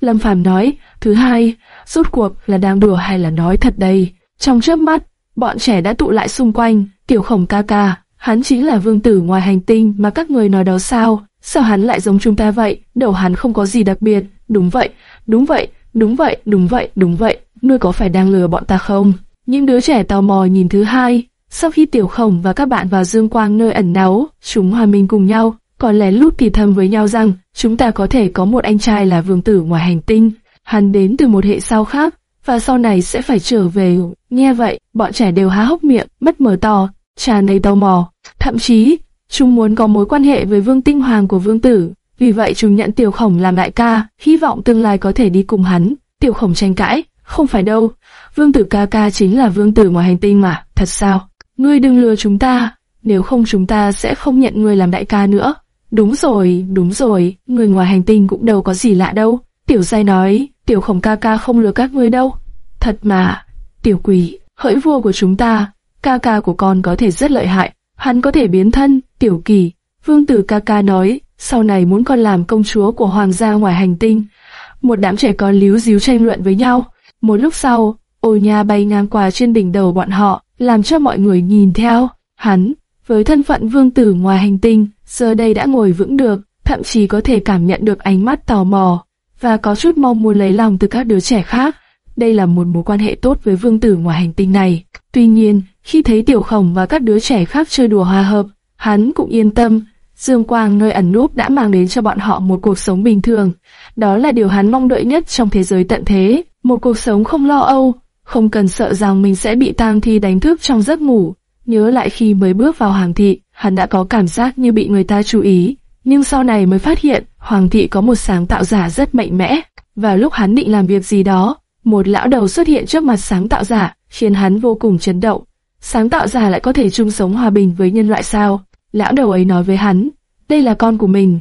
Lâm Phàm nói, thứ hai, rốt cuộc là đang đùa hay là nói thật đây. Trong chớp mắt, bọn trẻ đã tụ lại xung quanh, tiểu khổng ca ca, hắn chính là vương tử ngoài hành tinh mà các người nói đó sao? Sao hắn lại giống chúng ta vậy? Đầu hắn không có gì đặc biệt. Đúng vậy, đúng vậy, đúng vậy, đúng vậy, đúng vậy. Nuôi có phải đang lừa bọn ta không? Những đứa trẻ tò mò nhìn thứ hai. Sau khi tiểu khổng và các bạn vào dương quang nơi ẩn náu, chúng hòa mình cùng nhau, còn lén lút thì thầm với nhau rằng chúng ta có thể có một anh trai là vương tử ngoài hành tinh. Hắn đến từ một hệ sao khác, và sau này sẽ phải trở về. Nghe vậy, bọn trẻ đều há hốc miệng, mắt mở to, tràn đầy tò mò. Thậm chí, chúng muốn có mối quan hệ với vương tinh hoàng của vương tử. Vì vậy chúng nhận tiểu khổng làm đại ca, hy vọng tương lai có thể đi cùng hắn. Tiểu khổng tranh cãi, không phải đâu. Vương tử ca ca chính là vương tử ngoài hành tinh mà, thật sao? Ngươi đừng lừa chúng ta, nếu không chúng ta sẽ không nhận ngươi làm đại ca nữa. Đúng rồi, đúng rồi, người ngoài hành tinh cũng đâu có gì lạ đâu. Tiểu giai nói, tiểu khổng ca ca không lừa các ngươi đâu. Thật mà, tiểu quỷ, hỡi vua của chúng ta, ca ca của con có thể rất lợi hại, hắn có thể biến thân, tiểu kỳ. Vương tử ca ca nói, sau này muốn con làm công chúa của hoàng gia ngoài hành tinh. Một đám trẻ con líu díu tranh luận với nhau. Một lúc sau, ôi nha bay ngang qua trên đỉnh đầu bọn họ, làm cho mọi người nhìn theo. Hắn, với thân phận vương tử ngoài hành tinh, giờ đây đã ngồi vững được, thậm chí có thể cảm nhận được ánh mắt tò mò, và có chút mong muốn lấy lòng từ các đứa trẻ khác. Đây là một mối quan hệ tốt với vương tử ngoài hành tinh này. Tuy nhiên, khi thấy tiểu khổng và các đứa trẻ khác chơi đùa hòa hợp, hắn cũng yên tâm. Dương quang nơi ẩn núp đã mang đến cho bọn họ một cuộc sống bình thường. Đó là điều hắn mong đợi nhất trong thế giới tận thế. Một cuộc sống không lo âu, không cần sợ rằng mình sẽ bị tang thi đánh thức trong giấc ngủ. Nhớ lại khi mới bước vào hoàng thị, hắn đã có cảm giác như bị người ta chú ý. Nhưng sau này mới phát hiện, Hoàng thị có một sáng tạo giả rất mạnh mẽ. Và lúc hắn định làm việc gì đó, một lão đầu xuất hiện trước mặt sáng tạo giả, khiến hắn vô cùng chấn động. Sáng tạo giả lại có thể chung sống hòa bình với nhân loại sao? Lão đầu ấy nói với hắn, đây là con của mình.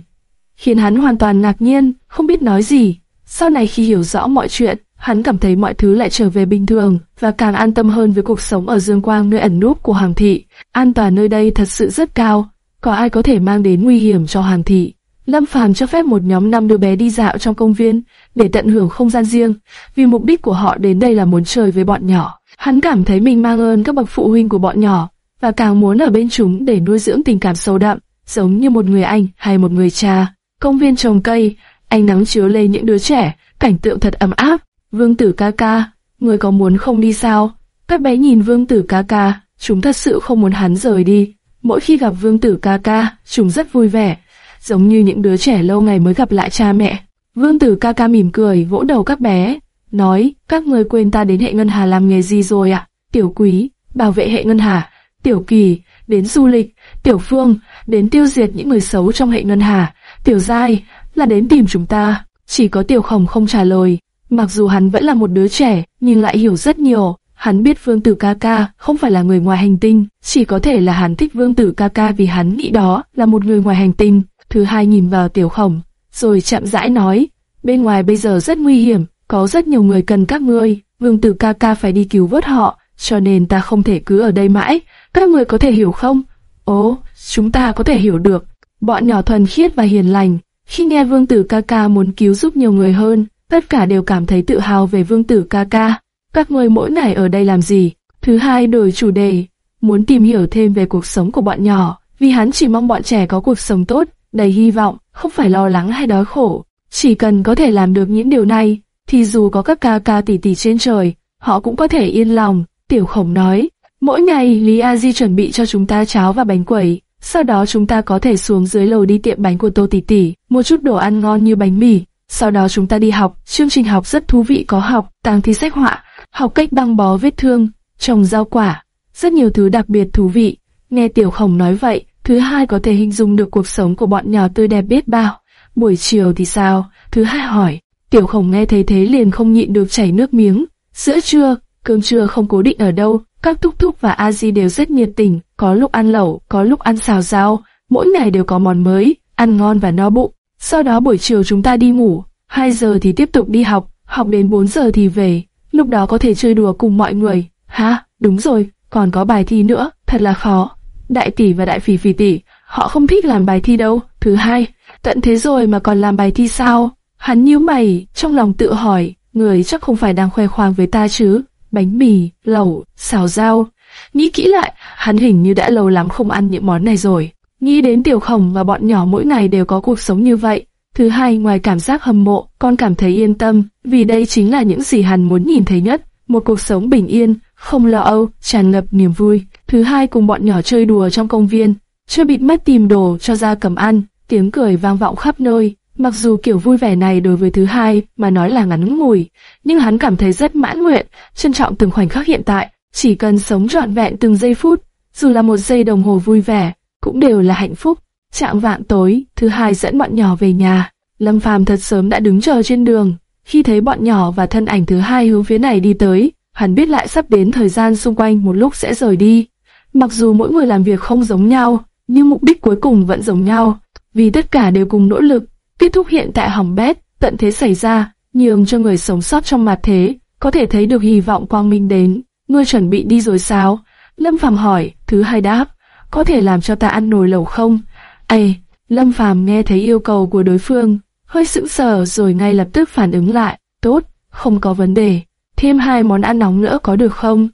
Khiến hắn hoàn toàn ngạc nhiên, không biết nói gì. Sau này khi hiểu rõ mọi chuyện, hắn cảm thấy mọi thứ lại trở về bình thường và càng an tâm hơn với cuộc sống ở Dương Quang nơi ẩn núp của Hoàng thị. An toàn nơi đây thật sự rất cao, có ai có thể mang đến nguy hiểm cho Hoàng thị. Lâm Phàm cho phép một nhóm năm đứa bé đi dạo trong công viên để tận hưởng không gian riêng, vì mục đích của họ đến đây là muốn chơi với bọn nhỏ. Hắn cảm thấy mình mang ơn các bậc phụ huynh của bọn nhỏ và càng muốn ở bên chúng để nuôi dưỡng tình cảm sâu đậm, giống như một người anh hay một người cha. Công viên trồng cây, ánh nắng chiếu lên những đứa trẻ, cảnh tượng thật ấm áp. Vương tử ca ca, người có muốn không đi sao? Các bé nhìn vương tử ca ca, chúng thật sự không muốn hắn rời đi. Mỗi khi gặp vương tử ca ca, chúng rất vui vẻ, giống như những đứa trẻ lâu ngày mới gặp lại cha mẹ. Vương tử ca ca mỉm cười, vỗ đầu các bé, nói, các người quên ta đến hệ ngân hà làm nghề gì rồi ạ? Tiểu quý, bảo vệ hệ ngân hà, tiểu kỳ, đến du lịch, tiểu phương, đến tiêu diệt những người xấu trong hệ ngân hà, tiểu giai, là đến tìm chúng ta. Chỉ có tiểu khổng không trả lời, mặc dù hắn vẫn là một đứa trẻ, nhưng lại hiểu rất nhiều. Hắn biết Vương Tử ca ca không phải là người ngoài hành tinh, chỉ có thể là hắn thích Vương Tử ca ca vì hắn nghĩ đó là một người ngoài hành tinh. Thứ hai nhìn vào tiểu khổng, rồi chậm rãi nói, bên ngoài bây giờ rất nguy hiểm, có rất nhiều người cần các ngươi, Vương Tử ca ca phải đi cứu vớt họ, cho nên ta không thể cứ ở đây mãi, các người có thể hiểu không? Ồ, chúng ta có thể hiểu được. Bọn nhỏ thuần khiết và hiền lành, khi nghe Vương Tử ca ca muốn cứu giúp nhiều người hơn, tất cả đều cảm thấy tự hào về Vương Tử ca ca. Các người mỗi ngày ở đây làm gì? Thứ hai đổi chủ đề, muốn tìm hiểu thêm về cuộc sống của bọn nhỏ, vì hắn chỉ mong bọn trẻ có cuộc sống tốt, đầy hy vọng, không phải lo lắng hay đói khổ. Chỉ cần có thể làm được những điều này, thì dù có các ca ca tỷ tỷ trên trời, họ cũng có thể yên lòng. Tiểu khổng nói, mỗi ngày Lý A Di chuẩn bị cho chúng ta cháo và bánh quẩy, sau đó chúng ta có thể xuống dưới lầu đi tiệm bánh của Tô Tỷ Tỷ, mua chút đồ ăn ngon như bánh mì. Sau đó chúng ta đi học, chương trình học rất thú vị có học, tàng thi sách họa, học cách băng bó vết thương, trồng rau quả, rất nhiều thứ đặc biệt thú vị. Nghe Tiểu Khổng nói vậy, thứ hai có thể hình dung được cuộc sống của bọn nhỏ tươi đẹp biết bao. Buổi chiều thì sao? Thứ hai hỏi. Tiểu Khổng nghe thấy thế liền không nhịn được chảy nước miếng. Giữa trưa, cơm trưa không cố định ở đâu, các thúc thúc và a di đều rất nhiệt tình, có lúc ăn lẩu, có lúc ăn xào rau, mỗi ngày đều có món mới, ăn ngon và no bụng. Sau đó buổi chiều chúng ta đi ngủ, 2 giờ thì tiếp tục đi học, học đến 4 giờ thì về, lúc đó có thể chơi đùa cùng mọi người. Ha, đúng rồi, còn có bài thi nữa, thật là khó. Đại tỷ và đại phỉ phỉ tỷ, họ không thích làm bài thi đâu. Thứ hai, tận thế rồi mà còn làm bài thi sao? Hắn nhíu mày, trong lòng tự hỏi, người chắc không phải đang khoe khoang với ta chứ? Bánh mì, lẩu, xào rau. Nghĩ kỹ lại, hắn hình như đã lâu lắm không ăn những món này rồi. Nghĩ đến tiểu khổng và bọn nhỏ mỗi ngày đều có cuộc sống như vậy. Thứ hai, ngoài cảm giác hâm mộ, con cảm thấy yên tâm, vì đây chính là những gì hắn muốn nhìn thấy nhất. Một cuộc sống bình yên, không lo âu, tràn ngập niềm vui. Thứ hai cùng bọn nhỏ chơi đùa trong công viên, chưa bịt mắt tìm đồ cho ra cầm ăn, tiếng cười vang vọng khắp nơi. Mặc dù kiểu vui vẻ này đối với thứ hai mà nói là ngắn ngủi, nhưng hắn cảm thấy rất mãn nguyện, trân trọng từng khoảnh khắc hiện tại, chỉ cần sống trọn vẹn từng giây phút, dù là một giây đồng hồ vui vẻ, cũng đều là hạnh phúc. Trạng vạn tối, thứ hai dẫn bọn nhỏ về nhà. Lâm Phàm thật sớm đã đứng chờ trên đường. Khi thấy bọn nhỏ và thân ảnh thứ hai hướng phía này đi tới, hắn biết lại sắp đến thời gian xung quanh một lúc sẽ rời đi. Mặc dù mỗi người làm việc không giống nhau, nhưng mục đích cuối cùng vẫn giống nhau, vì tất cả đều cùng nỗ lực. Kết thúc hiện tại hỏng bét, tận thế xảy ra, nhường cho người sống sót trong mặt thế, có thể thấy được hy vọng quang minh đến. Ngươi chuẩn bị đi rồi sao? Lâm Phàm hỏi, thứ hai đáp, có thể làm cho ta ăn nồi lẩu không? Ây, Lâm Phàm nghe thấy yêu cầu của đối phương, hơi sững sờ rồi ngay lập tức phản ứng lại, tốt, không có vấn đề. Thêm hai món ăn nóng nữa có được không?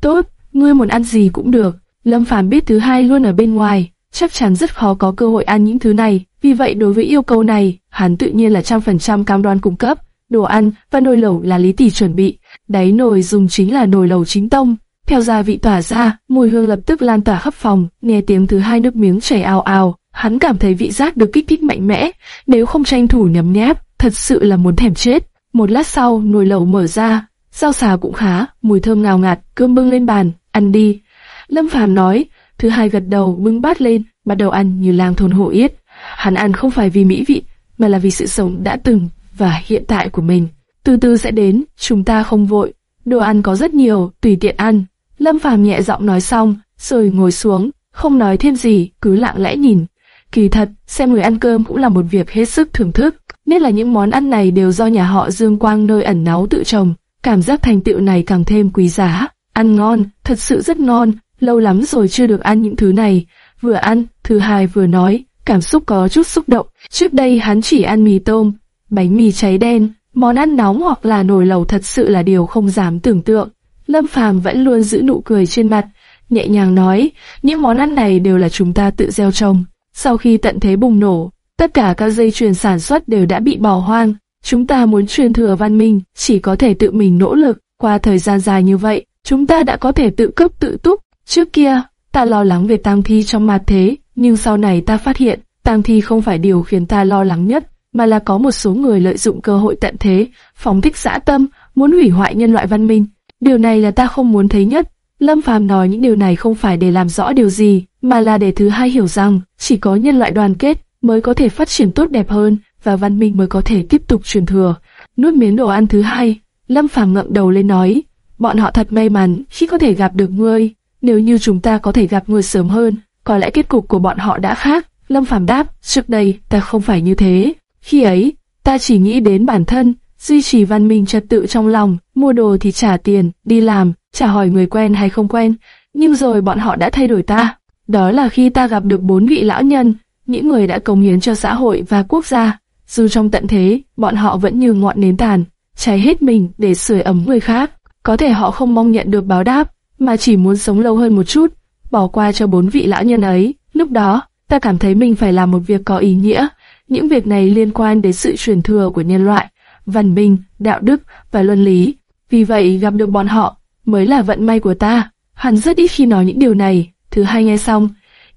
Tốt, ngươi muốn ăn gì cũng được. Lâm Phàm biết thứ hai luôn ở bên ngoài, chắc chắn rất khó có cơ hội ăn những thứ này. Vì vậy đối với yêu cầu này, hắn tự nhiên là trăm phần trăm cam đoan cung cấp. Đồ ăn và nồi lẩu là lý tỷ chuẩn bị. Đáy nồi dùng chính là nồi lẩu chính tông. Theo gia vị tỏa ra, mùi hương lập tức lan tỏa khắp phòng. Nghe tiếng thứ hai nước miếng chảy ào ào, hắn cảm thấy vị giác được kích thích mạnh mẽ. Nếu không tranh thủ nhấm nháp, thật sự là muốn thèm chết. Một lát sau, nồi lẩu mở ra, rau xào cũng khá, mùi thơm ngào ngạt, cơm bưng lên bàn, ăn đi. Lâm Phàm nói, thứ hai gật đầu bưng bát lên, bắt đầu ăn như lang thôn hổ yết. Hắn ăn không phải vì mỹ vị, mà là vì sự sống đã từng và hiện tại của mình. Từ từ sẽ đến, chúng ta không vội. Đồ ăn có rất nhiều, tùy tiện ăn. Lâm Phàm nhẹ giọng nói xong, rồi ngồi xuống, không nói thêm gì, cứ lặng lẽ nhìn. Kỳ thật, xem người ăn cơm cũng là một việc hết sức thưởng thức. Nhất là những món ăn này đều do nhà họ Dương Quang nơi ẩn náu tự trồng. Cảm giác thành tựu này càng thêm quý giá. Ăn ngon, thật sự rất ngon, lâu lắm rồi chưa được ăn những thứ này. Vừa ăn, thứ hai vừa nói, cảm xúc có chút xúc động. Trước đây hắn chỉ ăn mì tôm, bánh mì cháy đen, món ăn nóng hoặc là nồi lẩu thật sự là điều không dám tưởng tượng. Lâm Phàm vẫn luôn giữ nụ cười trên mặt, nhẹ nhàng nói, những món ăn này đều là chúng ta tự gieo trồng. Sau khi tận thế bùng nổ, tất cả các dây chuyền sản xuất đều đã bị bỏ hoang. Chúng ta muốn truyền thừa văn minh, chỉ có thể tự mình nỗ lực. Qua thời gian dài như vậy, chúng ta đã có thể tự cấp tự túc, Trước kia, ta lo lắng về tang thi trong mặt thế, nhưng sau này ta phát hiện, tang thi không phải điều khiến ta lo lắng nhất, mà là có một số người lợi dụng cơ hội tận thế, phóng thích dã tâm, muốn hủy hoại nhân loại văn minh. Điều này là ta không muốn thấy nhất. Lâm Phàm nói những điều này không phải để làm rõ điều gì, mà là để thứ hai hiểu rằng chỉ có nhân loại đoàn kết mới có thể phát triển tốt đẹp hơn và văn minh mới có thể tiếp tục truyền thừa. Nuốt miếng đồ ăn thứ hai, Lâm Phàm ngậm đầu lên nói, bọn họ thật may mắn khi có thể gặp được ngươi. Nếu như chúng ta có thể gặp ngươi sớm hơn, có lẽ kết cục của bọn họ đã khác. Lâm Phàm đáp, trước đây ta không phải như thế. Khi ấy, ta chỉ nghĩ đến bản thân, duy trì văn minh trật tự trong lòng, mua đồ thì trả tiền, đi làm, trả hỏi người quen hay không quen. Nhưng rồi bọn họ đã thay đổi ta. Đó là khi ta gặp được bốn vị lão nhân, những người đã cống hiến cho xã hội và quốc gia. Dù trong tận thế, bọn họ vẫn như ngọn nến tàn, cháy hết mình để sưởi ấm người khác. Có thể họ không mong nhận được báo đáp, mà chỉ muốn sống lâu hơn một chút, bỏ qua cho bốn vị lão nhân ấy. Lúc đó, ta cảm thấy mình phải làm một việc có ý nghĩa. Những việc này liên quan đến sự truyền thừa của nhân loại, văn minh, đạo đức và luân lý. Vì vậy gặp được bọn họ mới là vận may của ta. Hắn rất ít khi nói những điều này. Thứ hai nghe xong,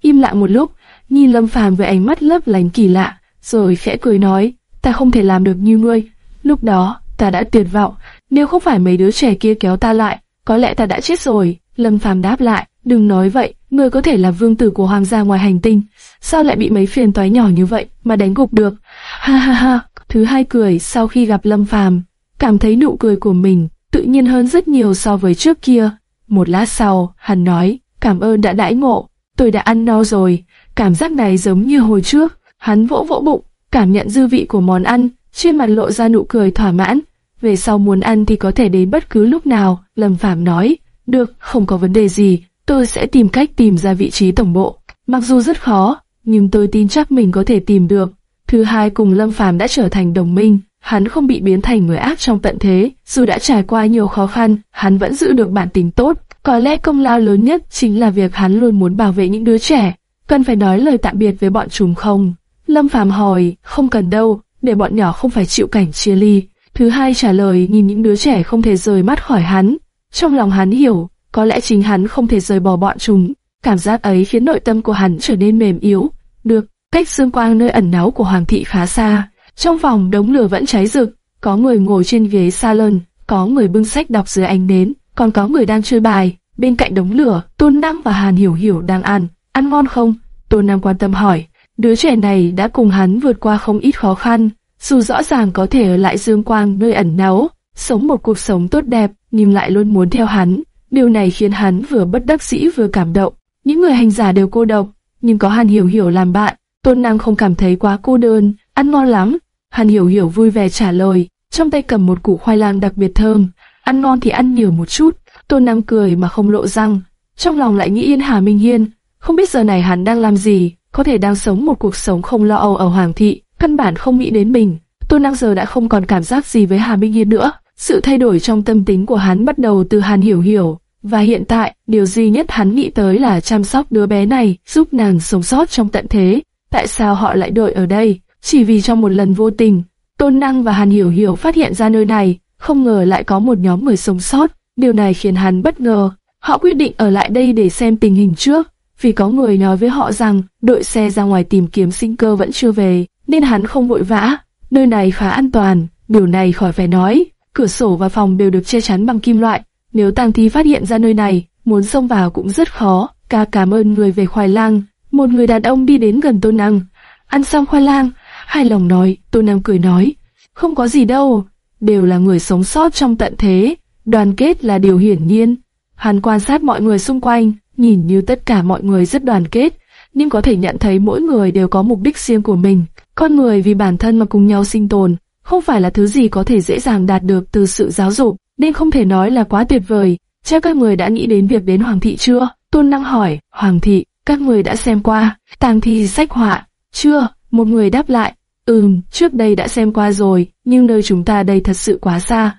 im lặng một lúc, nhìn Lâm Phàm với ánh mắt lấp lánh kỳ lạ, rồi khẽ cười nói, ta không thể làm được như ngươi. Lúc đó, ta đã tuyệt vọng, nếu không phải mấy đứa trẻ kia kéo ta lại, có lẽ ta đã chết rồi. Lâm Phàm đáp lại, đừng nói vậy, ngươi có thể là vương tử của hoàng gia ngoài hành tinh, sao lại bị mấy phiền toái nhỏ như vậy mà đánh gục được? Ha ha ha, thứ hai cười sau khi gặp Lâm Phàm, cảm thấy nụ cười của mình tự nhiên hơn rất nhiều so với trước kia. Một lát sau, hắn nói, cảm ơn đã đãi ngộ, tôi đã ăn no rồi, cảm giác này giống như hồi trước. Hắn vỗ vỗ bụng, cảm nhận dư vị của món ăn, trên mặt lộ ra nụ cười thỏa mãn. Về sau muốn ăn thì có thể đến bất cứ lúc nào, Lâm Phàm nói. Được, không có vấn đề gì, tôi sẽ tìm cách tìm ra vị trí tổng bộ. Mặc dù rất khó, nhưng tôi tin chắc mình có thể tìm được. Thứ hai cùng Lâm Phàm đã trở thành đồng minh, hắn không bị biến thành người ác trong tận thế, dù đã trải qua nhiều khó khăn, hắn vẫn giữ được bản tính tốt. Có lẽ công lao lớn nhất chính là việc hắn luôn muốn bảo vệ những đứa trẻ. Cần phải nói lời tạm biệt với bọn chúng không? Lâm Phàm hỏi, không cần đâu, để bọn nhỏ không phải chịu cảnh chia ly. Thứ hai trả lời nhìn những đứa trẻ không thể rời mắt khỏi hắn. Trong lòng hắn hiểu, có lẽ chính hắn không thể rời bỏ bọn chúng. Cảm giác ấy khiến nội tâm của hắn trở nên mềm yếu. Được, cách xương quang nơi ẩn náu của Hoàng thị khá xa. Trong phòng đống lửa vẫn cháy rực, có người ngồi trên ghế salon, có người bưng sách đọc dưới ánh nến, còn có người đang chơi bài. Bên cạnh đống lửa, Tôn Năng và Hàn Hiểu Hiểu đang ăn. Ăn ngon không? Tôn Năng quan tâm hỏi. Đứa trẻ này đã cùng hắn vượt qua không ít khó khăn, dù rõ ràng có thể ở lại dương quang nơi ẩn náu, sống một cuộc sống tốt đẹp, nhưng lại luôn muốn theo hắn. Điều này khiến hắn vừa bất đắc dĩ vừa cảm động. Những người hành giả đều cô độc, nhưng có Hàn Hiểu Hiểu làm bạn, Tôn Năng không cảm thấy quá cô đơn, ăn ngon lắm. Hàn Hiểu Hiểu vui vẻ trả lời, trong tay cầm một củ khoai lang đặc biệt thơm, ăn ngon thì ăn nhiều một chút. Tôn Năng cười mà không lộ răng, trong lòng lại nghĩ yên Hà Minh Hiên, không biết giờ này hắn đang làm gì, có thể đang sống một cuộc sống không lo âu ở Hoàng thị, căn bản không nghĩ đến mình. Tôn Năng giờ đã không còn cảm giác gì với Hà Minh Hiên nữa. Sự thay đổi trong tâm tính của hắn bắt đầu từ Hàn Hiểu Hiểu, và hiện tại, điều duy nhất hắn nghĩ tới là chăm sóc đứa bé này, giúp nàng sống sót trong tận thế. Tại sao họ lại đợi ở đây? Chỉ vì trong một lần vô tình, Tôn Năng và Hàn Hiểu Hiểu phát hiện ra nơi này, không ngờ lại có một nhóm người sống sót. Điều này khiến hắn bất ngờ. Họ quyết định ở lại đây để xem tình hình trước, vì có người nói với họ rằng đội xe ra ngoài tìm kiếm sinh cơ vẫn chưa về, nên hắn không vội vã. Nơi này khá an toàn, điều này khỏi phải nói. Cửa sổ và phòng đều được che chắn bằng kim loại. Nếu tang thi phát hiện ra nơi này, muốn xông vào cũng rất khó. Ca cảm ơn người về khoai lang. Một người đàn ông đi đến gần Tôn Năng. Ăn xong khoai lang, hai lòng nói, Tôn Năng cười nói. Không có gì đâu, đều là người sống sót trong tận thế. Đoàn kết là điều hiển nhiên. Hắn quan sát mọi người xung quanh, nhìn như tất cả mọi người rất đoàn kết, nhưng có thể nhận thấy mỗi người đều có mục đích riêng của mình. Con người vì bản thân mà cùng nhau sinh tồn, không phải là thứ gì có thể dễ dàng đạt được từ sự giáo dục, nên không thể nói là quá tuyệt vời. Chắc các người đã nghĩ đến việc đến Hoàng thị chưa? Tôn Năng hỏi, Hoàng thị, các người đã xem qua, tàng thi sách họa, chưa? Một người đáp lại, ừm, trước đây đã xem qua rồi, nhưng nơi chúng ta đây thật sự quá xa.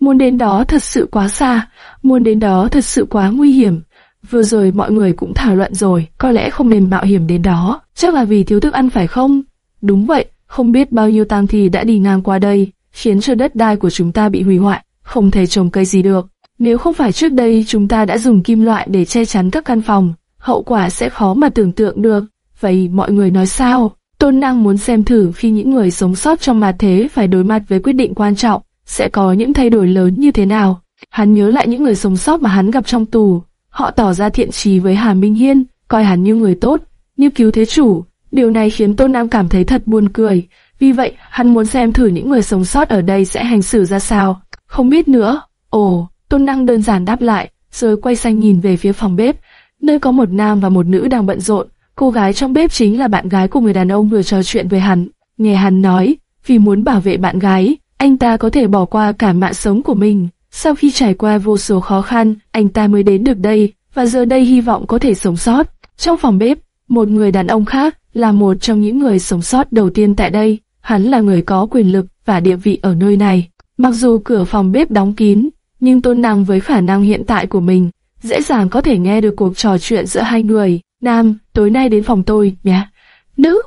Muốn đến đó thật sự quá xa, muốn đến đó thật sự quá nguy hiểm. Vừa rồi mọi người cũng thảo luận rồi, có lẽ không nên mạo hiểm đến đó, chắc là vì thiếu thức ăn phải không? Đúng vậy, không biết bao nhiêu tang thi đã đi ngang qua đây, khiến cho đất đai của chúng ta bị hủy hoại, không thể trồng cây gì được. Nếu không phải trước đây chúng ta đã dùng kim loại để che chắn các căn phòng, hậu quả sẽ khó mà tưởng tượng được. Vậy mọi người nói sao? Tôn Năng muốn xem thử khi những người sống sót trong mặt thế phải đối mặt với quyết định quan trọng, sẽ có những thay đổi lớn như thế nào. Hắn nhớ lại những người sống sót mà hắn gặp trong tù, họ tỏ ra thiện trí với Hà Minh Hiên, coi hắn như người tốt, như cứu thế chủ. Điều này khiến Tôn Nam cảm thấy thật buồn cười, vì vậy hắn muốn xem thử những người sống sót ở đây sẽ hành xử ra sao. Không biết nữa. Ồ, Tôn Năng đơn giản đáp lại, rồi quay sang nhìn về phía phòng bếp, nơi có một nam và một nữ đang bận rộn. Cô gái trong bếp chính là bạn gái của người đàn ông vừa trò chuyện với hắn. Nghe hắn nói, vì muốn bảo vệ bạn gái, anh ta có thể bỏ qua cả mạng sống của mình. Sau khi trải qua vô số khó khăn, anh ta mới đến được đây, và giờ đây hy vọng có thể sống sót. Trong phòng bếp, một người đàn ông khác là một trong những người sống sót đầu tiên tại đây. Hắn là người có quyền lực và địa vị ở nơi này. Mặc dù cửa phòng bếp đóng kín, nhưng tôn năng với khả năng hiện tại của mình, dễ dàng có thể nghe được cuộc trò chuyện giữa hai người. Nam, tối nay đến phòng tôi, nhé. Nữ,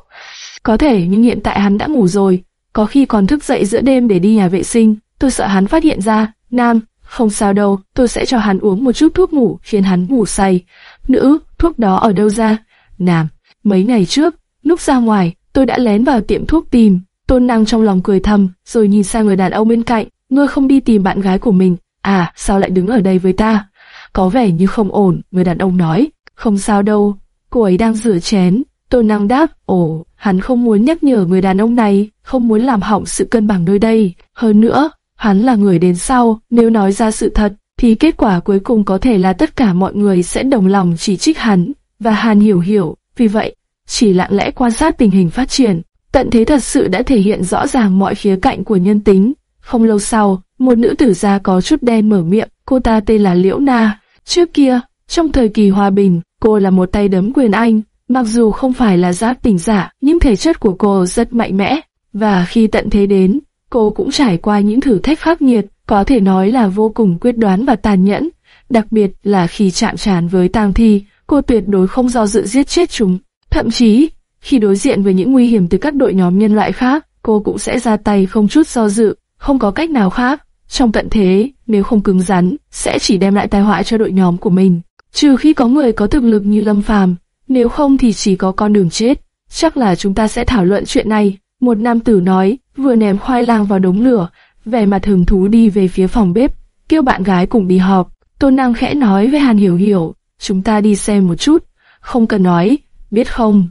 có thể nhưng hiện tại hắn đã ngủ rồi, có khi còn thức dậy giữa đêm để đi nhà vệ sinh. Tôi sợ hắn phát hiện ra. Nam, không sao đâu, tôi sẽ cho hắn uống một chút thuốc ngủ khiến hắn ngủ say. Nữ, thuốc đó ở đâu ra? Nam, mấy ngày trước, lúc ra ngoài, tôi đã lén vào tiệm thuốc tìm. Tôn năng trong lòng cười thầm, rồi nhìn sang người đàn ông bên cạnh. Ngươi không đi tìm bạn gái của mình, à, sao lại đứng ở đây với ta? Có vẻ như không ổn, người đàn ông nói. Không sao đâu, cô ấy đang rửa chén. Tôn năng đáp, ồ, hắn không muốn nhắc nhở người đàn ông này, không muốn làm hỏng sự cân bằng nơi đây. Hơn nữa, hắn là người đến sau, nếu nói ra sự thật, thì kết quả cuối cùng có thể là tất cả mọi người sẽ đồng lòng chỉ trích hắn, và Hàn hiểu hiểu, vì vậy, chỉ lặng lẽ quan sát tình hình phát triển. Tận thế thật sự đã thể hiện rõ ràng mọi khía cạnh của nhân tính. Không lâu sau, một nữ tử da có chút đen mở miệng, cô ta tên là Liễu Na. Trước kia, trong thời kỳ hòa bình, cô là một tay đấm quyền Anh, mặc dù không phải là giáp tình giả, nhưng thể chất của cô rất mạnh mẽ. Và khi tận thế đến, cô cũng trải qua những thử thách khắc nghiệt, có thể nói là vô cùng quyết đoán và tàn nhẫn. Đặc biệt là khi chạm trán với tang thi, cô tuyệt đối không do dự giết chết chúng. Thậm chí, khi đối diện với những nguy hiểm từ các đội nhóm nhân loại khác, cô cũng sẽ ra tay không chút do dự, không có cách nào khác. Trong tận thế, nếu không cứng rắn, sẽ chỉ đem lại tai họa cho đội nhóm của mình. Trừ khi có người có thực lực như Lâm Phàm, nếu không thì chỉ có con đường chết. Chắc là chúng ta sẽ thảo luận chuyện này. Một nam tử nói, vừa ném khoai lang vào đống lửa, vẻ mặt hứng thú đi về phía phòng bếp, kêu bạn gái cùng đi họp. Tôn Năng khẽ nói với Hàn Hiểu Hiểu, chúng ta đi xem một chút. Không cần nói, biết không?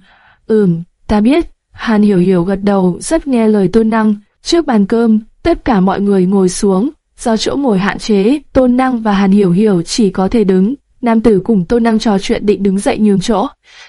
Ừm, ta biết. Hàn Hiểu Hiểu gật đầu, rất nghe lời Tôn Năng. Trước bàn cơm, tất cả mọi người ngồi xuống. Do chỗ ngồi hạn chế, Tôn Năng và Hàn Hiểu Hiểu chỉ có thể đứng. Nam tử cùng Tôn Năng trò chuyện định đứng dậy nhường chỗ,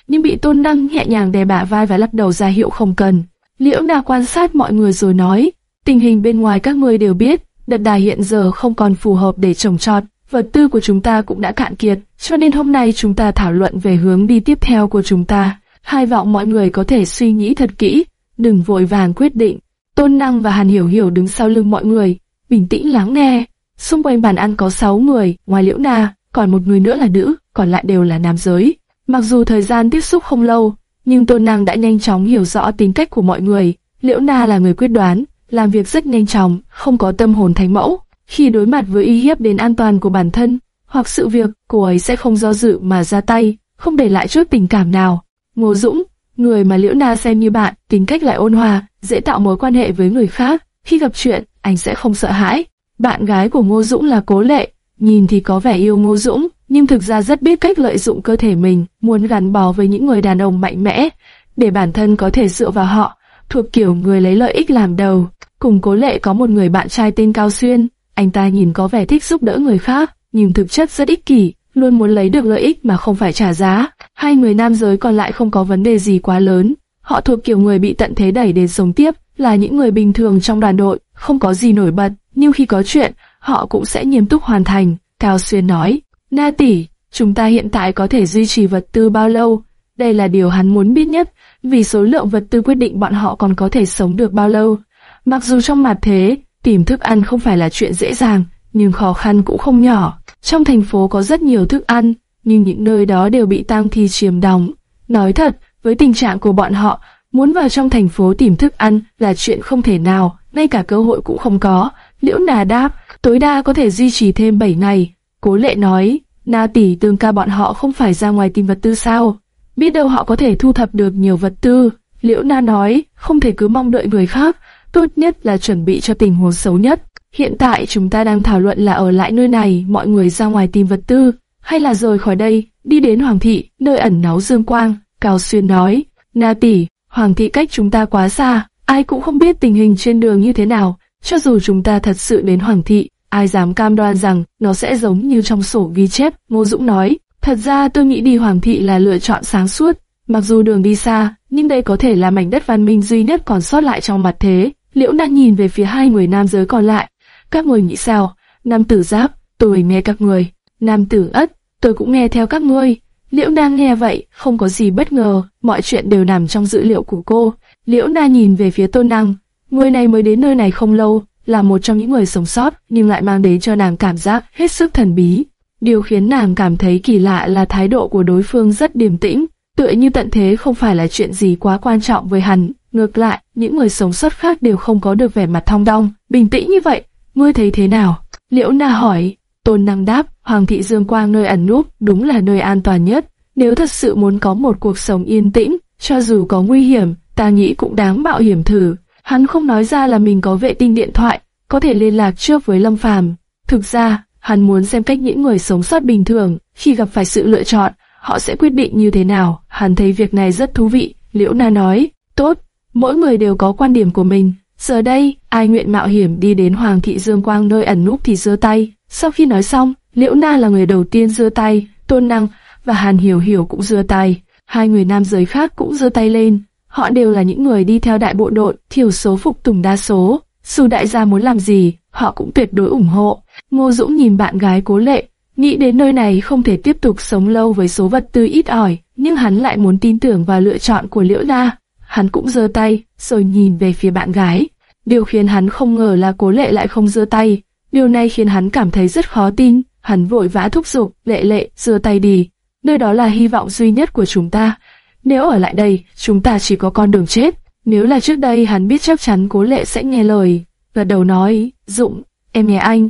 nhưng bị Tôn Năng nhẹ nhàng đè bả vai và lắc đầu ra hiệu không cần. Liễu Na quan sát mọi người rồi nói, tình hình bên ngoài các ngươi đều biết, đất đai hiện giờ không còn phù hợp để trồng trọt, vật tư của chúng ta cũng đã cạn kiệt, cho nên hôm nay chúng ta thảo luận về hướng đi tiếp theo của chúng ta. Hai vọng mọi người có thể suy nghĩ thật kỹ, đừng vội vàng quyết định. Tôn Năng và Hàn Hiểu Hiểu đứng sau lưng mọi người, bình tĩnh lắng nghe. Xung quanh bàn ăn có sáu người, ngoài Liễu Na, còn một người nữa là nữ, còn lại đều là nam giới. Mặc dù thời gian tiếp xúc không lâu, nhưng Tôn Năng đã nhanh chóng hiểu rõ tính cách của mọi người. Liễu Na là người quyết đoán, làm việc rất nhanh chóng, không có tâm hồn thánh mẫu. Khi đối mặt với uy hiếp đến an toàn của bản thân, hoặc sự việc, cô ấy sẽ không do dự mà ra tay, không để lại chút tình cảm nào. Ngô Dũng, người mà Liễu Na xem như bạn, tính cách lại ôn hòa, dễ tạo mối quan hệ với người khác. Khi gặp chuyện, anh sẽ không sợ hãi. Bạn gái của Ngô Dũng là Cố Lệ, nhìn thì có vẻ yêu Ngô Dũng, nhưng thực ra rất biết cách lợi dụng cơ thể mình, muốn gắn bó với những người đàn ông mạnh mẽ, để bản thân có thể dựa vào họ, thuộc kiểu người lấy lợi ích làm đầu. Cùng Cố Lệ có một người bạn trai tên Cao Xuyên, anh ta nhìn có vẻ thích giúp đỡ người khác, nhưng thực chất rất ích kỷ, luôn muốn lấy được lợi ích mà không phải trả giá. Hai người nam giới còn lại không có vấn đề gì quá lớn, họ thuộc kiểu người bị tận thế đẩy đến sống tiếp, là những người bình thường trong đoàn đội, không có gì nổi bật, nhưng khi có chuyện, họ cũng sẽ nghiêm túc hoàn thành. Cao Xuyên nói, Na tỷ, chúng ta hiện tại có thể duy trì vật tư bao lâu? Đây là điều hắn muốn biết nhất, vì số lượng vật tư quyết định bọn họ còn có thể sống được bao lâu. Mặc dù trong mặt thế, tìm thức ăn không phải là chuyện dễ dàng, nhưng khó khăn cũng không nhỏ. Trong thành phố có rất nhiều thức ăn, nhưng những nơi đó đều bị tang thi chiếm đóng. Nói thật, với tình trạng của bọn họ, muốn vào trong thành phố tìm thức ăn là chuyện không thể nào, ngay cả cơ hội cũng không có. Liễu Nà đáp, tối đa có thể duy trì thêm 7 ngày, Cố lệ nói, Na tỷ tương ca bọn họ không phải ra ngoài tìm vật tư sao? Biết đâu họ có thể thu thập được nhiều vật tư. Liễu Na nói, không thể cứ mong đợi người khác, tốt nhất là chuẩn bị cho tình huống xấu nhất. Hiện tại chúng ta đang thảo luận là ở lại nơi này, mọi người ra ngoài tìm vật tư, hay là rời khỏi đây, đi đến Hoàng thị, nơi ẩn náu dương quang. Cao Xuyên nói, Na tỷ, Hoàng thị cách chúng ta quá xa, ai cũng không biết tình hình trên đường như thế nào. Cho dù chúng ta thật sự đến Hoàng thị, ai dám cam đoan rằng nó sẽ giống như trong sổ ghi chép. Ngô Dũng nói, thật ra tôi nghĩ đi Hoàng thị là lựa chọn sáng suốt. Mặc dù đường đi xa, nhưng đây có thể là mảnh đất văn minh duy nhất còn sót lại trong mặt thế. Liễu đang nhìn về phía hai người nam giới còn lại. Các người nghĩ sao? Nam tử giáp, tôi nghe các người. Nam tử ất, tôi cũng nghe theo các ngươi. Liễu đang nghe vậy, không có gì bất ngờ, mọi chuyện đều nằm trong dữ liệu của cô. Liễu Na nhìn về phía Tôn Năng, người này mới đến nơi này không lâu, là một trong những người sống sót, nhưng lại mang đến cho nàng cảm giác hết sức thần bí. Điều khiến nàng cảm thấy kỳ lạ là thái độ của đối phương rất điềm tĩnh, tựa như tận thế không phải là chuyện gì quá quan trọng với hắn. Ngược lại, những người sống sót khác đều không có được vẻ mặt thong dong, bình tĩnh như vậy. Ngươi thấy thế nào? Liễu Na hỏi. Tôn Năng đáp, Hoàng thị Dương Quang nơi ẩn núp đúng là nơi an toàn nhất. Nếu thật sự muốn có một cuộc sống yên tĩnh, cho dù có nguy hiểm, ta nghĩ cũng đáng mạo hiểm thử. Hắn không nói ra là mình có vệ tinh điện thoại, có thể liên lạc trước với Lâm Phàm. Thực ra, hắn muốn xem cách những người sống sót bình thường, khi gặp phải sự lựa chọn, họ sẽ quyết định như thế nào. Hắn thấy việc này rất thú vị, Liễu Na nói, tốt, mỗi người đều có quan điểm của mình. Giờ đây, ai nguyện mạo hiểm đi đến Hoàng thị Dương Quang nơi ẩn núp thì giơ tay. Sau khi nói xong, Liễu Na là người đầu tiên giơ tay, Tôn Năng và Hàn Hiểu Hiểu cũng giơ tay. Hai người nam giới khác cũng giơ tay lên. Họ đều là những người đi theo đại bộ đội, thiểu số phục tùng đa số. Dù đại gia muốn làm gì, họ cũng tuyệt đối ủng hộ. Ngô Dũng nhìn bạn gái cố lệ, nghĩ đến nơi này không thể tiếp tục sống lâu với số vật tư ít ỏi, nhưng hắn lại muốn tin tưởng vào lựa chọn của Liễu Na. Hắn cũng giơ tay, rồi nhìn về phía bạn gái. Điều khiến hắn không ngờ là cố lệ lại không giơ tay. Điều này khiến hắn cảm thấy rất khó tin. Hắn vội vã thúc giục, lệ lệ, giơ tay đi. Nơi đó là hy vọng duy nhất của chúng ta. Nếu ở lại đây, chúng ta chỉ có con đường chết. Nếu là trước đây hắn biết chắc chắn cố lệ sẽ nghe lời. Gật đầu nói, Dũng, em nghe anh.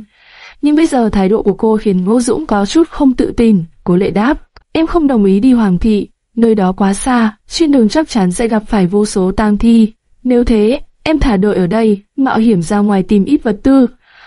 Nhưng bây giờ thái độ của cô khiến Ngô Dũng có chút không tự tin. Cố lệ đáp, em không đồng ý đi Hoàng thị, nơi đó quá xa, trên đường chắc chắn sẽ gặp phải vô số tang thi. Nếu thế, em thả đội ở đây, mạo hiểm ra ngoài tìm ít vật tư.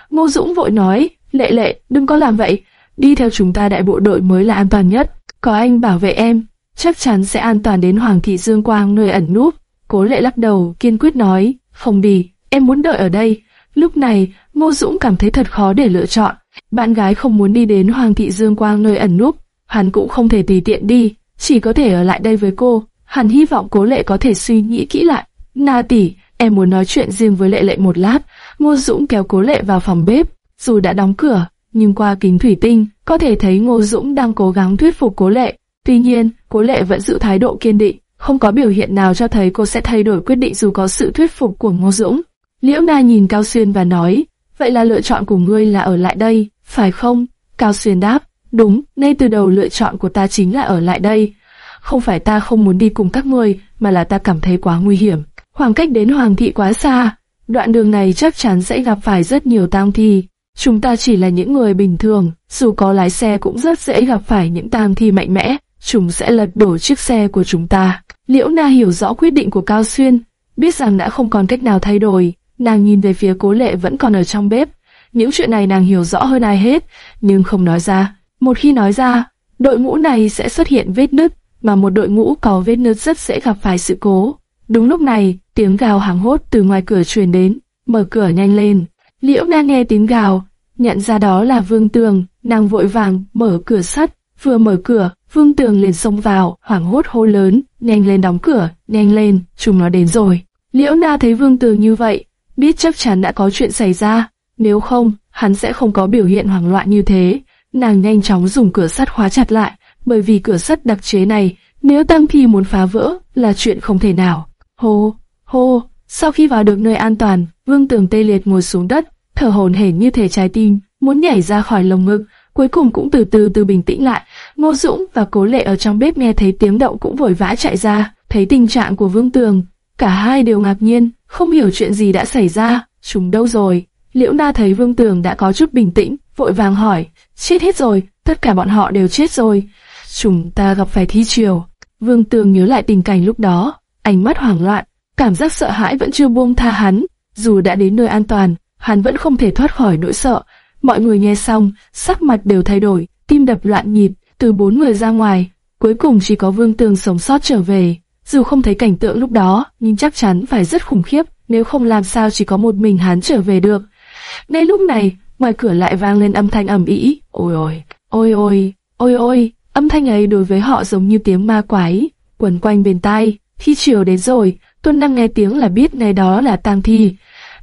Ngô Dũng vội nói, lệ lệ, đừng có làm vậy, đi theo chúng ta đại bộ đội mới là an toàn nhất. Có anh bảo vệ em, chắc chắn sẽ an toàn đến Hoàng thị Dương Quang nơi ẩn núp. Cố lệ lắc đầu, kiên quyết nói, không đi, em muốn đợi ở đây. Lúc này, Ngô Dũng cảm thấy thật khó để lựa chọn. Bạn gái không muốn đi đến Hoàng thị Dương Quang nơi ẩn núp, hắn cũng không thể tùy tiện đi, chỉ có thể ở lại đây với cô. Hắn hy vọng cố lệ có thể suy nghĩ kỹ lại. Na tỷ, em muốn nói chuyện riêng với lệ lệ một lát. Ngô Dũng kéo cố lệ vào phòng bếp, dù đã đóng cửa, nhưng qua kính thủy tinh, có thể thấy Ngô Dũng đang cố gắng thuyết phục cố lệ. Tuy nhiên, cố lệ vẫn giữ thái độ kiên định, không có biểu hiện nào cho thấy cô sẽ thay đổi quyết định dù có sự thuyết phục của Ngô Dũng. Liễu Na nhìn Cao Xuyên và nói, vậy là lựa chọn của ngươi là ở lại đây, phải không? Cao Xuyên đáp, đúng, ngay từ đầu lựa chọn của ta chính là ở lại đây. Không phải ta không muốn đi cùng các ngươi, mà là ta cảm thấy quá nguy hiểm. Khoảng cách đến Hoàng thị quá xa, đoạn đường này chắc chắn sẽ gặp phải rất nhiều tang thi. Chúng ta chỉ là những người bình thường, dù có lái xe cũng rất dễ gặp phải những tang thi mạnh mẽ, chúng sẽ lật đổ chiếc xe của chúng ta. Liễu Na hiểu rõ quyết định của Cao Xuyên, biết rằng đã không còn cách nào thay đổi, nàng nhìn về phía cố lệ vẫn còn ở trong bếp. Những chuyện này nàng hiểu rõ hơn ai hết, nhưng không nói ra. Một khi nói ra, đội ngũ này sẽ xuất hiện vết nứt, mà một đội ngũ có vết nứt rất dễ gặp phải sự cố. Đúng lúc này, tiếng gào hàng hốt từ ngoài cửa truyền đến, mở cửa nhanh lên. Liễu Na nghe tiếng gào, nhận ra đó là Vương Tường, nàng vội vàng mở cửa sắt, vừa mở cửa, Vương Tường liền xông vào, hoảng hốt hô lớn, nhanh lên đóng cửa, nhanh lên, chúng nó đến rồi. Liễu Na thấy Vương Tường như vậy, biết chắc chắn đã có chuyện xảy ra, nếu không, hắn sẽ không có biểu hiện hoảng loạn như thế. Nàng nhanh chóng dùng cửa sắt khóa chặt lại, bởi vì cửa sắt đặc chế này, nếu Tăng Thi muốn phá vỡ, là chuyện không thể nào. Hô, hô, sau khi vào được nơi an toàn, Vương Tường tê liệt ngồi xuống đất, thở hổn hển như thể trái tim, muốn nhảy ra khỏi lồng ngực, cuối cùng cũng từ từ từ bình tĩnh lại. Ngô Dũng và Cố Lệ ở trong bếp nghe thấy tiếng động cũng vội vã chạy ra, thấy tình trạng của Vương Tường, cả hai đều ngạc nhiên, không hiểu chuyện gì đã xảy ra, chúng đâu rồi. Liễu Na thấy Vương Tường đã có chút bình tĩnh, vội vàng hỏi, chết hết rồi, tất cả bọn họ đều chết rồi. Chúng ta gặp phải thi triều. Vương Tường nhớ lại tình cảnh lúc đó, ánh mắt hoảng loạn, cảm giác sợ hãi vẫn chưa buông tha hắn. Dù đã đến nơi an toàn, hắn vẫn không thể thoát khỏi nỗi sợ. Mọi người nghe xong, sắc mặt đều thay đổi, tim đập loạn nhịp, từ bốn người ra ngoài, cuối cùng chỉ có Vương Tường sống sót trở về. Dù không thấy cảnh tượng lúc đó, nhưng chắc chắn phải rất khủng khiếp, nếu không làm sao chỉ có một mình hắn trở về được. Ngay lúc này, ngoài cửa lại vang lên âm thanh ầm ĩ, ôi ôi, ôi ôi, ôi ôi, âm thanh ấy đối với họ giống như tiếng ma quái, quẩn quanh bên tai. Khi chiều đến rồi, Tuân đang nghe tiếng là biết ngay đó là tang thi.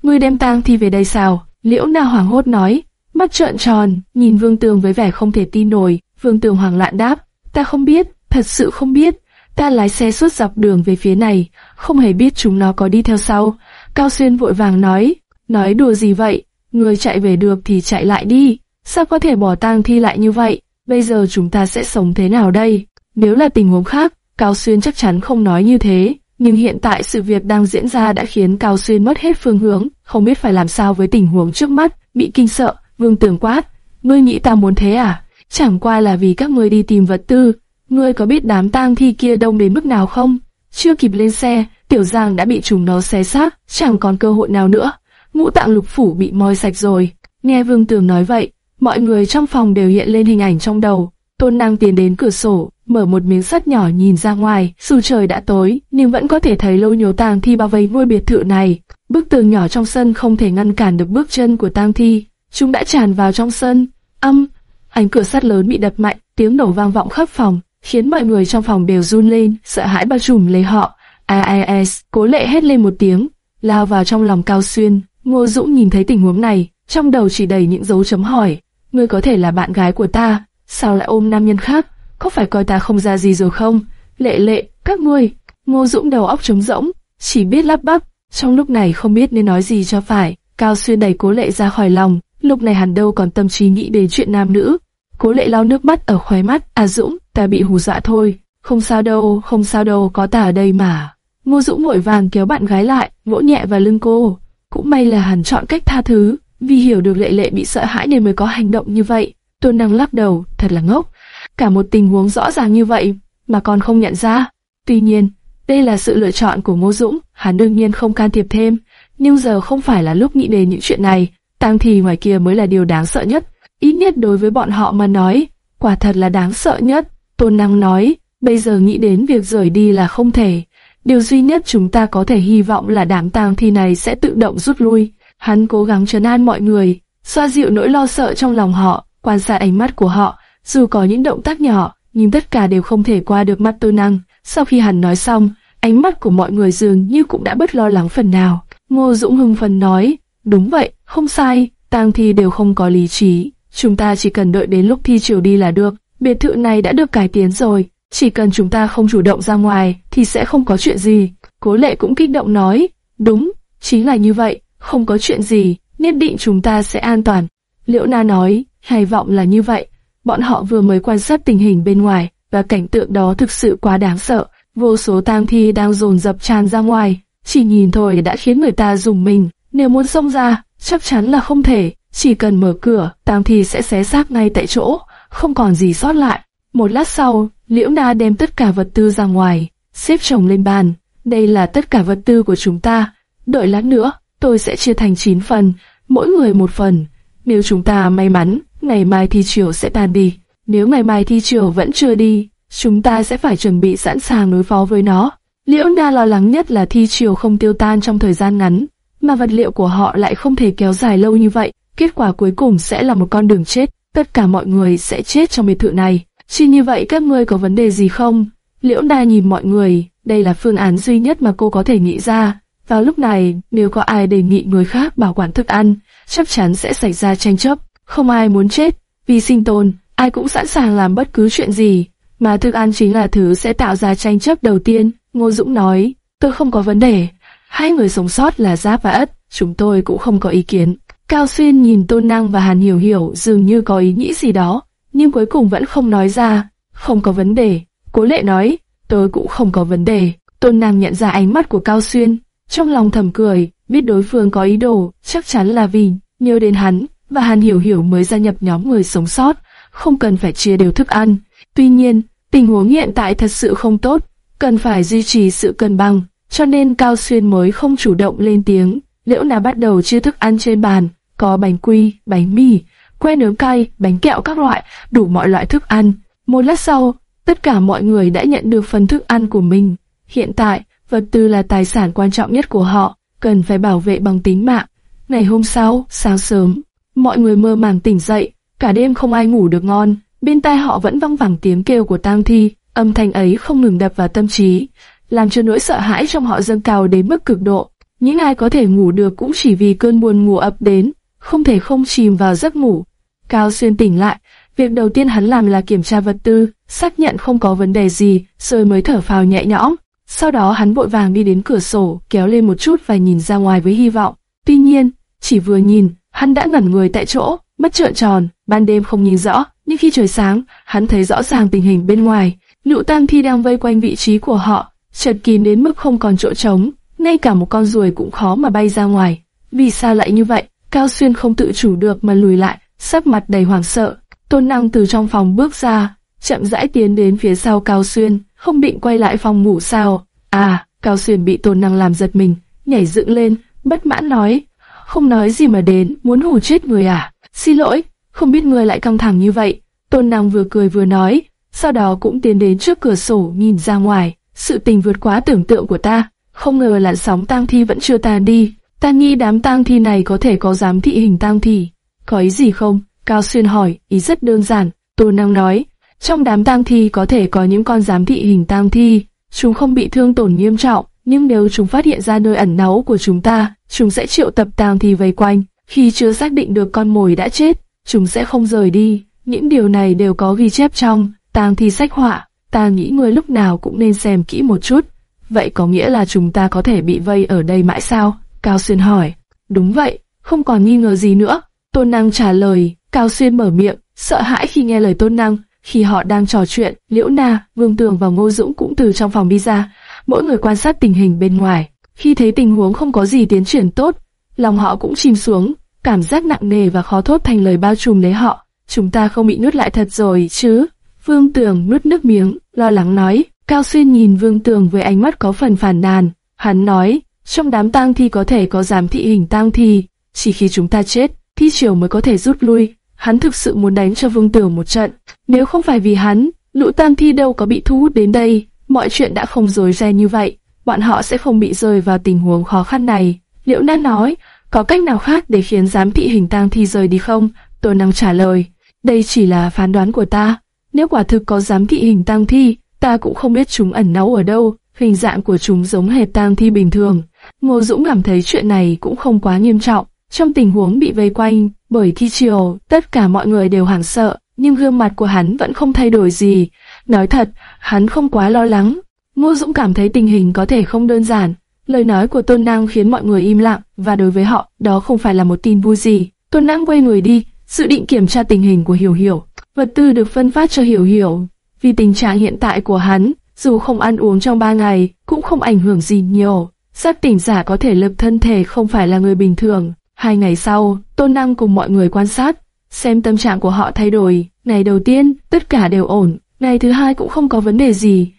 Ngươi đem tang thi về đây sao? Liễu Na hoảng hốt nói, mắt trợn tròn, nhìn Vương Tường với vẻ không thể tin nổi. Vương Tường hoảng loạn đáp, ta không biết, thật sự không biết. Ta lái xe suốt dọc đường về phía này, không hề biết chúng nó có đi theo sau. Cao Xuyên vội vàng nói, nói đùa gì vậy? Người chạy về được thì chạy lại đi. Sao có thể bỏ tang thi lại như vậy? Bây giờ chúng ta sẽ sống thế nào đây? Nếu là tình huống khác, Cao Xuyên chắc chắn không nói như thế. Nhưng hiện tại sự việc đang diễn ra đã khiến Cao Xuyên mất hết phương hướng, không biết phải làm sao với tình huống trước mắt, bị kinh sợ, vương tường quát. Ngươi nghĩ ta muốn thế à? Chẳng qua là vì các ngươi đi tìm vật tư. Ngươi có biết đám tang thi kia đông đến mức nào không? Chưa kịp lên xe, Tiểu Giang đã bị chúng nó xé xác, chẳng còn cơ hội nào nữa. Ngũ tạng lục phủ bị moi sạch rồi. Nghe Vương Tường nói vậy, mọi người trong phòng đều hiện lên hình ảnh trong đầu. Tôn Năng tiến đến cửa sổ, mở một miếng sắt nhỏ nhìn ra ngoài. Dù trời đã tối, nhưng vẫn có thể thấy lâu nhiều tang thi bao vây ngôi biệt thự này. Bức tường nhỏ trong sân không thể ngăn cản được bước chân của tang thi. Chúng đã tràn vào trong sân. Âm, ánh cửa sắt lớn bị đập mạnh, tiếng nổ vang vọng khắp phòng, khiến mọi người trong phòng đều run lên, sợ hãi bao trùm lấy họ. AIS, cố lệ hét lên một tiếng, lao vào trong lòng Cao Xuyên. Ngô Dũng nhìn thấy tình huống này, trong đầu chỉ đầy những dấu chấm hỏi. Ngươi có thể là bạn gái của ta, sao lại ôm nam nhân khác? Có phải coi ta không ra gì rồi không? Lệ lệ, các ngươi. Ngô Dũng đầu óc trống rỗng, chỉ biết lắp bắp. Trong lúc này không biết nên nói gì cho phải. Cao Xuyên đẩy cố lệ ra khỏi lòng. Lúc này hắn đâu còn tâm trí nghĩ đến chuyện nam nữ. Cố lệ lau nước mắt ở khóe mắt. À Dũng, ta bị hù dọa thôi. Không sao đâu, không sao đâu, có ta ở đây mà. Ngô Dũng vội vàng kéo bạn gái lại, vỗ nhẹ vào lưng cô. Cũng may là hắn chọn cách tha thứ, vì hiểu được lệ lệ bị sợ hãi nên mới có hành động như vậy. Tôn Năng lắc đầu, thật là ngốc. Cả một tình huống rõ ràng như vậy mà còn không nhận ra. Tuy nhiên, đây là sự lựa chọn của Ngô Dũng, hắn đương nhiên không can thiệp thêm. Nhưng giờ không phải là lúc nghĩ đến những chuyện này, tang thì ngoài kia mới là điều đáng sợ nhất. Ít nhất đối với bọn họ mà nói, quả thật là đáng sợ nhất. Tôn Năng nói, bây giờ nghĩ đến việc rời đi là không thể. Điều duy nhất chúng ta có thể hy vọng là đám tang thi này sẽ tự động rút lui. Hắn cố gắng trấn an mọi người, xoa dịu nỗi lo sợ trong lòng họ, quan sát ánh mắt của họ, dù có những động tác nhỏ, nhưng tất cả đều không thể qua được mắt tôn năng. Sau khi hắn nói xong, ánh mắt của mọi người dường như cũng đã bớt lo lắng phần nào. Ngô Dũng hưng phần nói, đúng vậy, không sai, tang thi đều không có lý trí. Chúng ta chỉ cần đợi đến lúc thi chiều đi là được. Biệt thự này đã được cải tiến rồi, chỉ cần chúng ta không chủ động ra ngoài thì sẽ không có chuyện gì. Cố lệ cũng kích động nói, đúng, chính là như vậy, không có chuyện gì, nhất định chúng ta sẽ an toàn. Liễu Na nói, hy vọng là như vậy. Bọn họ vừa mới quan sát tình hình bên ngoài và cảnh tượng đó thực sự quá đáng sợ. Vô số tang thi đang dồn dập tràn ra ngoài, chỉ nhìn thôi đã khiến người ta dùng mình. Nếu muốn xông ra, chắc chắn là không thể. Chỉ cần mở cửa, tang thi sẽ xé xác ngay tại chỗ, không còn gì sót lại. Một lát sau, Liễu Na đem tất cả vật tư ra ngoài, xếp chồng lên bàn. Đây là tất cả vật tư của chúng ta. Đợi lát nữa, tôi sẽ chia thành 9 phần, mỗi người một phần. Nếu chúng ta may mắn, ngày mai thi chiều sẽ tan đi. Nếu ngày mai thi chiều vẫn chưa đi, chúng ta sẽ phải chuẩn bị sẵn sàng đối phó với nó. Liễu Na lo lắng nhất là thi chiều không tiêu tan trong thời gian ngắn, mà vật liệu của họ lại không thể kéo dài lâu như vậy. Kết quả cuối cùng sẽ là một con đường chết, tất cả mọi người sẽ chết trong biệt thự này. Chỉ như vậy các ngươi có vấn đề gì không? Liễu Na nhìn mọi người, đây là phương án duy nhất mà cô có thể nghĩ ra. Vào lúc này, nếu có ai đề nghị người khác bảo quản thức ăn, chắc chắn sẽ xảy ra tranh chấp. Không ai muốn chết, vì sinh tồn, ai cũng sẵn sàng làm bất cứ chuyện gì. Mà thức ăn chính là thứ sẽ tạo ra tranh chấp đầu tiên. Ngô Dũng nói, tôi không có vấn đề. Hai người sống sót là Giáp và Ất, chúng tôi cũng không có ý kiến. Cao Xuyên nhìn Tôn Năng và Hàn Hiểu Hiểu dường như có ý nghĩ gì đó nhưng cuối cùng vẫn không nói ra. Không có vấn đề. Cố lệ nói, tôi cũng không có vấn đề. Tôn năng nhận ra ánh mắt của Cao Xuyên, trong lòng thầm cười, biết đối phương có ý đồ, chắc chắn là vì nhớ đến hắn, và Hàn Hiểu Hiểu mới gia nhập nhóm người sống sót, không cần phải chia đều thức ăn. Tuy nhiên, tình huống hiện tại thật sự không tốt, cần phải duy trì sự cân bằng, cho nên Cao Xuyên mới không chủ động lên tiếng. Liễu Na bắt đầu chia thức ăn trên bàn, có bánh quy, bánh mì, que nướng cay, bánh kẹo các loại, đủ mọi loại thức ăn. Một lát sau, tất cả mọi người đã nhận được phần thức ăn của mình. Hiện tại, vật tư là tài sản quan trọng nhất của họ, cần phải bảo vệ bằng tính mạng. Ngày hôm sau, sáng sớm, mọi người mơ màng tỉnh dậy, cả đêm không ai ngủ được ngon, bên tai họ vẫn vang vẳng tiếng kêu của tang thi, âm thanh ấy không ngừng đập vào tâm trí, làm cho nỗi sợ hãi trong họ dâng cao đến mức cực độ. Những ai có thể ngủ được cũng chỉ vì cơn buồn ngủ ập đến, không thể không chìm vào giấc ngủ. Cao Xuyên tỉnh lại, việc đầu tiên hắn làm là kiểm tra vật tư, xác nhận không có vấn đề gì, rồi mới thở phào nhẹ nhõm. Sau đó hắn vội vàng đi đến cửa sổ, kéo lên một chút và nhìn ra ngoài với hy vọng. Tuy nhiên, chỉ vừa nhìn, hắn đã ngẩn người tại chỗ, mắt trợn tròn, ban đêm không nhìn rõ, nhưng khi trời sáng, hắn thấy rõ ràng tình hình bên ngoài. Lũ tang thi đang vây quanh vị trí của họ, chật kín đến mức không còn chỗ trống, ngay cả một con ruồi cũng khó mà bay ra ngoài. Vì sao lại như vậy? Cao Xuyên không tự chủ được mà lùi lại, sắc mặt đầy hoảng sợ. Tôn Năng từ trong phòng bước ra, chậm rãi tiến đến phía sau Cao Xuyên, không định quay lại phòng ngủ sao? À, Cao Xuyên bị Tôn Năng làm giật mình, nhảy dựng lên, bất mãn nói, không nói gì mà đến, muốn hù chết người à? Xin lỗi, không biết người lại căng thẳng như vậy. Tôn Năng vừa cười vừa nói, sau đó cũng tiến đến trước cửa sổ nhìn ra ngoài. Sự tình vượt quá tưởng tượng của ta, không ngờ là sóng tang thi vẫn chưa tàn đi. Ta nghi đám tang thi này có thể có giám thị hình tang thi. Có ý gì không? Cao Xuyên hỏi, ý rất đơn giản. Tô Năng nói, trong đám tang thi có thể có những con giám thị hình tang thi, chúng không bị thương tổn nghiêm trọng, nhưng nếu chúng phát hiện ra nơi ẩn náu của chúng ta, chúng sẽ triệu tập tang thi vây quanh. Khi chưa xác định được con mồi đã chết, chúng sẽ không rời đi. Những điều này đều có ghi chép trong tang thi sách họa. Ta nghĩ người lúc nào cũng nên xem kỹ một chút. Vậy có nghĩa là chúng ta có thể bị vây ở đây mãi sao? Cao Xuyên hỏi. Đúng vậy, không còn nghi ngờ gì nữa. Tôn Năng trả lời, Cao Xuyên mở miệng, sợ hãi khi nghe lời Tôn Năng. Khi họ đang trò chuyện, Liễu Na, Vương Tường và Ngô Dũng cũng từ trong phòng đi ra, mỗi người quan sát tình hình bên ngoài. Khi thấy tình huống không có gì tiến triển tốt, lòng họ cũng chìm xuống, cảm giác nặng nề và khó thốt thành lời bao trùm lấy họ. Chúng ta không bị nuốt lại thật rồi chứ? Vương Tường nuốt nước miếng, lo lắng nói. Cao Xuyên nhìn Vương Tường với ánh mắt có phần phản nàn. Hắn nói, trong đám tang thi có thể có giám thị hình tang thi, chỉ khi chúng ta chết, thi triều mới có thể rút lui. Hắn thực sự muốn đánh cho Vương Tường một trận. Nếu không phải vì hắn, lũ tang thi đâu có bị thu hút đến đây, mọi chuyện đã không rối ren như vậy, bọn họ sẽ không bị rơi vào tình huống khó khăn này. Liễu Nan nói, có cách nào khác để khiến giám thị hình tang thi rời đi không? Tôi năng trả lời, đây chỉ là phán đoán của ta. Nếu quả thực có giám thị hình tang thi, ta cũng không biết chúng ẩn náu ở đâu. Hình dạng của chúng giống hệt tang thi bình thường. Ngô Dũng cảm thấy chuyện này cũng không quá nghiêm trọng. Trong tình huống bị vây quanh bởi thi triều, tất cả mọi người đều hoảng sợ, nhưng gương mặt của hắn vẫn không thay đổi gì. Nói thật, hắn không quá lo lắng. Ngô Dũng cảm thấy tình hình có thể không đơn giản. Lời nói của Tôn Năng khiến mọi người im lặng, và đối với họ, đó không phải là một tin vui gì. Tôn Năng quay người đi, dự định kiểm tra tình hình của Hiểu Hiểu. Vật tư được phân phát cho Hiểu Hiểu. Vì tình trạng hiện tại của hắn, dù không ăn uống trong ba ngày, cũng không ảnh hưởng gì nhiều. Giác tỉnh giả có thể lập thân thể không phải là người bình thường. Hai ngày sau, Tôn Năng cùng mọi người quan sát, xem tâm trạng của họ thay đổi. Ngày đầu tiên, tất cả đều ổn. Ngày thứ hai cũng không có vấn đề gì.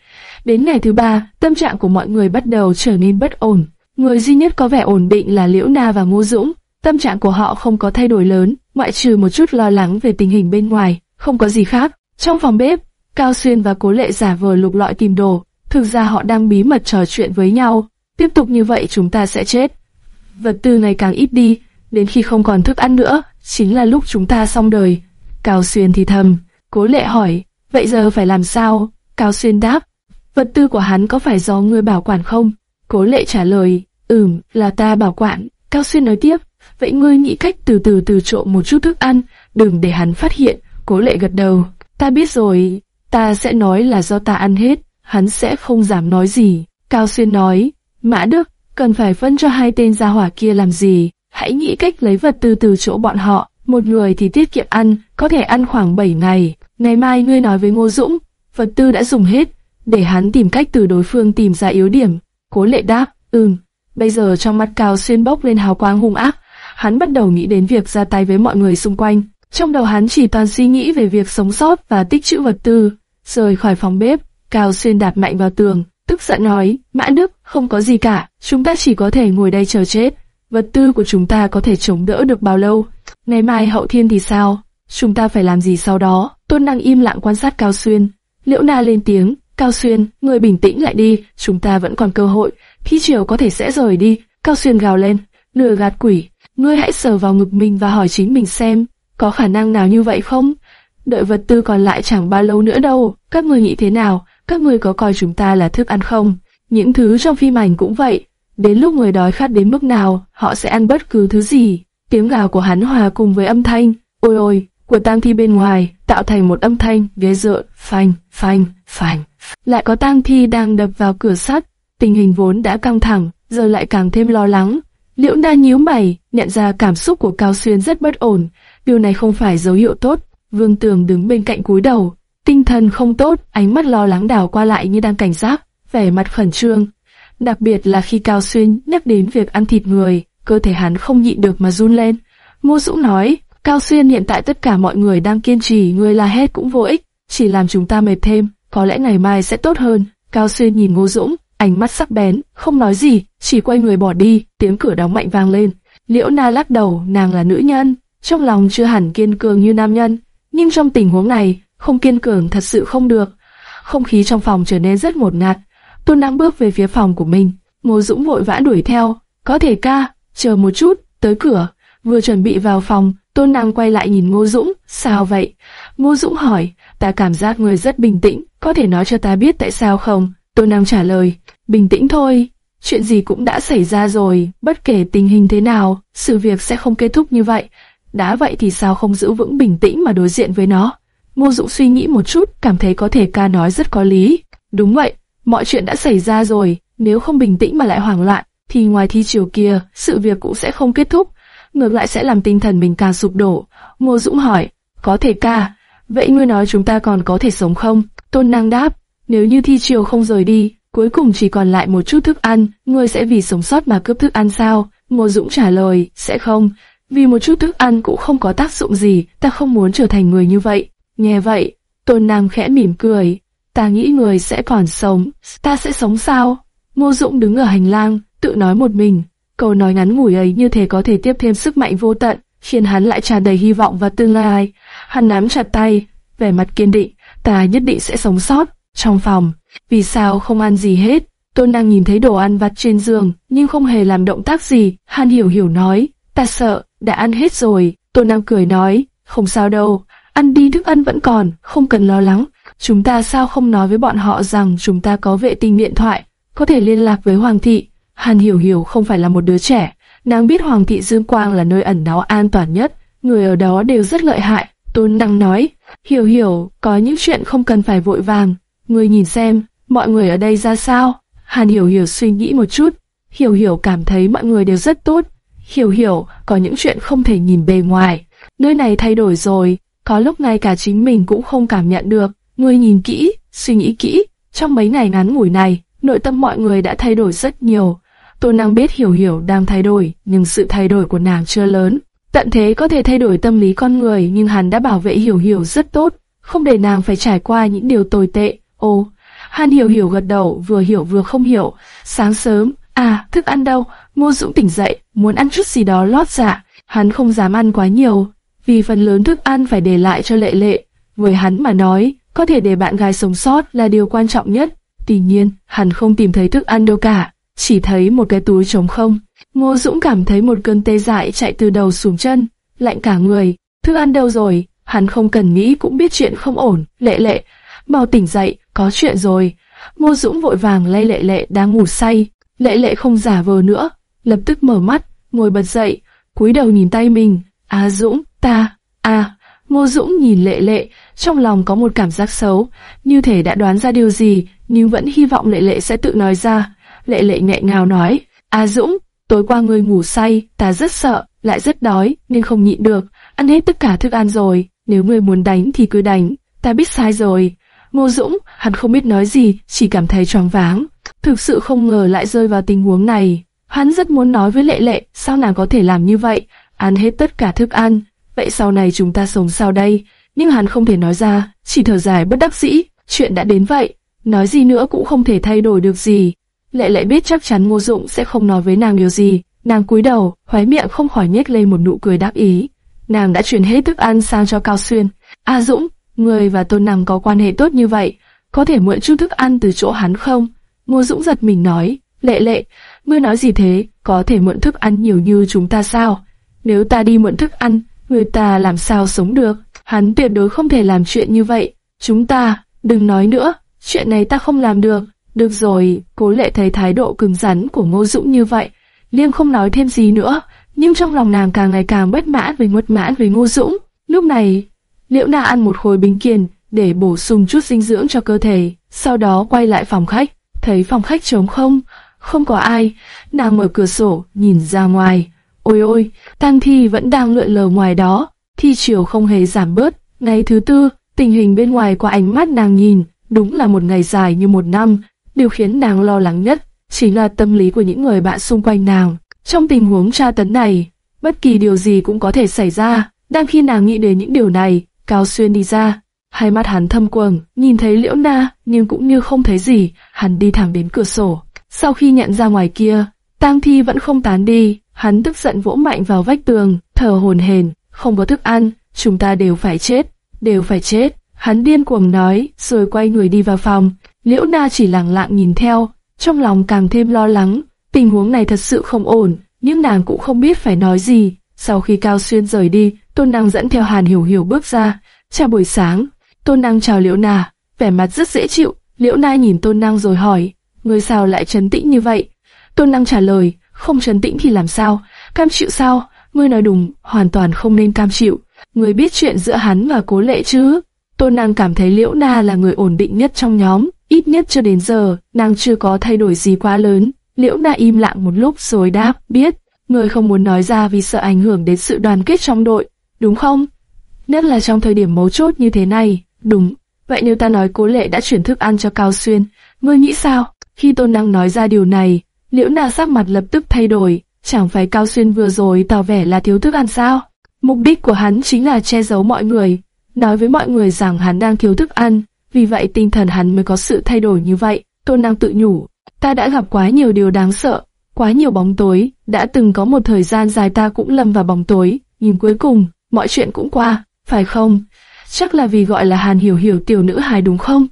Đến ngày thứ ba, tâm trạng của mọi người bắt đầu trở nên bất ổn. Người duy nhất có vẻ ổn định là Liễu Na và Ngô Dũng. Tâm trạng của họ không có thay đổi lớn, ngoại trừ một chút lo lắng về tình hình bên ngoài, không có gì khác. Trong phòng bếp, Cao Xuyên và Cố Lệ giả vờ lục lọi tìm đồ, thực ra họ đang bí mật trò chuyện với nhau. Tiếp tục như vậy chúng ta sẽ chết. Vật tư ngày càng ít đi, đến khi không còn thức ăn nữa, chính là lúc chúng ta xong đời. Cao Xuyên thì thầm, Cố Lệ hỏi, vậy giờ phải làm sao? Cao Xuyên đáp, vật tư của hắn có phải do ngươi bảo quản không? Cố Lệ trả lời, ừm, là ta bảo quản. Cao Xuyên nói tiếp, vậy ngươi nghĩ cách từ từ từ trộm một chút thức ăn, đừng để hắn phát hiện. Cố Lệ gật đầu, ta biết rồi, ta sẽ nói là do ta ăn hết, hắn sẽ không dám nói gì. Cao Xuyên nói, Mã Đức, cần phải phân cho hai tên gia hỏa kia làm gì, hãy nghĩ cách lấy vật tư từ chỗ bọn họ, một người thì tiết kiệm ăn, có thể ăn khoảng 7 ngày, ngày mai ngươi nói với Ngô Dũng, vật tư đã dùng hết, để hắn tìm cách từ đối phương tìm ra yếu điểm. Cố lệ đáp, ừm, bây giờ trong mắt Cao Xuyên bốc lên hào quang hung ác, hắn bắt đầu nghĩ đến việc ra tay với mọi người xung quanh. Trong đầu hắn chỉ toàn suy nghĩ về việc sống sót và tích trữ vật tư. Rời khỏi phòng bếp, Cao Xuyên đạp mạnh vào tường, tức giận nói, Mã Đức, không có gì cả, chúng ta chỉ có thể ngồi đây chờ chết. Vật tư của chúng ta có thể chống đỡ được bao lâu? Ngày mai hậu thiên thì sao? Chúng ta phải làm gì sau đó? Tôn năng im lặng quan sát Cao Xuyên. Liễu Na lên tiếng, Cao Xuyên, người bình tĩnh lại đi, chúng ta vẫn còn cơ hội, khi chiều có thể sẽ rời đi. Cao Xuyên gào lên, nửa gạt quỷ, ngươi hãy sờ vào ngực mình và hỏi chính mình xem, có khả năng nào như vậy không? Đợi vật tư còn lại chẳng bao lâu nữa đâu, các ngươi nghĩ thế nào? Các ngươi có coi chúng ta là thức ăn không? Những thứ trong phim ảnh cũng vậy, đến lúc người đói khát đến mức nào, họ sẽ ăn bất cứ thứ gì. Tiếng gào của hắn hòa cùng với âm thanh, ôi ôi, của tang thi bên ngoài, tạo thành một âm thanh ghê rợn, phanh, phanh, phanh. Lại có tang thi đang đập vào cửa sắt, tình hình vốn đã căng thẳng, giờ lại càng thêm lo lắng. Liễu Na nhíu mày, nhận ra cảm xúc của Cao Xuyên rất bất ổn, điều này không phải dấu hiệu tốt. Vương Tường đứng bên cạnh cúi đầu, tinh thần không tốt, ánh mắt lo lắng đảo qua lại như đang cảnh giác, vẻ mặt khẩn trương. Đặc biệt là khi Cao Xuyên nhắc đến việc ăn thịt người, cơ thể hắn không nhịn được mà run lên. Ngô Dũng nói, Cao Xuyên hiện tại tất cả mọi người đang kiên trì, người la hét cũng vô ích, chỉ làm chúng ta mệt thêm, có lẽ ngày mai sẽ tốt hơn. Cao Xuyên nhìn Ngô Dũng, ánh mắt sắc bén, không nói gì, chỉ quay người bỏ đi, tiếng cửa đóng mạnh vang lên. Liễu Na lắc đầu, nàng là nữ nhân, trong lòng chưa hẳn kiên cường như nam nhân, nhưng trong tình huống này, không kiên cường thật sự không được. Không khí trong phòng trở nên rất một ngạt. Tôn Năng bước về phía phòng của mình, Ngô Dũng vội vã đuổi theo, có thể ca, chờ một chút, tới cửa, vừa chuẩn bị vào phòng, Tôn Năng quay lại nhìn Ngô Dũng, sao vậy? Ngô Dũng hỏi, ta cảm giác người rất bình tĩnh, có thể nói cho ta biết tại sao không? Tôn Năng trả lời, bình tĩnh thôi, chuyện gì cũng đã xảy ra rồi, bất kể tình hình thế nào, sự việc sẽ không kết thúc như vậy. Đã vậy thì sao không giữ vững bình tĩnh mà đối diện với nó? Ngô Dũng suy nghĩ một chút, cảm thấy có thể ca nói rất có lý. Đúng vậy, mọi chuyện đã xảy ra rồi, nếu không bình tĩnh mà lại hoảng loạn, thì ngoài thi chiều kia, sự việc cũng sẽ không kết thúc, ngược lại sẽ làm tinh thần mình càng sụp đổ. Ngô Dũng hỏi, có thể ca, vậy ngươi nói chúng ta còn có thể sống không? Tôn Năng đáp, nếu như thi chiều không rời đi, cuối cùng chỉ còn lại một chút thức ăn, ngươi sẽ vì sống sót mà cướp thức ăn sao? Ngô Dũng trả lời, sẽ không, vì một chút thức ăn cũng không có tác dụng gì, ta không muốn trở thành người như vậy. Nghe vậy, Tôn nam khẽ mỉm cười, ta nghĩ người sẽ còn sống, ta sẽ sống sao? Ngô Dũng đứng ở hành lang, tự nói một mình, câu nói ngắn ngủi ấy như thể có thể tiếp thêm sức mạnh vô tận, khiến hắn lại tràn đầy hy vọng và tương lai. Hắn nắm chặt tay, vẻ mặt kiên định, ta nhất định sẽ sống sót. Trong phòng, vì sao không ăn gì hết? Tôn nam nhìn thấy đồ ăn vặt trên giường, nhưng không hề làm động tác gì. Hắn hiểu hiểu nói, ta sợ, đã ăn hết rồi. Tô Nam cười nói, không sao đâu, ăn đi thức ăn vẫn còn, không cần lo lắng. Chúng ta sao không nói với bọn họ rằng chúng ta có vệ tinh điện thoại, có thể liên lạc với Hoàng thị. Hàn Hiểu Hiểu không phải là một đứa trẻ, nàng biết Hoàng thị Dương Quang là nơi ẩn náu an toàn nhất, người ở đó đều rất lợi hại. Tôn Đăng nói, Hiểu Hiểu, có những chuyện không cần phải vội vàng, người nhìn xem, mọi người ở đây ra sao? Hàn Hiểu Hiểu suy nghĩ một chút, Hiểu Hiểu cảm thấy mọi người đều rất tốt. Hiểu Hiểu, có những chuyện không thể nhìn bề ngoài, nơi này thay đổi rồi, có lúc ngay cả chính mình cũng không cảm nhận được. Ngươi nhìn kỹ, suy nghĩ kỹ, trong mấy ngày ngắn ngủi này, nội tâm mọi người đã thay đổi rất nhiều. Tô Năng biết Hiểu Hiểu đang thay đổi, nhưng sự thay đổi của nàng chưa lớn. Tận thế có thể thay đổi tâm lý con người, nhưng hắn đã bảo vệ Hiểu Hiểu rất tốt, không để nàng phải trải qua những điều tồi tệ. Ô, hắn Hiểu Hiểu gật đầu, vừa hiểu vừa không hiểu. Sáng sớm, à, thức ăn đâu? Ngô Dũng tỉnh dậy, muốn ăn chút gì đó lót dạ. Hắn không dám ăn quá nhiều, vì phần lớn thức ăn phải để lại cho lệ lệ. Với hắn mà nói, có thể để bạn gái sống sót là điều quan trọng nhất. Tuy nhiên, hắn không tìm thấy thức ăn đâu cả chỉ thấy một cái túi trống không. Ngô Dũng cảm thấy một cơn tê dại chạy từ đầu xuống chân, lạnh cả người. Thức ăn đâu rồi? Hắn không cần nghĩ cũng biết chuyện không ổn. Lệ lệ, mau tỉnh dậy, có chuyện rồi. Ngô Dũng vội vàng lay lệ lệ đang ngủ say. Lệ lệ không giả vờ nữa, lập tức mở mắt, ngồi bật dậy, cúi đầu nhìn tay mình. À Dũng, ta, à. Ngô Dũng nhìn lệ lệ, trong lòng có một cảm giác xấu, như thể đã đoán ra điều gì, nhưng vẫn hy vọng lệ lệ sẽ tự nói ra. Lệ lệ nhẹ ngào nói, A Dũng, tối qua ngươi ngủ say, ta rất sợ, lại rất đói, nên không nhịn được, ăn hết tất cả thức ăn rồi, nếu ngươi muốn đánh thì cứ đánh, ta biết sai rồi. Ngô Dũng, hắn không biết nói gì, chỉ cảm thấy choáng váng. Thực sự không ngờ lại rơi vào tình huống này. Hắn rất muốn nói với Lệ Lệ, sao nàng có thể làm như vậy, ăn hết tất cả thức ăn. Vậy sau này chúng ta sống sao đây? Nhưng hắn không thể nói ra, chỉ thở dài bất đắc dĩ. Chuyện đã đến vậy, nói gì nữa cũng không thể thay đổi được gì. Lệ lệ biết chắc chắn Ngô Dụng sẽ không nói với nàng điều gì. Nàng cúi đầu, khóe miệng không khỏi nhếch lên một nụ cười đáp ý. Nàng đã chuyển hết thức ăn sang cho Cao Xuyên. A Dũng, người và Tôn nàng có quan hệ tốt như vậy, có thể mượn chút thức ăn từ chỗ hắn không? Ngô Dũng giật mình nói, lệ lệ, ngươi nói gì thế, có thể mượn thức ăn nhiều như chúng ta sao? Nếu ta đi mượn thức ăn, người ta làm sao sống được? Hắn tuyệt đối không thể làm chuyện như vậy. Chúng ta, đừng nói nữa, chuyện này ta không làm được. Được rồi, cố lệ thấy thái độ cứng rắn của Ngô Dũng như vậy, Liêm không nói thêm gì nữa, nhưng trong lòng nàng càng ngày càng bất mãn với mất mãn với Ngô Dũng. Lúc này, Liễu Na ăn một khối bánh kiền để bổ sung chút dinh dưỡng cho cơ thể, sau đó quay lại phòng khách, thấy phòng khách trống không, không có ai, nàng mở cửa sổ, nhìn ra ngoài. Ôi ôi, tang thi vẫn đang lượn lờ ngoài đó, thi chiều không hề giảm bớt. Ngày thứ tư, tình hình bên ngoài qua ánh mắt nàng nhìn, đúng là một ngày dài như một năm. Điều khiến nàng lo lắng nhất chính là tâm lý của những người bạn xung quanh nàng. Trong tình huống tra tấn này, bất kỳ điều gì cũng có thể xảy ra. Đang khi nàng nghĩ đến những điều này, Cao Xuyên đi ra, hai mắt hắn thâm quầng, nhìn thấy Liễu Na, nhưng cũng như không thấy gì, hắn đi thẳng đến cửa sổ. Sau khi nhận ra ngoài kia, tang thi vẫn không tán đi, hắn tức giận vỗ mạnh vào vách tường, thở hồn hển, không có thức ăn, chúng ta đều phải chết, đều phải chết. Hắn điên cuồng nói, rồi quay người đi vào phòng. Liễu Na chỉ lặng lặng nhìn theo, trong lòng càng thêm lo lắng. Tình huống này thật sự không ổn, nhưng nàng cũng không biết phải nói gì. Sau khi Cao Xuyên rời đi, Tôn Năng dẫn theo Hàn Hiểu Hiểu bước ra. Chào buổi sáng, Tôn Năng chào Liễu Na, vẻ mặt rất dễ chịu. Liễu Na nhìn Tôn Năng rồi hỏi, người sao lại trấn tĩnh như vậy? Tôn Năng trả lời, không trấn tĩnh thì làm sao? Cam chịu sao? Ngươi nói đúng, hoàn toàn không nên cam chịu. Ngươi biết chuyện giữa hắn và cố lệ chứ? Tôn Năng cảm thấy Liễu Na là người ổn định nhất trong nhóm, ít nhất cho đến giờ, nàng chưa có thay đổi gì quá lớn. Liễu Na im lặng một lúc rồi đáp, biết, ngươi không muốn nói ra vì sợ ảnh hưởng đến sự đoàn kết trong đội, đúng không? Nhất là trong thời điểm mấu chốt như thế này, đúng. Vậy nếu ta nói cố lệ đã chuyển thức ăn cho Cao Xuyên, ngươi nghĩ sao? Khi Tôn Năng nói ra điều này, Liễu Na sắc mặt lập tức thay đổi, chẳng phải Cao Xuyên vừa rồi tỏ vẻ là thiếu thức ăn sao? Mục đích của hắn chính là che giấu mọi người, nói với mọi người rằng hắn đang thiếu thức ăn, vì vậy tinh thần hắn mới có sự thay đổi như vậy. Tôn Năng tự nhủ, ta đã gặp quá nhiều điều đáng sợ, quá nhiều bóng tối, đã từng có một thời gian dài ta cũng lâm vào bóng tối, nhưng cuối cùng, mọi chuyện cũng qua, phải không? Chắc là vì gọi là Hàn Hiểu Hiểu tiểu nữ hài đúng không?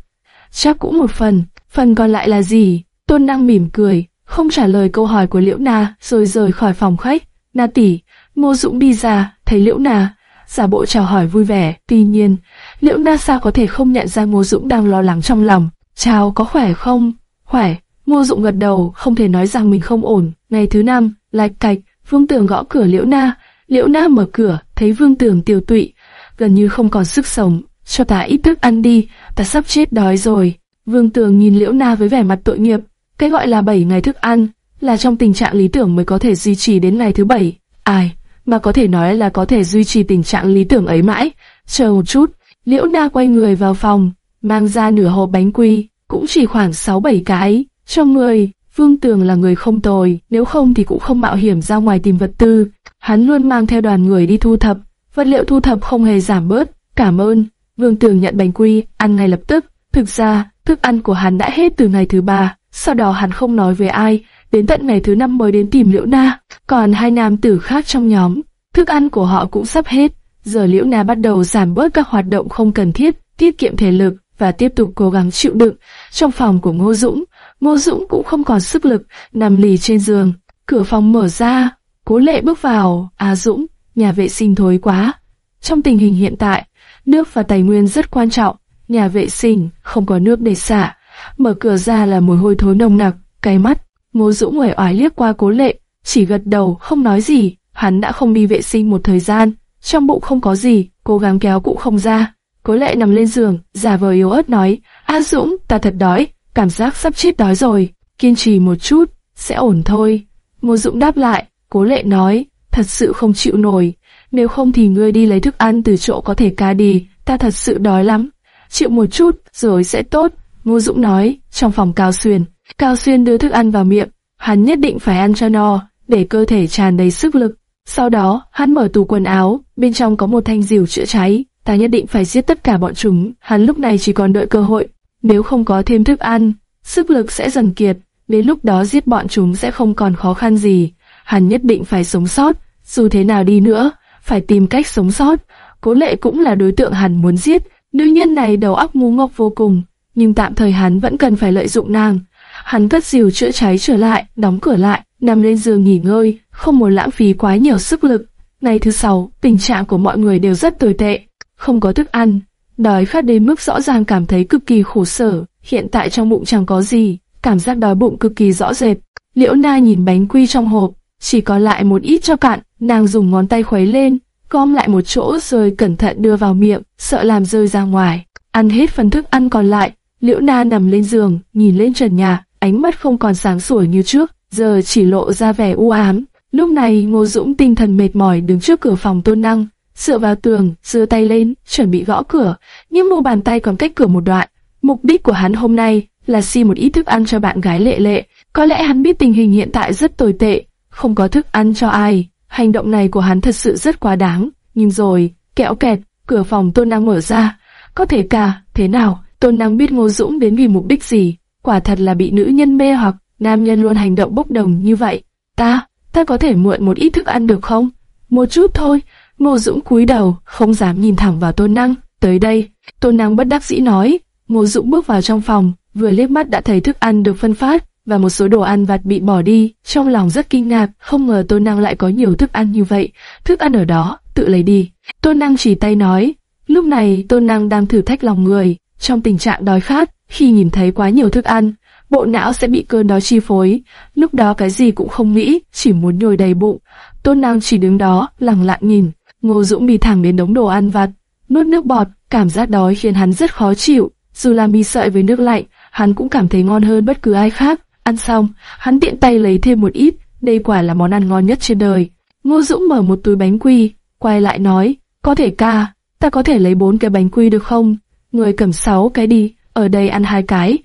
Chắc cũng một phần, phần còn lại là gì? Tôn Năng mỉm cười, không trả lời câu hỏi của Liễu Na, rồi rời khỏi phòng khách. Na tỷ, Ngô Dũng đi ra, thấy Liễu Na, giả bộ chào hỏi vui vẻ. Tuy nhiên, Liễu Na sao có thể không nhận ra Ngô Dũng đang lo lắng trong lòng? Chào, có khỏe không? Khỏe. Ngô Dũng gật đầu, không thể nói rằng mình không ổn. Ngày thứ năm, lạch cạch, Vương Tường gõ cửa Liễu Na. Liễu Na mở cửa, thấy Vương Tường tiêu tụy, gần như không còn sức sống. Cho ta ít thức ăn đi, ta sắp chết đói rồi. Vương Tường nhìn Liễu Na với vẻ mặt tội nghiệp. Cái gọi là 7 ngày thức ăn, là trong tình trạng lý tưởng mới có thể duy trì đến ngày thứ bảy. Ai, mà có thể nói là có thể duy trì tình trạng lý tưởng ấy mãi. Chờ một chút, Liễu Na quay người vào phòng, mang ra nửa hộp bánh quy, cũng chỉ khoảng 6-7 cái. Trong người, Vương Tường là người không tồi, nếu không thì cũng không mạo hiểm ra ngoài tìm vật tư. Hắn luôn mang theo đoàn người đi thu thập, vật liệu thu thập không hề giảm bớt. Cảm ơn. Vương Tường nhận bánh quy, ăn ngay lập tức. Thực ra, thức ăn của hắn đã hết từ ngày thứ ba. Sau đó hắn không nói với ai, đến tận ngày thứ năm mới đến tìm Liễu Na. Còn hai nam tử khác trong nhóm, thức ăn của họ cũng sắp hết. Giờ Liễu Na bắt đầu giảm bớt các hoạt động không cần thiết, tiết kiệm thể lực và tiếp tục cố gắng chịu đựng. Trong phòng của Ngô Dũng, Ngô Dũng cũng không còn sức lực, nằm lì trên giường. Cửa phòng mở ra, cố lệ bước vào, à Dũng, nhà vệ sinh thối quá. Trong tình hình hiện tại, nước và tài nguyên rất quan trọng, nhà vệ sinh không có nước để xả. Mở cửa ra là mùi hôi thối nồng nặc, cay mắt. Ngô Dũng ngoài oái liếc qua cố lệ, chỉ gật đầu, không nói gì. Hắn đã không đi vệ sinh một thời gian, trong bụng không có gì, cố gắng kéo cũng không ra. Cố lệ nằm lên giường, giả vờ yếu ớt nói, A Dũng, ta thật đói, cảm giác sắp chết đói rồi, kiên trì một chút, sẽ ổn thôi. Ngô Dũng đáp lại, cố lệ nói, thật sự không chịu nổi, nếu không thì ngươi đi lấy thức ăn từ chỗ có thể ca đi, ta thật sự đói lắm. Chịu một chút, rồi sẽ tốt, Ngô Dũng nói, trong phòng Cao Xuyên. Cao Xuyên đưa thức ăn vào miệng, hắn nhất định phải ăn cho no, để cơ thể tràn đầy sức lực. Sau đó, hắn mở tủ quần áo, bên trong có một thanh diều chữa cháy. Ta nhất định phải giết tất cả bọn chúng, hắn lúc này chỉ còn đợi cơ hội. Nếu không có thêm thức ăn, sức lực sẽ dần kiệt, đến lúc đó giết bọn chúng sẽ không còn khó khăn gì. Hắn nhất định phải sống sót, dù thế nào đi nữa, phải tìm cách sống sót. Cố lệ cũng là đối tượng hắn muốn giết, nữ nhân này đầu óc ngu ngốc vô cùng, nhưng tạm thời hắn vẫn cần phải lợi dụng nàng. Hắn cất diều chữa cháy trở lại, đóng cửa lại, nằm lên giường nghỉ ngơi, không muốn lãng phí quá nhiều sức lực. Ngày thứ sáu, tình trạng của mọi người đều rất tồi tệ, không có thức ăn, đói khát đến mức rõ ràng cảm thấy cực kỳ khổ sở. Hiện tại trong bụng chẳng có gì, cảm giác đói bụng cực kỳ rõ rệt. Liễu Na nhìn bánh quy trong hộp, chỉ còn lại một ít cho cạn, nàng dùng ngón tay khuấy lên, gom lại một chỗ rồi cẩn thận đưa vào miệng, sợ làm rơi ra ngoài. Ăn hết phần thức ăn còn lại, Liễu Na nằm lên giường, nhìn lên trần nhà, ánh mắt không còn sáng sủa như trước, giờ chỉ lộ ra vẻ u ám. Lúc này Ngô Dũng tinh thần mệt mỏi đứng trước cửa phòng tôn năng, dựa vào tường, giơ tay lên, chuẩn bị gõ cửa, nhưng mu bàn tay còn cách cửa một đoạn. Mục đích của hắn hôm nay là xin một ít thức ăn cho bạn gái lệ lệ. Có lẽ hắn biết tình hình hiện tại rất tồi tệ, không có thức ăn cho ai. Hành động này của hắn thật sự rất quá đáng. Nhưng rồi, kẹo kẹt, cửa phòng tôn năng mở ra. Có thể cả, thế nào, tôn năng biết Ngô Dũng đến vì mục đích gì. Quả thật là bị nữ nhân mê hoặc, nam nhân luôn hành động bốc đồng như vậy. Ta, ta có thể mượn một ít thức ăn được không? Một chút thôi. Ngô Dũng cúi đầu, không dám nhìn thẳng vào tôn năng. Tới đây, tôn năng bất đắc dĩ nói. Ngô Dũng bước vào trong phòng, vừa liếc mắt đã thấy thức ăn được phân phát và một số đồ ăn vặt bị bỏ đi, trong lòng rất kinh ngạc, không ngờ Tôn Năng lại có nhiều thức ăn như vậy, thức ăn ở đó, tự lấy đi. Tôn Năng chỉ tay nói, lúc này Tôn Năng đang thử thách lòng người, trong tình trạng đói khát, khi nhìn thấy quá nhiều thức ăn, bộ não sẽ bị cơn đói chi phối, lúc đó cái gì cũng không nghĩ, chỉ muốn nhồi đầy bụng. Tôn Năng chỉ đứng đó, lặng lặng nhìn, Ngô Dũng đi thẳng đến đống đồ ăn vặt, nuốt nước bọt, cảm giác đói khiến hắn rất khó chịu, dù là mì sợi với nước lạnh, hắn cũng cảm thấy ngon hơn bất cứ ai khác. Ăn xong, hắn tiện tay lấy thêm một ít, đây quả là món ăn ngon nhất trên đời. Ngô Dũng mở một túi bánh quy, quay lại nói, có thể ca, ta có thể lấy bốn cái bánh quy được không? Người cầm sáu cái đi, ở đây ăn hai cái,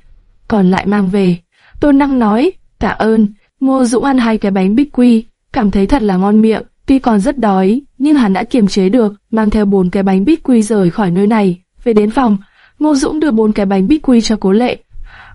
còn lại mang về. Tôn Năng nói, tạ ơn, Ngô Dũng ăn hai cái bánh bích quy, cảm thấy thật là ngon miệng, tuy còn rất đói, nhưng hắn đã kiềm chế được, mang theo bốn cái bánh bích quy rời khỏi nơi này. Về đến phòng, Ngô Dũng đưa bốn cái bánh bích quy cho Cố Lệ.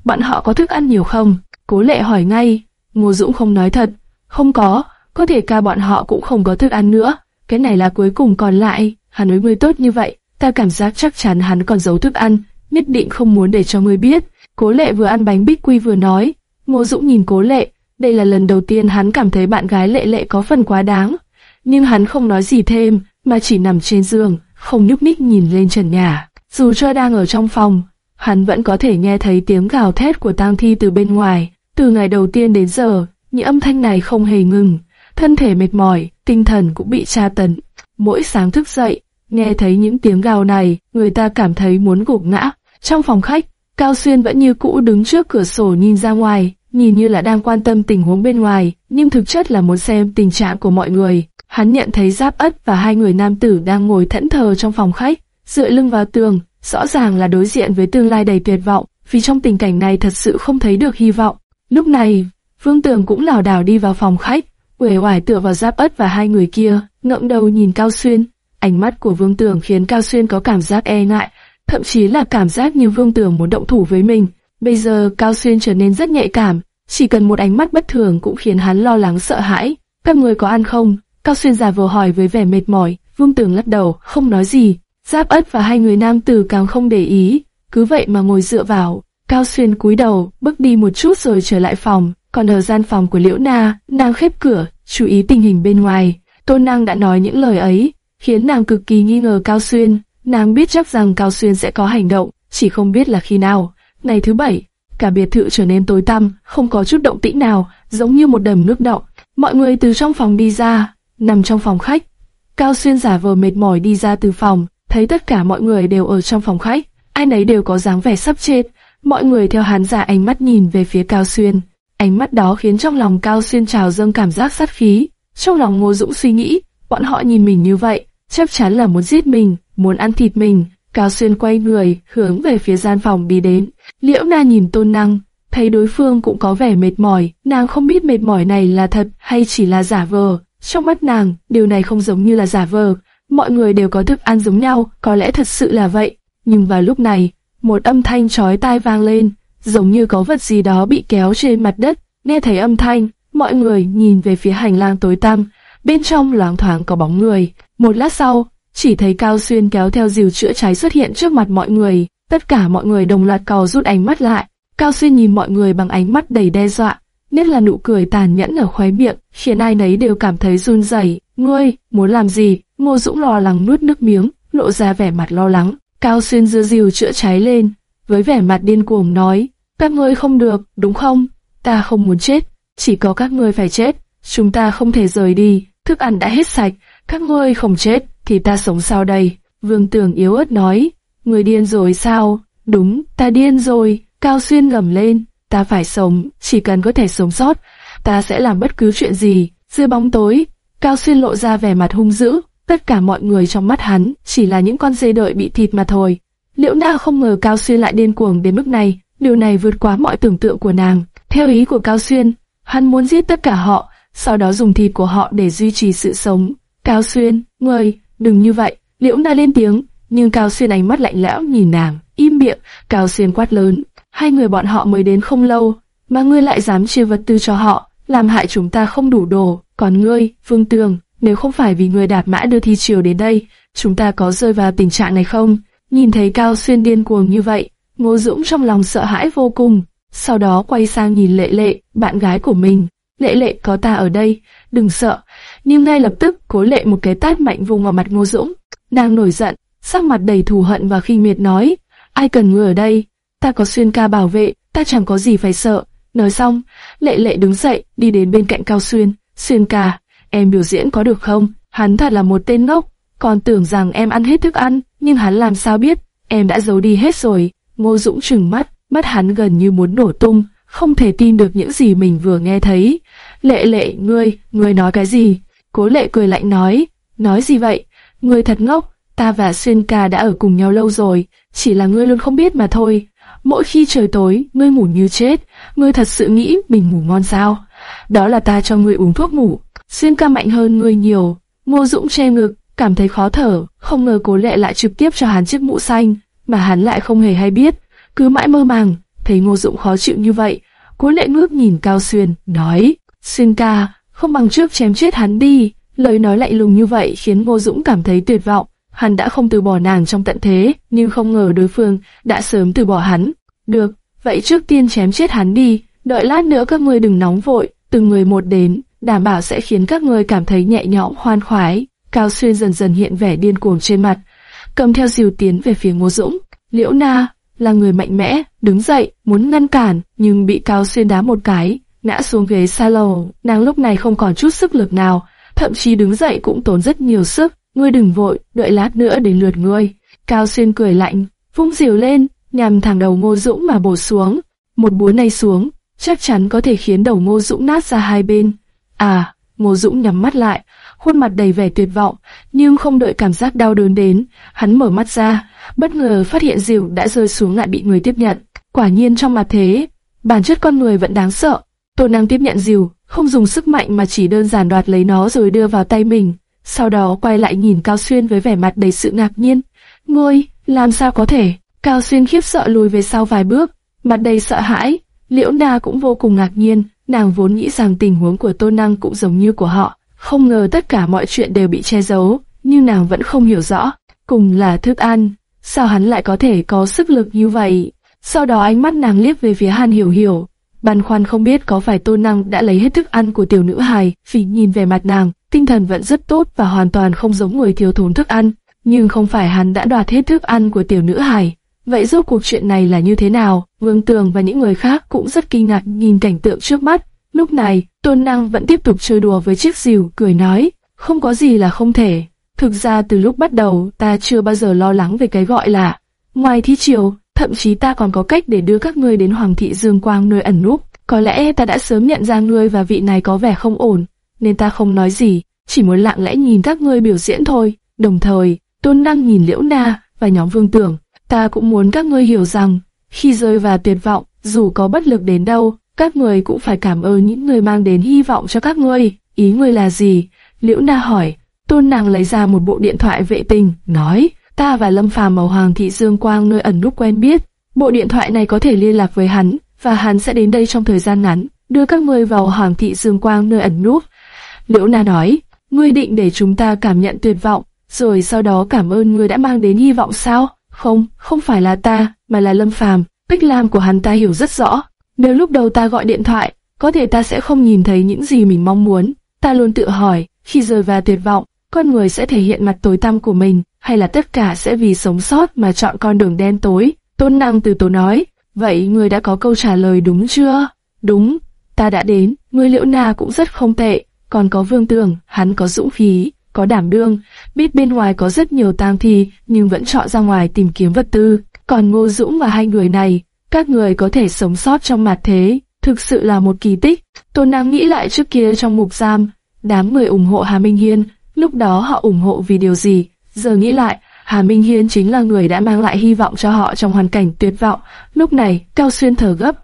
Bọn họ có thức ăn nhiều không? Cố Lệ hỏi ngay. Ngô Dũng không nói thật. Không có, có thể ca bọn họ cũng không có thức ăn nữa. Cái này là cuối cùng còn lại. Hắn nói ngươi tốt như vậy, ta cảm giác chắc chắn hắn còn giấu thức ăn, nhất định không muốn để cho ngươi biết. Cố Lệ vừa ăn bánh bích quy vừa nói. Ngô Dũng nhìn Cố Lệ, đây là lần đầu tiên hắn cảm thấy bạn gái Lệ Lệ có phần quá đáng. Nhưng hắn không nói gì thêm, mà chỉ nằm trên giường, không nhúc nhích nhìn lên trần nhà. Dù cho đang ở trong phòng, hắn vẫn có thể nghe thấy tiếng gào thét của tang thi từ bên ngoài. Từ ngày đầu tiên đến giờ, những âm thanh này không hề ngừng. Thân thể mệt mỏi, tinh thần cũng bị tra tấn. Mỗi sáng thức dậy, nghe thấy những tiếng gào này, người ta cảm thấy muốn gục ngã. Trong phòng khách, Cao Xuyên vẫn như cũ đứng trước cửa sổ nhìn ra ngoài, nhìn như là đang quan tâm tình huống bên ngoài, nhưng thực chất là muốn xem tình trạng của mọi người. Hắn nhận thấy Giáp Ất và hai người nam tử đang ngồi thẫn thờ trong phòng khách, dựa lưng vào tường, rõ ràng là đối diện với tương lai đầy tuyệt vọng, vì trong tình cảnh này thật sự không thấy được hy vọng. Lúc này, Vương Tường cũng lảo đảo đi vào phòng khách, uể oải tựa vào giáp ất và hai người kia, ngậm đầu nhìn Cao Xuyên. Ánh mắt của Vương Tường khiến Cao Xuyên có cảm giác e ngại, thậm chí là cảm giác như Vương Tường muốn động thủ với mình. Bây giờ Cao Xuyên trở nên rất nhạy cảm, chỉ cần một ánh mắt bất thường cũng khiến hắn lo lắng sợ hãi. Các người có ăn không? Cao Xuyên giả vờ hỏi với vẻ mệt mỏi, Vương Tường lắc đầu, không nói gì. Giáp ất và hai người nam tử càng không để ý, cứ vậy mà ngồi dựa vào. Cao Xuyên cúi đầu, bước đi một chút rồi trở lại phòng, còn ở gian phòng của Liễu Na, nàng khép cửa, chú ý tình hình bên ngoài. Tôn Năng đã nói những lời ấy, khiến nàng cực kỳ nghi ngờ Cao Xuyên. Nàng biết chắc rằng Cao Xuyên sẽ có hành động, chỉ không biết là khi nào. Ngày thứ bảy, cả biệt thự trở nên tối tăm, không có chút động tĩnh nào, giống như một đầm nước động. Mọi người từ trong phòng đi ra, nằm trong phòng khách. Cao Xuyên giả vờ mệt mỏi đi ra từ phòng, thấy tất cả mọi người đều ở trong phòng khách, ai nấy đều có dáng vẻ sắp chết. Mọi người theo hắn giả ánh mắt nhìn về phía Cao Xuyên. Ánh mắt đó khiến trong lòng Cao Xuyên trào dâng cảm giác sát khí. Trong lòng Ngô Dũng suy nghĩ, bọn họ nhìn mình như vậy, chắc chắn là muốn giết mình, muốn ăn thịt mình. Cao Xuyên quay người, hướng về phía gian phòng đi đến. Liễu Na nhìn Tôn Năng, thấy đối phương cũng có vẻ mệt mỏi, nàng không biết mệt mỏi này là thật hay chỉ là giả vờ. Trong mắt nàng, điều này không giống như là giả vờ, mọi người đều có thức ăn giống nhau, có lẽ thật sự là vậy. Nhưng vào lúc này, một âm thanh chói tai vang lên, giống như có vật gì đó bị kéo trên mặt đất. Nghe thấy âm thanh, mọi người nhìn về phía hành lang tối tăm, bên trong loáng thoáng có bóng người. Một lát sau, chỉ thấy Cao Xuyên kéo theo dìu chữa cháy xuất hiện trước mặt mọi người. Tất cả mọi người đồng loạt cò rút ánh mắt lại. Cao Xuyên nhìn mọi người bằng ánh mắt đầy đe dọa, nhất là nụ cười tàn nhẫn ở khóe miệng, khiến ai nấy đều cảm thấy run rẩy. Ngươi, muốn làm gì? Ngô Dũng lo lắng nuốt nước miếng, lộ ra vẻ mặt lo lắng. Cao Xuyên dưa dìu chữa cháy lên, với vẻ mặt điên cuồng nói, các ngươi không được, đúng không? Ta không muốn chết, chỉ có các ngươi phải chết, chúng ta không thể rời đi, thức ăn đã hết sạch, các ngươi không chết, thì ta sống sao đây? Vương Tường yếu ớt nói, người điên rồi sao? Đúng, ta điên rồi, Cao Xuyên gầm lên, ta phải sống, chỉ cần có thể sống sót, ta sẽ làm bất cứ chuyện gì. Dưới bóng tối, Cao Xuyên lộ ra vẻ mặt hung dữ, tất cả mọi người trong mắt hắn chỉ là những con dê đợi bị thịt mà thôi. Liễu Na không ngờ Cao Xuyên lại điên cuồng đến mức này, điều này vượt quá mọi tưởng tượng của nàng. Theo ý của Cao Xuyên, hắn muốn giết tất cả họ, sau đó dùng thịt của họ để duy trì sự sống. Cao Xuyên, ngươi, đừng như vậy. Liễu Na lên tiếng, nhưng Cao Xuyên ánh mắt lạnh lẽo nhìn nàng, im miệng. Cao Xuyên quát lớn, hai người bọn họ mới đến không lâu, mà ngươi lại dám chia vật tư cho họ, làm hại chúng ta không đủ đồ. Còn ngươi, Vương Tường, nếu không phải vì người đạp mã đưa thi triều đến đây, chúng ta có rơi vào tình trạng này không? Nhìn thấy Cao Xuyên điên cuồng như vậy, Ngô Dũng trong lòng sợ hãi vô cùng. Sau đó quay sang nhìn Lệ Lệ, bạn gái của mình. Lệ Lệ có ta ở đây, đừng sợ. Nhưng ngay lập tức cố lệ một cái tát mạnh vùng vào mặt Ngô Dũng. Nàng nổi giận, sắc mặt đầy thù hận và khinh miệt nói, ai cần người ở đây? Ta có Xuyên ca bảo vệ, ta chẳng có gì phải sợ. Nói xong, Lệ Lệ đứng dậy, đi đến bên cạnh Cao Xuyên. Xuyên ca, em biểu diễn có được không? Hắn thật là một tên ngốc, còn tưởng rằng em ăn hết thức ăn, nhưng hắn làm sao biết, em đã giấu đi hết rồi. Ngô Dũng trừng mắt, mắt hắn gần như muốn nổ tung, không thể tin được những gì mình vừa nghe thấy. Lệ lệ, ngươi, ngươi nói cái gì? Cố lệ cười lạnh nói, nói gì vậy? Ngươi thật ngốc, ta và Xuyên ca đã ở cùng nhau lâu rồi, chỉ là ngươi luôn không biết mà thôi. Mỗi khi trời tối, ngươi ngủ như chết, ngươi thật sự nghĩ mình ngủ ngon sao? Đó là ta cho ngươi uống thuốc ngủ, Xuyên ca mạnh hơn người nhiều. Ngô Dũng che ngực, cảm thấy khó thở, không ngờ cố lệ lại trực tiếp cho hắn chiếc mũ xanh, mà hắn lại không hề hay biết, cứ mãi mơ màng, thấy Ngô Dũng khó chịu như vậy. Cố lệ ngước nhìn Cao Xuyên, nói, Xuyên ca, không bằng trước chém chết hắn đi. Lời nói lạnh lùng như vậy khiến Ngô Dũng cảm thấy tuyệt vọng. Hắn đã không từ bỏ nàng trong tận thế, nhưng không ngờ đối phương đã sớm từ bỏ hắn. Được, vậy trước tiên chém chết hắn đi, đợi lát nữa các ngươi đừng nóng vội, từng người một đến, đảm bảo sẽ khiến các người cảm thấy nhẹ nhõm hoan khoái. Cao Xuyên dần dần hiện vẻ điên cuồng trên mặt, cầm theo diều tiến về phía Ngô Dũng. Liễu Na là người mạnh mẽ, đứng dậy, muốn ngăn cản, nhưng bị Cao Xuyên đá một cái, ngã xuống ghế xa lầu. Nàng lúc này không còn chút sức lực nào, thậm chí đứng dậy cũng tốn rất nhiều sức. Ngươi đừng vội, đợi lát nữa đến lượt ngươi. Cao Xuyên cười lạnh, vung diều lên, nhằm thẳng đầu Ngô Dũng mà bổ xuống. Một búa này xuống, chắc chắn có thể khiến đầu Ngô Dũng nát ra hai bên. À, Ngô Dũng nhắm mắt lại, khuôn mặt đầy vẻ tuyệt vọng, nhưng không đợi cảm giác đau đớn đến, hắn mở mắt ra, bất ngờ phát hiện diều đã rơi xuống lại bị người tiếp nhận. Quả nhiên trong mặt thế, bản chất con người vẫn đáng sợ. Tô Năng tiếp nhận diều, không dùng sức mạnh mà chỉ đơn giản đoạt lấy nó rồi đưa vào tay mình. Sau đó quay lại nhìn Cao Xuyên với vẻ mặt đầy sự ngạc nhiên. Ngươi, làm sao có thể? Cao Xuyên khiếp sợ lùi về sau vài bước, mặt đầy sợ hãi. Liễu Na cũng vô cùng ngạc nhiên, nàng vốn nghĩ rằng tình huống của Tô Năng cũng giống như của họ. Không ngờ tất cả mọi chuyện đều bị che giấu, nhưng nàng vẫn không hiểu rõ. Cùng là thức ăn, sao hắn lại có thể có sức lực như vậy? Sau đó ánh mắt nàng liếc về phía Hàn Hiểu Hiểu, băn khoăn không biết có phải Tô Năng đã lấy hết thức ăn của tiểu nữ hài, vì nhìn về mặt nàng, tinh thần vẫn rất tốt và hoàn toàn không giống người thiếu thốn thức ăn. Nhưng không phải hắn đã đoạt hết thức ăn của tiểu nữ hài. Vậy rốt cuộc chuyện này là như thế nào? Vương Tường và những người khác cũng rất kinh ngạc nhìn cảnh tượng trước mắt. Lúc này, Tôn Năng vẫn tiếp tục chơi đùa với chiếc rìu, cười nói, không có gì là không thể. Thực ra từ lúc bắt đầu, ta chưa bao giờ lo lắng về cái gọi là, ngoài thi triều, thậm chí ta còn có cách để đưa các ngươi đến Hoàng thị Dương Quang nơi ẩn núp. Có lẽ ta đã sớm nhận ra ngươi và vị này có vẻ không ổn, nên ta không nói gì, chỉ muốn lặng lẽ nhìn các ngươi biểu diễn thôi. Đồng thời, Tôn Năng nhìn Liễu Na và nhóm Vương Tưởng, ta cũng muốn các ngươi hiểu rằng, khi rơi vào tuyệt vọng, dù có bất lực đến đâu, các người cũng phải cảm ơn những người mang đến hy vọng cho các ngươi. Ý ngươi là gì? Liễu Na hỏi, Tôn nàng lấy ra một bộ điện thoại vệ tinh, nói, ta và Lâm Phàm ở Hoàng thị Dương Quang nơi ẩn núp quen biết, bộ điện thoại này có thể liên lạc với hắn, và hắn sẽ đến đây trong thời gian ngắn, đưa các ngươi vào Hoàng thị Dương Quang nơi ẩn núp. Liễu Na nói, ngươi định để chúng ta cảm nhận tuyệt vọng, rồi sau đó cảm ơn ngươi đã mang đến hy vọng sao? Không, không phải là ta, mà là Lâm Phàm. Bích Lam của hắn ta hiểu rất rõ. Nếu lúc đầu ta gọi điện thoại, có thể ta sẽ không nhìn thấy những gì mình mong muốn. Ta luôn tự hỏi, khi rơi vào tuyệt vọng, con người sẽ thể hiện mặt tối tăm của mình, hay là tất cả sẽ vì sống sót mà chọn con đường đen tối? Tôn Nam từ tố nói, vậy người đã có câu trả lời đúng chưa? Đúng, ta đã đến, người liễu na cũng rất không tệ, còn có vương tường, hắn có dũng khí, có đảm đương, biết bên ngoài có rất nhiều tang thi, nhưng vẫn chọn ra ngoài tìm kiếm vật tư. Còn Ngô Dũng và hai người này, các người có thể sống sót trong mặt thế, thực sự là một kỳ tích. Tôn Nam nghĩ lại trước kia trong mục giam, đám người ủng hộ Hà Minh Hiên, lúc đó họ ủng hộ vì điều gì? Giờ nghĩ lại, Hà Minh Hiên chính là người đã mang lại hy vọng cho họ trong hoàn cảnh tuyệt vọng. Lúc này, Cao Xuyên thở gấp.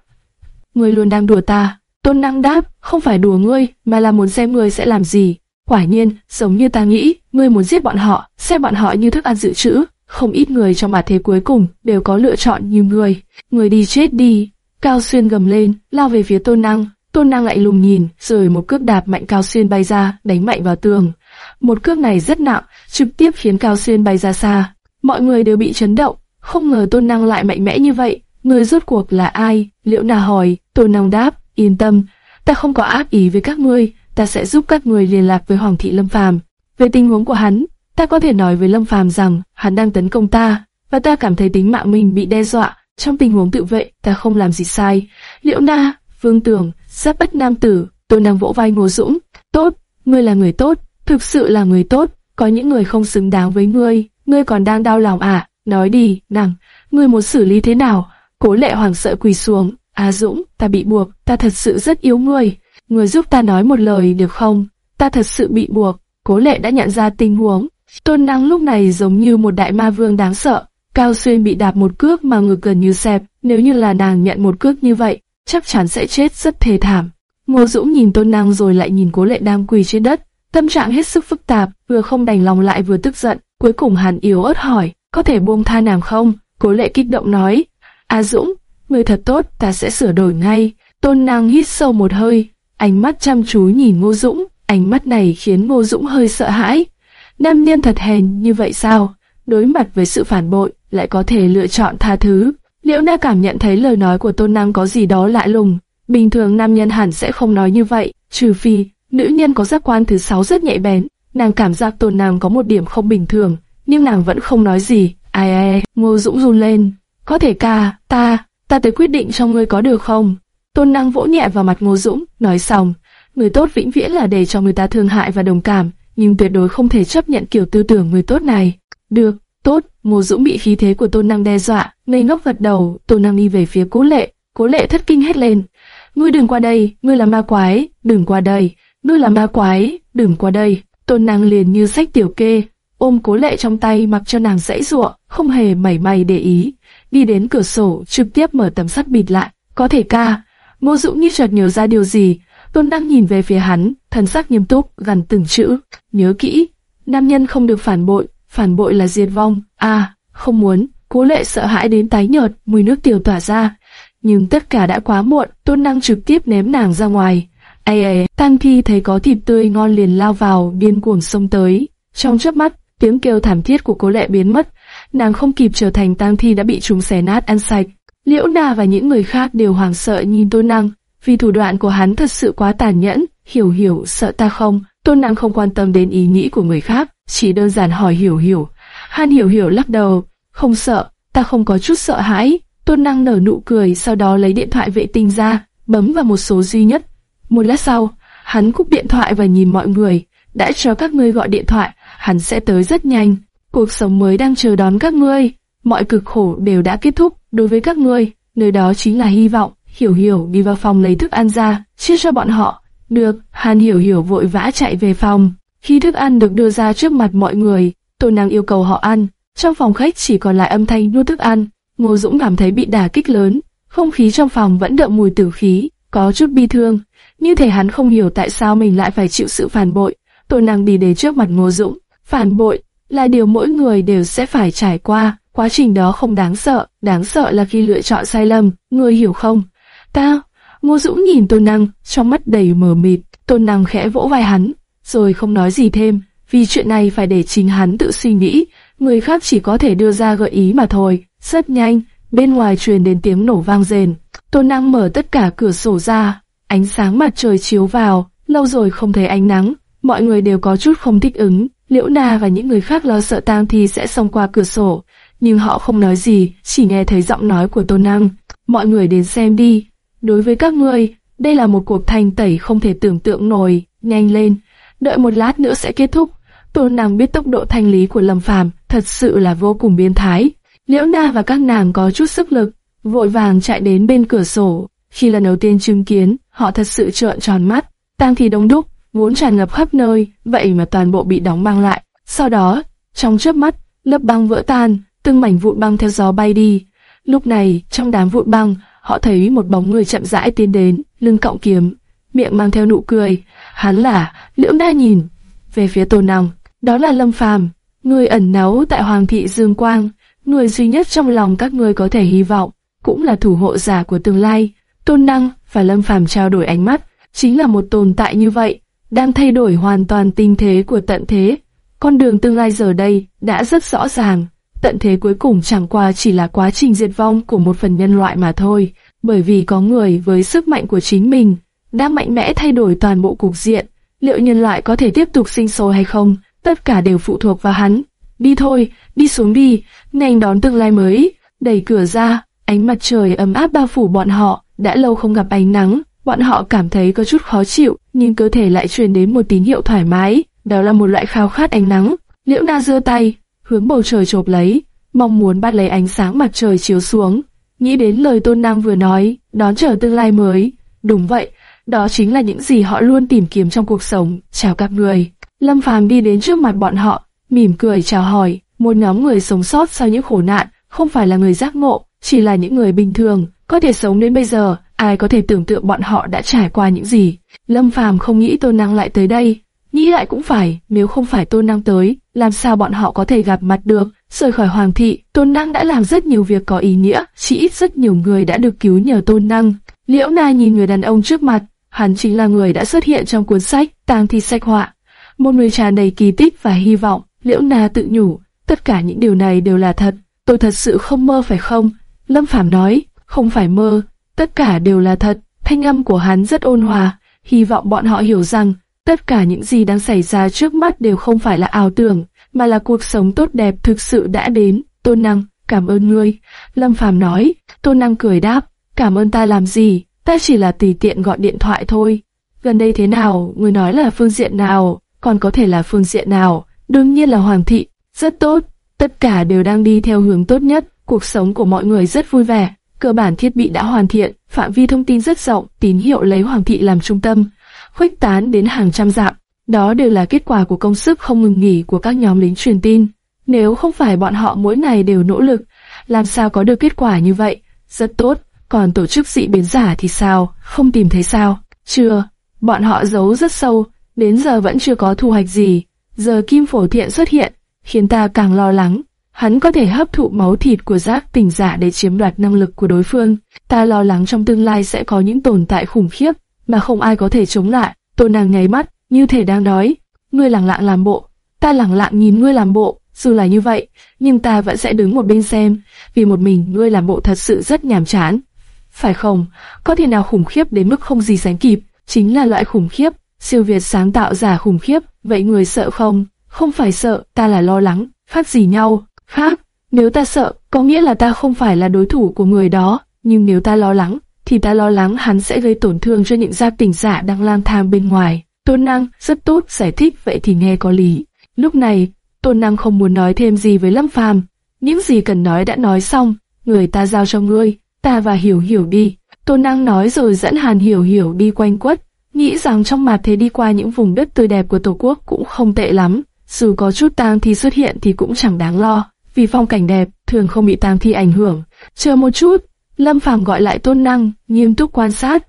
Ngươi luôn đang đùa ta. Tôn Năng đáp, không phải đùa ngươi, mà là muốn xem ngươi sẽ làm gì. Quả nhiên, giống như ta nghĩ, ngươi muốn giết bọn họ, xem bọn họ như thức ăn dự trữ. Không ít người trong mặt thế cuối cùng đều có lựa chọn như ngươi. Ngươi đi chết đi. Cao Xuyên gầm lên, lao về phía Tôn Năng. Tôn Năng lại lùng nhìn, rồi một cước đạp mạnh Cao Xuyên bay ra, đánh mạnh vào tường. Một cước này rất nặng, trực tiếp khiến Cao Xuyên bay ra xa. Mọi người đều bị chấn động, không ngờ Tôn Năng lại mạnh mẽ như vậy. Người rốt cuộc là ai? Liễu Na hỏi, Tôn Năng đáp, yên tâm, ta không có ác ý với các ngươi, ta sẽ giúp các người liên lạc với Hoàng thị Lâm Phàm. Về tình huống của hắn, ta có thể nói với Lâm Phàm rằng hắn đang tấn công ta, và ta cảm thấy tính mạng mình bị đe dọa. Trong tình huống tự vệ, ta không làm gì sai. Liễu Na, Vương Tường, Giáp Bất Nam Tử, tôi đang vỗ vai Ngô Dũng. Tốt, ngươi là người tốt, thực sự là người tốt. Có những người không xứng đáng với ngươi, ngươi còn đang đau lòng à? Nói đi, nàng, ngươi muốn xử lý thế nào? Cố lệ hoàng sợ quỳ xuống. À Dũng, ta bị buộc, ta thật sự rất yếu ngươi. Người giúp ta nói một lời được không? Ta thật sự bị buộc. Cố lệ đã nhận ra tình huống. Tôn năng lúc này giống như một đại ma vương đáng sợ. Cao Xuyên bị đạp một cước mà ngực gần như xẹp. Nếu như là nàng nhận một cước như vậy, chắc chắn sẽ chết rất thê thảm. Ngô Dũng nhìn Tôn Năng rồi lại nhìn Cố Lệ đang quỳ trên đất, tâm trạng hết sức phức tạp, vừa không đành lòng lại vừa tức giận. Cuối cùng hắn yếu ớt hỏi, có thể buông tha nàng không? Cố Lệ kích động nói, A Dũng, người thật tốt, ta sẽ sửa đổi ngay. Tôn Năng hít sâu một hơi, ánh mắt chăm chú nhìn Ngô Dũng, ánh mắt này khiến Ngô Dũng hơi sợ hãi. Nam nhân thật hèn như vậy sao? Đối mặt với sự phản bội, lại có thể lựa chọn tha thứ. Liễu Na cảm nhận thấy lời nói của Tôn Năng có gì đó lạ lùng. Bình thường nam nhân hẳn sẽ không nói như vậy, trừ phi nữ nhân có giác quan thứ sáu rất nhạy bén. Nàng cảm giác Tôn Năng có một điểm không bình thường, nhưng nàng vẫn không nói gì. Ai ai, Ngô Dũng run lên. Có thể ca, ta, ta tới quyết định cho ngươi có được không? Tôn Năng vỗ nhẹ vào mặt Ngô Dũng, nói xong, người tốt vĩnh viễn là để cho người ta thương hại và đồng cảm, nhưng tuyệt đối không thể chấp nhận kiểu tư tưởng người tốt này. Được, tốt, Ngô Dũng bị khí thế của Tôn Năng đe dọa, ngây ngốc vật đầu, Tôn Năng đi về phía Cố Lệ, Cố Lệ thất kinh hét lên, ngươi đừng qua đây, ngươi là ma quái, đừng qua đây, ngươi là ma quái, đừng qua đây. Tôn Năng liền như sách tiểu kê, ôm Cố Lệ trong tay mặc cho nàng dãy giụa, không hề mảy may để ý, đi đến cửa sổ, trực tiếp mở tấm sắt bịt lại, có thể ca. Ngô Dũng như chợt nhớ ra điều gì, Tôn Đăng nhìn về phía hắn, thần sắc nghiêm túc, gần từng chữ, nhớ kỹ, nam nhân không được phản bội, phản bội là diệt vong. À, không muốn, cố lệ sợ hãi đến tái nhợt, mùi nước tiểu tỏa ra. Nhưng tất cả đã quá muộn, tôn năng trực tiếp ném nàng ra ngoài. Ây ây, Tăng Thi thấy có thịt tươi ngon liền lao vào, điên cuồng xông tới. Trong chớp mắt, tiếng kêu thảm thiết của cố lệ biến mất. Nàng không kịp trở thành tang Thi đã bị chúng xé nát ăn sạch. Liễu Na và những người khác đều hoảng sợ nhìn tôn năng, vì thủ đoạn của hắn thật sự quá tàn nhẫn. Hiểu hiểu, sợ ta không? Tôn năng không quan tâm đến ý nghĩ của người khác, chỉ đơn giản hỏi hiểu hiểu. Han hiểu hiểu lắc đầu, không sợ, ta không có chút sợ hãi. Tôn năng nở nụ cười, sau đó lấy điện thoại vệ tinh ra, bấm vào một số duy nhất. Một lát sau, hắn cúp điện thoại và nhìn mọi người. Đã cho các ngươi gọi điện thoại, hắn sẽ tới rất nhanh. Cuộc sống mới đang chờ đón các ngươi. Mọi cực khổ đều đã kết thúc đối với các ngươi. Nơi đó chính là hy vọng. Hiểu hiểu đi vào phòng lấy thức ăn ra, chia cho bọn họ. Được, Hàn hiểu hiểu vội vã chạy về phòng. Khi thức ăn được đưa ra trước mặt mọi người, Tô Năng yêu cầu họ ăn. Trong phòng khách chỉ còn lại âm thanh nuốt thức ăn. Ngô Dũng cảm thấy bị đả kích lớn. Không khí trong phòng vẫn đậm mùi tử khí, có chút bi thương. Như thể hắn không hiểu tại sao mình lại phải chịu sự phản bội. tôi Năng đi đến trước mặt Ngô Dũng, phản bội là điều mỗi người đều sẽ phải trải qua. Quá trình đó không đáng sợ, đáng sợ là khi lựa chọn sai lầm, Ngươi hiểu không? Tao, Ngô Dũng nhìn Tôn Năng, trong mắt đầy mờ mịt, Tôn Năng khẽ vỗ vai hắn, rồi không nói gì thêm, vì chuyện này phải để chính hắn tự suy nghĩ, người khác chỉ có thể đưa ra gợi ý mà thôi. Rất nhanh, bên ngoài truyền đến tiếng nổ vang rền, Tôn Năng mở tất cả cửa sổ ra, ánh sáng mặt trời chiếu vào, lâu rồi không thấy ánh nắng, mọi người đều có chút không thích ứng. Liễu Na và những người khác lo sợ tang thi sẽ xông qua cửa sổ, nhưng họ không nói gì, chỉ nghe thấy giọng nói của Tôn Năng. Mọi người đến xem đi. Đối với các ngươi, đây là một cuộc thanh tẩy không thể tưởng tượng nổi. Nhanh lên, đợi một lát nữa sẽ kết thúc. Tôn Năng biết tốc độ thanh lý của Lâm Phàm thật sự là vô cùng biến thái. Liễu Na và các nàng có chút sức lực, vội vàng chạy đến bên cửa sổ. Khi lần đầu tiên chứng kiến, họ thật sự trợn tròn mắt. Tang thì đông đúc, vốn tràn ngập khắp nơi, vậy mà toàn bộ bị đóng băng lại. Sau đó, trong chớp mắt, lớp băng vỡ tan, từng mảnh vụn băng theo gió bay đi. Lúc này, trong đám vụn băng, họ thấy một bóng người chậm rãi tiến đến, lưng cọng kiếm, miệng mang theo nụ cười. Hắn là Liễu đa nhìn về phía Tôn Năng, đó là Lâm Phàm, người ẩn náu tại Hoàng thị Dương Quang, người duy nhất trong lòng các ngươi có thể hy vọng, cũng là thủ hộ giả của tương lai. Tôn Năng và Lâm Phàm trao đổi ánh mắt, chính là một tồn tại như vậy, đang thay đổi hoàn toàn tinh thế của tận thế. Con đường tương lai giờ đây đã rất rõ ràng, tận thế cuối cùng chẳng qua chỉ là quá trình diệt vong của một phần nhân loại mà thôi, bởi vì có người với sức mạnh của chính mình đã mạnh mẽ thay đổi toàn bộ cục diện. Liệu nhân loại có thể tiếp tục sinh sôi hay không, tất cả đều phụ thuộc vào hắn. Đi thôi, đi xuống đi, nhanh đón tương lai mới. Đẩy cửa ra, ánh mặt trời ấm áp bao phủ bọn họ, đã lâu không gặp ánh nắng, bọn họ cảm thấy có chút khó chịu, nhưng cơ thể lại truyền đến một tín hiệu thoải mái, đó là một loại khao khát ánh nắng. Liễu Na giơ tay, hướng bầu trời chộp lấy, mong muốn bắt lấy ánh sáng mặt trời chiếu xuống. Nghĩ đến lời Tôn Nam vừa nói, đón chờ tương lai mới. Đúng vậy, đó chính là những gì họ luôn tìm kiếm trong cuộc sống. Chào các người. Lâm Phàm đi đến trước mặt bọn họ, mỉm cười chào hỏi. Một nhóm người sống sót sau những khổ nạn, không phải là người giác ngộ, chỉ là những người bình thường, có thể sống đến bây giờ. Ai có thể tưởng tượng bọn họ đã trải qua những gì? Lâm Phàm không nghĩ Tôn Năng lại tới đây. Nghĩ lại cũng phải, nếu không phải Tôn Năng tới, làm sao bọn họ có thể gặp mặt được? Rời khỏi Hoàng thị, Tôn Năng đã làm rất nhiều việc có ý nghĩa, chỉ ít rất nhiều người đã được cứu nhờ Tôn Năng. Liễu Na nhìn người đàn ông trước mặt, hắn chính là người đã xuất hiện trong cuốn sách Tang thi sách họa. Một người tràn đầy kỳ tích và hy vọng, Liễu Na tự nhủ, tất cả những điều này đều là thật, tôi thật sự không mơ phải không? Lâm Phàm nói, không phải mơ, tất cả đều là thật. Thanh âm của hắn rất ôn hòa, hy vọng bọn họ hiểu rằng tất cả những gì đang xảy ra trước mắt đều không phải là ảo tưởng, mà là cuộc sống tốt đẹp thực sự đã đến. Tôn Năng, cảm ơn ngươi. Lâm Phàm nói, Tôn Năng cười đáp, cảm ơn ta làm gì, ta chỉ là tùy tiện gọi điện thoại thôi. Gần đây thế nào, ngươi nói là phương diện nào, còn có thể là phương diện nào, đương nhiên là Hoàng thị, rất tốt, tất cả đều đang đi theo hướng tốt nhất, cuộc sống của mọi người rất vui vẻ, cơ bản thiết bị đã hoàn thiện, phạm vi thông tin rất rộng, tín hiệu lấy Hoàng thị làm trung tâm, khuếch tán đến hàng trăm dặm. Đó đều là kết quả của công sức không ngừng nghỉ của các nhóm lính truyền tin. Nếu không phải bọn họ mỗi ngày đều nỗ lực, làm sao có được kết quả như vậy? Rất tốt, còn tổ chức dị biến giả thì sao? Không tìm thấy sao? Chưa, bọn họ giấu rất sâu, đến giờ vẫn chưa có thu hoạch gì. Giờ Kim Phổ Thiện xuất hiện, khiến ta càng lo lắng. Hắn có thể hấp thụ máu thịt của giác tỉnh giả để chiếm đoạt năng lực của đối phương. Ta lo lắng trong tương lai sẽ có những tồn tại khủng khiếp mà không ai có thể chống lại. Tôi nàng nháy mắt, như thể đang đói, ngươi lẳng lặng làm bộ, ta lẳng lặng nhìn ngươi làm bộ, dù là như vậy, nhưng ta vẫn sẽ đứng một bên xem, vì một mình ngươi làm bộ thật sự rất nhàm chán. Phải không, có thể nào khủng khiếp đến mức không gì sánh kịp, chính là loại khủng khiếp, siêu việt sáng tạo giả khủng khiếp, vậy người sợ không? Không phải sợ, ta là lo lắng, khác gì nhau, khác, nếu ta sợ, có nghĩa là ta không phải là đối thủ của người đó, nhưng nếu ta lo lắng, thì ta lo lắng hắn sẽ gây tổn thương cho những gia tình giả đang lang thang bên ngoài. Tôn Năng rất tốt giải thích vậy thì nghe có lý. Lúc này, Tôn Năng không muốn nói thêm gì với Lâm Phàm, những gì cần nói đã nói xong, người ta giao cho ngươi, ta và Hiểu Hiểu đi. Tôn Năng nói rồi dẫn Hàn Hiểu Hiểu đi quanh quất, nghĩ rằng trong mặt thế đi qua những vùng đất tươi đẹp của Tổ quốc cũng không tệ lắm, dù có chút tang thi xuất hiện thì cũng chẳng đáng lo, vì phong cảnh đẹp thường không bị tang thi ảnh hưởng. Chờ một chút, Lâm Phàm gọi lại Tôn Năng, nghiêm túc quan sát.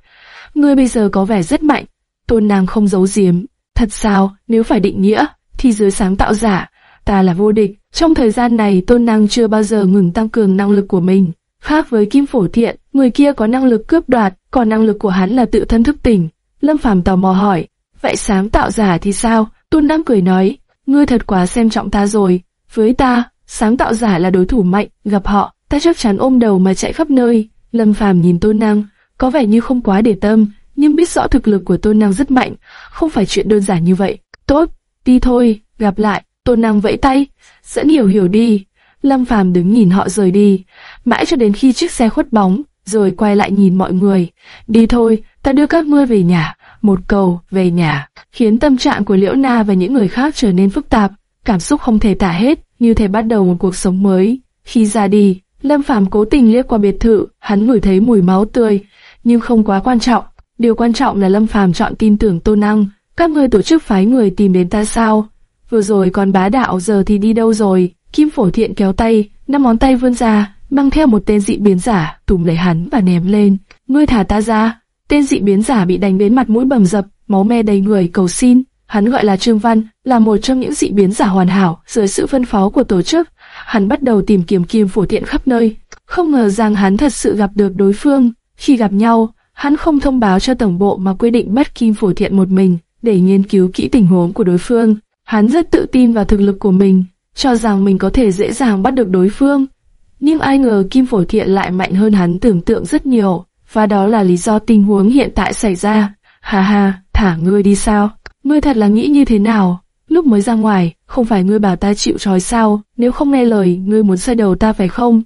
Ngươi bây giờ có vẻ rất mạnh. Tôn Năng không giấu giếm, Thật sao, nếu phải định nghĩa, thì dưới sáng tạo giả, ta là vô địch. Trong thời gian này tôn năng chưa bao giờ ngừng tăng cường năng lực của mình. Khác với Kim Phổ Thiện, người kia có năng lực cướp đoạt, còn năng lực của hắn là tự thân thức tỉnh. Lâm Phàm tò mò hỏi, vậy sáng tạo giả thì sao? Tôn năng cười nói, ngươi thật quá xem trọng ta rồi. Với ta, sáng tạo giả là đối thủ mạnh, gặp họ, ta chắc chắn ôm đầu mà chạy khắp nơi. Lâm Phàm nhìn Tôn Năng, có vẻ như không quá để tâm, nhưng biết rõ thực lực của Tôn Năng rất mạnh, không phải chuyện đơn giản như vậy. Tốt, đi thôi, gặp lại. Tôn Năng vẫy tay, dẫn hiểu hiểu đi. Lâm Phàm đứng nhìn họ rời đi, mãi cho đến khi chiếc xe khuất bóng, rồi quay lại nhìn mọi người. Đi thôi, ta đưa các ngươi về nhà. Một cầu, về nhà, khiến tâm trạng của Liễu Na và những người khác trở nên phức tạp, cảm xúc không thể tả hết, như thể bắt đầu một cuộc sống mới. Khi ra đi, Lâm Phàm cố tình liếc qua biệt thự, hắn ngửi thấy mùi máu tươi, nhưng không quá quan trọng. Điều quan trọng là Lâm Phàm chọn tin tưởng Tô Năng. Các ngươi tổ chức phái người tìm đến ta sao? Vừa rồi còn bá đạo giờ thì đi đâu rồi? Kim Phổ Thiện kéo tay, năm ngón tay vươn ra, mang theo một tên dị biến giả, tùm lấy hắn và ném lên. Ngươi thả ta ra. Tên dị biến giả bị đánh đến mặt mũi bầm dập, máu me đầy người cầu xin. Hắn gọi là Trương Văn, là một trong những dị biến giả hoàn hảo dưới sự phân phó của tổ chức. Hắn bắt đầu tìm kiếm Kim Phổ Thiện khắp nơi, không ngờ rằng hắn thật sự gặp được đối phương. Khi gặp nhau, hắn không thông báo cho tổng bộ mà quyết định bắt Kim Phổ Thiện một mình để nghiên cứu kỹ tình huống của đối phương. Hắn rất tự tin vào thực lực của mình, cho rằng mình có thể dễ dàng bắt được đối phương. Nhưng ai ngờ Kim Phổ Thiện lại mạnh hơn hắn tưởng tượng rất nhiều, và đó là lý do tình huống hiện tại xảy ra. Hà hà, thả ngươi đi sao? Ngươi thật là nghĩ như thế nào? Lúc mới ra ngoài, không phải ngươi bảo ta chịu trói sao? Nếu không nghe lời, ngươi muốn xoay đầu ta phải không?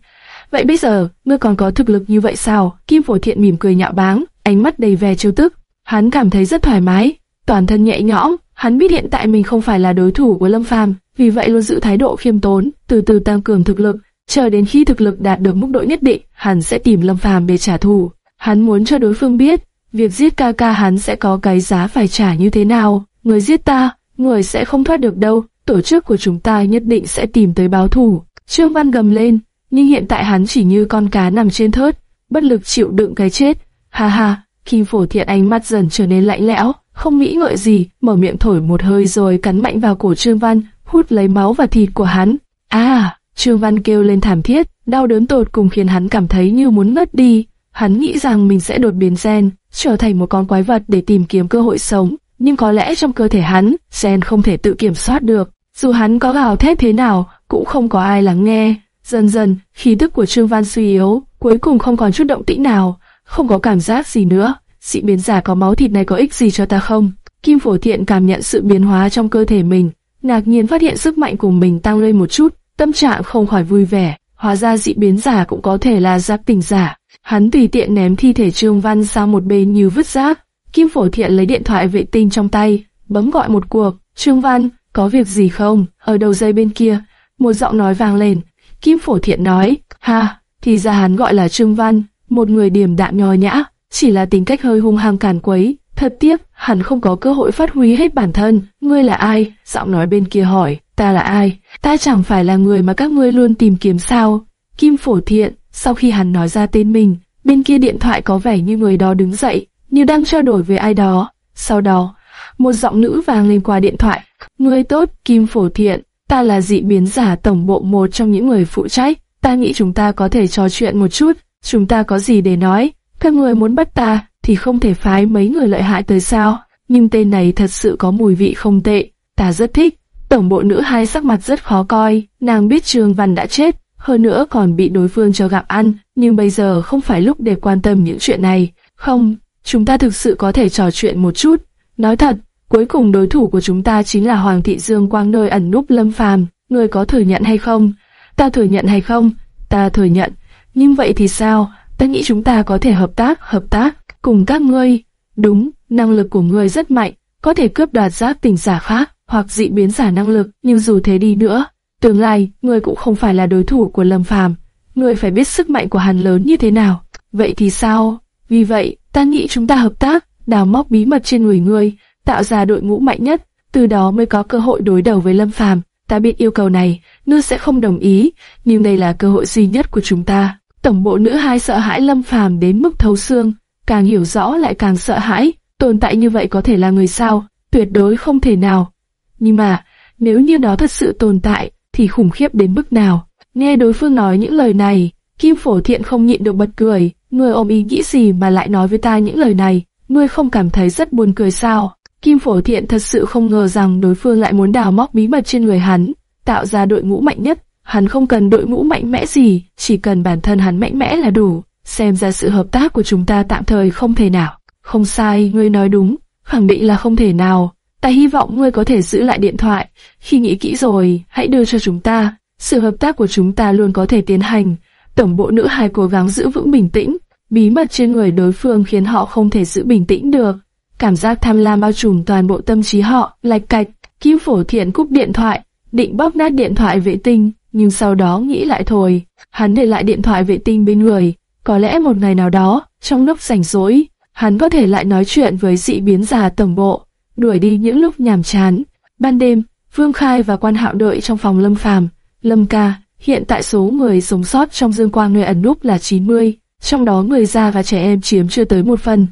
Vậy bây giờ, ngươi còn có thực lực như vậy sao? Kim Phổ Thiện mỉm cười nhạo báng, ánh mắt đầy vẻ trêu tức. Hắn cảm thấy rất thoải mái, toàn thân nhẹ nhõm. Hắn biết hiện tại mình không phải là đối thủ của Lâm Phàm, vì vậy luôn giữ thái độ khiêm tốn, từ từ tăng cường thực lực. Chờ đến khi thực lực đạt được mức độ nhất định, hắn sẽ tìm Lâm Phàm để trả thù. Hắn muốn cho đối phương biết, việc giết ca ca hắn sẽ có cái giá phải trả như thế nào. Người giết ta, người sẽ không thoát được đâu. Tổ chức của chúng ta nhất định sẽ tìm tới báo thù. Trương Văn gầm lên, nhưng hiện tại hắn chỉ như con cá nằm trên thớt, bất lực chịu đựng cái chết. Ha ha, Kim Phổ Thiện ánh mắt dần trở nên lạnh lẽo, không nghĩ ngợi gì, mở miệng thổi một hơi rồi cắn mạnh vào cổ Trương Văn, hút lấy máu và thịt của hắn. À, Trương Văn kêu lên thảm thiết, đau đớn tột cùng khiến hắn cảm thấy như muốn ngất đi. Hắn nghĩ rằng mình sẽ đột biến gen, trở thành một con quái vật để tìm kiếm cơ hội sống, nhưng có lẽ trong cơ thể hắn, sen không thể tự kiểm soát được. Dù hắn có gào thét thế nào, cũng không có ai lắng nghe. Dần dần, khí tức của Trương Văn suy yếu, cuối cùng không còn chút động tĩnh nào, không có cảm giác gì nữa. Dị biến giả có máu thịt này có ích gì cho ta không? Kim Phổ Thiện cảm nhận sự biến hóa trong cơ thể mình, ngạc nhiên phát hiện sức mạnh của mình tăng lên một chút, tâm trạng không khỏi vui vẻ. Hóa ra dị biến giả cũng có thể là giác tỉnh giả. Hắn tùy tiện ném thi thể Trương Văn sang một bên như vứt rác. Kim Phổ Thiện lấy điện thoại vệ tinh trong tay, bấm gọi một cuộc. Trương Văn, có việc gì không? Ở đầu dây bên kia, một giọng nói vang lên. Kim Phổ Thiện nói, ha, thì ra hắn gọi là Trương Văn, một người điềm đạm nho nhã, chỉ là tính cách hơi hung hăng càn quấy. Thật tiếc, hắn không có cơ hội phát huy hết bản thân. Ngươi là ai? Giọng nói bên kia hỏi, ta là ai? Ta chẳng phải là người mà các ngươi luôn tìm kiếm sao? Kim Phổ Thiện, sau khi hắn nói ra tên mình, bên kia điện thoại có vẻ như người đó đứng dậy, như đang trao đổi với ai đó. Sau đó, một giọng nữ vang lên qua điện thoại. Ngươi tốt, Kim Phổ Thiện, ta là dị biến giả tổng bộ một trong những người phụ trách. Ta nghĩ chúng ta có thể trò chuyện một chút, chúng ta có gì để nói. Các người muốn bắt ta, thì không thể phái mấy người lợi hại tới sao. Nhưng tên này thật sự có mùi vị không tệ, ta rất thích. Tổng bộ nữ hai sắc mặt rất khó coi, nàng biết Trương Văn đã chết, hơn nữa còn bị đối phương cho gặp ăn, nhưng bây giờ không phải lúc để quan tâm những chuyện này. Không, chúng ta thực sự có thể trò chuyện một chút. Nói thật, cuối cùng đối thủ của chúng ta chính là Hoàng thị Dương Quang nơi ẩn núp Lâm Phàm. Người có thừa nhận hay không? Ta thừa nhận hay không? Ta thừa nhận. Nhưng vậy thì sao? Ta nghĩ chúng ta có thể hợp tác, hợp tác cùng các ngươi. Đúng, năng lực của ngươi rất mạnh, có thể cướp đoạt giáp tình giả khác hoặc dị biến giả năng lực, nhưng dù thế đi nữa, tương lai ngươi cũng không phải là đối thủ của Lâm Phàm. Ngươi phải biết sức mạnh của hắn lớn như thế nào. Vậy thì sao? Vì vậy, ta nghĩ chúng ta hợp tác, đào móc bí mật trên người ngươi, tạo ra đội ngũ mạnh nhất, từ đó mới có cơ hội đối đầu với Lâm Phàm. Ta biết yêu cầu này, ngươi sẽ không đồng ý, nhưng đây là cơ hội duy nhất của chúng ta. Tổng bộ nữ hai sợ hãi Lâm Phàm đến mức thấu xương, càng hiểu rõ lại càng sợ hãi, tồn tại như vậy có thể là người sao? tuyệt đối không thể nào. Nhưng mà, nếu như nó thật sự tồn tại, thì khủng khiếp đến mức nào? Nghe đối phương nói những lời này, Kim Phổ Thiện không nhịn được bật cười, ngươi ôm ý nghĩ gì mà lại nói với ta những lời này, ngươi không cảm thấy rất buồn cười sao? Kim Phổ Thiện thật sự không ngờ rằng đối phương lại muốn đào móc bí mật trên người hắn, tạo ra đội ngũ mạnh nhất. Hắn không cần đội ngũ mạnh mẽ gì, chỉ cần bản thân hắn mạnh mẽ là đủ. Xem ra sự hợp tác của chúng ta tạm thời không thể nào. Không sai, ngươi nói đúng, khẳng định là không thể nào. Ta hy vọng ngươi có thể giữ lại điện thoại. Khi nghĩ kỹ rồi, hãy đưa cho chúng ta. Sự hợp tác của chúng ta luôn có thể tiến hành. Tổng bộ nữ hài cố gắng giữ vững bình tĩnh. Bí mật trên người đối phương khiến họ không thể giữ bình tĩnh được. Cảm giác tham lam bao trùm toàn bộ tâm trí họ, lạch cạch. cứu phổ thiện cúp điện thoại, định bóp nát điện thoại vệ tinh, nhưng sau đó nghĩ lại thôi. Hắn để lại điện thoại vệ tinh bên người. Có lẽ một ngày nào đó, trong lúc rảnh rỗi, hắn có thể lại nói chuyện với dị biến già tổng bộ, đuổi đi những lúc nhàm chán. Ban đêm, Vương Khai và quan hạo đợi trong phòng Lâm Phàm. Lâm ca, hiện tại số người sống sót trong dương quang nơi ẩn núp là 90, trong đó người già và trẻ em chiếm chưa tới một phần,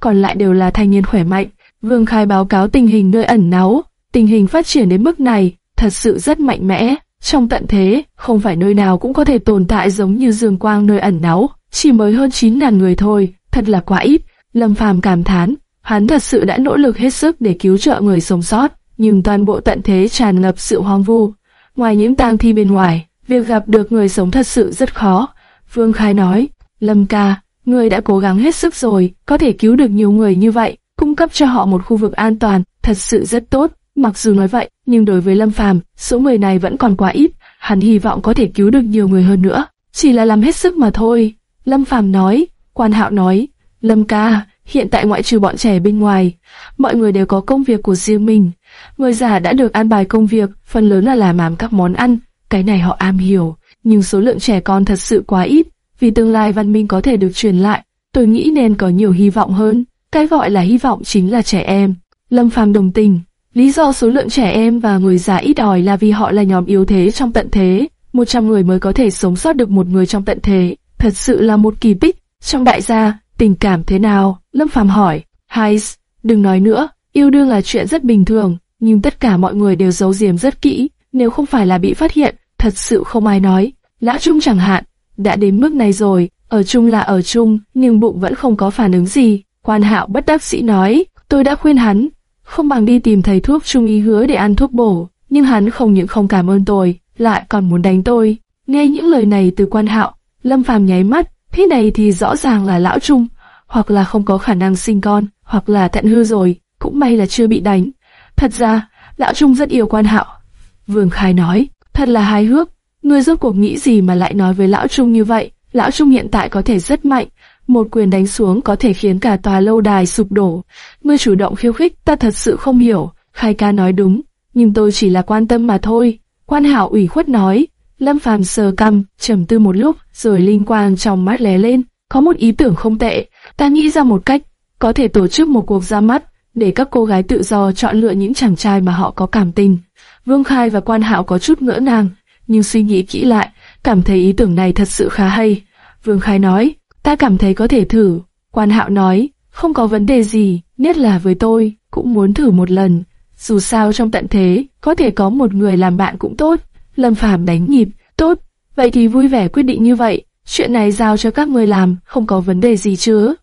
còn lại đều là thanh niên khỏe mạnh. Vương Khai báo cáo tình hình nơi ẩn náu, tình hình phát triển đến mức này, thật sự rất mạnh mẽ. Trong tận thế, không phải nơi nào cũng có thể tồn tại giống như dương quang nơi ẩn náu, chỉ mới hơn 9.000 người thôi, thật là quá ít. Lâm Phàm cảm thán, hắn thật sự đã nỗ lực hết sức để cứu trợ người sống sót, nhưng toàn bộ tận thế tràn ngập sự hoang vu. Ngoài những tang thi bên ngoài, việc gặp được người sống thật sự rất khó. Vương Khai nói, Lâm ca, người đã cố gắng hết sức rồi, có thể cứu được nhiều người như vậy, cung cấp cho họ một khu vực an toàn, thật sự rất tốt. Mặc dù nói vậy, nhưng đối với Lâm Phàm, số người này vẫn còn quá ít, hắn hy vọng có thể cứu được nhiều người hơn nữa. Chỉ là làm hết sức mà thôi. Lâm Phàm nói, quan hạo nói, Lâm ca, hiện tại ngoại trừ bọn trẻ bên ngoài, mọi người đều có công việc của riêng mình. Người già đã được an bài công việc, phần lớn là làm làm các món ăn, cái này họ am hiểu, nhưng số lượng trẻ con thật sự quá ít, vì tương lai văn minh có thể được truyền lại, tôi nghĩ nên có nhiều hy vọng hơn. Cái gọi là hy vọng chính là trẻ em. Lâm Phàm đồng tình, lý do số lượng trẻ em và người già ít ỏi là vì họ là nhóm yếu thế trong tận thế, 100 người mới có thể sống sót được một người trong tận thế, thật sự là một kỳ tích. Trong đại gia, tình cảm thế nào? Lâm Phàm hỏi. Hais, đừng nói nữa, yêu đương là chuyện rất bình thường, nhưng tất cả mọi người đều giấu giếm rất kỹ, nếu không phải là bị phát hiện, thật sự không ai nói. Lã Trung chẳng hạn, đã đến mức này rồi, ở chung là ở chung, nhưng bụng vẫn không có phản ứng gì. Quan Hạo bất đắc sĩ nói, tôi đã khuyên hắn, không bằng đi tìm thầy thuốc trung y hứa để ăn thuốc bổ, nhưng hắn không những không cảm ơn tôi, lại còn muốn đánh tôi. Nghe những lời này từ Quan Hạo, Lâm Phàm nháy mắt, thế này thì rõ ràng là lão Trung, hoặc là không có khả năng sinh con, hoặc là thận hư rồi, cũng may là chưa bị đánh. Thật ra, lão Trung rất yêu Quan Hạo. Vương Khai nói, thật là hài hước, ngươi rốt cuộc nghĩ gì mà lại nói với lão Trung như vậy? Lão Trung hiện tại có thể rất mạnh, một quyền đánh xuống có thể khiến cả tòa lâu đài sụp đổ. Ngươi chủ động khiêu khích, ta thật sự không hiểu. Khai ca nói đúng, nhưng tôi chỉ là quan tâm mà thôi. Quan Hạo ủy khuất nói. Lâm Phàm sờ cằm, trầm tư một lúc, rồi linh quang trong mắt lé lên. Có một ý tưởng không tệ, ta nghĩ ra một cách, có thể tổ chức một cuộc ra mắt, để các cô gái tự do chọn lựa những chàng trai mà họ có cảm tình. Vương Khai và Quan Hạo có chút ngỡ ngàng, nhưng suy nghĩ kỹ lại, cảm thấy ý tưởng này thật sự khá hay. Vương Khai nói, ta cảm thấy có thể thử. Quan Hạo nói, không có vấn đề gì, nhất là với tôi, cũng muốn thử một lần. Dù sao trong tận thế, có thể có một người làm bạn cũng tốt. Lâm Phàm đánh nhịp, tốt, vậy thì vui vẻ quyết định như vậy. Chuyện này giao cho các người làm, không có vấn đề gì chứ.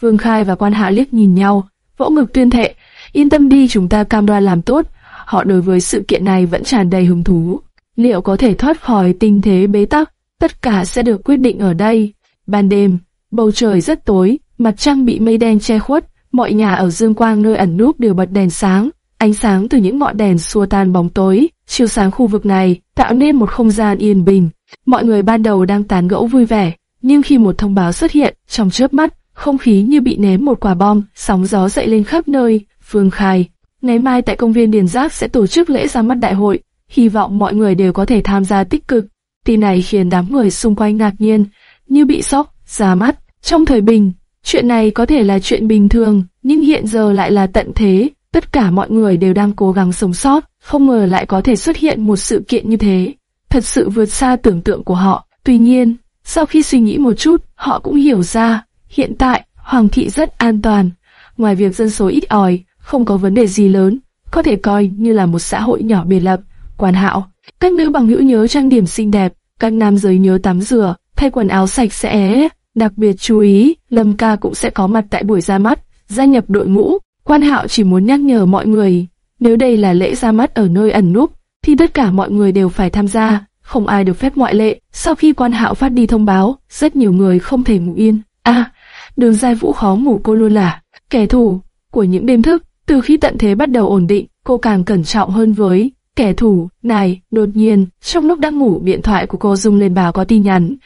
Vương Khai và Quan Hạo liếc nhìn nhau, vỗ ngực tuyên thệ, yên tâm đi chúng ta cam đoan làm tốt. Họ đối với sự kiện này vẫn tràn đầy hứng thú. Liệu có thể thoát khỏi tình thế bế tắc? Tất cả sẽ được quyết định ở đây. Ban đêm, bầu trời rất tối, mặt trăng bị mây đen che khuất, mọi nhà ở dương quang nơi ẩn núp đều bật đèn sáng. Ánh sáng từ những ngọn đèn xua tan bóng tối, chiếu sáng khu vực này, tạo nên một không gian yên bình. Mọi người ban đầu đang tán gẫu vui vẻ, nhưng khi một thông báo xuất hiện, trong chớp mắt, không khí như bị ném một quả bom, sóng gió dậy lên khắp nơi. Phương khai, ngày mai tại công viên Điền Giác sẽ tổ chức lễ ra mắt đại hội, hy vọng mọi người đều có thể tham gia tích cực. Tin này khiến đám người xung quanh ngạc nhiên, như bị sốc, ra mắt. Trong thời bình, chuyện này có thể là chuyện bình thường, nhưng hiện giờ lại là tận thế. Tất cả mọi người đều đang cố gắng sống sót, không ngờ lại có thể xuất hiện một sự kiện như thế. Thật sự vượt xa tưởng tượng của họ. Tuy nhiên, sau khi suy nghĩ một chút, họ cũng hiểu ra, hiện tại, Hoàng thị rất an toàn. Ngoài việc dân số ít ỏi, không có vấn đề gì lớn, có thể coi như là một xã hội nhỏ biệt lập. Quan hạo, các nữ bằng hữu nhớ trang điểm xinh đẹp, các nam giới nhớ tắm rửa, thay quần áo sạch sẽ. Đặc biệt chú ý, Lâm ca cũng sẽ có mặt tại buổi ra mắt, gia nhập đội ngũ. Quan hạo chỉ muốn nhắc nhở mọi người, nếu đây là lễ ra mắt ở nơi ẩn núp, thì tất cả mọi người đều phải tham gia, không ai được phép ngoại lệ. Sau khi quan hạo phát đi thông báo, rất nhiều người không thể ngủ yên. À, đường giai vũ khó ngủ cô luôn là kẻ thù của những đêm thức. Từ khi tận thế bắt đầu ổn định, cô càng cẩn trọng hơn với kẻ thù. Này, đột nhiên, trong lúc đang ngủ, điện thoại của cô rung lên báo có tin nhắn.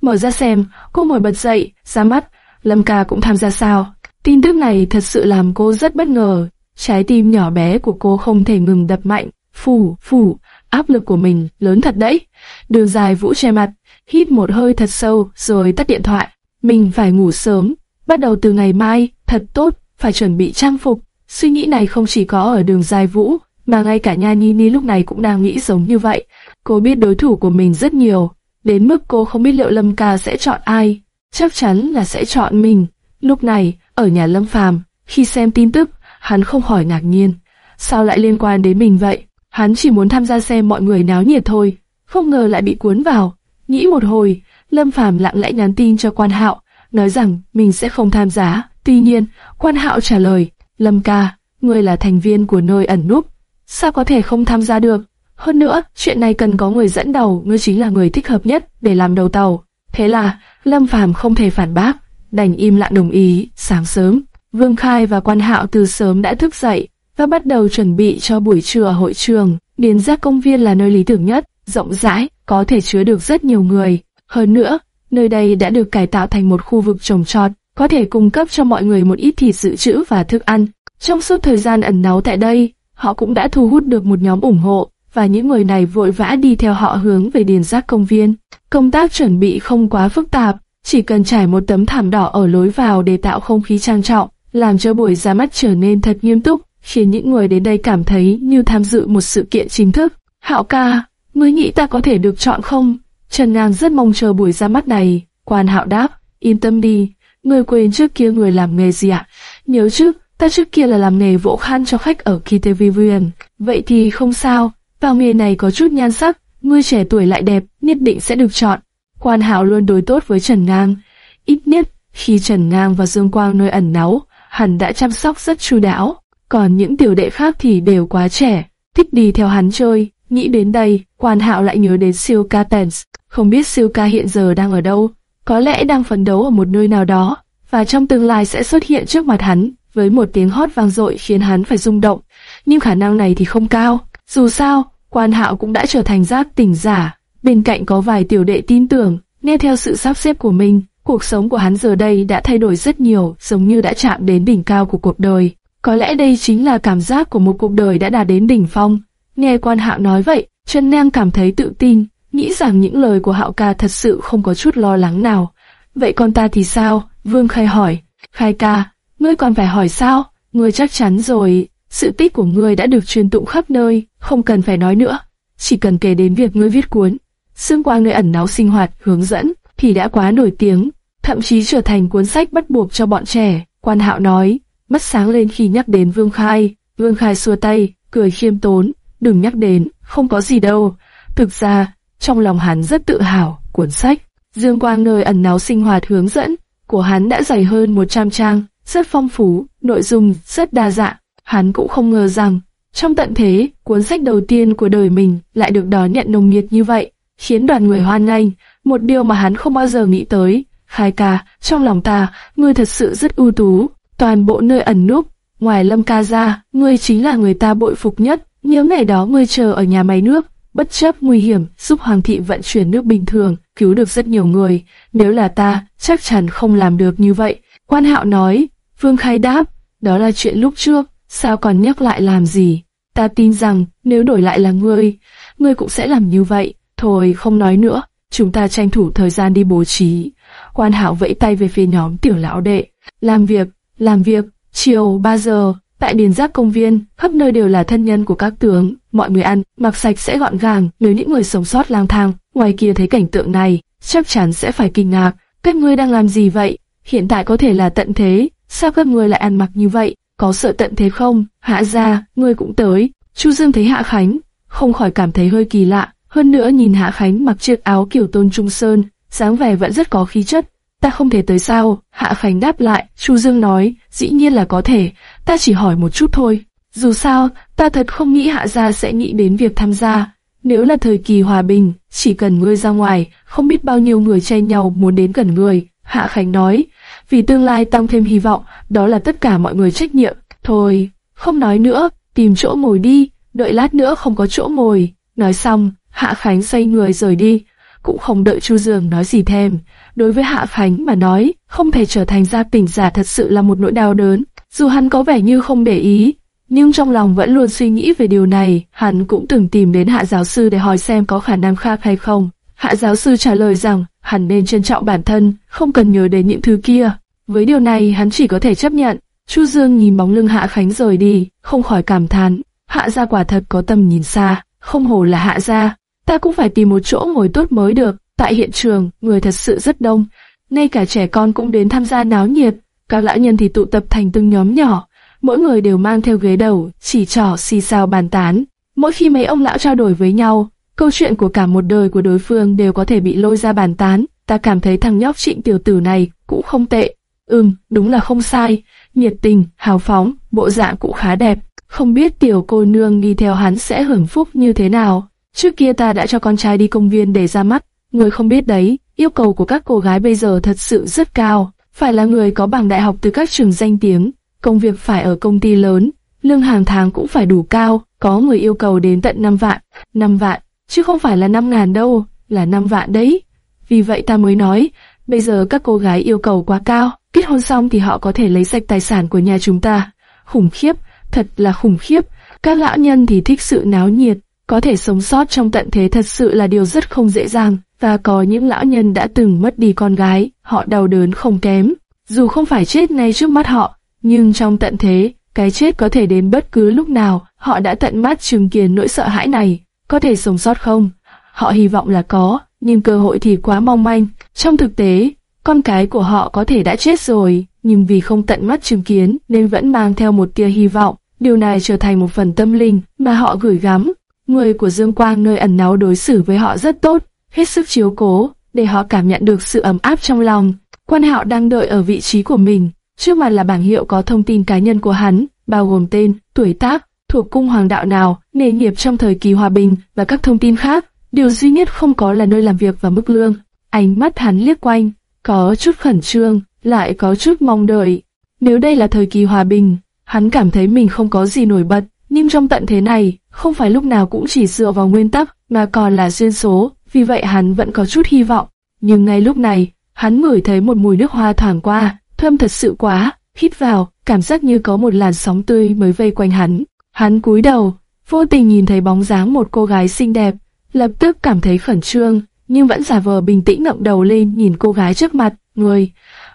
Mở ra xem, cô ngồi bật dậy, ra mắt. Lâm ca cũng tham gia sao? Tin tức này thật sự làm cô rất bất ngờ. Trái tim nhỏ bé của cô không thể ngừng đập mạnh. Phủ, phủ, áp lực của mình lớn thật đấy. Đường dài vũ che mặt, hít một hơi thật sâu rồi tắt điện thoại. Mình phải ngủ sớm, bắt đầu từ ngày mai, thật tốt, phải chuẩn bị trang phục. Suy nghĩ này không chỉ có ở đường dài vũ, mà ngay cả Nha Nhi lúc này cũng đang nghĩ giống như vậy. Cô biết đối thủ của mình rất nhiều, đến mức cô không biết liệu Lâm Ca sẽ chọn ai. Chắc chắn là sẽ chọn mình. Lúc này, ở nhà Lâm Phàm, khi xem tin tức, hắn không khỏi ngạc nhiên. Sao lại liên quan đến mình vậy? Hắn chỉ muốn tham gia xem mọi người náo nhiệt thôi, không ngờ lại bị cuốn vào. Nghĩ một hồi, Lâm Phàm lặng lẽ nhắn tin cho Quan Hạo, nói rằng mình sẽ không tham gia. Tuy nhiên, Quan Hạo trả lời, Lâm ca, ngươi là thành viên của nơi ẩn núp, sao có thể không tham gia được? Hơn nữa, chuyện này cần có người dẫn đầu, ngươi chính là người thích hợp nhất để làm đầu tàu. Thế là, Lâm Phàm không thể phản bác, đành im lặng đồng ý. Sáng sớm, Vương Khai và Quan Hạo từ sớm đã thức dậy và bắt đầu chuẩn bị cho buổi trưa ở hội trường. Điền giác công viên là nơi lý tưởng nhất, rộng rãi, có thể chứa được rất nhiều người. Hơn nữa, nơi đây đã được cải tạo thành một khu vực trồng trọt, có thể cung cấp cho mọi người một ít thịt dự trữ và thức ăn. Trong suốt thời gian ẩn náu tại đây, họ cũng đã thu hút được một nhóm ủng hộ, và những người này vội vã đi theo họ hướng về điền giác công viên. Công tác chuẩn bị không quá phức tạp, chỉ cần trải một tấm thảm đỏ ở lối vào để tạo không khí trang trọng, làm cho buổi ra mắt trở nên thật nghiêm túc, khiến những người đến đây cảm thấy như tham dự một sự kiện chính thức. Hạo ca, ngươi nghĩ ta có thể được chọn không? Trần Ngang rất mong chờ buổi ra mắt này. Quan Hạo đáp, yên tâm đi, ngươi quên trước kia người làm nghề gì ạ? Nhớ chứ, ta trước kia là làm nghề vỗ khăn cho khách ở Kitevivien. Vậy thì không sao, vào nghề này có chút nhan sắc, ngươi trẻ tuổi lại đẹp, nhất định sẽ được chọn. Quan Hạo luôn đối tốt với Trần Ngang. Ít nhất, khi Trần Ngang và Dương Quang nơi ẩn náu, hắn đã chăm sóc rất chu đáo. Còn những tiểu đệ khác thì đều quá trẻ, thích đi theo hắn chơi. Nghĩ đến đây, Quan Hạo lại nhớ đến siêu ca Tens. Không biết siêu ca hiện giờ đang ở đâu, có lẽ đang phấn đấu ở một nơi nào đó, và trong tương lai sẽ xuất hiện trước mặt hắn, với một tiếng hót vang dội khiến hắn phải rung động. Nhưng khả năng này thì không cao. Dù sao, quan hạo cũng đã trở thành giác tỉnh giả. Bên cạnh có vài tiểu đệ tin tưởng, nghe theo sự sắp xếp của mình, cuộc sống của hắn giờ đây đã thay đổi rất nhiều, giống như đã chạm đến đỉnh cao của cuộc đời. Có lẽ đây chính là cảm giác của một cuộc đời đã đạt đến đỉnh phong. Nghe quan hạo nói vậy, chân Nang cảm thấy tự tin, nghĩ rằng những lời của Hạo ca thật sự không có chút lo lắng nào. Vậy con ta thì sao? Vương Khai hỏi. Khai ca, ngươi còn phải hỏi sao? Ngươi chắc chắn rồi, sự tích của ngươi đã được truyền tụng khắp nơi, không cần phải nói nữa. Chỉ cần kể đến việc ngươi viết cuốn, xương qua nơi ẩn náu sinh hoạt, hướng dẫn, thì đã quá nổi tiếng, thậm chí trở thành cuốn sách bắt buộc cho bọn trẻ. Quan Hạo nói, mắt sáng lên khi nhắc đến Vương Khai. Vương Khai xua tay, cười khiêm tốn, đừng nhắc đến, không có gì đâu. Thực ra, trong lòng hắn rất tự hào, cuốn sách Dương Quang nơi ẩn náu sinh hoạt hướng dẫn của hắn đã dày hơn 100 trang, rất phong phú, nội dung rất đa dạng. Hắn cũng không ngờ rằng, trong tận thế, cuốn sách đầu tiên của đời mình lại được đón nhận nồng nhiệt như vậy, khiến đoàn người hoan nghênh, một điều mà hắn không bao giờ nghĩ tới. Khai ca, trong lòng ta, ngươi thật sự rất ưu tú, toàn bộ nơi ẩn núp, ngoài lâm ca ra, ngươi chính là người ta bội phục nhất. Nhớ ngày đó ngươi chờ ở nhà máy nước, bất chấp nguy hiểm, giúp Hoàng thị vận chuyển nước bình thường, cứu được rất nhiều người. Nếu là ta, chắc chắn không làm được như vậy. Quan Hạo nói, Vương Khai đáp, đó là chuyện lúc trước, sao còn nhắc lại làm gì? Ta tin rằng, nếu đổi lại là ngươi, ngươi cũng sẽ làm như vậy. Thôi, không nói nữa, chúng ta tranh thủ thời gian đi bố trí. Quan Hạo vẫy tay về phía nhóm tiểu lão đệ. Làm việc, làm việc, chiều 3 giờ, Tại điền giáp công viên, khắp nơi đều là thân nhân của các tướng, mọi người ăn, mặc sạch sẽ gọn gàng, nếu những người sống sót lang thang, ngoài kia thấy cảnh tượng này, chắc chắn sẽ phải kinh ngạc. Các ngươi đang làm gì vậy? Hiện tại có thể là tận thế, sao các ngươi lại ăn mặc như vậy? có sợ tận thế không? Hạ gia, ngươi cũng tới. Chu Dương thấy Hạ Khánh, không khỏi cảm thấy hơi kỳ lạ. Hơn nữa nhìn Hạ Khánh mặc chiếc áo kiểu tôn trung sơn, dáng vẻ vẫn rất có khí chất. Ta không thể tới sao? Hạ Khánh đáp lại. Chu Dương nói, dĩ nhiên là có thể. Ta chỉ hỏi một chút thôi. Dù sao, ta thật không nghĩ Hạ gia sẽ nghĩ đến việc tham gia. Nếu là thời kỳ hòa bình, chỉ cần ngươi ra ngoài, không biết bao nhiêu người chen nhau muốn đến gần ngươi. Hạ Khánh nói, vì tương lai tăng thêm hy vọng, đó là tất cả mọi người trách nhiệm. Thôi, không nói nữa, tìm chỗ ngồi đi, đợi lát nữa không có chỗ ngồi. Nói xong, Hạ Khánh xoay người rời đi, cũng không đợi Chu Dương nói gì thêm. Đối với Hạ Khánh mà nói, không thể trở thành gia tỉnh giả thật sự là một nỗi đau đớn. Dù hắn có vẻ như không để ý, nhưng trong lòng vẫn luôn suy nghĩ về điều này. Hắn cũng từng tìm đến Hạ giáo sư để hỏi xem có khả năng khác hay không. Hạ giáo sư trả lời rằng hắn nên trân trọng bản thân, không cần nhớ đến những thứ kia. Với điều này hắn chỉ có thể chấp nhận. Chu Dương nhìn bóng lưng Hạ Khánh rời đi, không khỏi cảm thán. Hạ gia quả thật có tầm nhìn xa, không hồ là Hạ gia. Ta cũng phải tìm một chỗ ngồi tốt mới được. Tại hiện trường, người thật sự rất đông. Ngay cả trẻ con cũng đến tham gia náo nhiệt. Các lão nhân thì tụ tập thành từng nhóm nhỏ. Mỗi người đều mang theo ghế đầu, chỉ trỏ xì xào bàn tán. Mỗi khi mấy ông lão trao đổi với nhau, Câu chuyện của cả một đời của đối phương đều có thể bị lôi ra bàn tán. Ta cảm thấy thằng nhóc trịnh tiểu tử này cũng không tệ. Ừm, đúng là không sai. Nhiệt tình, hào phóng, bộ dạng cũng khá đẹp. Không biết tiểu cô nương đi theo hắn sẽ hưởng phúc như thế nào. Trước kia ta đã cho con trai đi công viên để ra mắt. Người không biết đấy, yêu cầu của các cô gái bây giờ thật sự rất cao. Phải là người có bằng đại học từ các trường danh tiếng. Công việc phải ở công ty lớn. Lương hàng tháng cũng phải đủ cao. Có người yêu cầu đến tận 5 vạn. 5 vạn chứ không phải là 5 ngàn đâu, là 5 vạn đấy. Vì vậy ta mới nói, bây giờ các cô gái yêu cầu quá cao, kết hôn xong thì họ có thể lấy sạch tài sản của nhà chúng ta. Khủng khiếp, thật là khủng khiếp. Các lão nhân thì thích sự náo nhiệt, có thể sống sót trong tận thế thật sự là điều rất không dễ dàng. Và có những lão nhân đã từng mất đi con gái, họ đau đớn không kém. Dù không phải chết ngay trước mắt họ, nhưng trong tận thế, cái chết có thể đến bất cứ lúc nào, họ đã tận mắt chứng kiến nỗi sợ hãi này có thể sống sót không? Họ hy vọng là có, nhưng cơ hội thì quá mong manh. Trong thực tế, con cái của họ có thể đã chết rồi, nhưng vì không tận mắt chứng kiến nên vẫn mang theo một tia hy vọng. Điều này trở thành một phần tâm linh mà họ gửi gắm. Người của Dương Quang nơi ẩn náu đối xử với họ rất tốt, hết sức chiếu cố, để họ cảm nhận được sự ấm áp trong lòng. Quan Hạo đang đợi ở vị trí của mình, trước mặt là bảng hiệu có thông tin cá nhân của hắn, bao gồm tên, tuổi tác, thuộc cung hoàng đạo nào, nghề nghiệp trong thời kỳ hòa bình và các thông tin khác. Điều duy nhất không có là nơi làm việc và mức lương. Ánh mắt hắn liếc quanh, có chút khẩn trương, lại có chút mong đợi. Nếu đây là thời kỳ hòa bình, hắn cảm thấy mình không có gì nổi bật, nhưng trong tận thế này, không phải lúc nào cũng chỉ dựa vào nguyên tắc, mà còn là duyên số, vì vậy hắn vẫn có chút hy vọng. Nhưng ngay lúc này, hắn ngửi thấy một mùi nước hoa thoảng qua, thơm thật sự quá, hít vào, cảm giác như có một làn sóng tươi mới vây quanh hắn. Hắn cúi đầu, vô tình nhìn thấy bóng dáng một cô gái xinh đẹp, lập tức cảm thấy khẩn trương, nhưng vẫn giả vờ bình tĩnh ngẩng đầu lên nhìn cô gái trước mặt. Người,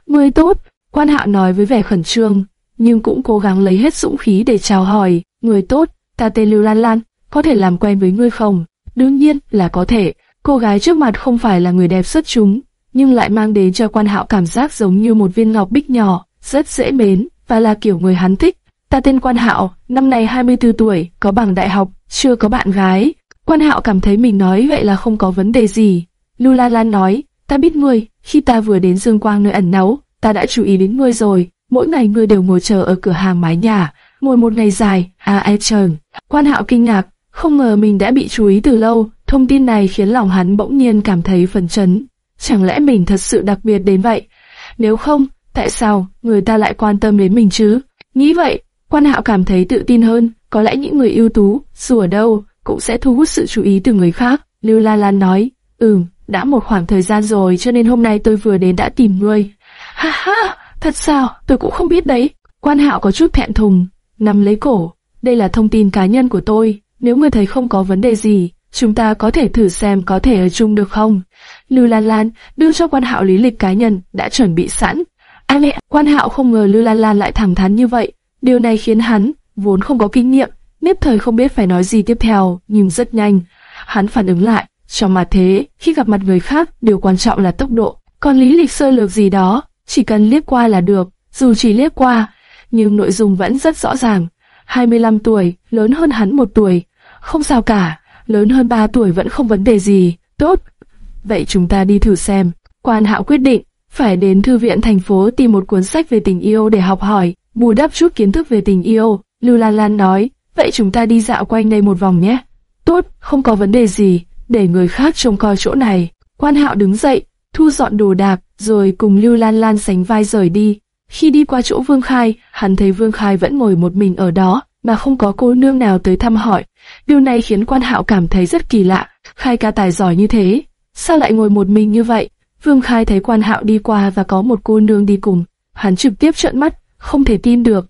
người tốt, quan hạo nói với vẻ khẩn trương, nhưng cũng cố gắng lấy hết dũng khí để chào hỏi. Người tốt, ta tên Lưu Lan Lan, có thể làm quen với ngươi không? Đương nhiên là có thể. Cô gái trước mặt không phải là người đẹp xuất chúng, nhưng lại mang đến cho quan hạo cảm giác giống như một viên ngọc bích nhỏ, rất dễ mến, và là kiểu người hắn thích. Ta tên Quan Hạo, năm nay 24 tuổi, có bằng đại học, chưa có bạn gái. Quan Hạo cảm thấy mình nói vậy là không có vấn đề gì. Lula Lan nói, ta biết ngươi, khi ta vừa đến Dương Quang nơi ẩn náu, ta đã chú ý đến ngươi rồi. Mỗi ngày ngươi đều ngồi chờ ở cửa hàng mái nhà, ngồi một ngày dài, à e ai chờ. Quan Hạo kinh ngạc, không ngờ mình đã bị chú ý từ lâu. Thông tin này khiến lòng hắn bỗng nhiên cảm thấy phấn chấn. Chẳng lẽ mình thật sự đặc biệt đến vậy? Nếu không, tại sao người ta lại quan tâm đến mình chứ? Nghĩ vậy, Quan Hạo cảm thấy tự tin hơn, có lẽ những người ưu tú, dù ở đâu, cũng sẽ thu hút sự chú ý từ người khác. Lưu La Lan nói, ừm, đã một khoảng thời gian rồi cho nên hôm nay tôi vừa đến đã tìm ngươi. Ha ha, thật sao, tôi cũng không biết đấy. Quan Hạo có chút thẹn thùng, nắm lấy cổ. Đây là thông tin cá nhân của tôi, nếu ngươi thấy không có vấn đề gì, chúng ta có thể thử xem có thể ở chung được không. Lưu Lan Lan đưa cho Quan Hạo lý lịch cá nhân đã chuẩn bị sẵn. Ai lẽ Quan Hạo không ngờ Lưu Lan Lan lại thẳng thắn như vậy, Điều này khiến hắn, vốn không có kinh nghiệm, nếp thời không biết phải nói gì tiếp theo, nhưng rất nhanh. Hắn phản ứng lại, trong mà thế, khi gặp mặt người khác, điều quan trọng là tốc độ. Còn lý lịch sơ lược gì đó, chỉ cần liếc qua là được, dù chỉ liếc qua, nhưng nội dung vẫn rất rõ ràng. 25 tuổi, lớn hơn hắn một tuổi. Không sao cả, lớn hơn 3 tuổi vẫn không vấn đề gì. Tốt. Vậy chúng ta đi thử xem. Quan hạo quyết định, phải đến thư viện thành phố tìm một cuốn sách về tình yêu để học hỏi, bù đắp chút kiến thức về tình yêu. Lưu Lan Lan nói, vậy chúng ta đi dạo quanh đây một vòng nhé. Tốt, không có vấn đề gì, để người khác trông coi chỗ này. Quan hạo đứng dậy, thu dọn đồ đạc, rồi cùng Lưu Lan Lan sánh vai rời đi. Khi đi qua chỗ Vương Khai, hắn thấy Vương Khai vẫn ngồi một mình ở đó, mà không có cô nương nào tới thăm hỏi. Điều này khiến quan hạo cảm thấy rất kỳ lạ, Khai ca tài giỏi như thế, sao lại ngồi một mình như vậy? Vương Khai thấy quan hạo đi qua và có một cô nương đi cùng, hắn trực tiếp trợn mắt, không thể tin được.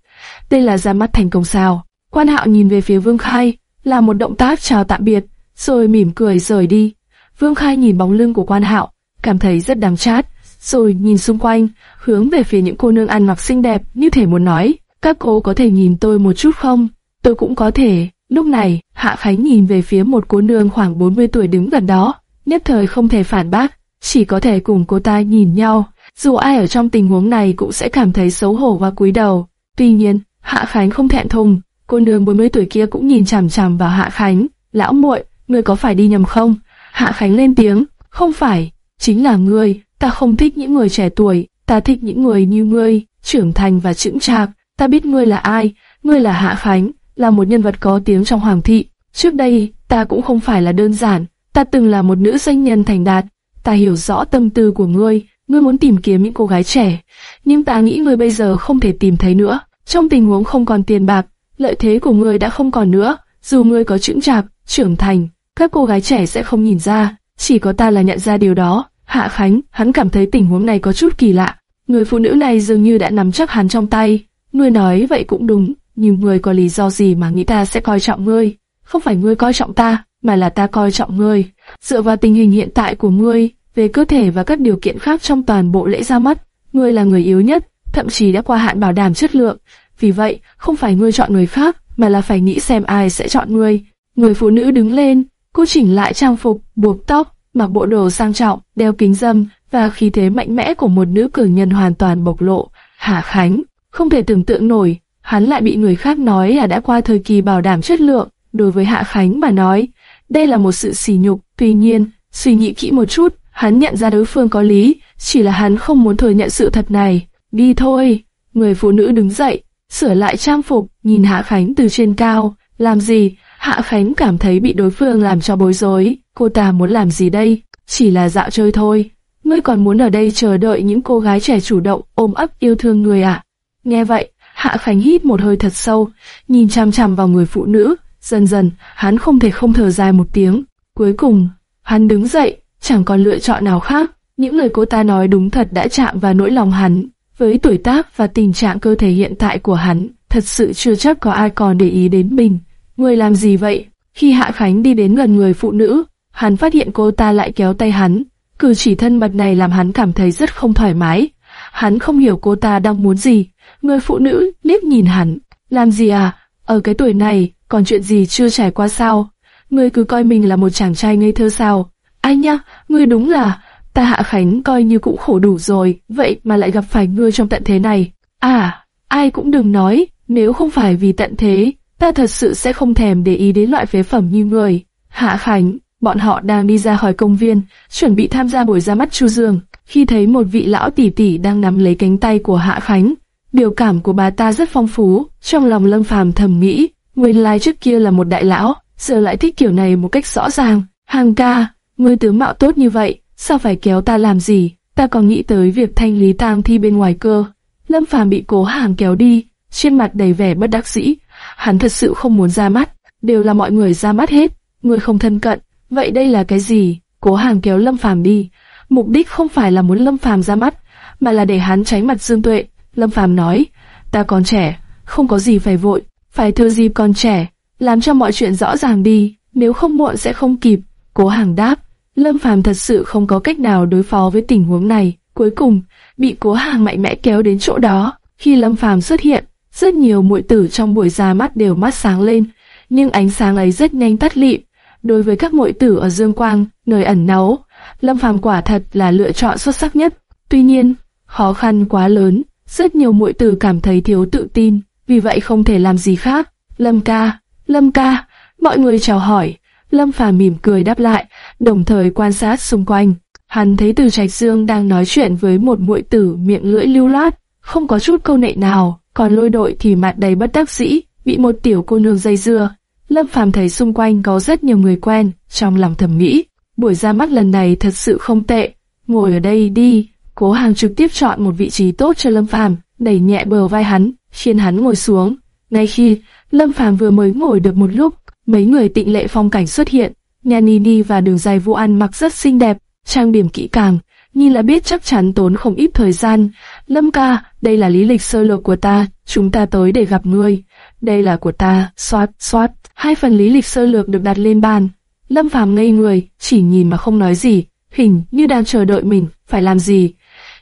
Đây là ra mắt thành công sao? Quan hạo nhìn về phía Vương Khai, là một động tác chào tạm biệt, rồi mỉm cười rời đi. Vương Khai nhìn bóng lưng của quan hạo, cảm thấy rất đáng chát, rồi nhìn xung quanh, hướng về phía những cô nương ăn mặc xinh đẹp như thể muốn nói, các cô có thể nhìn tôi một chút không? Tôi cũng có thể. Lúc này, Hạ Khánh nhìn về phía một cô nương khoảng 40 tuổi đứng gần đó, nhất thời không thể phản bác, chỉ có thể cùng cô ta nhìn nhau. Dù ai ở trong tình huống này cũng sẽ cảm thấy xấu hổ và cúi đầu. Tuy nhiên, Hạ Khánh không thẹn thùng, cô nương 40 tuổi kia cũng nhìn chằm chằm vào Hạ Khánh. Lão muội, ngươi có phải đi nhầm không? Hạ Khánh lên tiếng, không phải, chính là ngươi, ta không thích những người trẻ tuổi, ta thích những người như ngươi, trưởng thành và chững chạc. Ta biết ngươi là ai, ngươi là Hạ Khánh, là một nhân vật có tiếng trong hoàng thị. Trước đây, ta cũng không phải là đơn giản, ta từng là một nữ doanh nhân thành đạt. Ta hiểu rõ tâm tư của ngươi, ngươi muốn tìm kiếm những cô gái trẻ, nhưng ta nghĩ ngươi bây giờ không thể tìm thấy nữa. Trong tình huống không còn tiền bạc, lợi thế của ngươi đã không còn nữa. Dù ngươi có chững chạc, trưởng thành, các cô gái trẻ sẽ không nhìn ra, chỉ có ta là nhận ra điều đó. Hạ Khánh, hắn cảm thấy tình huống này có chút kỳ lạ. Người phụ nữ này dường như đã nắm chắc hắn trong tay. Ngươi nói vậy cũng đúng, nhưng ngươi có lý do gì mà nghĩ ta sẽ coi trọng ngươi? Không phải ngươi coi trọng ta, mà là ta coi trọng ngươi. Dựa vào tình hình hiện tại của ngươi, về cơ thể và các điều kiện khác trong toàn bộ lễ ra mắt, ngươi là người yếu nhất, thậm chí đã qua hạn bảo đảm chất lượng. Vì vậy, không phải ngươi chọn người khác, mà là phải nghĩ xem ai sẽ chọn ngươi. Người phụ nữ đứng lên, cô chỉnh lại trang phục, buộc tóc, mặc bộ đồ sang trọng, đeo kính dâm và khí thế mạnh mẽ của một nữ cường nhân hoàn toàn bộc lộ. Hà Khánh, không thể tưởng tượng nổi, hắn lại bị người khác nói là đã qua thời kỳ bảo đảm chất lượng. Đối với Hạ Khánh mà nói, đây là một sự sỉ nhục. Tuy nhiên, suy nghĩ kỹ một chút, hắn nhận ra đối phương có lý, chỉ là hắn không muốn thừa nhận sự thật này. Đi thôi. Người phụ nữ đứng dậy, sửa lại trang phục, nhìn Hạ Khánh từ trên cao. Làm gì? Hạ Khánh cảm thấy bị đối phương làm cho bối rối. Cô ta muốn làm gì đây? Chỉ là dạo chơi thôi. Ngươi còn muốn ở đây chờ đợi những cô gái trẻ chủ động ôm ấp yêu thương người à? Nghe vậy, Hạ Khánh hít một hơi thật sâu, nhìn chăm chăm vào người phụ nữ. Dần dần, hắn không thể không thở dài một tiếng. Cuối cùng, hắn đứng dậy, chẳng còn lựa chọn nào khác. Những lời cô ta nói đúng thật đã chạm vào nỗi lòng hắn. Với tuổi tác và tình trạng cơ thể hiện tại của hắn, thật sự chưa chắc có ai còn để ý đến mình. Người làm gì vậy? Khi Hạ Khánh đi đến gần người phụ nữ, hắn phát hiện cô ta lại kéo tay hắn. Cử chỉ thân mật này làm hắn cảm thấy rất không thoải mái. Hắn không hiểu cô ta đang muốn gì. Người phụ nữ liếc nhìn hắn. Làm gì à? Ở cái tuổi này, còn chuyện gì chưa trải qua sao? Ngươi cứ coi mình là một chàng trai ngây thơ sao? Ai nhá, ngươi đúng là... Ta Hạ Khánh coi như cũng khổ đủ rồi, vậy mà lại gặp phải ngươi trong tận thế này. À, ai cũng đừng nói, nếu không phải vì tận thế, ta thật sự sẽ không thèm để ý đến loại phế phẩm như người. Hạ Khánh, bọn họ đang đi ra khỏi công viên, chuẩn bị tham gia buổi ra mắt Chu Dương. Khi thấy một vị lão tỷ tỷ đang nắm lấy cánh tay của Hạ Khánh, biểu cảm của bà ta rất phong phú, trong lòng Lâm Phàm thầm nghĩ, nguyên lai trước kia là một đại lão, giờ lại thích kiểu này một cách rõ ràng. Hàng ca, ngươi tướng mạo tốt như vậy, sao phải kéo ta làm gì? Ta còn nghĩ tới việc thanh lý tang thi bên ngoài cơ. Lâm Phàm bị cố hàng kéo đi, trên mặt đầy vẻ bất đắc dĩ. Hắn thật sự không muốn ra mắt, đều là mọi người ra mắt hết, người không thân cận. Vậy đây là cái gì? Cố hàng kéo Lâm Phàm đi, mục đích không phải là muốn Lâm Phàm ra mắt, mà là để hắn tránh mặt Dương Tuệ. Lâm Phàm nói, ta còn trẻ, không có gì phải vội, phải thừa dịp còn trẻ, làm cho mọi chuyện rõ ràng đi, nếu không muộn sẽ không kịp. Cố hàng đáp, Lâm Phàm thật sự không có cách nào đối phó với tình huống này. Cuối cùng, bị cố hàng mạnh mẽ kéo đến chỗ đó. Khi Lâm Phàm xuất hiện, rất nhiều muội tử trong buổi ra mắt đều mắt sáng lên, nhưng ánh sáng ấy rất nhanh tắt lịm. Đối với các muội tử ở Dương Quang, nơi ẩn náu, Lâm Phàm quả thật là lựa chọn xuất sắc nhất. Tuy nhiên, khó khăn quá lớn, rất nhiều muội tử cảm thấy thiếu tự tin, vì vậy không thể làm gì khác. Lâm ca, Lâm ca, mọi người chào hỏi. Lâm Phàm mỉm cười đáp lại, đồng thời quan sát xung quanh. Hắn thấy Từ Trạch Dương đang nói chuyện với một muội tử miệng lưỡi lưu loát, không có chút câu nệ nào, còn lôi đội thì mặt đầy bất đắc dĩ, bị một tiểu cô nương dây dưa. Lâm Phàm thấy xung quanh có rất nhiều người quen, trong lòng thầm nghĩ, buổi ra mắt lần này thật sự không tệ. Ngồi ở đây đi, Cố Hàng trực tiếp chọn một vị trí tốt cho Lâm Phàm, đẩy nhẹ bờ vai hắn, khiến hắn ngồi xuống. Ngay khi Lâm Phàm vừa mới ngồi được một lúc, mấy người tịnh lệ phong cảnh xuất hiện. Nhà Nini và đường dài Vũ An mặc rất xinh đẹp, trang điểm kỹ càng, nhìn là biết chắc chắn tốn không ít thời gian. Lâm ca, đây là lý lịch sơ lược của ta, chúng ta tới để gặp ngươi. Đây là của ta, xoát, xoát. Hai phần lý lịch sơ lược được đặt lên bàn. Lâm Phàm ngây người, chỉ nhìn mà không nói gì, hình như đang chờ đợi mình, phải làm gì.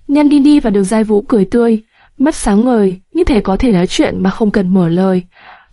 Nhan đi đi và đường giai vũ cười tươi, mắt sáng ngời, như thể có thể nói chuyện mà không cần mở lời.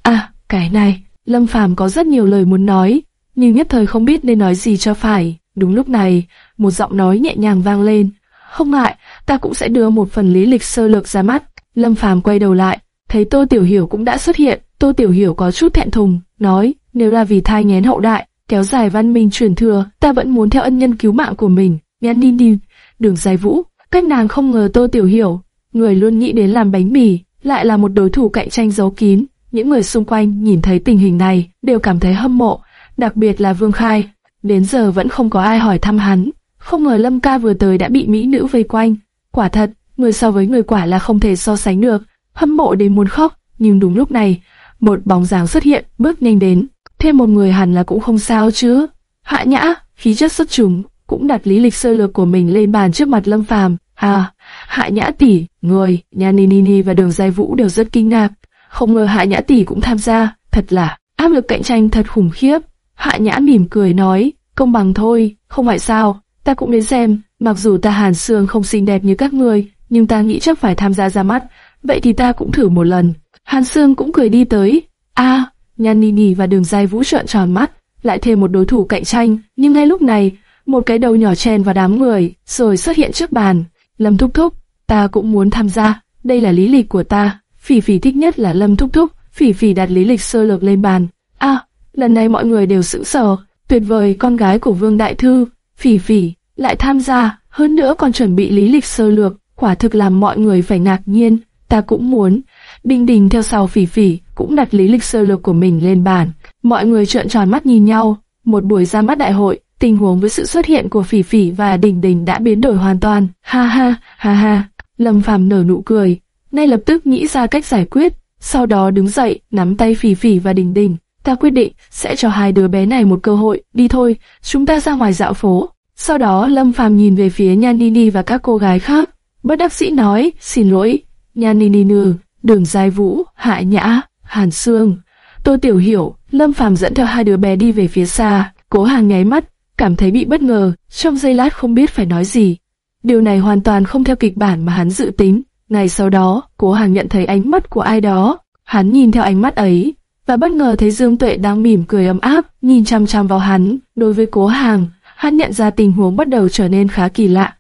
À, cái này, Lâm Phàm có rất nhiều lời muốn nói, nhưng nhất thời không biết nên nói gì cho phải. Đúng lúc này, một giọng nói nhẹ nhàng vang lên. Không ngại, ta cũng sẽ đưa một phần lý lịch sơ lược ra mắt. Lâm Phàm quay đầu lại, thấy Tô Tiểu Hiểu cũng đã xuất hiện. Tô Tiểu Hiểu có chút thẹn thùng, nói, nếu là vì thai nghén hậu đại, kéo dài văn minh truyền thừa, ta vẫn muốn theo ân nhân cứu mạng của mình. Nhãn đi đi, đường dài vũ, cách nàng không ngờ Tô Tiểu Hiểu, người luôn nghĩ đến làm bánh mì, lại là một đối thủ cạnh tranh giấu kín. Những người xung quanh nhìn thấy tình hình này đều cảm thấy hâm mộ, đặc biệt là Vương Khai. Đến giờ vẫn không có ai hỏi thăm hắn. Không ngờ Lâm Ca vừa tới đã bị mỹ nữ vây quanh. Quả thật, người so với người quả là không thể so sánh được. Hâm mộ đến muốn khóc, nhưng đúng lúc này, một bóng dáng xuất hiện, bước nhanh đến. Thêm một người hẳn là cũng không sao chứ. Hạ Nhã, khí chất xuất chúng cũng đặt lý lịch sơ lược của mình lên bàn trước mặt Lâm Phàm. À, Hạ Nhã tỷ, người, nhà Nini và Đường Giai Vũ đều rất kinh ngạc. Không ngờ Hạ Nhã tỷ cũng tham gia, thật là áp lực cạnh tranh thật khủng khiếp. Hạ Nhã mỉm cười nói, công bằng thôi, không phải sao, ta cũng đến xem, mặc dù ta Hàn Sương không xinh đẹp như các người, nhưng ta nghĩ chắc phải tham gia ra mắt, vậy thì ta cũng thử một lần. Hàn Sương cũng cười đi tới, a, Nhan Nini và Đường Giai Vũ trợn tròn mắt, lại thêm một đối thủ cạnh tranh, nhưng ngay lúc này, một cái đầu nhỏ chen vào đám người, rồi xuất hiện trước bàn. Lâm Thúc Thúc, ta cũng muốn tham gia, đây là lý lịch của ta. Phỉ Phỉ thích nhất là Lâm Thúc Thúc, Phỉ Phỉ đặt lý lịch sơ lược lên bàn. a lần này mọi người đều sững sờ, tuyệt vời con gái của Vương Đại Thư, Phỉ Phỉ, lại tham gia, hơn nữa còn chuẩn bị lý lịch sơ lược, quả thực làm mọi người phải ngạc nhiên, ta cũng muốn. Bình Đình theo sau Phỉ Phỉ cũng đặt lý lịch sơ lược của mình lên bàn, mọi người trợn tròn mắt nhìn nhau, một buổi ra mắt đại hội, tình huống với sự xuất hiện của Phỉ Phỉ và Đình Đình đã biến đổi hoàn toàn, ha ha, ha ha, Lâm Phàm nở nụ cười, ngay lập tức nghĩ ra cách giải quyết, sau đó đứng dậy, nắm tay Phỉ Phỉ và Đình Đình, ta quyết định sẽ cho hai đứa bé này một cơ hội, đi thôi, chúng ta ra ngoài dạo phố. Sau đó Lâm Phàm nhìn về phía Nhan Nini và các cô gái khác, bất đắc sĩ nói, xin lỗi, Nhan Nini nừ, Đường Giai Vũ, Hạ Nhã, Hàn Sương. Tô Tiểu Hiểu, Lâm Phàm dẫn theo hai đứa bé đi về phía xa, cố hàng nháy mắt, cảm thấy bị bất ngờ, trong giây lát không biết phải nói gì. Điều này hoàn toàn không theo kịch bản mà hắn dự tính. Ngày sau đó, cố hàng nhận thấy ánh mắt của ai đó. Hắn nhìn theo ánh mắt ấy, và bất ngờ thấy Dương Tuệ đang mỉm cười ấm áp, nhìn chăm chăm vào hắn. Đối với cố hàng, hắn nhận ra tình huống bắt đầu trở nên khá kỳ lạ.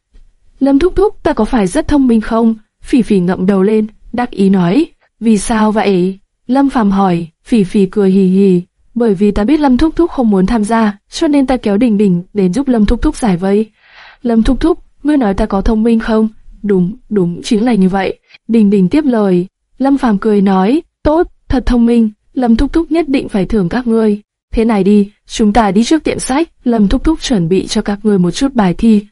Lâm thúc thúc, ta có phải rất thông minh không? Phỉ phỉ ngậm đầu lên, đắc ý nói. Vì sao vậy? Lâm phàm hỏi, phỉ phỉ cười hì hì. Bởi vì ta biết Lâm thúc thúc không muốn tham gia, cho nên ta kéo Đình Đình đến giúp Lâm thúc thúc giải vây. Lâm thúc thúc, ngươi nói ta có thông minh không? Đúng, đúng, chính là như vậy. Đình Đình tiếp lời. Lâm phàm cười nói, tốt, thật thông minh, Lâm Thúc Thúc nhất định phải thưởng các ngươi. Thế này đi, chúng ta đi trước tiệm sách, Lâm Thúc Thúc chuẩn bị cho các ngươi một chút bài thi.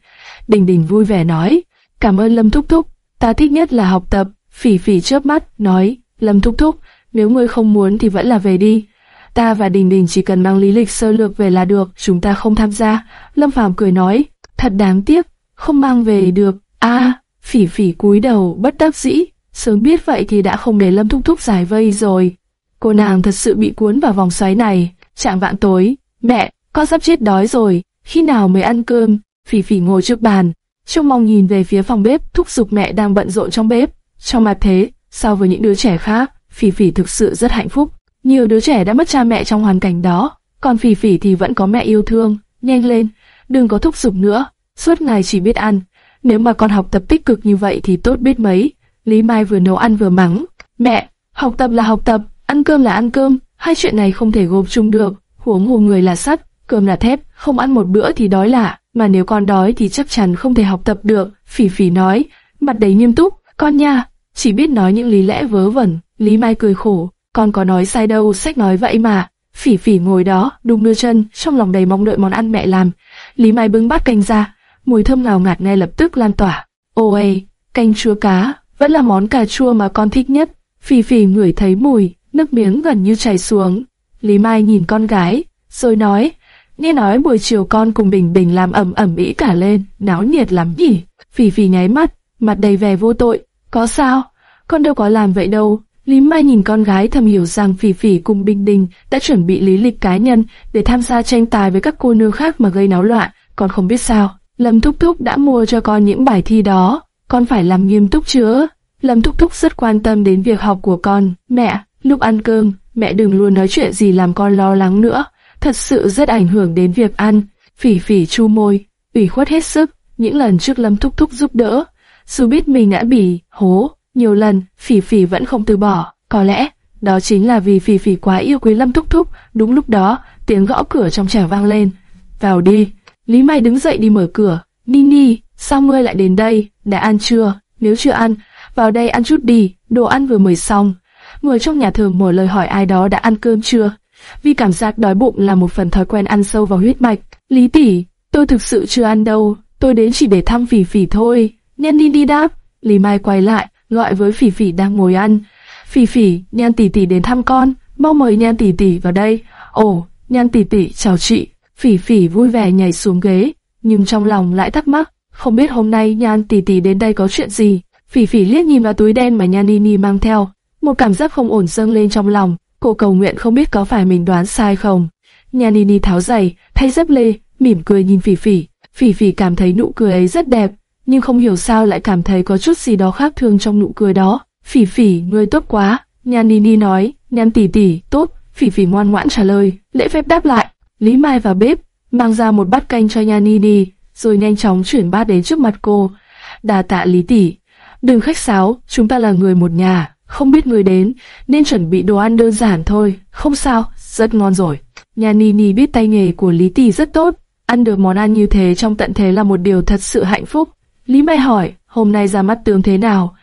Đình Đình vui vẻ nói, cảm ơn Lâm Thúc Thúc, ta thích nhất là học tập. Phỉ phỉ chớp mắt, nói, Lâm Thúc Thúc, nếu ngươi không muốn thì vẫn là về đi. Ta và Đình Đình chỉ cần mang lý lịch sơ lược về là được, chúng ta không tham gia. Lâm Phàm cười nói, thật đáng tiếc, không mang về được. A, phỉ phỉ cúi đầu bất đắc dĩ, sớm biết vậy thì đã không để Lâm Thúc Thúc giải vây rồi. Cô nàng thật sự bị cuốn vào vòng xoáy này. Trạng vạn tối, mẹ, con sắp chết đói rồi, khi nào mới ăn cơm? Phỉ phỉ ngồi trước bàn, trông mong nhìn về phía phòng bếp, thúc giục mẹ đang bận rộn trong bếp. Trong mặt thế, so với những đứa trẻ khác, Phỉ Phỉ thực sự rất hạnh phúc. Nhiều đứa trẻ đã mất cha mẹ trong hoàn cảnh đó, còn Phỉ Phỉ thì vẫn có mẹ yêu thương. Nhanh lên, đừng có thúc giục nữa, suốt ngày chỉ biết ăn. Nếu mà con học tập tích cực như vậy thì tốt biết mấy. Lý Mai vừa nấu ăn vừa mắng, mẹ, học tập là học tập, ăn cơm là ăn cơm, hai chuyện này không thể gộp chung được. Huống hồ người là sắt, cơm là thép, không ăn một bữa thì đói lạ, mà nếu con đói thì chắc chắn không thể học tập được. Phỉ phỉ nói, mặt đầy nghiêm túc, con nha, chỉ biết nói những lý lẽ vớ vẩn. Lý Mai cười khổ, con có nói sai đâu, sách nói vậy mà. Phỉ phỉ ngồi đó, đung đưa chân, trong lòng đầy mong đợi món ăn mẹ làm. Lý Mai bưng bát canh ra, mùi thơm ngào ngạt ngay lập tức lan tỏa. Ôi, canh chua cá, vẫn là món cà chua mà con thích nhất. Phỉ phỉ ngửi thấy mùi, nước miếng gần như chảy xuống. Lý Mai nhìn con gái, rồi nói, nghe nói buổi chiều con cùng Bình Bình làm ẩm ẩm ĩ cả lên, náo nhiệt lắm nhỉ. Phỉ phỉ nháy mắt, mặt đầy vẻ vô tội, có sao, con đâu có làm vậy đâu. Lý Mai nhìn con gái thầm hiểu rằng Phỉ Phỉ cùng Bình Đình đã chuẩn bị lý lịch cá nhân để tham gia tranh tài với các cô nương khác mà gây náo loạn, con không biết sao. Lâm Thúc Thúc đã mua cho con những bài thi đó, con phải làm nghiêm túc chứa. Lâm Thúc Thúc rất quan tâm đến việc học của con. Mẹ, lúc ăn cơm, mẹ đừng luôn nói chuyện gì làm con lo lắng nữa, thật sự rất ảnh hưởng đến việc ăn. Phỉ Phỉ chu môi, ủy khuất hết sức, những lần trước Lâm Thúc Thúc giúp đỡ, dù biết mình đã bị hố nhiều lần, Phỉ Phỉ vẫn không từ bỏ. Có lẽ đó chính là vì Phỉ Phỉ quá yêu quý Lâm Thúc Thúc. Đúng lúc đó, tiếng gõ cửa trong trẻo vang lên. Vào đi. Lý Mai đứng dậy đi mở cửa. Nini, sao ngươi lại đến đây? Đã ăn chưa? Nếu chưa ăn, vào đây ăn chút đi. Đồ ăn vừa mới xong. Người trong nhà thường mở lời hỏi ai đó đã ăn cơm chưa. Vì cảm giác đói bụng là một phần thói quen ăn sâu vào huyết mạch. Lý tỷ, tôi thực sự chưa ăn đâu. Tôi đến chỉ để thăm Phỉ Phỉ thôi. Nhân đi đáp. Lý Mai quay lại, gọi với Phỉ Phỉ đang ngồi ăn. Phỉ Phỉ, Nhan tỷ tỷ đến thăm con, mau mời Nhan tỷ tỷ vào đây. Ồ, Nhan tỷ tỷ, chào chị. Phỉ Phỉ vui vẻ nhảy xuống ghế, nhưng trong lòng lại thắc mắc, không biết hôm nay Nhan tỷ tỷ đến đây có chuyện gì. Phỉ Phỉ liếc nhìn vào túi đen mà Nhan Nini mang theo, một cảm giác không ổn dâng lên trong lòng. Cô cầu nguyện không biết có phải mình đoán sai không. Nhan Nini tháo giày, thay dép lê, mỉm cười nhìn Phỉ Phỉ. Phỉ Phỉ cảm thấy nụ cười ấy rất đẹp, nhưng không hiểu sao lại cảm thấy có chút gì đó khác thường trong nụ cười đó. Phỉ phỉ, ngươi tốt quá. Nhan Nini nói, Nhan tỷ tỷ, tốt. Phỉ phỉ ngoan ngoãn trả lời, lễ phép đáp lại. Lý Mai vào bếp, mang ra một bát canh cho Nhan Nini, rồi nhanh chóng chuyển bát đến trước mặt cô. Đà tạ Lý tỷ, đừng khách sáo, chúng ta là người một nhà, không biết người đến, nên chuẩn bị đồ ăn đơn giản thôi. Không sao, rất ngon rồi. Nhan Nini biết tay nghề của Lý tỷ rất tốt, ăn được món ăn như thế trong tận thế là một điều thật sự hạnh phúc. Lý Mai hỏi, hôm nay ra mắt tướng thế nào?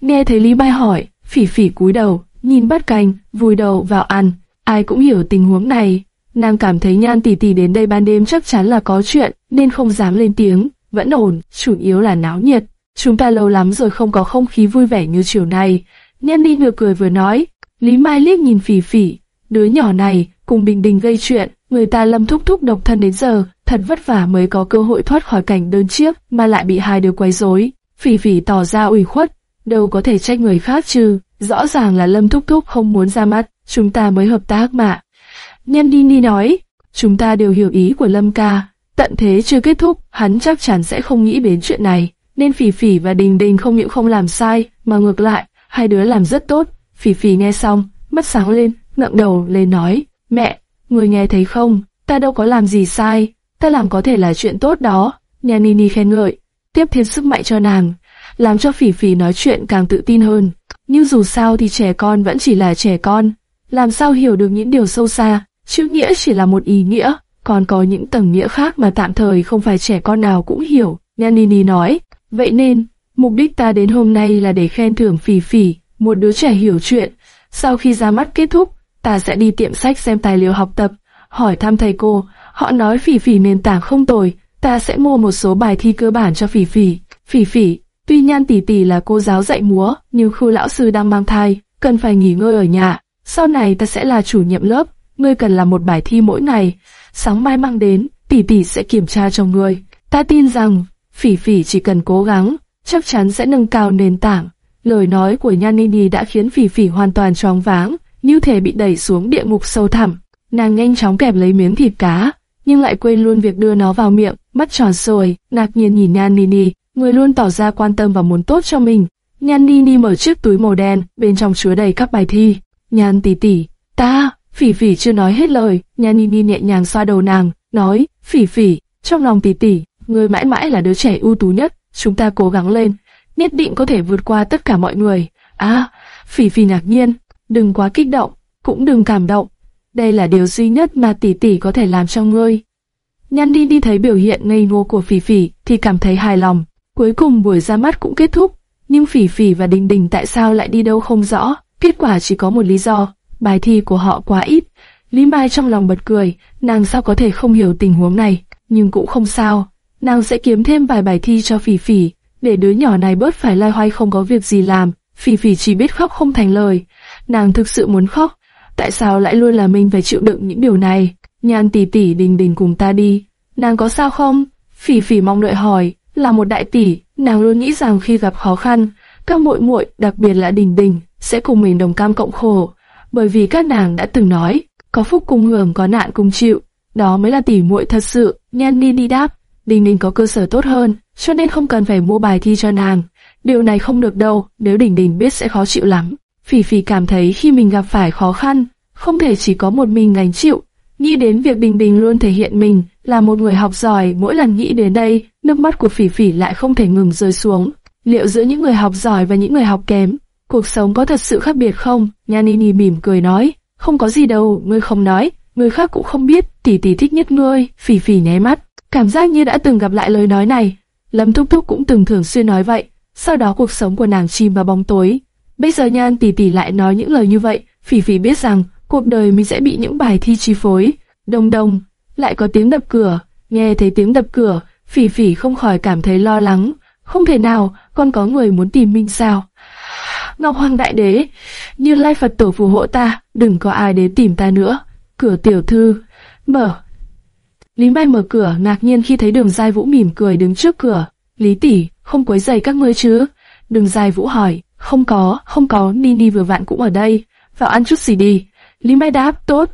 Nghe thấy Lý Mai hỏi, phỉ phỉ cúi đầu, nhìn bát canh, vùi đầu vào ăn. Ai cũng hiểu tình huống này. Nàng cảm thấy nhan tỷ tỷ đến đây ban đêm chắc chắn là có chuyện, nên không dám lên tiếng. Vẫn ổn, chủ yếu là náo nhiệt. Chúng ta lâu lắm rồi không có không khí vui vẻ như chiều nay. Nhan đi vừa cười vừa nói. Lý Mai liếc nhìn phỉ phỉ. Đứa nhỏ này, cùng Bình Đình gây chuyện, người ta lâm thúc thúc độc thân đến giờ, thật vất vả mới có cơ hội thoát khỏi cảnh đơn chiếc, mà lại bị hai đứa quấy rối. Phỉ phỉ tỏ ra ủy khuất, đâu có thể trách người khác chứ, rõ ràng là Lâm Thúc Thúc không muốn ra mắt, chúng ta mới hợp tác mà. Nhân đi đi nói, chúng ta đều hiểu ý của Lâm ca, tận thế chưa kết thúc, hắn chắc chắn sẽ không nghĩ đến chuyện này, nên Phỉ Phỉ và Đình Đình không những không làm sai, mà ngược lại, hai đứa làm rất tốt. Phỉ Phỉ nghe xong, mắt sáng lên, ngẩng đầu lên nói, mẹ, người nghe thấy không, ta đâu có làm gì sai, ta làm có thể là chuyện tốt đó. Nhà Nini khen ngợi, tiếp thêm sức mạnh cho nàng, làm cho Phỉ Phỉ nói chuyện càng tự tin hơn. Nhưng dù sao thì trẻ con vẫn chỉ là trẻ con, làm sao hiểu được những điều sâu xa, chữ nghĩa chỉ là một ý nghĩa, còn có những tầng nghĩa khác mà tạm thời không phải trẻ con nào cũng hiểu. Nini nói, vậy nên, mục đích ta đến hôm nay là để khen thưởng Phỉ Phỉ, một đứa trẻ hiểu chuyện. Sau khi ra mắt kết thúc, ta sẽ đi tiệm sách xem tài liệu học tập, hỏi thăm thầy cô, họ nói Phỉ Phỉ nền tảng không tồi, ta sẽ mua một số bài thi cơ bản cho Phỉ Phỉ. Phỉ Phỉ, Tuy Nhan tỷ tỷ là cô giáo dạy múa, nhưng khu lão sư đang mang thai, cần phải nghỉ ngơi ở nhà. Sau này ta sẽ là chủ nhiệm lớp, ngươi cần làm một bài thi mỗi ngày. Sáng mai mang đến, tỷ tỷ sẽ kiểm tra cho ngươi. Ta tin rằng, Phỉ Phỉ chỉ cần cố gắng, chắc chắn sẽ nâng cao nền tảng. Lời nói của Nhan Nini đã khiến Phỉ Phỉ hoàn toàn choáng váng, như thể bị đẩy xuống địa ngục sâu thẳm. Nàng nhanh chóng kẹp lấy miếng thịt cá, nhưng lại quên luôn việc đưa nó vào miệng, mắt tròn sồi, ngạc nhiên nhìn Nhan Nini, người luôn tỏ ra quan tâm và muốn tốt cho mình. Nhan Nini mở chiếc túi màu đen, bên trong chứa đầy các bài thi. Nhan tỷ tỷ, ta, phỉ phỉ chưa nói hết lời, Nhan Nini nhẹ nhàng xoa đầu nàng, nói, phỉ phỉ, trong lòng tỷ tỷ, người mãi mãi là đứa trẻ ưu tú nhất, chúng ta cố gắng lên. nhất định có thể vượt qua tất cả mọi người. À, Phỉ Phỉ ngạc nhiên, đừng quá kích động, cũng đừng cảm động. Đây là điều duy nhất mà tỷ tỷ có thể làm cho ngươi. Nhan đi đi thấy biểu hiện ngây ngô của Phỉ Phỉ thì cảm thấy hài lòng. Cuối cùng buổi ra mắt cũng kết thúc, nhưng Phỉ Phỉ và Đình Đình tại sao lại đi đâu không rõ. Kết quả chỉ có một lý do, bài thi của họ quá ít. Lý Mai trong lòng bật cười, nàng sao có thể không hiểu tình huống này, nhưng cũng không sao. Nàng sẽ kiếm thêm vài bài thi cho Phỉ Phỉ, để đứa nhỏ này bớt phải loay hoay không có việc gì làm. Phỉ Phỉ chỉ biết khóc không thành lời. Nàng thực sự muốn khóc. Tại sao lại luôn là mình phải chịu đựng những điều này? Nhan tỷ tỷ đình đình cùng ta đi. Nàng có sao không? Phỉ Phỉ mong đợi hỏi. Là một đại tỷ, nàng luôn nghĩ rằng khi gặp khó khăn, các muội muội, đặc biệt là đình đình, sẽ cùng mình đồng cam cộng khổ. Bởi vì các nàng đã từng nói, có phúc cùng hưởng có nạn cùng chịu, đó mới là tỷ muội thật sự. Nhan Ni đi đáp, Đình Đình có cơ sở tốt hơn, cho nên không cần phải mua bài thi cho nàng. Điều này không được đâu, nếu Đình Đình biết sẽ khó chịu lắm. Phỉ Phỉ cảm thấy khi mình gặp phải khó khăn, không thể chỉ có một mình gánh chịu. Nghĩ đến việc Bình Bình luôn thể hiện mình là một người học giỏi, mỗi lần nghĩ đến đây, nước mắt của Phỉ Phỉ lại không thể ngừng rơi xuống. Liệu giữa những người học giỏi và những người học kém, cuộc sống có thật sự khác biệt không? Nhanini mỉm cười nói, không có gì đâu, ngươi không nói, người khác cũng không biết, tỷ tỷ thích nhất ngươi. Phỉ Phỉ nháy mắt, cảm giác như đã từng gặp lại lời nói này. Lâm Thúc Thúc cũng từng thường xuyên nói vậy. Sau đó cuộc sống của nàng chìm vào bóng tối. Bây giờ Nhan tỷ tỷ lại nói những lời như vậy, Phỉ Phỉ biết rằng cuộc đời mình sẽ bị những bài thi chi phối. Đông đông, lại có tiếng đập cửa. Nghe thấy tiếng đập cửa, Phỉ Phỉ không khỏi cảm thấy lo lắng. Không thể nào, con có người muốn tìm mình sao? Ngọc Hoàng Đại Đế, như Lai Phật Tổ phù hộ ta, đừng có ai đến tìm ta nữa. Cửa tiểu thư, mở. Lý Mai mở cửa, ngạc nhiên khi thấy đường Giai Vũ mỉm cười đứng trước cửa. Lý tỷ, không quấy giày các ngươi chứ? Đường Giai Vũ hỏi, không có, không có, Nini vừa vặn cũng ở đây, vào ăn chút gì đi. Lý Mai đáp, tốt,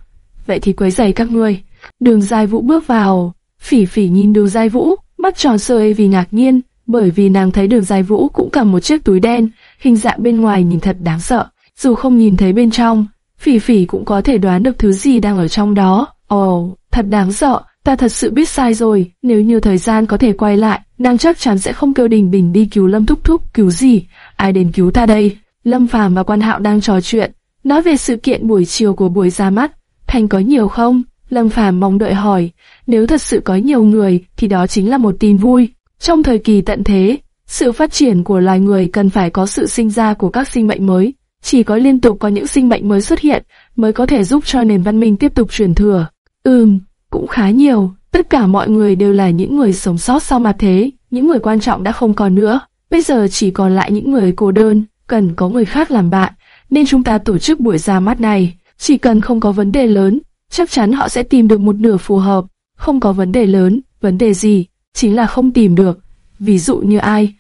vậy thì quấy giày các ngươi. Đường Giai Vũ bước vào, phỉ phỉ nhìn đường Giai Vũ, mắt tròn sơi e vì ngạc nhiên, bởi vì nàng thấy đường Giai Vũ cũng cầm một chiếc túi đen, hình dạng bên ngoài nhìn thật đáng sợ, dù không nhìn thấy bên trong, phỉ phỉ cũng có thể đoán được thứ gì đang ở trong đó. Ồ, oh, thật đáng sợ, ta thật sự biết sai rồi, nếu như thời gian có thể quay lại, nàng chắc chắn sẽ không kêu Đình bình đi cứu Lâm Thúc Thúc, cứu gì, ai đến cứu ta đây? Lâm Phàm và Quan Hạo đang trò chuyện, nói về sự kiện buổi chiều của buổi ra mắt, thành có nhiều không? Lâm Phàm mong đợi hỏi, nếu thật sự có nhiều người thì đó chính là một tin vui. Trong thời kỳ tận thế, sự phát triển của loài người cần phải có sự sinh ra của các sinh mệnh mới. Chỉ có liên tục có những sinh mệnh mới xuất hiện mới có thể giúp cho nền văn minh tiếp tục truyền thừa. Ừm, cũng khá nhiều. Tất cả mọi người đều là những người sống sót sau mặt thế. Những người quan trọng đã không còn nữa. Bây giờ chỉ còn lại những người cô đơn, cần có người khác làm bạn. Nên chúng ta tổ chức buổi ra mắt này. Chỉ cần không có vấn đề lớn, chắc chắn họ sẽ tìm được một nửa phù hợp. Không có vấn đề lớn, vấn đề gì? Chính là không tìm được. Ví dụ như ai?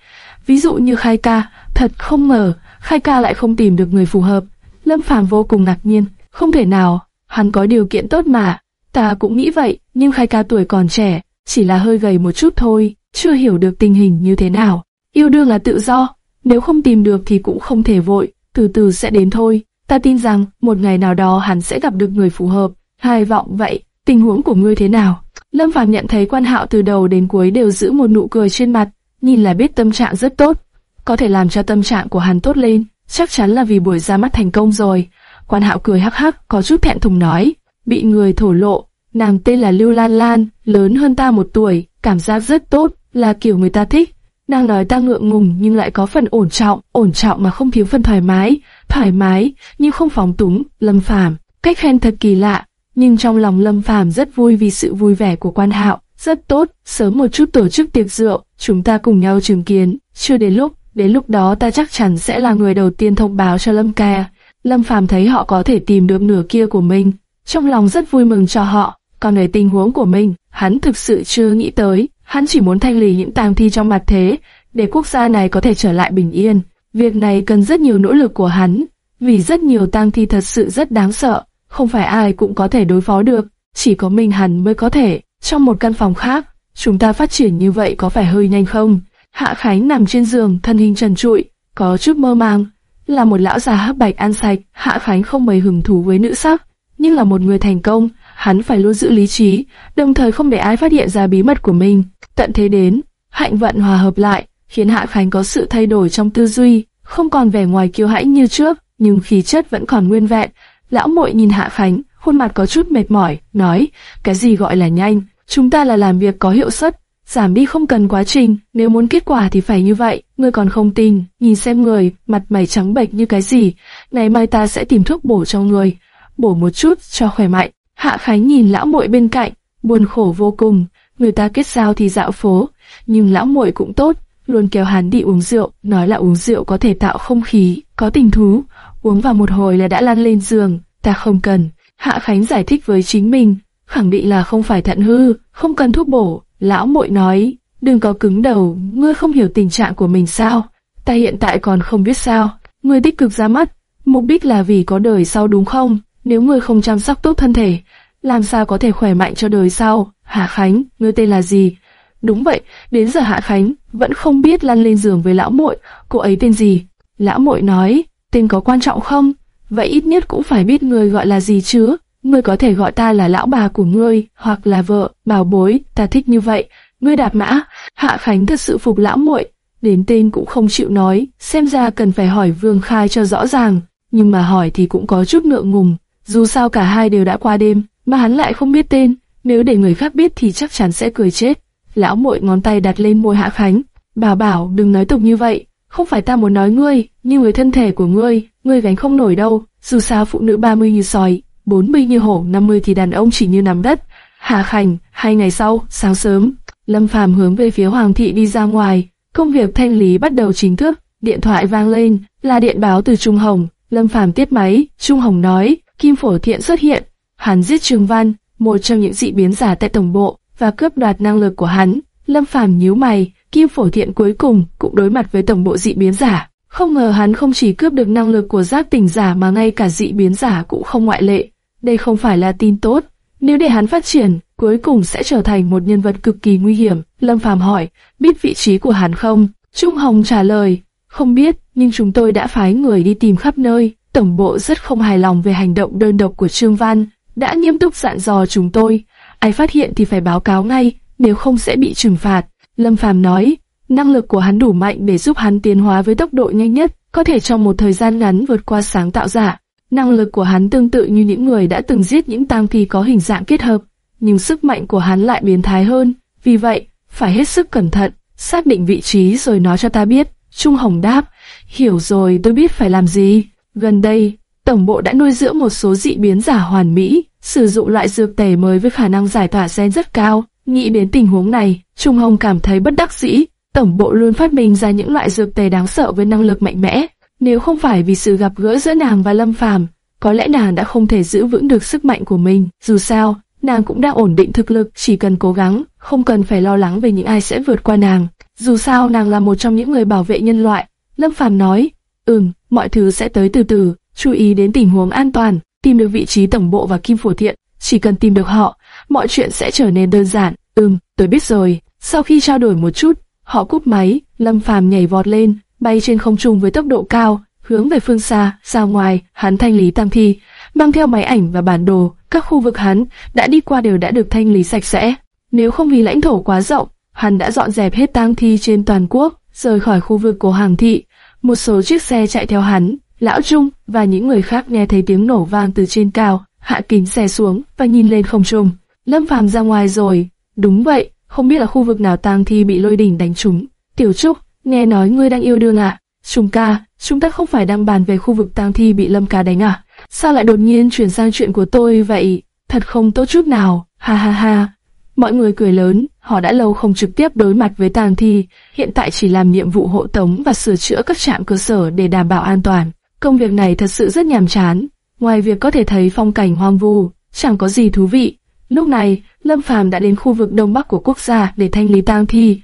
Ví dụ như Khai Ca, thật không ngờ, Khai Ca lại không tìm được người phù hợp. Lâm Phàm vô cùng ngạc nhiên, không thể nào, hắn có điều kiện tốt mà. Ta cũng nghĩ vậy, nhưng Khai Ca tuổi còn trẻ, chỉ là hơi gầy một chút thôi, chưa hiểu được tình hình như thế nào. Yêu đương là tự do, nếu không tìm được thì cũng không thể vội, từ từ sẽ đến thôi. Ta tin rằng một ngày nào đó hắn sẽ gặp được người phù hợp. Hai vọng vậy, tình huống của ngươi thế nào? Lâm Phàm nhận thấy quan hạo từ đầu đến cuối đều giữ một nụ cười trên mặt, nhìn là biết tâm trạng rất tốt, có thể làm cho tâm trạng của hắn tốt lên, chắc chắn là vì buổi ra mắt thành công rồi. Quan hạo cười hắc hắc, có chút thẹn thùng nói, bị người thổ lộ, nàng tên là Lưu Lan Lan, lớn hơn ta một tuổi, cảm giác rất tốt, là kiểu người ta thích. Nàng nói ta ngượng ngùng nhưng lại có phần ổn trọng, ổn trọng mà không thiếu phần thoải mái, thoải mái nhưng không phóng túng, lâm phàm. Cách khen thật kỳ lạ, nhưng trong lòng lâm phàm rất vui vì sự vui vẻ của quan hạo. Rất tốt, sớm một chút tổ chức tiệc rượu, chúng ta cùng nhau chứng kiến, chưa đến lúc, đến lúc đó ta chắc chắn sẽ là người đầu tiên thông báo cho Lâm ca. Lâm Phàm thấy họ có thể tìm được nửa kia của mình, trong lòng rất vui mừng cho họ, còn về tình huống của mình, hắn thực sự chưa nghĩ tới, hắn chỉ muốn thanh lý những tang thi trong mặt thế, để quốc gia này có thể trở lại bình yên. Việc này cần rất nhiều nỗ lực của hắn, vì rất nhiều tang thi thật sự rất đáng sợ, không phải ai cũng có thể đối phó được, chỉ có mình hắn mới có thể. Trong một căn phòng khác, chúng ta phát triển như vậy có phải hơi nhanh không? Hạ Khánh nằm trên giường, thân hình trần trụi, có chút mơ màng. Là một lão già hấp bạch ăn sạch, Hạ Khánh không mấy hứng thú với nữ sắc, nhưng là một người thành công, hắn phải luôn giữ lý trí, đồng thời không để ai phát hiện ra bí mật của mình. Tận thế đến, hạnh vận hòa hợp lại, khiến Hạ Khánh có sự thay đổi trong tư duy, không còn vẻ ngoài kiêu hãnh như trước, nhưng khí chất vẫn còn nguyên vẹn. Lão muội nhìn Hạ Khánh, khuôn mặt có chút mệt mỏi, nói, cái gì gọi là nhanh, chúng ta là làm việc có hiệu suất, giảm đi không cần quá trình, nếu muốn kết quả thì phải như vậy, ngươi còn không tin, nhìn xem người, mặt mày trắng bệch như cái gì, ngày mai ta sẽ tìm thuốc bổ cho người, bổ một chút cho khỏe mạnh. Hạ Khánh nhìn lão muội bên cạnh, buồn khổ vô cùng, người ta kết giao thì dạo phố, nhưng lão muội cũng tốt, luôn kéo hắn đi uống rượu, nói là uống rượu có thể tạo không khí, có tình thú, uống vào một hồi là đã lăn lên giường, ta không cần. Hạ Khánh giải thích với chính mình, khẳng định là không phải thận hư, không cần thuốc bổ. Lão muội nói, đừng có cứng đầu, ngươi không hiểu tình trạng của mình sao? Ta hiện tại còn không biết sao. Ngươi tích cực ra mắt, mục đích là vì có đời sau đúng không? Nếu ngươi không chăm sóc tốt thân thể, làm sao có thể khỏe mạnh cho đời sau? Hạ Khánh, ngươi tên là gì? Đúng vậy, đến giờ Hạ Khánh vẫn không biết lăn lên giường với lão muội, cô ấy tên gì? Lão muội nói, tên có quan trọng không? Vậy ít nhất cũng phải biết người gọi là gì chứ. Ngươi có thể gọi ta là lão bà của ngươi, hoặc là vợ, bảo bối, ta thích như vậy. Ngươi đạp mã, Hạ Khánh thật sự phục lão muội, đến tên cũng không chịu nói, xem ra cần phải hỏi Vương Khai cho rõ ràng. Nhưng mà hỏi thì cũng có chút ngượng ngùng, dù sao cả hai đều đã qua đêm, mà hắn lại không biết tên, nếu để người khác biết thì chắc chắn sẽ cười chết. Lão muội ngón tay đặt lên môi Hạ Khánh, bảo bảo đừng nói tục như vậy, không phải ta muốn nói ngươi, nhưng người thân thể của ngươi, ngươi gánh không nổi đâu, dù sao phụ nữ 30 như sói, 40 như hổ, 50 thì đàn ông chỉ như nằm đất. Hạ Khánh, hai ngày sau, sáng sớm, Lâm Phàm hướng về phía Hoàng thị đi ra ngoài, công việc thanh lý bắt đầu chính thức, điện thoại vang lên, là điện báo từ Trung Hồng, Lâm Phàm tiếp máy, Trung Hồng nói, Kim Phổ Thiện xuất hiện, hắn giết Trường Văn, một trong những dị biến giả tại tổng bộ, và cướp đoạt năng lực của hắn. Lâm Phàm nhíu mày, Kim Phổ Thiện cuối cùng cũng đối mặt với tổng bộ dị biến giả. Không ngờ hắn không chỉ cướp được năng lực của giác tỉnh giả mà ngay cả dị biến giả cũng không ngoại lệ. Đây không phải là tin tốt. Nếu để hắn phát triển, cuối cùng sẽ trở thành một nhân vật cực kỳ nguy hiểm. Lâm Phàm hỏi, biết vị trí của hắn không? Trung Hồng trả lời, không biết, nhưng chúng tôi đã phái người đi tìm khắp nơi. Tổng bộ rất không hài lòng về hành động đơn độc của Trương Văn, đã nghiêm túc dặn dò chúng tôi. Ai phát hiện thì phải báo cáo ngay, nếu không sẽ bị trừng phạt. Lâm Phàm nói, năng lực của hắn đủ mạnh để giúp hắn tiến hóa với tốc độ nhanh nhất, có thể trong một thời gian ngắn vượt qua sáng tạo giả. Năng lực của hắn tương tự như những người đã từng giết những tang thi có hình dạng kết hợp, nhưng sức mạnh của hắn lại biến thái hơn. Vì vậy, phải hết sức cẩn thận, xác định vị trí rồi nói cho ta biết. Trung Hồng đáp, hiểu rồi tôi biết phải làm gì. Gần đây, tổng bộ đã nuôi dưỡng một số dị biến giả hoàn mỹ, sử dụng loại dược tề mới với khả năng giải tỏa gen rất cao. Nghĩ đến tình huống này, Trung Hồng cảm thấy bất đắc dĩ. Tổng bộ luôn phát minh ra những loại dược tề đáng sợ với năng lực mạnh mẽ. Nếu không phải vì sự gặp gỡ giữa nàng và Lâm Phàm, có lẽ nàng đã không thể giữ vững được sức mạnh của mình. Dù sao, nàng cũng đang ổn định thực lực, chỉ cần cố gắng, không cần phải lo lắng về những ai sẽ vượt qua nàng. Dù sao, nàng là một trong những người bảo vệ nhân loại. Lâm Phàm nói, ừm, mọi thứ sẽ tới từ từ, chú ý đến tình huống an toàn, tìm được vị trí tổng bộ và Kim Phổ Thiện. Chỉ cần tìm được họ, mọi chuyện sẽ trở nên đơn giản. Ừm, tôi biết rồi. Sau khi trao đổi một chút, họ cúp máy, Lâm Phàm nhảy vọt lên, bay trên không trung với tốc độ cao, hướng về phương xa, ra ngoài, hắn thanh lý tam thi, mang theo máy ảnh và bản đồ, các khu vực hắn đã đi qua đều đã được thanh lý sạch sẽ. Nếu không vì lãnh thổ quá rộng, hắn đã dọn dẹp hết tang thi trên toàn quốc, rời khỏi khu vực của hàng thị. Một số chiếc xe chạy theo hắn, lão Trung và những người khác nghe thấy tiếng nổ vang từ trên cao, hạ kính xe xuống và nhìn lên không trung. Lâm Phàm ra ngoài rồi. Đúng vậy, không biết là khu vực nào tang thi bị lôi đỉnh đánh trúng. Tiểu Trúc, nghe nói ngươi đang yêu đương à? Trung ca, chúng ta không phải đang bàn về khu vực tang thi bị Lâm ca đánh à? Sao lại đột nhiên chuyển sang chuyện của tôi vậy? Thật không tốt chút nào. Ha ha ha. Mọi người cười lớn, họ đã lâu không trực tiếp đối mặt với tang thi, hiện tại chỉ làm nhiệm vụ hộ tống và sửa chữa các trạm cơ sở để đảm bảo an toàn. Công việc này thật sự rất nhàm chán. Ngoài việc có thể thấy phong cảnh hoang vu, chẳng có gì thú vị. Lúc này, Lâm Phàm đã đến khu vực đông bắc của quốc gia để thanh lý tang thi.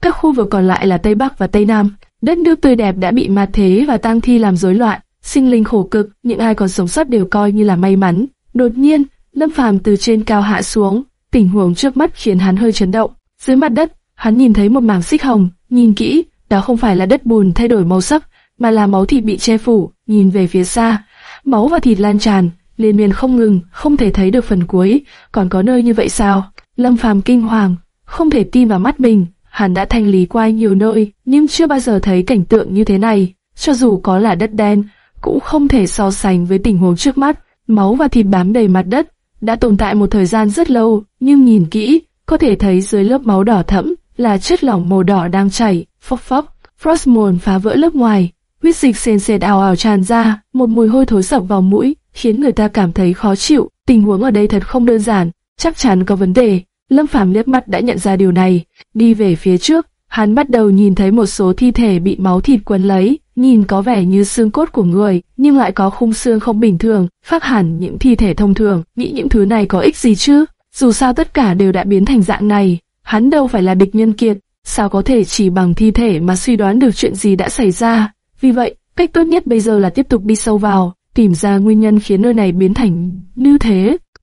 Các khu vực còn lại là Tây Bắc và Tây Nam. Đất nước tươi đẹp đã bị ma thế và tang thi làm rối loạn, sinh linh khổ cực, những ai còn sống sót đều coi như là may mắn. Đột nhiên, Lâm Phàm từ trên cao hạ xuống, tình huống trước mắt khiến hắn hơi chấn động. Dưới mặt đất, hắn nhìn thấy một mảng xích hồng, nhìn kỹ, đó không phải là đất bùn thay đổi màu sắc, mà là máu thịt bị che phủ. Nhìn về phía xa, máu và thịt lan tràn, liên miên không ngừng, không thể thấy được phần cuối. Còn có nơi như vậy sao? Lâm Phàm kinh hoàng, không thể tin vào mắt mình. hắn đã thanh lý qua nhiều nơi, nhưng chưa bao giờ thấy cảnh tượng như thế này. Cho dù có là đất đen, cũng không thể so sánh với tình huống trước mắt. Máu và thịt bám đầy mặt đất, đã tồn tại một thời gian rất lâu, nhưng nhìn kỹ, có thể thấy dưới lớp máu đỏ thẫm là chất lỏng màu đỏ đang chảy, phốc phốc. Frostmourne phá vỡ lớp ngoài, huyết dịch sền sệt ào ào tràn ra, một mùi hôi thối sộc vào mũi, khiến người ta cảm thấy khó chịu. Tình huống ở đây thật không đơn giản, chắc chắn có vấn đề. Lâm Phàm liếc mắt đã nhận ra điều này, đi về phía trước, hắn bắt đầu nhìn thấy một số thi thể bị máu thịt quấn lấy, nhìn có vẻ như xương cốt của người, nhưng lại có khung xương không bình thường, khác hẳn những thi thể thông thường. Nghĩ những thứ này có ích gì chứ? Dù sao tất cả đều đã biến thành dạng này, hắn đâu phải là địch nhân kiệt, sao có thể chỉ bằng thi thể mà suy đoán được chuyện gì đã xảy ra. Vì vậy, cách tốt nhất bây giờ là tiếp tục đi sâu vào, tìm ra nguyên nhân khiến nơi này biến thành như thế.